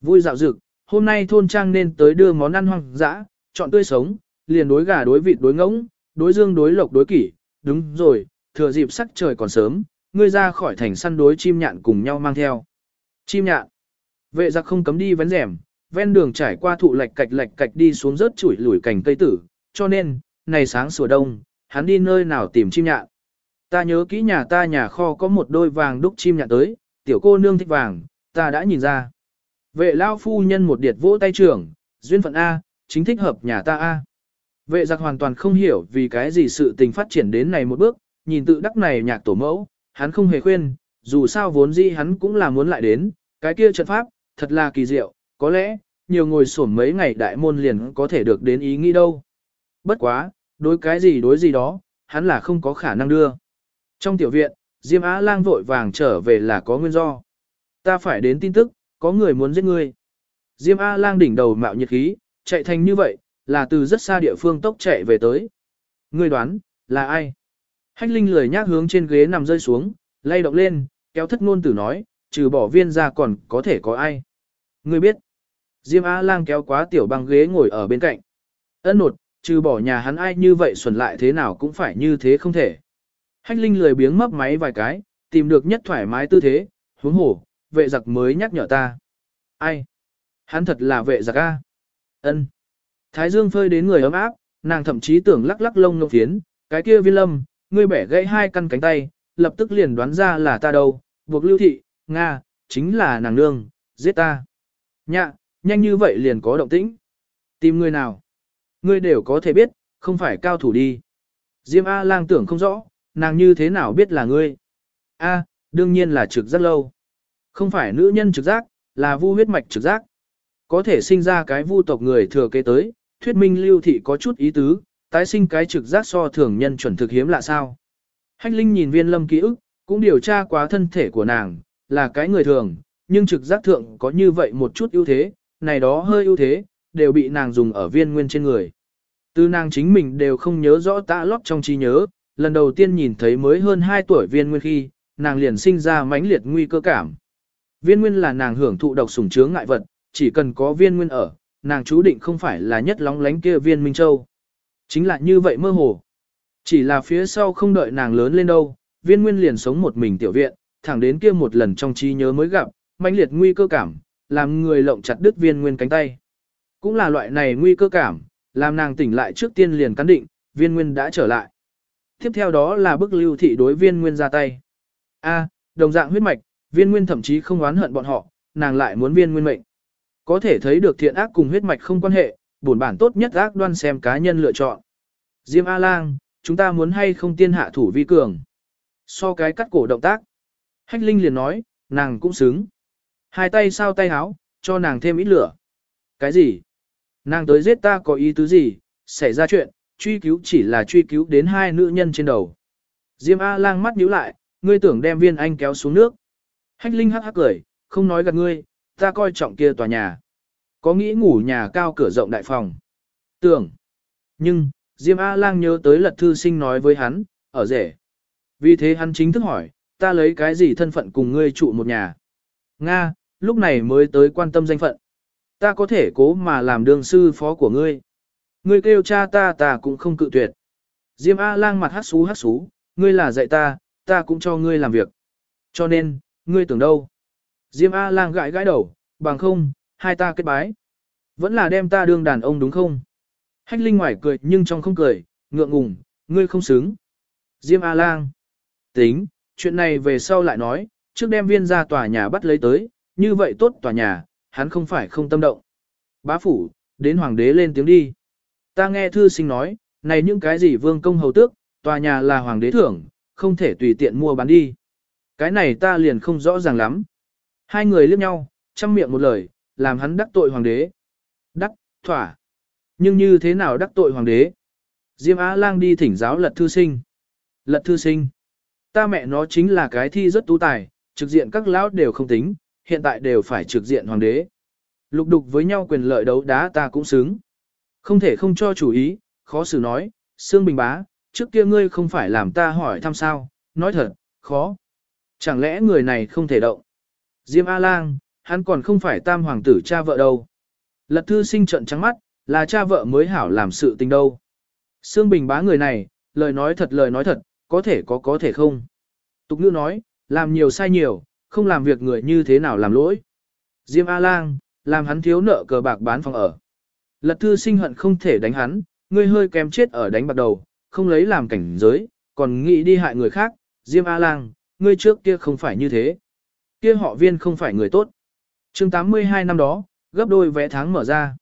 Vui dạo dực, hôm nay thôn trang nên tới đưa món ăn hoang dã, chọn tươi sống, liền đối gà đối vịt đối ngỗng, đối dương đối lộc đối kỷ, đúng rồi, thừa dịp sắc trời còn sớm, ngươi ra khỏi thành săn đối chim nhạn cùng nhau mang theo. Chim nhạn, vệ giặc không cấm đi vén rèm, ven đường trải qua thụ lạch cạch lạch cạch đi xuống rớt chuỗi lủi cành cây tử, cho nên, này sáng sủa đông, hắn đi nơi nào tìm chim nhạn. Ta nhớ kỹ nhà ta nhà kho có một đôi vàng đúc chim nhạn tới, tiểu cô nương thích vàng, ta đã nhìn ra. Vệ lao phu nhân một điệt vỗ tay trưởng, duyên phận A, chính thích hợp nhà ta A. Vệ giặc hoàn toàn không hiểu vì cái gì sự tình phát triển đến này một bước, nhìn tự đắc này nhạc tổ mẫu, hắn không hề khuyên, dù sao vốn dĩ hắn cũng là muốn lại đến, cái kia trận pháp, thật là kỳ diệu, có lẽ, nhiều ngồi sổm mấy ngày đại môn liền có thể được đến ý nghĩ đâu. Bất quá, đối cái gì đối gì đó, hắn là không có khả năng đưa. Trong tiểu viện, Diêm Á lang vội vàng trở về là có nguyên do. Ta phải đến tin tức, có người muốn giết ngươi. Diêm A lang đỉnh đầu mạo nhiệt khí, chạy thành như vậy, là từ rất xa địa phương tốc chạy về tới. Ngươi đoán, là ai? Hách Linh lười nhác hướng trên ghế nằm rơi xuống, lay động lên, kéo thất ngôn tử nói, trừ bỏ viên ra còn có thể có ai. Ngươi biết. Diêm A lang kéo quá tiểu băng ghế ngồi ở bên cạnh. Ấn nột, trừ bỏ nhà hắn ai như vậy xuẩn lại thế nào cũng phải như thế không thể. Hách Linh lười biếng mấp máy vài cái, tìm được nhất thoải mái tư thế, huống hổ, vệ giặc mới nhắc nhở ta. Ai? Hắn thật là vệ giặc A. Ân. Thái dương phơi đến người ấm áp, nàng thậm chí tưởng lắc lắc lông ngông phiến, cái kia viên lâm, ngươi bẻ gãy hai căn cánh tay, lập tức liền đoán ra là ta đâu, buộc lưu thị, Nga, chính là nàng nương, giết ta. Nhạ, nhanh như vậy liền có động tĩnh. Tìm người nào? Ngươi đều có thể biết, không phải cao thủ đi. Diêm A lang tưởng không rõ, nàng như thế nào biết là ngươi? A, đương nhiên là trực giác lâu. Không phải nữ nhân trực giác, là vu huyết mạch trực giác. Có thể sinh ra cái vu tộc người thừa kế tới, thuyết minh lưu thị có chút ý tứ, tái sinh cái trực giác so thường nhân chuẩn thực hiếm lạ sao. Hách Linh nhìn viên lâm ký ức, cũng điều tra quá thân thể của nàng, là cái người thường, nhưng trực giác thượng có như vậy một chút ưu thế, này đó hơi ưu thế, đều bị nàng dùng ở viên nguyên trên người. Từ nàng chính mình đều không nhớ rõ tạ lót trong trí nhớ, lần đầu tiên nhìn thấy mới hơn 2 tuổi viên nguyên khi, nàng liền sinh ra mãnh liệt nguy cơ cảm. Viên nguyên là nàng hưởng thụ độc sủng chướng ngại vật, chỉ cần có viên nguyên ở, nàng chú định không phải là nhất lóng lánh kia viên Minh Châu. Chính là như vậy mơ hồ. Chỉ là phía sau không đợi nàng lớn lên đâu, viên nguyên liền sống một mình tiểu viện, thẳng đến kia một lần trong trí nhớ mới gặp, mãnh liệt nguy cơ cảm, làm người lộng chặt đứt viên nguyên cánh tay. Cũng là loại này nguy cơ cảm, làm nàng tỉnh lại trước tiên liền cắn định, viên nguyên đã trở lại. Tiếp theo đó là bức lưu thị đối viên nguyên ra tay. A, đồng dạng huyết mạch, viên nguyên thậm chí không oán hận bọn họ, nàng lại muốn viên nguyên mệnh. Có thể thấy được thiện ác cùng huyết mạch không quan hệ, bổn bản tốt nhất ác đoan xem cá nhân lựa chọn. Diêm A-lang, chúng ta muốn hay không tiên hạ thủ vi cường. So cái cắt cổ động tác. Hách Linh liền nói, nàng cũng xứng. Hai tay sao tay háo, cho nàng thêm ít lửa. Cái gì? Nàng tới giết ta có ý tứ gì? Xảy ra chuyện, truy cứu chỉ là truy cứu đến hai nữ nhân trên đầu. Diêm A-lang mắt nhíu lại, ngươi tưởng đem viên anh kéo xuống nước. Hách Linh hắc hắc cười, không nói gạt ngươi, ta coi trọng kia tòa nhà. Có nghĩ ngủ nhà cao cửa rộng đại phòng. Tưởng. Nhưng, Diêm A-lang nhớ tới lật thư sinh nói với hắn, ở rể. Vì thế hắn chính thức hỏi, ta lấy cái gì thân phận cùng ngươi trụ một nhà. Nga, lúc này mới tới quan tâm danh phận. Ta có thể cố mà làm đương sư phó của ngươi. Ngươi kêu cha ta ta cũng không cự tuyệt. Diêm A-lang mặt hát xú hát xú, ngươi là dạy ta, ta cũng cho ngươi làm việc. Cho nên, ngươi tưởng đâu? Diêm A-lang gãi gãi đầu, bằng không, hai ta kết bái. Vẫn là đem ta đương đàn ông đúng không? Hách Linh ngoài cười nhưng trong không cười, ngượng ngùng, ngươi không xứng. Diêm A-lang. Tính, chuyện này về sau lại nói, trước đem viên ra tòa nhà bắt lấy tới, như vậy tốt tòa nhà, hắn không phải không tâm động. Bá phủ, đến hoàng đế lên tiếng đi. Ta nghe thư sinh nói, này những cái gì vương công hầu tước, tòa nhà là hoàng đế thưởng, không thể tùy tiện mua bán đi. Cái này ta liền không rõ ràng lắm. Hai người liếc nhau, chăm miệng một lời, làm hắn đắc tội hoàng đế. Đắc, thỏa. Nhưng như thế nào đắc tội hoàng đế? Diêm Á Lang đi thỉnh giáo lật thư sinh. Lật thư sinh. Ta mẹ nó chính là cái thi rất tú tài, trực diện các lão đều không tính, hiện tại đều phải trực diện hoàng đế. Lục đục với nhau quyền lợi đấu đá ta cũng xứng. Không thể không cho chủ ý, khó xử nói, Sương Bình Bá, trước kia ngươi không phải làm ta hỏi thăm sao, nói thật, khó. Chẳng lẽ người này không thể động? Diêm A-Lang, hắn còn không phải tam hoàng tử cha vợ đâu. Lật thư sinh trận trắng mắt, là cha vợ mới hảo làm sự tình đâu. Sương Bình Bá người này, lời nói thật lời nói thật, có thể có có thể không. Tục ngữ nói, làm nhiều sai nhiều, không làm việc người như thế nào làm lỗi. Diêm A-Lang, làm hắn thiếu nợ cờ bạc bán phòng ở. Lật thư sinh hận không thể đánh hắn, ngươi hơi kém chết ở đánh bạc đầu, không lấy làm cảnh giới, còn nghĩ đi hại người khác, Diêm A-Lang, ngươi trước kia không phải như thế. Kia họ viên không phải người tốt. chương 82 năm đó, gấp đôi vé tháng mở ra.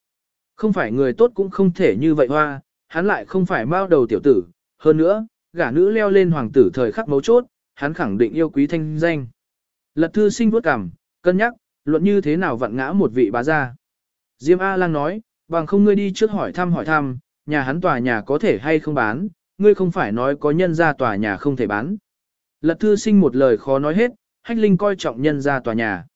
Không phải người tốt cũng không thể như vậy hoa, hắn lại không phải mao đầu tiểu tử. Hơn nữa, gả nữ leo lên hoàng tử thời khắc mấu chốt, hắn khẳng định yêu quý thanh danh. Lật thư sinh vuốt cằm, cân nhắc, luận như thế nào vặn ngã một vị bá gia. Diêm A-Lang nói, bằng không ngươi đi trước hỏi thăm hỏi thăm, nhà hắn tòa nhà có thể hay không bán, ngươi không phải nói có nhân ra tòa nhà không thể bán. Lật thư sinh một lời khó nói hết, hách linh coi trọng nhân ra tòa nhà.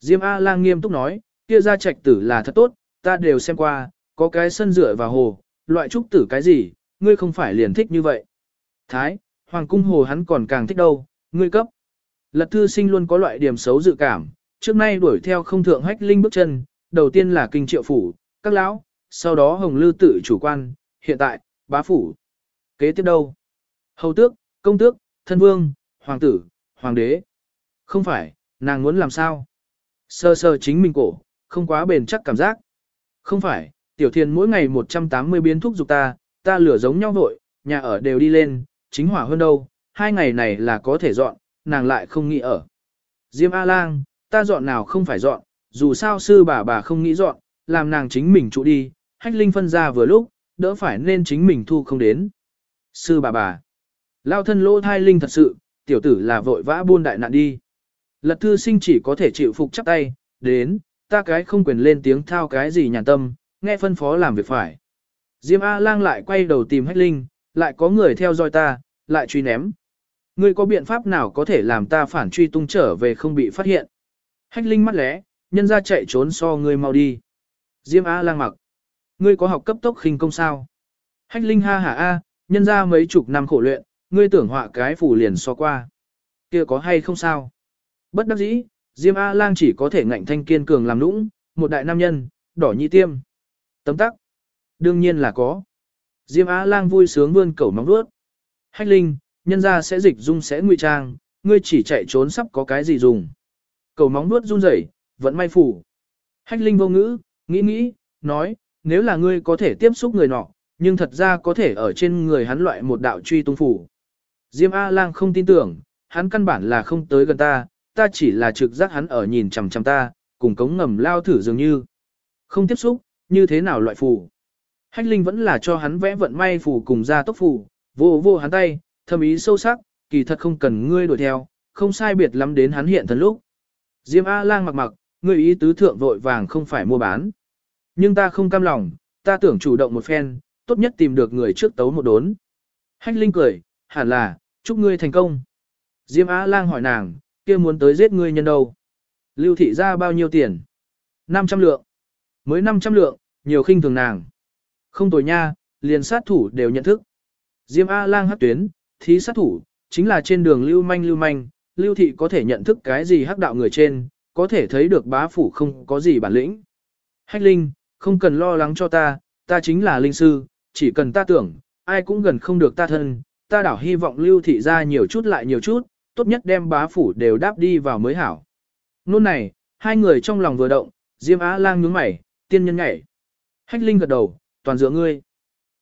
Diêm A-Lang nghiêm túc nói, kia ra trạch tử là thật tốt, ta đều xem qua, có cái sân rửa và hồ, loại trúc tử cái gì, ngươi không phải liền thích như vậy. Thái, hoàng cung hồ hắn còn càng thích đâu, ngươi cấp. Lật thư sinh luôn có loại điểm xấu dự cảm, trước nay đuổi theo không thượng hách linh bước chân, đầu tiên là kinh triệu phủ, các lão, sau đó hồng lư tự chủ quan, hiện tại, bá phủ. Kế tiếp đâu? Hầu tước, công tước, thân vương, hoàng tử, hoàng đế. Không phải, nàng muốn làm sao? Sơ sơ chính mình cổ, không quá bền chắc cảm giác. Không phải, tiểu thiền mỗi ngày 180 biến thuốc dục ta, ta lửa giống nhau vội, nhà ở đều đi lên, chính hỏa hơn đâu, hai ngày này là có thể dọn, nàng lại không nghĩ ở. Diêm A-lang, ta dọn nào không phải dọn, dù sao sư bà bà không nghĩ dọn, làm nàng chính mình trụ đi, hách linh phân ra vừa lúc, đỡ phải nên chính mình thu không đến. Sư bà bà, lao thân lỗ thai linh thật sự, tiểu tử là vội vã buôn đại nạn đi. Lật thư sinh chỉ có thể chịu phục chắp tay, đến, ta cái không quyền lên tiếng thao cái gì nhàn tâm, nghe phân phó làm việc phải. Diêm A-lang lại quay đầu tìm hách linh, lại có người theo dõi ta, lại truy ném. Ngươi có biện pháp nào có thể làm ta phản truy tung trở về không bị phát hiện? Hách linh mắt lẽ, nhân ra chạy trốn so ngươi mau đi. Diêm A lang mặc. Ngươi có học cấp tốc khinh công sao? Hách linh ha hả A, nhân ra mấy chục năm khổ luyện, ngươi tưởng họa cái phủ liền so qua. kia có hay không sao? Bất đắc dĩ, Diêm A lang chỉ có thể ngạnh thanh kiên cường làm nũng, một đại nam nhân, đỏ nhị tiêm. Tấm tắc. Đương nhiên là có. Diêm A lang vui sướng vươn cẩu móng đuốt. Hách linh, nhân ra sẽ dịch dung sẽ ngụy trang, ngươi chỉ chạy trốn sắp có cái gì dùng. Cầu móng nuốt run rẩy, vẫn may phủ. Hách linh vô ngữ, nghĩ nghĩ, nói, nếu là ngươi có thể tiếp xúc người nọ, nhưng thật ra có thể ở trên người hắn loại một đạo truy tung phủ. Diêm A-lang không tin tưởng, hắn căn bản là không tới gần ta, ta chỉ là trực giác hắn ở nhìn chằm chằm ta, cùng cống ngầm lao thử dường như. Không tiếp xúc, như thế nào loại phù. Hách linh vẫn là cho hắn vẽ vận may phù cùng ra tốc phù, vô vô hắn tay, thâm ý sâu sắc, kỳ thật không cần ngươi đuổi theo, không sai biệt lắm đến hắn hiện thần lúc. Diêm A-lang mặc mặc, ngươi ý tứ thượng vội vàng không phải mua bán. Nhưng ta không cam lòng, ta tưởng chủ động một phen, tốt nhất tìm được người trước tấu một đốn. Hách Linh cười, hẳn là, chúc ngươi thành công. Diêm A-lang hỏi nàng, kia muốn tới giết ngươi nhân đâu? Lưu thị ra bao nhiêu tiền? 500 lượng. Mới 500 lượng, nhiều khinh thường nàng. Không tồi nha, liền sát thủ đều nhận thức. Diêm A-lang hắc tuyến, thí sát thủ, chính là trên đường lưu manh lưu manh, lưu thị có thể nhận thức cái gì hắc đạo người trên, có thể thấy được bá phủ không có gì bản lĩnh. Hách linh, không cần lo lắng cho ta, ta chính là linh sư, chỉ cần ta tưởng, ai cũng gần không được ta thân, ta đảo hy vọng lưu thị ra nhiều chút lại nhiều chút, tốt nhất đem bá phủ đều đáp đi vào mới hảo. Nôn này, hai người trong lòng vừa động, Diêm Á Lang nhướng mày, tiên nhân nhảy. Hách Linh gật đầu, toàn dựa ngươi.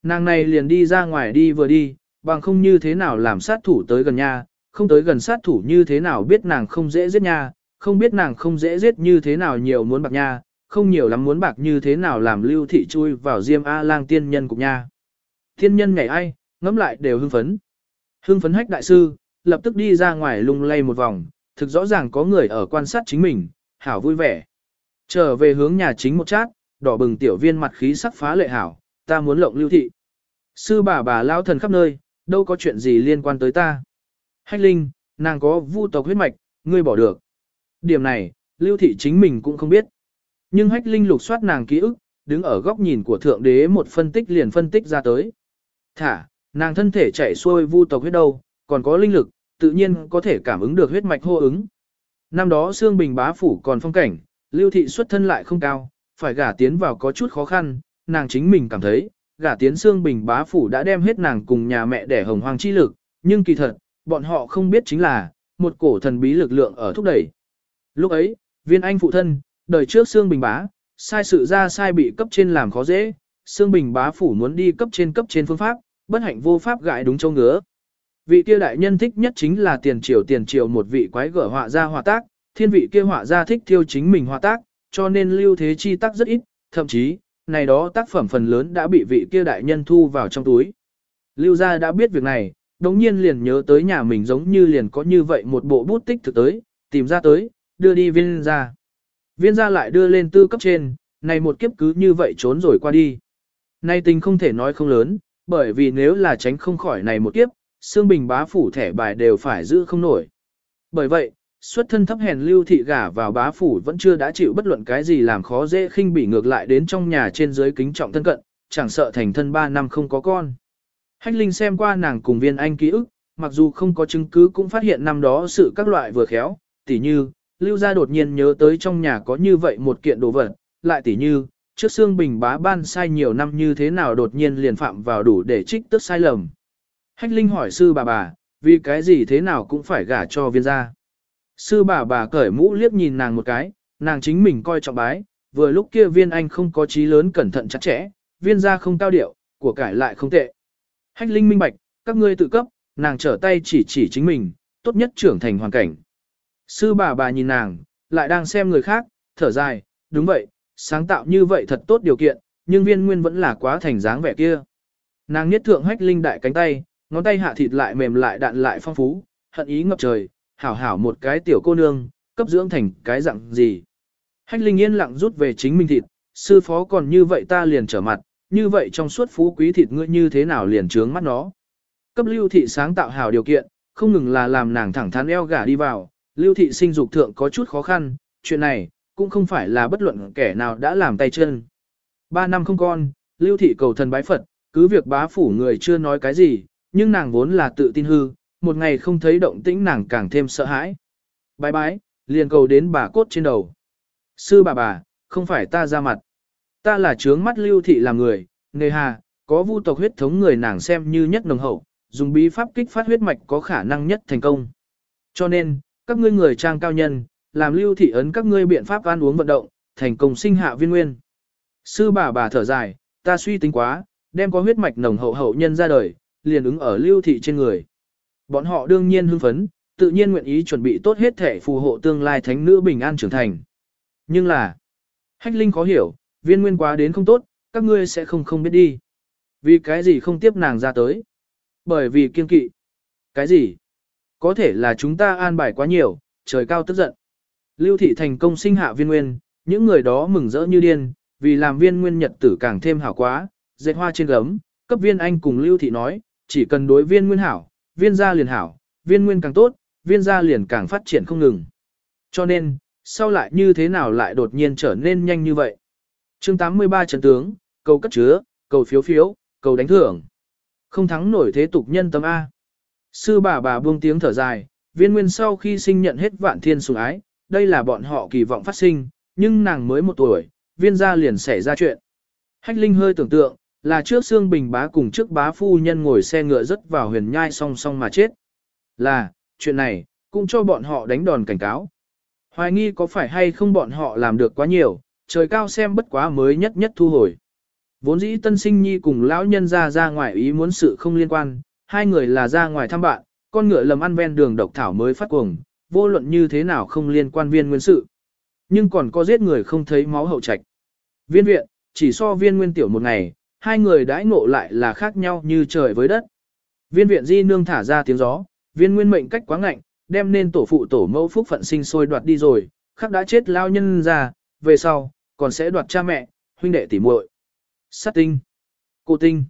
Nàng này liền đi ra ngoài đi vừa đi, bằng không như thế nào làm sát thủ tới gần nha, không tới gần sát thủ như thế nào biết nàng không dễ giết nha, không biết nàng không dễ giết như thế nào nhiều muốn bạc nha, không nhiều lắm muốn bạc như thế nào làm lưu thị chui vào Diêm A Lang tiên nhân cục nha. Tiên nhân nhảy ai, ngẫm lại đều hưng phấn. Hưng phấn hách đại sư, lập tức đi ra ngoài lung lay một vòng, thực rõ ràng có người ở quan sát chính mình, hảo vui vẻ. Trở về hướng nhà chính một chát, đỏ bừng tiểu viên mặt khí sắc phá lệ hảo, ta muốn lộng lưu thị. Sư bà bà lao thần khắp nơi, đâu có chuyện gì liên quan tới ta. Hách linh, nàng có vu tộc huyết mạch, ngươi bỏ được. Điểm này, lưu thị chính mình cũng không biết. Nhưng hách linh lục soát nàng ký ức, đứng ở góc nhìn của thượng đế một phân tích liền phân tích ra tới. Thả, nàng thân thể chạy xuôi vu tộc huyết đâu, còn có linh lực, tự nhiên có thể cảm ứng được huyết mạch hô ứng. Năm đó xương Bình bá phủ còn phong cảnh, lưu thị xuất thân lại không cao, phải gả tiến vào có chút khó khăn, nàng chính mình cảm thấy, gả tiến xương Bình bá phủ đã đem hết nàng cùng nhà mẹ để hồng hoàng chi lực, nhưng kỳ thật, bọn họ không biết chính là, một cổ thần bí lực lượng ở thúc đẩy. Lúc ấy, viên anh phụ thân, đời trước xương Bình bá, sai sự ra sai bị cấp trên làm khó dễ, xương Bình bá phủ muốn đi cấp trên cấp trên phương pháp, bất hạnh vô pháp gãi đúng châu ngứa. Vị kia đại nhân thích nhất chính là tiền triều tiền triều một vị quái gở họa ra họa tác, thiên vị kia họa ra thích thiêu chính mình họa tác, cho nên lưu thế chi tác rất ít, thậm chí, này đó tác phẩm phần lớn đã bị vị kia đại nhân thu vào trong túi. Lưu gia đã biết việc này, đống nhiên liền nhớ tới nhà mình giống như liền có như vậy một bộ bút tích thực tới, tìm ra tới, đưa đi viên gia. Viên gia lại đưa lên tư cấp trên, này một kiếp cứ như vậy trốn rồi qua đi. Nay tình không thể nói không lớn, bởi vì nếu là tránh không khỏi này một kiếp, xương bình bá phủ thẻ bài đều phải giữ không nổi. Bởi vậy, xuất thân thấp hèn lưu thị gả vào bá phủ vẫn chưa đã chịu bất luận cái gì làm khó dễ khinh bỉ ngược lại đến trong nhà trên dưới kính trọng thân cận, chẳng sợ thành thân 3 năm không có con. Hách Linh xem qua nàng cùng viên anh ký ức, mặc dù không có chứng cứ cũng phát hiện năm đó sự các loại vừa khéo, tỉ như, lưu gia đột nhiên nhớ tới trong nhà có như vậy một kiện đồ vật, lại tỉ như, trước xương bình bá ban sai nhiều năm như thế nào đột nhiên liền phạm vào đủ để trích tức sai lầm. Hách Linh hỏi sư bà bà, vì cái gì thế nào cũng phải gả cho viên gia. Sư bà bà cởi mũ liếc nhìn nàng một cái, nàng chính mình coi trọng bái, vừa lúc kia viên anh không có trí lớn cẩn thận chặt chẽ, viên gia không cao điệu, của cải lại không tệ. Hách Linh minh bạch, các ngươi tự cấp, nàng trở tay chỉ chỉ chính mình, tốt nhất trưởng thành hoàn cảnh. Sư bà bà nhìn nàng, lại đang xem người khác, thở dài, đúng vậy, sáng tạo như vậy thật tốt điều kiện, nhưng viên nguyên vẫn là quá thành dáng vẻ kia. Nàng nhất thượng hách linh đại cánh tay, ngón tay hạ thịt lại mềm lại đạn lại phong phú, hận ý ngập trời, hảo hảo một cái tiểu cô nương, cấp dưỡng thành cái dạng gì. Hách linh yên lặng rút về chính mình thịt, sư phó còn như vậy ta liền trở mặt, như vậy trong suốt phú quý thịt ngươi như thế nào liền trướng mắt nó. Cấp lưu thị sáng tạo hảo điều kiện, không ngừng là làm nàng thẳng thắn eo gả đi vào, lưu thị sinh dục thượng có chút khó khăn, chuyện này, cũng không phải là bất luận kẻ nào đã làm tay chân. Ba năm không con, lưu thị cầu thần bái Phật, cứ việc bá phủ người chưa nói cái gì, nhưng nàng vốn là tự tin hư, một ngày không thấy động tĩnh nàng càng thêm sợ hãi. Bái bái, liền cầu đến bà cốt trên đầu. Sư bà bà, không phải ta ra mặt. Ta là trướng mắt lưu thị làm người, nề hà, có vu tộc huyết thống người nàng xem như nhất nồng hậu, dùng bí pháp kích phát huyết mạch có khả năng nhất thành công. Cho nên, các ngươi người trang cao nhân, làm lưu thị ấn các ngươi biện pháp ăn uống vận động, thành công sinh hạ viên nguyên. Sư bà bà thở dài, ta suy tính quá, đem có huyết mạch nồng hậu hậu nhân ra đời, liền ứng ở lưu thị trên người. Bọn họ đương nhiên hưng phấn, tự nhiên nguyện ý chuẩn bị tốt hết thể phù hộ tương lai thánh nữ bình an trưởng thành. Nhưng là, hách linh khó hiểu, viên nguyên quá đến không tốt, các ngươi sẽ không không biết đi. Vì cái gì không tiếp nàng ra tới? Bởi vì kiên kỵ. Cái gì? Có thể là chúng ta an bài quá nhiều, trời cao tức giận. Lưu thị thành công sinh hạ viên nguyên, những người đó mừng rỡ như điên, vì làm viên nguyên nhật tử càng thêm hảo quá, dệt hoa trên gấm, cấp viên anh cùng Lưu thị nói, chỉ cần đối viên nguyên hảo, viên gia liền hảo, viên nguyên càng tốt, viên gia liền càng phát triển không ngừng. Cho nên, sau lại như thế nào lại đột nhiên trở nên nhanh như vậy? chương 83 trận tướng, cầu cất chứa, cầu phiếu phiếu, cầu đánh thưởng. Không thắng nổi thế tục nhân tâm A. Sư bà bà buông tiếng thở dài, viên nguyên sau khi sinh nhận hết vạn thiên sủng ái, đây là bọn họ kỳ vọng phát sinh, nhưng nàng mới một tuổi, viên gia liền xảy ra chuyện. Hách Linh hơi tưởng tượng, là trước xương bình bá cùng trước bá phu nhân ngồi xe ngựa rất vào huyền nhai song song mà chết. Là, chuyện này, cũng cho bọn họ đánh đòn cảnh cáo. Hoài nghi có phải hay không bọn họ làm được quá nhiều, trời cao xem bất quá mới nhất nhất thu hồi. Vốn dĩ tân sinh nhi cùng lão nhân ra ra ngoài ý muốn sự không liên quan, hai người là ra ngoài thăm bạn, con ngựa lầm ăn ven đường độc thảo mới phát cuồng, vô luận như thế nào không liên quan viên nguyên sự. Nhưng còn có giết người không thấy máu hậu trạch. Viên viện, chỉ so viên nguyên tiểu một ngày, hai người đãi ngộ lại là khác nhau như trời với đất. Viên viện di nương thả ra tiếng gió, viên nguyên mệnh cách quá ngạnh, đem nên tổ phụ tổ mẫu phúc phận sinh sôi đoạt đi rồi, khắc đã chết lao nhân ra, về sau, còn sẽ đoạt cha mẹ, huynh đệ tỉ muội. Sát tinh. Cô tinh.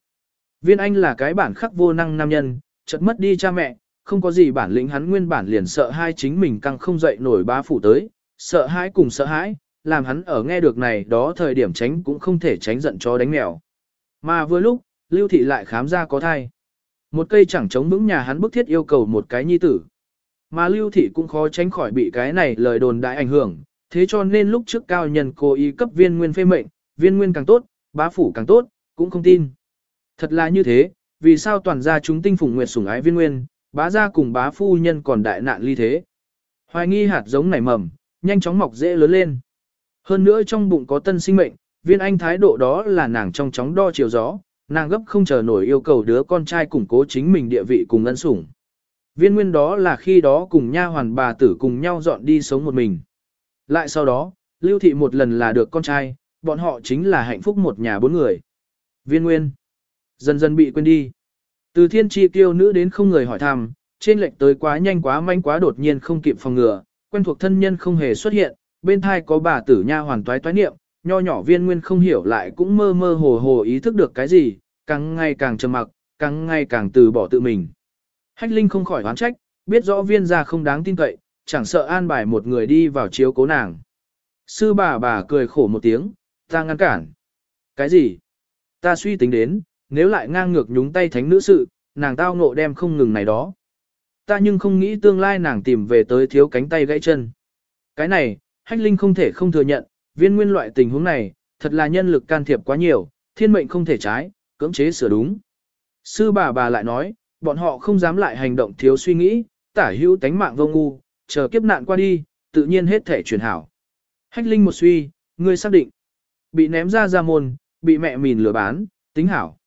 Viên anh là cái bản khắc vô năng nam nhân, chợt mất đi cha mẹ, không có gì bản lĩnh hắn nguyên bản liền sợ hai chính mình căng không dậy nổi bá phủ tới, sợ hãi cùng sợ hãi, làm hắn ở nghe được này đó thời điểm tránh cũng không thể tránh giận cho đánh mèo. Mà vừa lúc, Lưu Thị lại khám ra có thai. Một cây chẳng chống vững nhà hắn bức thiết yêu cầu một cái nhi tử. Mà Lưu Thị cũng khó tránh khỏi bị cái này lời đồn đại ảnh hưởng, thế cho nên lúc trước cao nhân cố ý cấp viên nguyên phê mệnh, viên nguyên càng tốt, bá phủ càng tốt, cũng không tin. Thật là như thế, vì sao toàn gia chúng tinh phùng nguyệt sủng ái viên nguyên, bá gia cùng bá phu nhân còn đại nạn ly thế. Hoài nghi hạt giống nảy mầm, nhanh chóng mọc dễ lớn lên. Hơn nữa trong bụng có tân sinh mệnh, viên anh thái độ đó là nàng trong chóng đo chiều gió, nàng gấp không chờ nổi yêu cầu đứa con trai củng cố chính mình địa vị cùng ân sủng. Viên nguyên đó là khi đó cùng nha hoàn bà tử cùng nhau dọn đi sống một mình. Lại sau đó, lưu thị một lần là được con trai, bọn họ chính là hạnh phúc một nhà bốn người. Viên nguyên, dần dần bị quên đi. Từ thiên tri tiêu nữ đến không người hỏi thăm, trên lệnh tới quá nhanh quá manh quá đột nhiên không kịp phòng ngừa, quen thuộc thân nhân không hề xuất hiện, bên thai có bà tử nha hoàn toái toái niệm, nho nhỏ viên nguyên không hiểu lại cũng mơ mơ hồ hồ ý thức được cái gì, càng ngày càng trầm mặc, càng ngày càng từ bỏ tự mình. Hách Linh không khỏi oán trách, biết rõ viên gia không đáng tin cậy, chẳng sợ an bài một người đi vào chiếu cố nàng. Sư bà bà cười khổ một tiếng, ta ngăn cản. Cái gì? Ta suy tính đến, nếu lại ngang ngược nhúng tay thánh nữ sự, nàng tao ngộ đem không ngừng này đó. Ta nhưng không nghĩ tương lai nàng tìm về tới thiếu cánh tay gãy chân. Cái này, Hách Linh không thể không thừa nhận, viên nguyên loại tình huống này, thật là nhân lực can thiệp quá nhiều, thiên mệnh không thể trái, cưỡng chế sửa đúng. Sư bà bà lại nói, bọn họ không dám lại hành động thiếu suy nghĩ, tả hữu tánh mạng vô ngu, chờ kiếp nạn qua đi, tự nhiên hết thể chuyển hảo. Hách Linh một suy, ngươi xác định. Bị ném ra ra môn, bị mẹ mìn lừa bán, tính hảo.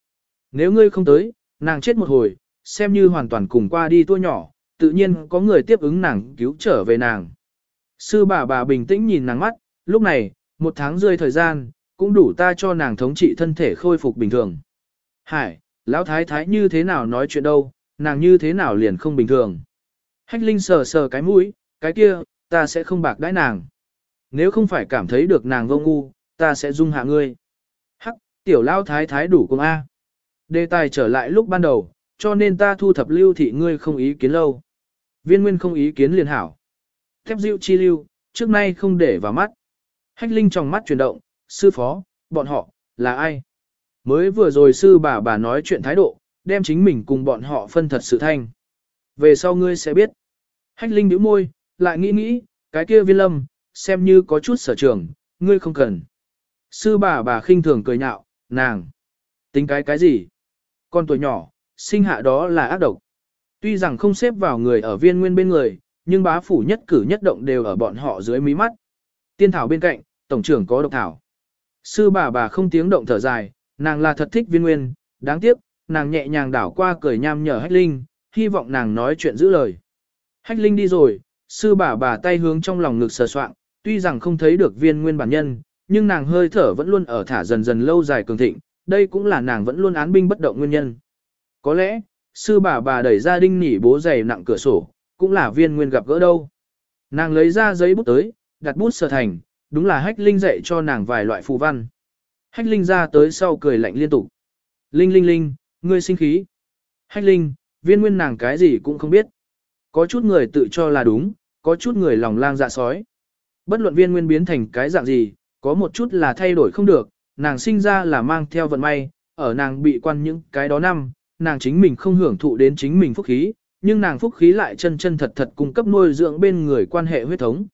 Nếu ngươi không tới, nàng chết một hồi, xem như hoàn toàn cùng qua đi tua nhỏ, tự nhiên có người tiếp ứng nàng cứu trở về nàng. Sư bà bà bình tĩnh nhìn nàng mắt, lúc này, một tháng rơi thời gian, cũng đủ ta cho nàng thống trị thân thể khôi phục bình thường. Hải, lão thái thái như thế nào nói chuyện đâu, nàng như thế nào liền không bình thường. Hách Linh sờ sờ cái mũi, cái kia, ta sẽ không bạc đãi nàng. Nếu không phải cảm thấy được nàng vô ngu, ta sẽ dung hạ ngươi. Hắc, tiểu lão thái thái đủ cùng A. Đề tài trở lại lúc ban đầu, cho nên ta thu thập lưu thị ngươi không ý kiến lâu. Viên nguyên không ý kiến liền hảo. Thép diệu chi lưu, trước nay không để vào mắt. Hách Linh trong mắt chuyển động, sư phó, bọn họ, là ai? Mới vừa rồi sư bà bà nói chuyện thái độ, đem chính mình cùng bọn họ phân thật sự thanh. Về sau ngươi sẽ biết. Hách Linh nhíu môi, lại nghĩ nghĩ, cái kia viên lâm, xem như có chút sở trường, ngươi không cần. Sư bà bà khinh thường cười nhạo, nàng. Tính cái cái gì? Con tuổi nhỏ, sinh hạ đó là ác độc. Tuy rằng không xếp vào người ở viên nguyên bên người, nhưng bá phủ nhất cử nhất động đều ở bọn họ dưới mí mắt. Tiên thảo bên cạnh, tổng trưởng có độc thảo. Sư bà bà không tiếng động thở dài, nàng là thật thích viên nguyên, đáng tiếc, nàng nhẹ nhàng đảo qua cười nham nhở Hách Linh, hy vọng nàng nói chuyện giữ lời. Hách Linh đi rồi, sư bà bà tay hướng trong lòng ngực sờ soạng, tuy rằng không thấy được viên nguyên bản nhân, nhưng nàng hơi thở vẫn luôn ở thả dần dần lâu dài cường thịnh, đây cũng là nàng vẫn luôn án binh bất động nguyên nhân. Có lẽ, sư bà bà đẩy ra đinh nỉ bố giày nặng cửa sổ, cũng là viên nguyên gặp gỡ đâu. Nàng lấy ra giấy bút tới, đặt bút sờ thành, đúng là hách linh dạy cho nàng vài loại phù văn. Hách linh ra tới sau cười lạnh liên tục. Linh linh linh, ngươi sinh khí. Hách linh, viên nguyên nàng cái gì cũng không biết. Có chút người tự cho là đúng, có chút người lòng lang dạ sói. Bất luận viên nguyên biến thành cái dạng gì, có một chút là thay đổi không được, nàng sinh ra là mang theo vận may, ở nàng bị quan những cái đó năm, nàng chính mình không hưởng thụ đến chính mình phúc khí, nhưng nàng phúc khí lại chân chân thật thật cung cấp nuôi dưỡng bên người quan hệ huyết thống.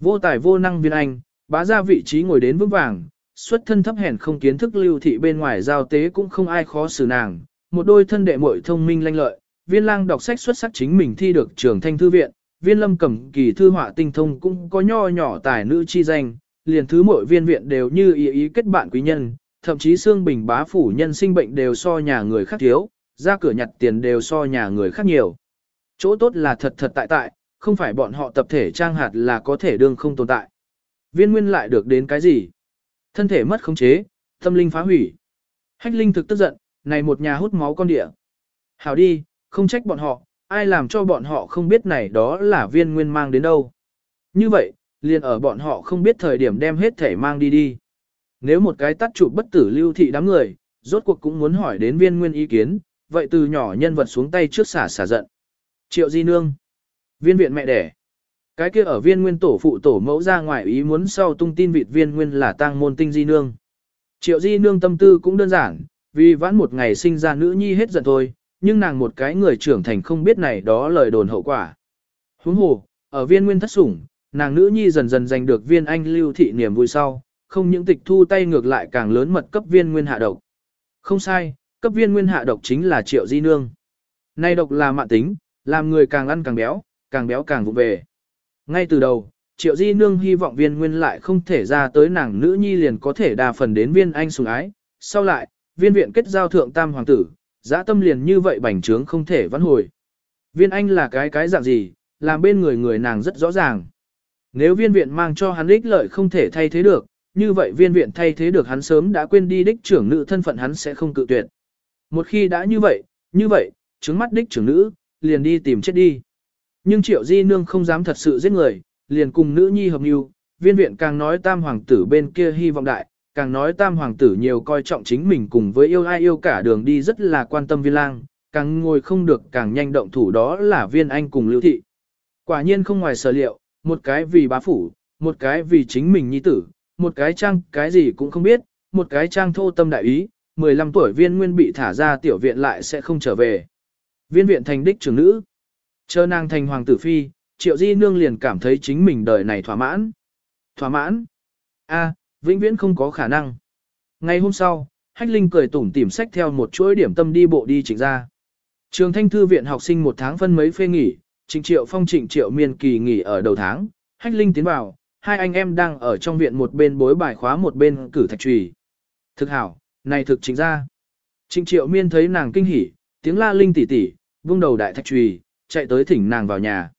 Vô tài vô năng viên anh, bá ra vị trí ngồi đến vững vàng, xuất thân thấp hèn không kiến thức lưu thị bên ngoài giao tế cũng không ai khó xử nàng, một đôi thân đệ muội thông minh lanh lợi, viên lang đọc sách xuất sắc chính mình thi được trường thanh thư viện, viên lâm cầm kỳ thư họa tinh thông cũng có nho nhỏ tài nữ chi danh, liền thứ mỗi viên viện đều như ý ý kết bạn quý nhân, thậm chí xương bình bá phủ nhân sinh bệnh đều so nhà người khác thiếu, ra cửa nhặt tiền đều so nhà người khác nhiều. Chỗ tốt là thật thật tại tại, không phải bọn họ tập thể trang hạt là có thể đương không tồn tại. Viên nguyên lại được đến cái gì? Thân thể mất khống chế, tâm linh phá hủy. Hách linh thực tức giận, này một nhà hút máu con địa. Hảo đi, không trách bọn họ, ai làm cho bọn họ không biết này đó là viên nguyên mang đến đâu. Như vậy, liền ở bọn họ không biết thời điểm đem hết thể mang đi đi. Nếu một cái tắt chụp bất tử lưu thị đám người, rốt cuộc cũng muốn hỏi đến viên nguyên ý kiến, vậy từ nhỏ nhân vật xuống tay trước xả xả giận. Triệu Di Nương Viên viện mẹ đẻ Cái kia ở viên nguyên tổ phụ tổ mẫu ra ngoài ý muốn sau tung tin vịt viên nguyên là tang môn tinh Di Nương. Triệu Di Nương tâm tư cũng đơn giản, vì vãn một ngày sinh ra nữ nhi hết giận thôi, nhưng nàng một cái người trưởng thành không biết này đó lời đồn hậu quả. Huống hồ, ở viên nguyên thất sủng, nàng nữ nhi dần dần giành được viên anh lưu thị niềm vui sau, không những tịch thu tay ngược lại càng lớn mật cấp viên nguyên hạ độc. Không sai, cấp viên nguyên hạ độc chính là triệu di nương. Nay độc là mạng tính, làm người càng ăn càng béo, càng béo càng vụ về. Ngay từ đầu, triệu di nương hy vọng viên nguyên lại không thể ra tới nàng nữ nhi liền có thể đa phần đến viên anh sùng ái. Sau lại, viên viện kết giao thượng tam hoàng tử, giã tâm liền như vậy bành trướng không thể vãn hồi. Viên anh là cái cái dạng gì, làm bên người người nàng rất rõ ràng. Nếu viên viện mang cho hắn ích lợi không thể thay thế được, như vậy viên viện thay thế được hắn sớm đã quên đi đích trưởng nữ thân phận hắn sẽ không cự tuyệt. Một khi đã như vậy, như vậy, trứng mắt đích trưởng nữ, liền đi tìm chết đi. Nhưng triệu di nương không dám thật sự giết người, liền cùng nữ nhi hợp mưu, viên viện càng nói tam hoàng tử bên kia hy vọng đại, càng nói tam hoàng tử nhiều coi trọng chính mình cùng với yêu ai yêu cả đường đi rất là quan tâm viên lang, càng ngồi không được càng nhanh động thủ đó là viên anh cùng lưu thị. Quả nhiên không ngoài sở liệu, một cái vì bá phủ, một cái vì chính mình nhi tử, một cái trang cái gì cũng không biết, một cái trang thô tâm đại ý, 15 tuổi viên nguyên bị thả ra tiểu viện lại sẽ không trở về. Viên viện thành đích trưởng nữ. Chờ nàng thành hoàng tử phi, triệu di nương liền cảm thấy chính mình đời này thỏa mãn. Thỏa mãn? a vĩnh viễn không có khả năng. Ngày hôm sau, Hách Linh cười tủm tỉm sách theo một chuỗi điểm tâm đi bộ đi chỉnh ra. Trường Thanh Thư viện học sinh một tháng phân mấy phê nghỉ, Trịnh Triệu Phong Trịnh Triệu Miên kỳ nghỉ ở đầu tháng, Hách Linh tiến vào, hai anh em đang ở trong viện một bên bối bài khóa một bên cử thạch trùy. Thực hảo, này thực chính ra. Trịnh Triệu Miên thấy nàng kinh hỉ, tiếng la Linh tỉ tỉ, vung đầu đại thạch trùy, chạy tới thỉnh nàng vào nhà.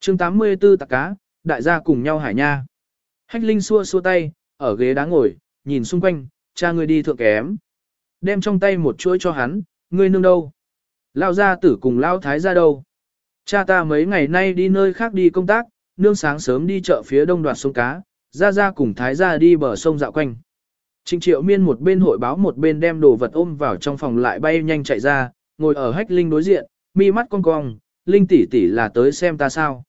Chương 84 tạc cá, đại gia cùng nhau hải nha. Hách Linh xua xua tay, ở ghế đá ngồi, nhìn xung quanh, cha ngươi đi thượng kém. Đem trong tay một chuỗi cho hắn, ngươi nương đâu? Lao gia tử cùng Lao thái gia đâu? Cha ta mấy ngày nay đi nơi khác đi công tác, nương sáng sớm đi chợ phía đông đoạt sông cá, ra ra cùng thái gia đi bờ sông dạo quanh. Trịnh triệu miên một bên hội báo một bên đem đồ vật ôm vào trong phòng lại bay nhanh chạy ra, ngồi ở hách linh đối diện, mi mắt cong cong, linh tỷ tỷ là tới xem ta sao.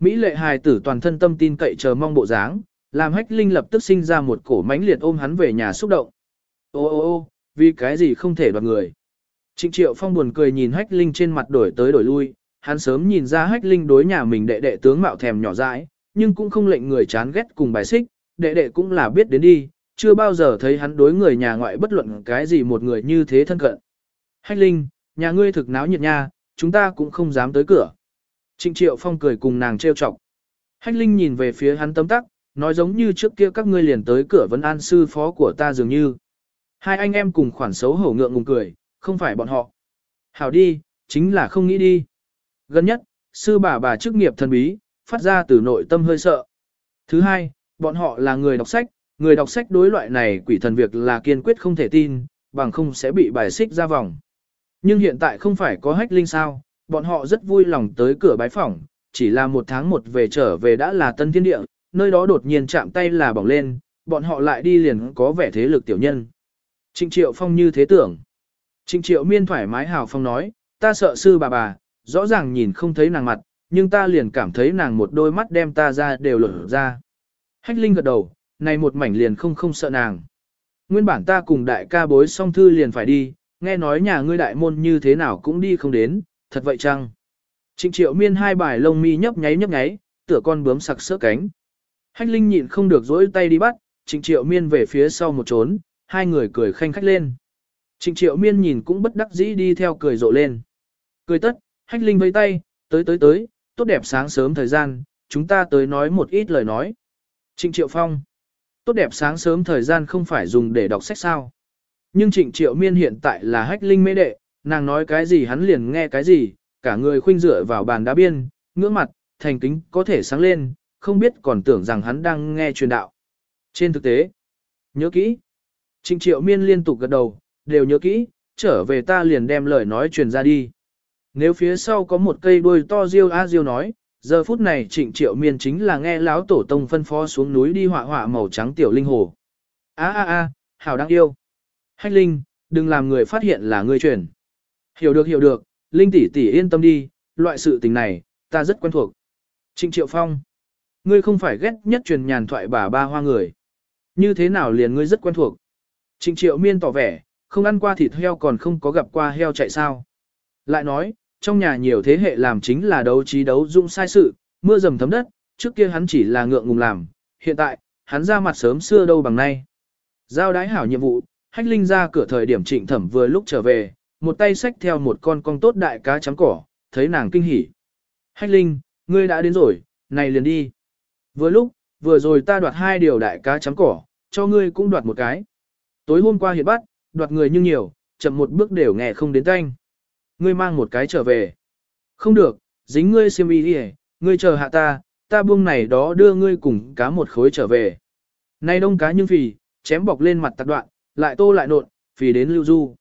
Mỹ lệ hài tử toàn thân tâm tin cậy chờ mong bộ dáng, làm hách linh lập tức sinh ra một cổ mãnh liệt ôm hắn về nhà xúc động. Ô ô ô, vì cái gì không thể đoạt người. Trịnh triệu phong buồn cười nhìn hách linh trên mặt đổi tới đổi lui, hắn sớm nhìn ra hách linh đối nhà mình đệ đệ tướng mạo thèm nhỏ dãi, nhưng cũng không lệnh người chán ghét cùng bài xích, đệ đệ cũng là biết đến đi, chưa bao giờ thấy hắn đối người nhà ngoại bất luận cái gì một người như thế thân cận. Hách linh, nhà ngươi thực náo nhiệt nha, chúng ta cũng không dám tới cửa. Trịnh triệu phong cười cùng nàng trêu chọc. Hách linh nhìn về phía hắn tấm tắc, nói giống như trước kia các ngươi liền tới cửa vấn an sư phó của ta dường như. Hai anh em cùng khoản xấu hổ ngượng ngùng cười, không phải bọn họ. Hảo đi, chính là không nghĩ đi. Gần nhất, sư bà bà chức nghiệp thần bí, phát ra từ nội tâm hơi sợ. Thứ hai, bọn họ là người đọc sách, người đọc sách đối loại này quỷ thần việc là kiên quyết không thể tin, bằng không sẽ bị bài xích ra vòng. Nhưng hiện tại không phải có hách linh sao, bọn họ rất vui lòng tới cửa bái phỏng, chỉ là một tháng một về trở về đã là tân thiên địa, nơi đó đột nhiên chạm tay là bỏng lên, bọn họ lại đi liền có vẻ thế lực tiểu nhân. Trịnh Triệu Phong như thế tưởng. Trịnh Triệu Miên thoải mái hào phong nói, ta sợ sư bà bà, rõ ràng nhìn không thấy nàng mặt, nhưng ta liền cảm thấy nàng một đôi mắt đem ta ra đều lở ra. Hách Linh gật đầu, này một mảnh liền không không sợ nàng. Nguyên bản ta cùng đại ca bối song thư liền phải đi, nghe nói nhà ngươi đại môn như thế nào cũng đi không đến, thật vậy chăng? Trịnh triệu miên hai bài lông mi nhấp nháy nhấp nháy, tựa con bướm sặc sỡ cánh. Hách Linh nhịn không được dỗi tay đi bắt, trịnh triệu miên về phía sau một trốn, hai người cười khanh khách lên. Trịnh triệu miên nhìn cũng bất đắc dĩ đi theo cười rộ lên. Cười tất, hách linh vây tay, tới tới tới, tốt đẹp sáng sớm thời gian, chúng ta tới nói một ít lời nói. Trịnh triệu phong. Tốt đẹp sáng sớm thời gian không phải dùng để đọc sách sao. Nhưng trịnh triệu miên hiện tại là hách linh mê đệ, nàng nói cái gì hắn liền nghe cái gì, cả người khuynh dựa vào bàn đá biên, ngưỡng mặt, thành kính có thể sáng lên, không biết còn tưởng rằng hắn đang nghe truyền đạo. Trên thực tế, nhớ kỹ. Trịnh triệu miên liên tục gật đầu, đều nhớ kỹ, trở về ta liền đem lời nói truyền ra đi. Nếu phía sau có một cây đuôi to riêu a riêu nói, giờ phút này trịnh triệu miên chính là nghe láo tổ tông phân phó xuống núi đi họa họa màu trắng tiểu linh hồ. a a a hảo đáng yêu. Hách linh, đừng làm người phát hiện là ngươi truyền. Hiểu được hiểu được, linh tỷ tỷ yên tâm đi, loại sự tình này, ta rất quen thuộc. Trịnh triệu phong. Ngươi không phải ghét nhất truyền nhàn thoại bà ba hoa người. Như thế nào liền ngươi rất quen thuộc. Trịnh triệu miên tỏ vẻ, không ăn qua thịt heo còn không có gặp qua heo chạy sao. Lại nói, trong nhà nhiều thế hệ làm chính là đấu trí đấu dung sai sự, mưa dầm thấm đất, trước kia hắn chỉ là ngượng ngùng làm, hiện tại, hắn ra mặt sớm xưa đâu bằng nay. Giao đái hảo nhiệm vụ, hách linh ra cửa thời điểm trịnh thẩm vừa lúc trở về, một tay xách theo một con con tốt đại cá trắng cỏ, thấy nàng kinh hỉ. Hách linh, ngươi đã đến rồi, này liền đi. Vừa lúc, vừa rồi ta đoạt hai điều đại cá trắng cỏ, cho ngươi cũng đoạt một cái. Tối hôm qua hiện bắt, đoạt người nhưng nhiều, chậm một bước đều nghe không đến tanh. Ngươi mang một cái trở về. Không được, dính ngươi xiêm y đi ngươi chờ hạ ta, ta buông này đó đưa ngươi cùng cá một khối trở về. Nay đông cá nhưng phì, chém bọc lên mặt tạc đoạn, lại tô lại nộn, phì đến lưu du.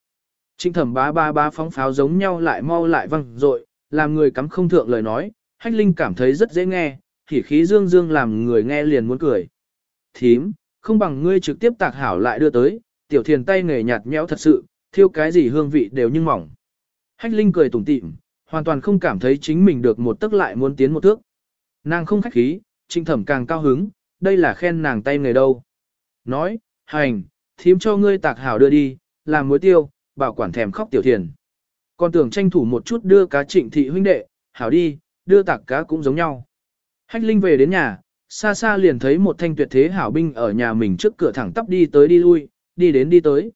Trinh thẩm bá ba ba phóng pháo giống nhau lại mau lại văng rội, làm người cắm không thượng lời nói, hách linh cảm thấy rất dễ nghe, khỉ khí dương dương làm người nghe liền muốn cười. Thím, không bằng ngươi trực tiếp tạc hảo lại đưa tới, tiểu thiền tay nghề nhạt nhẽo thật sự, thiêu cái gì hương vị đều như mỏng. Hách Linh cười tủm tỉm, hoàn toàn không cảm thấy chính mình được một tức lại muốn tiến một thước. Nàng không khách khí, trinh thẩm càng cao hứng, đây là khen nàng tay nghề đâu. Nói, hành, thím cho ngươi tạc hảo đưa đi, làm muối tiêu, bảo quản thèm khóc tiểu thiền. Còn tưởng tranh thủ một chút đưa cá trịnh thị huynh đệ, hảo đi, đưa tạc cá cũng giống nhau. Hách Linh về đến nhà, xa xa liền thấy một thanh tuyệt thế hảo binh ở nhà mình trước cửa thẳng tắp đi tới đi lui, đi đến đi tới.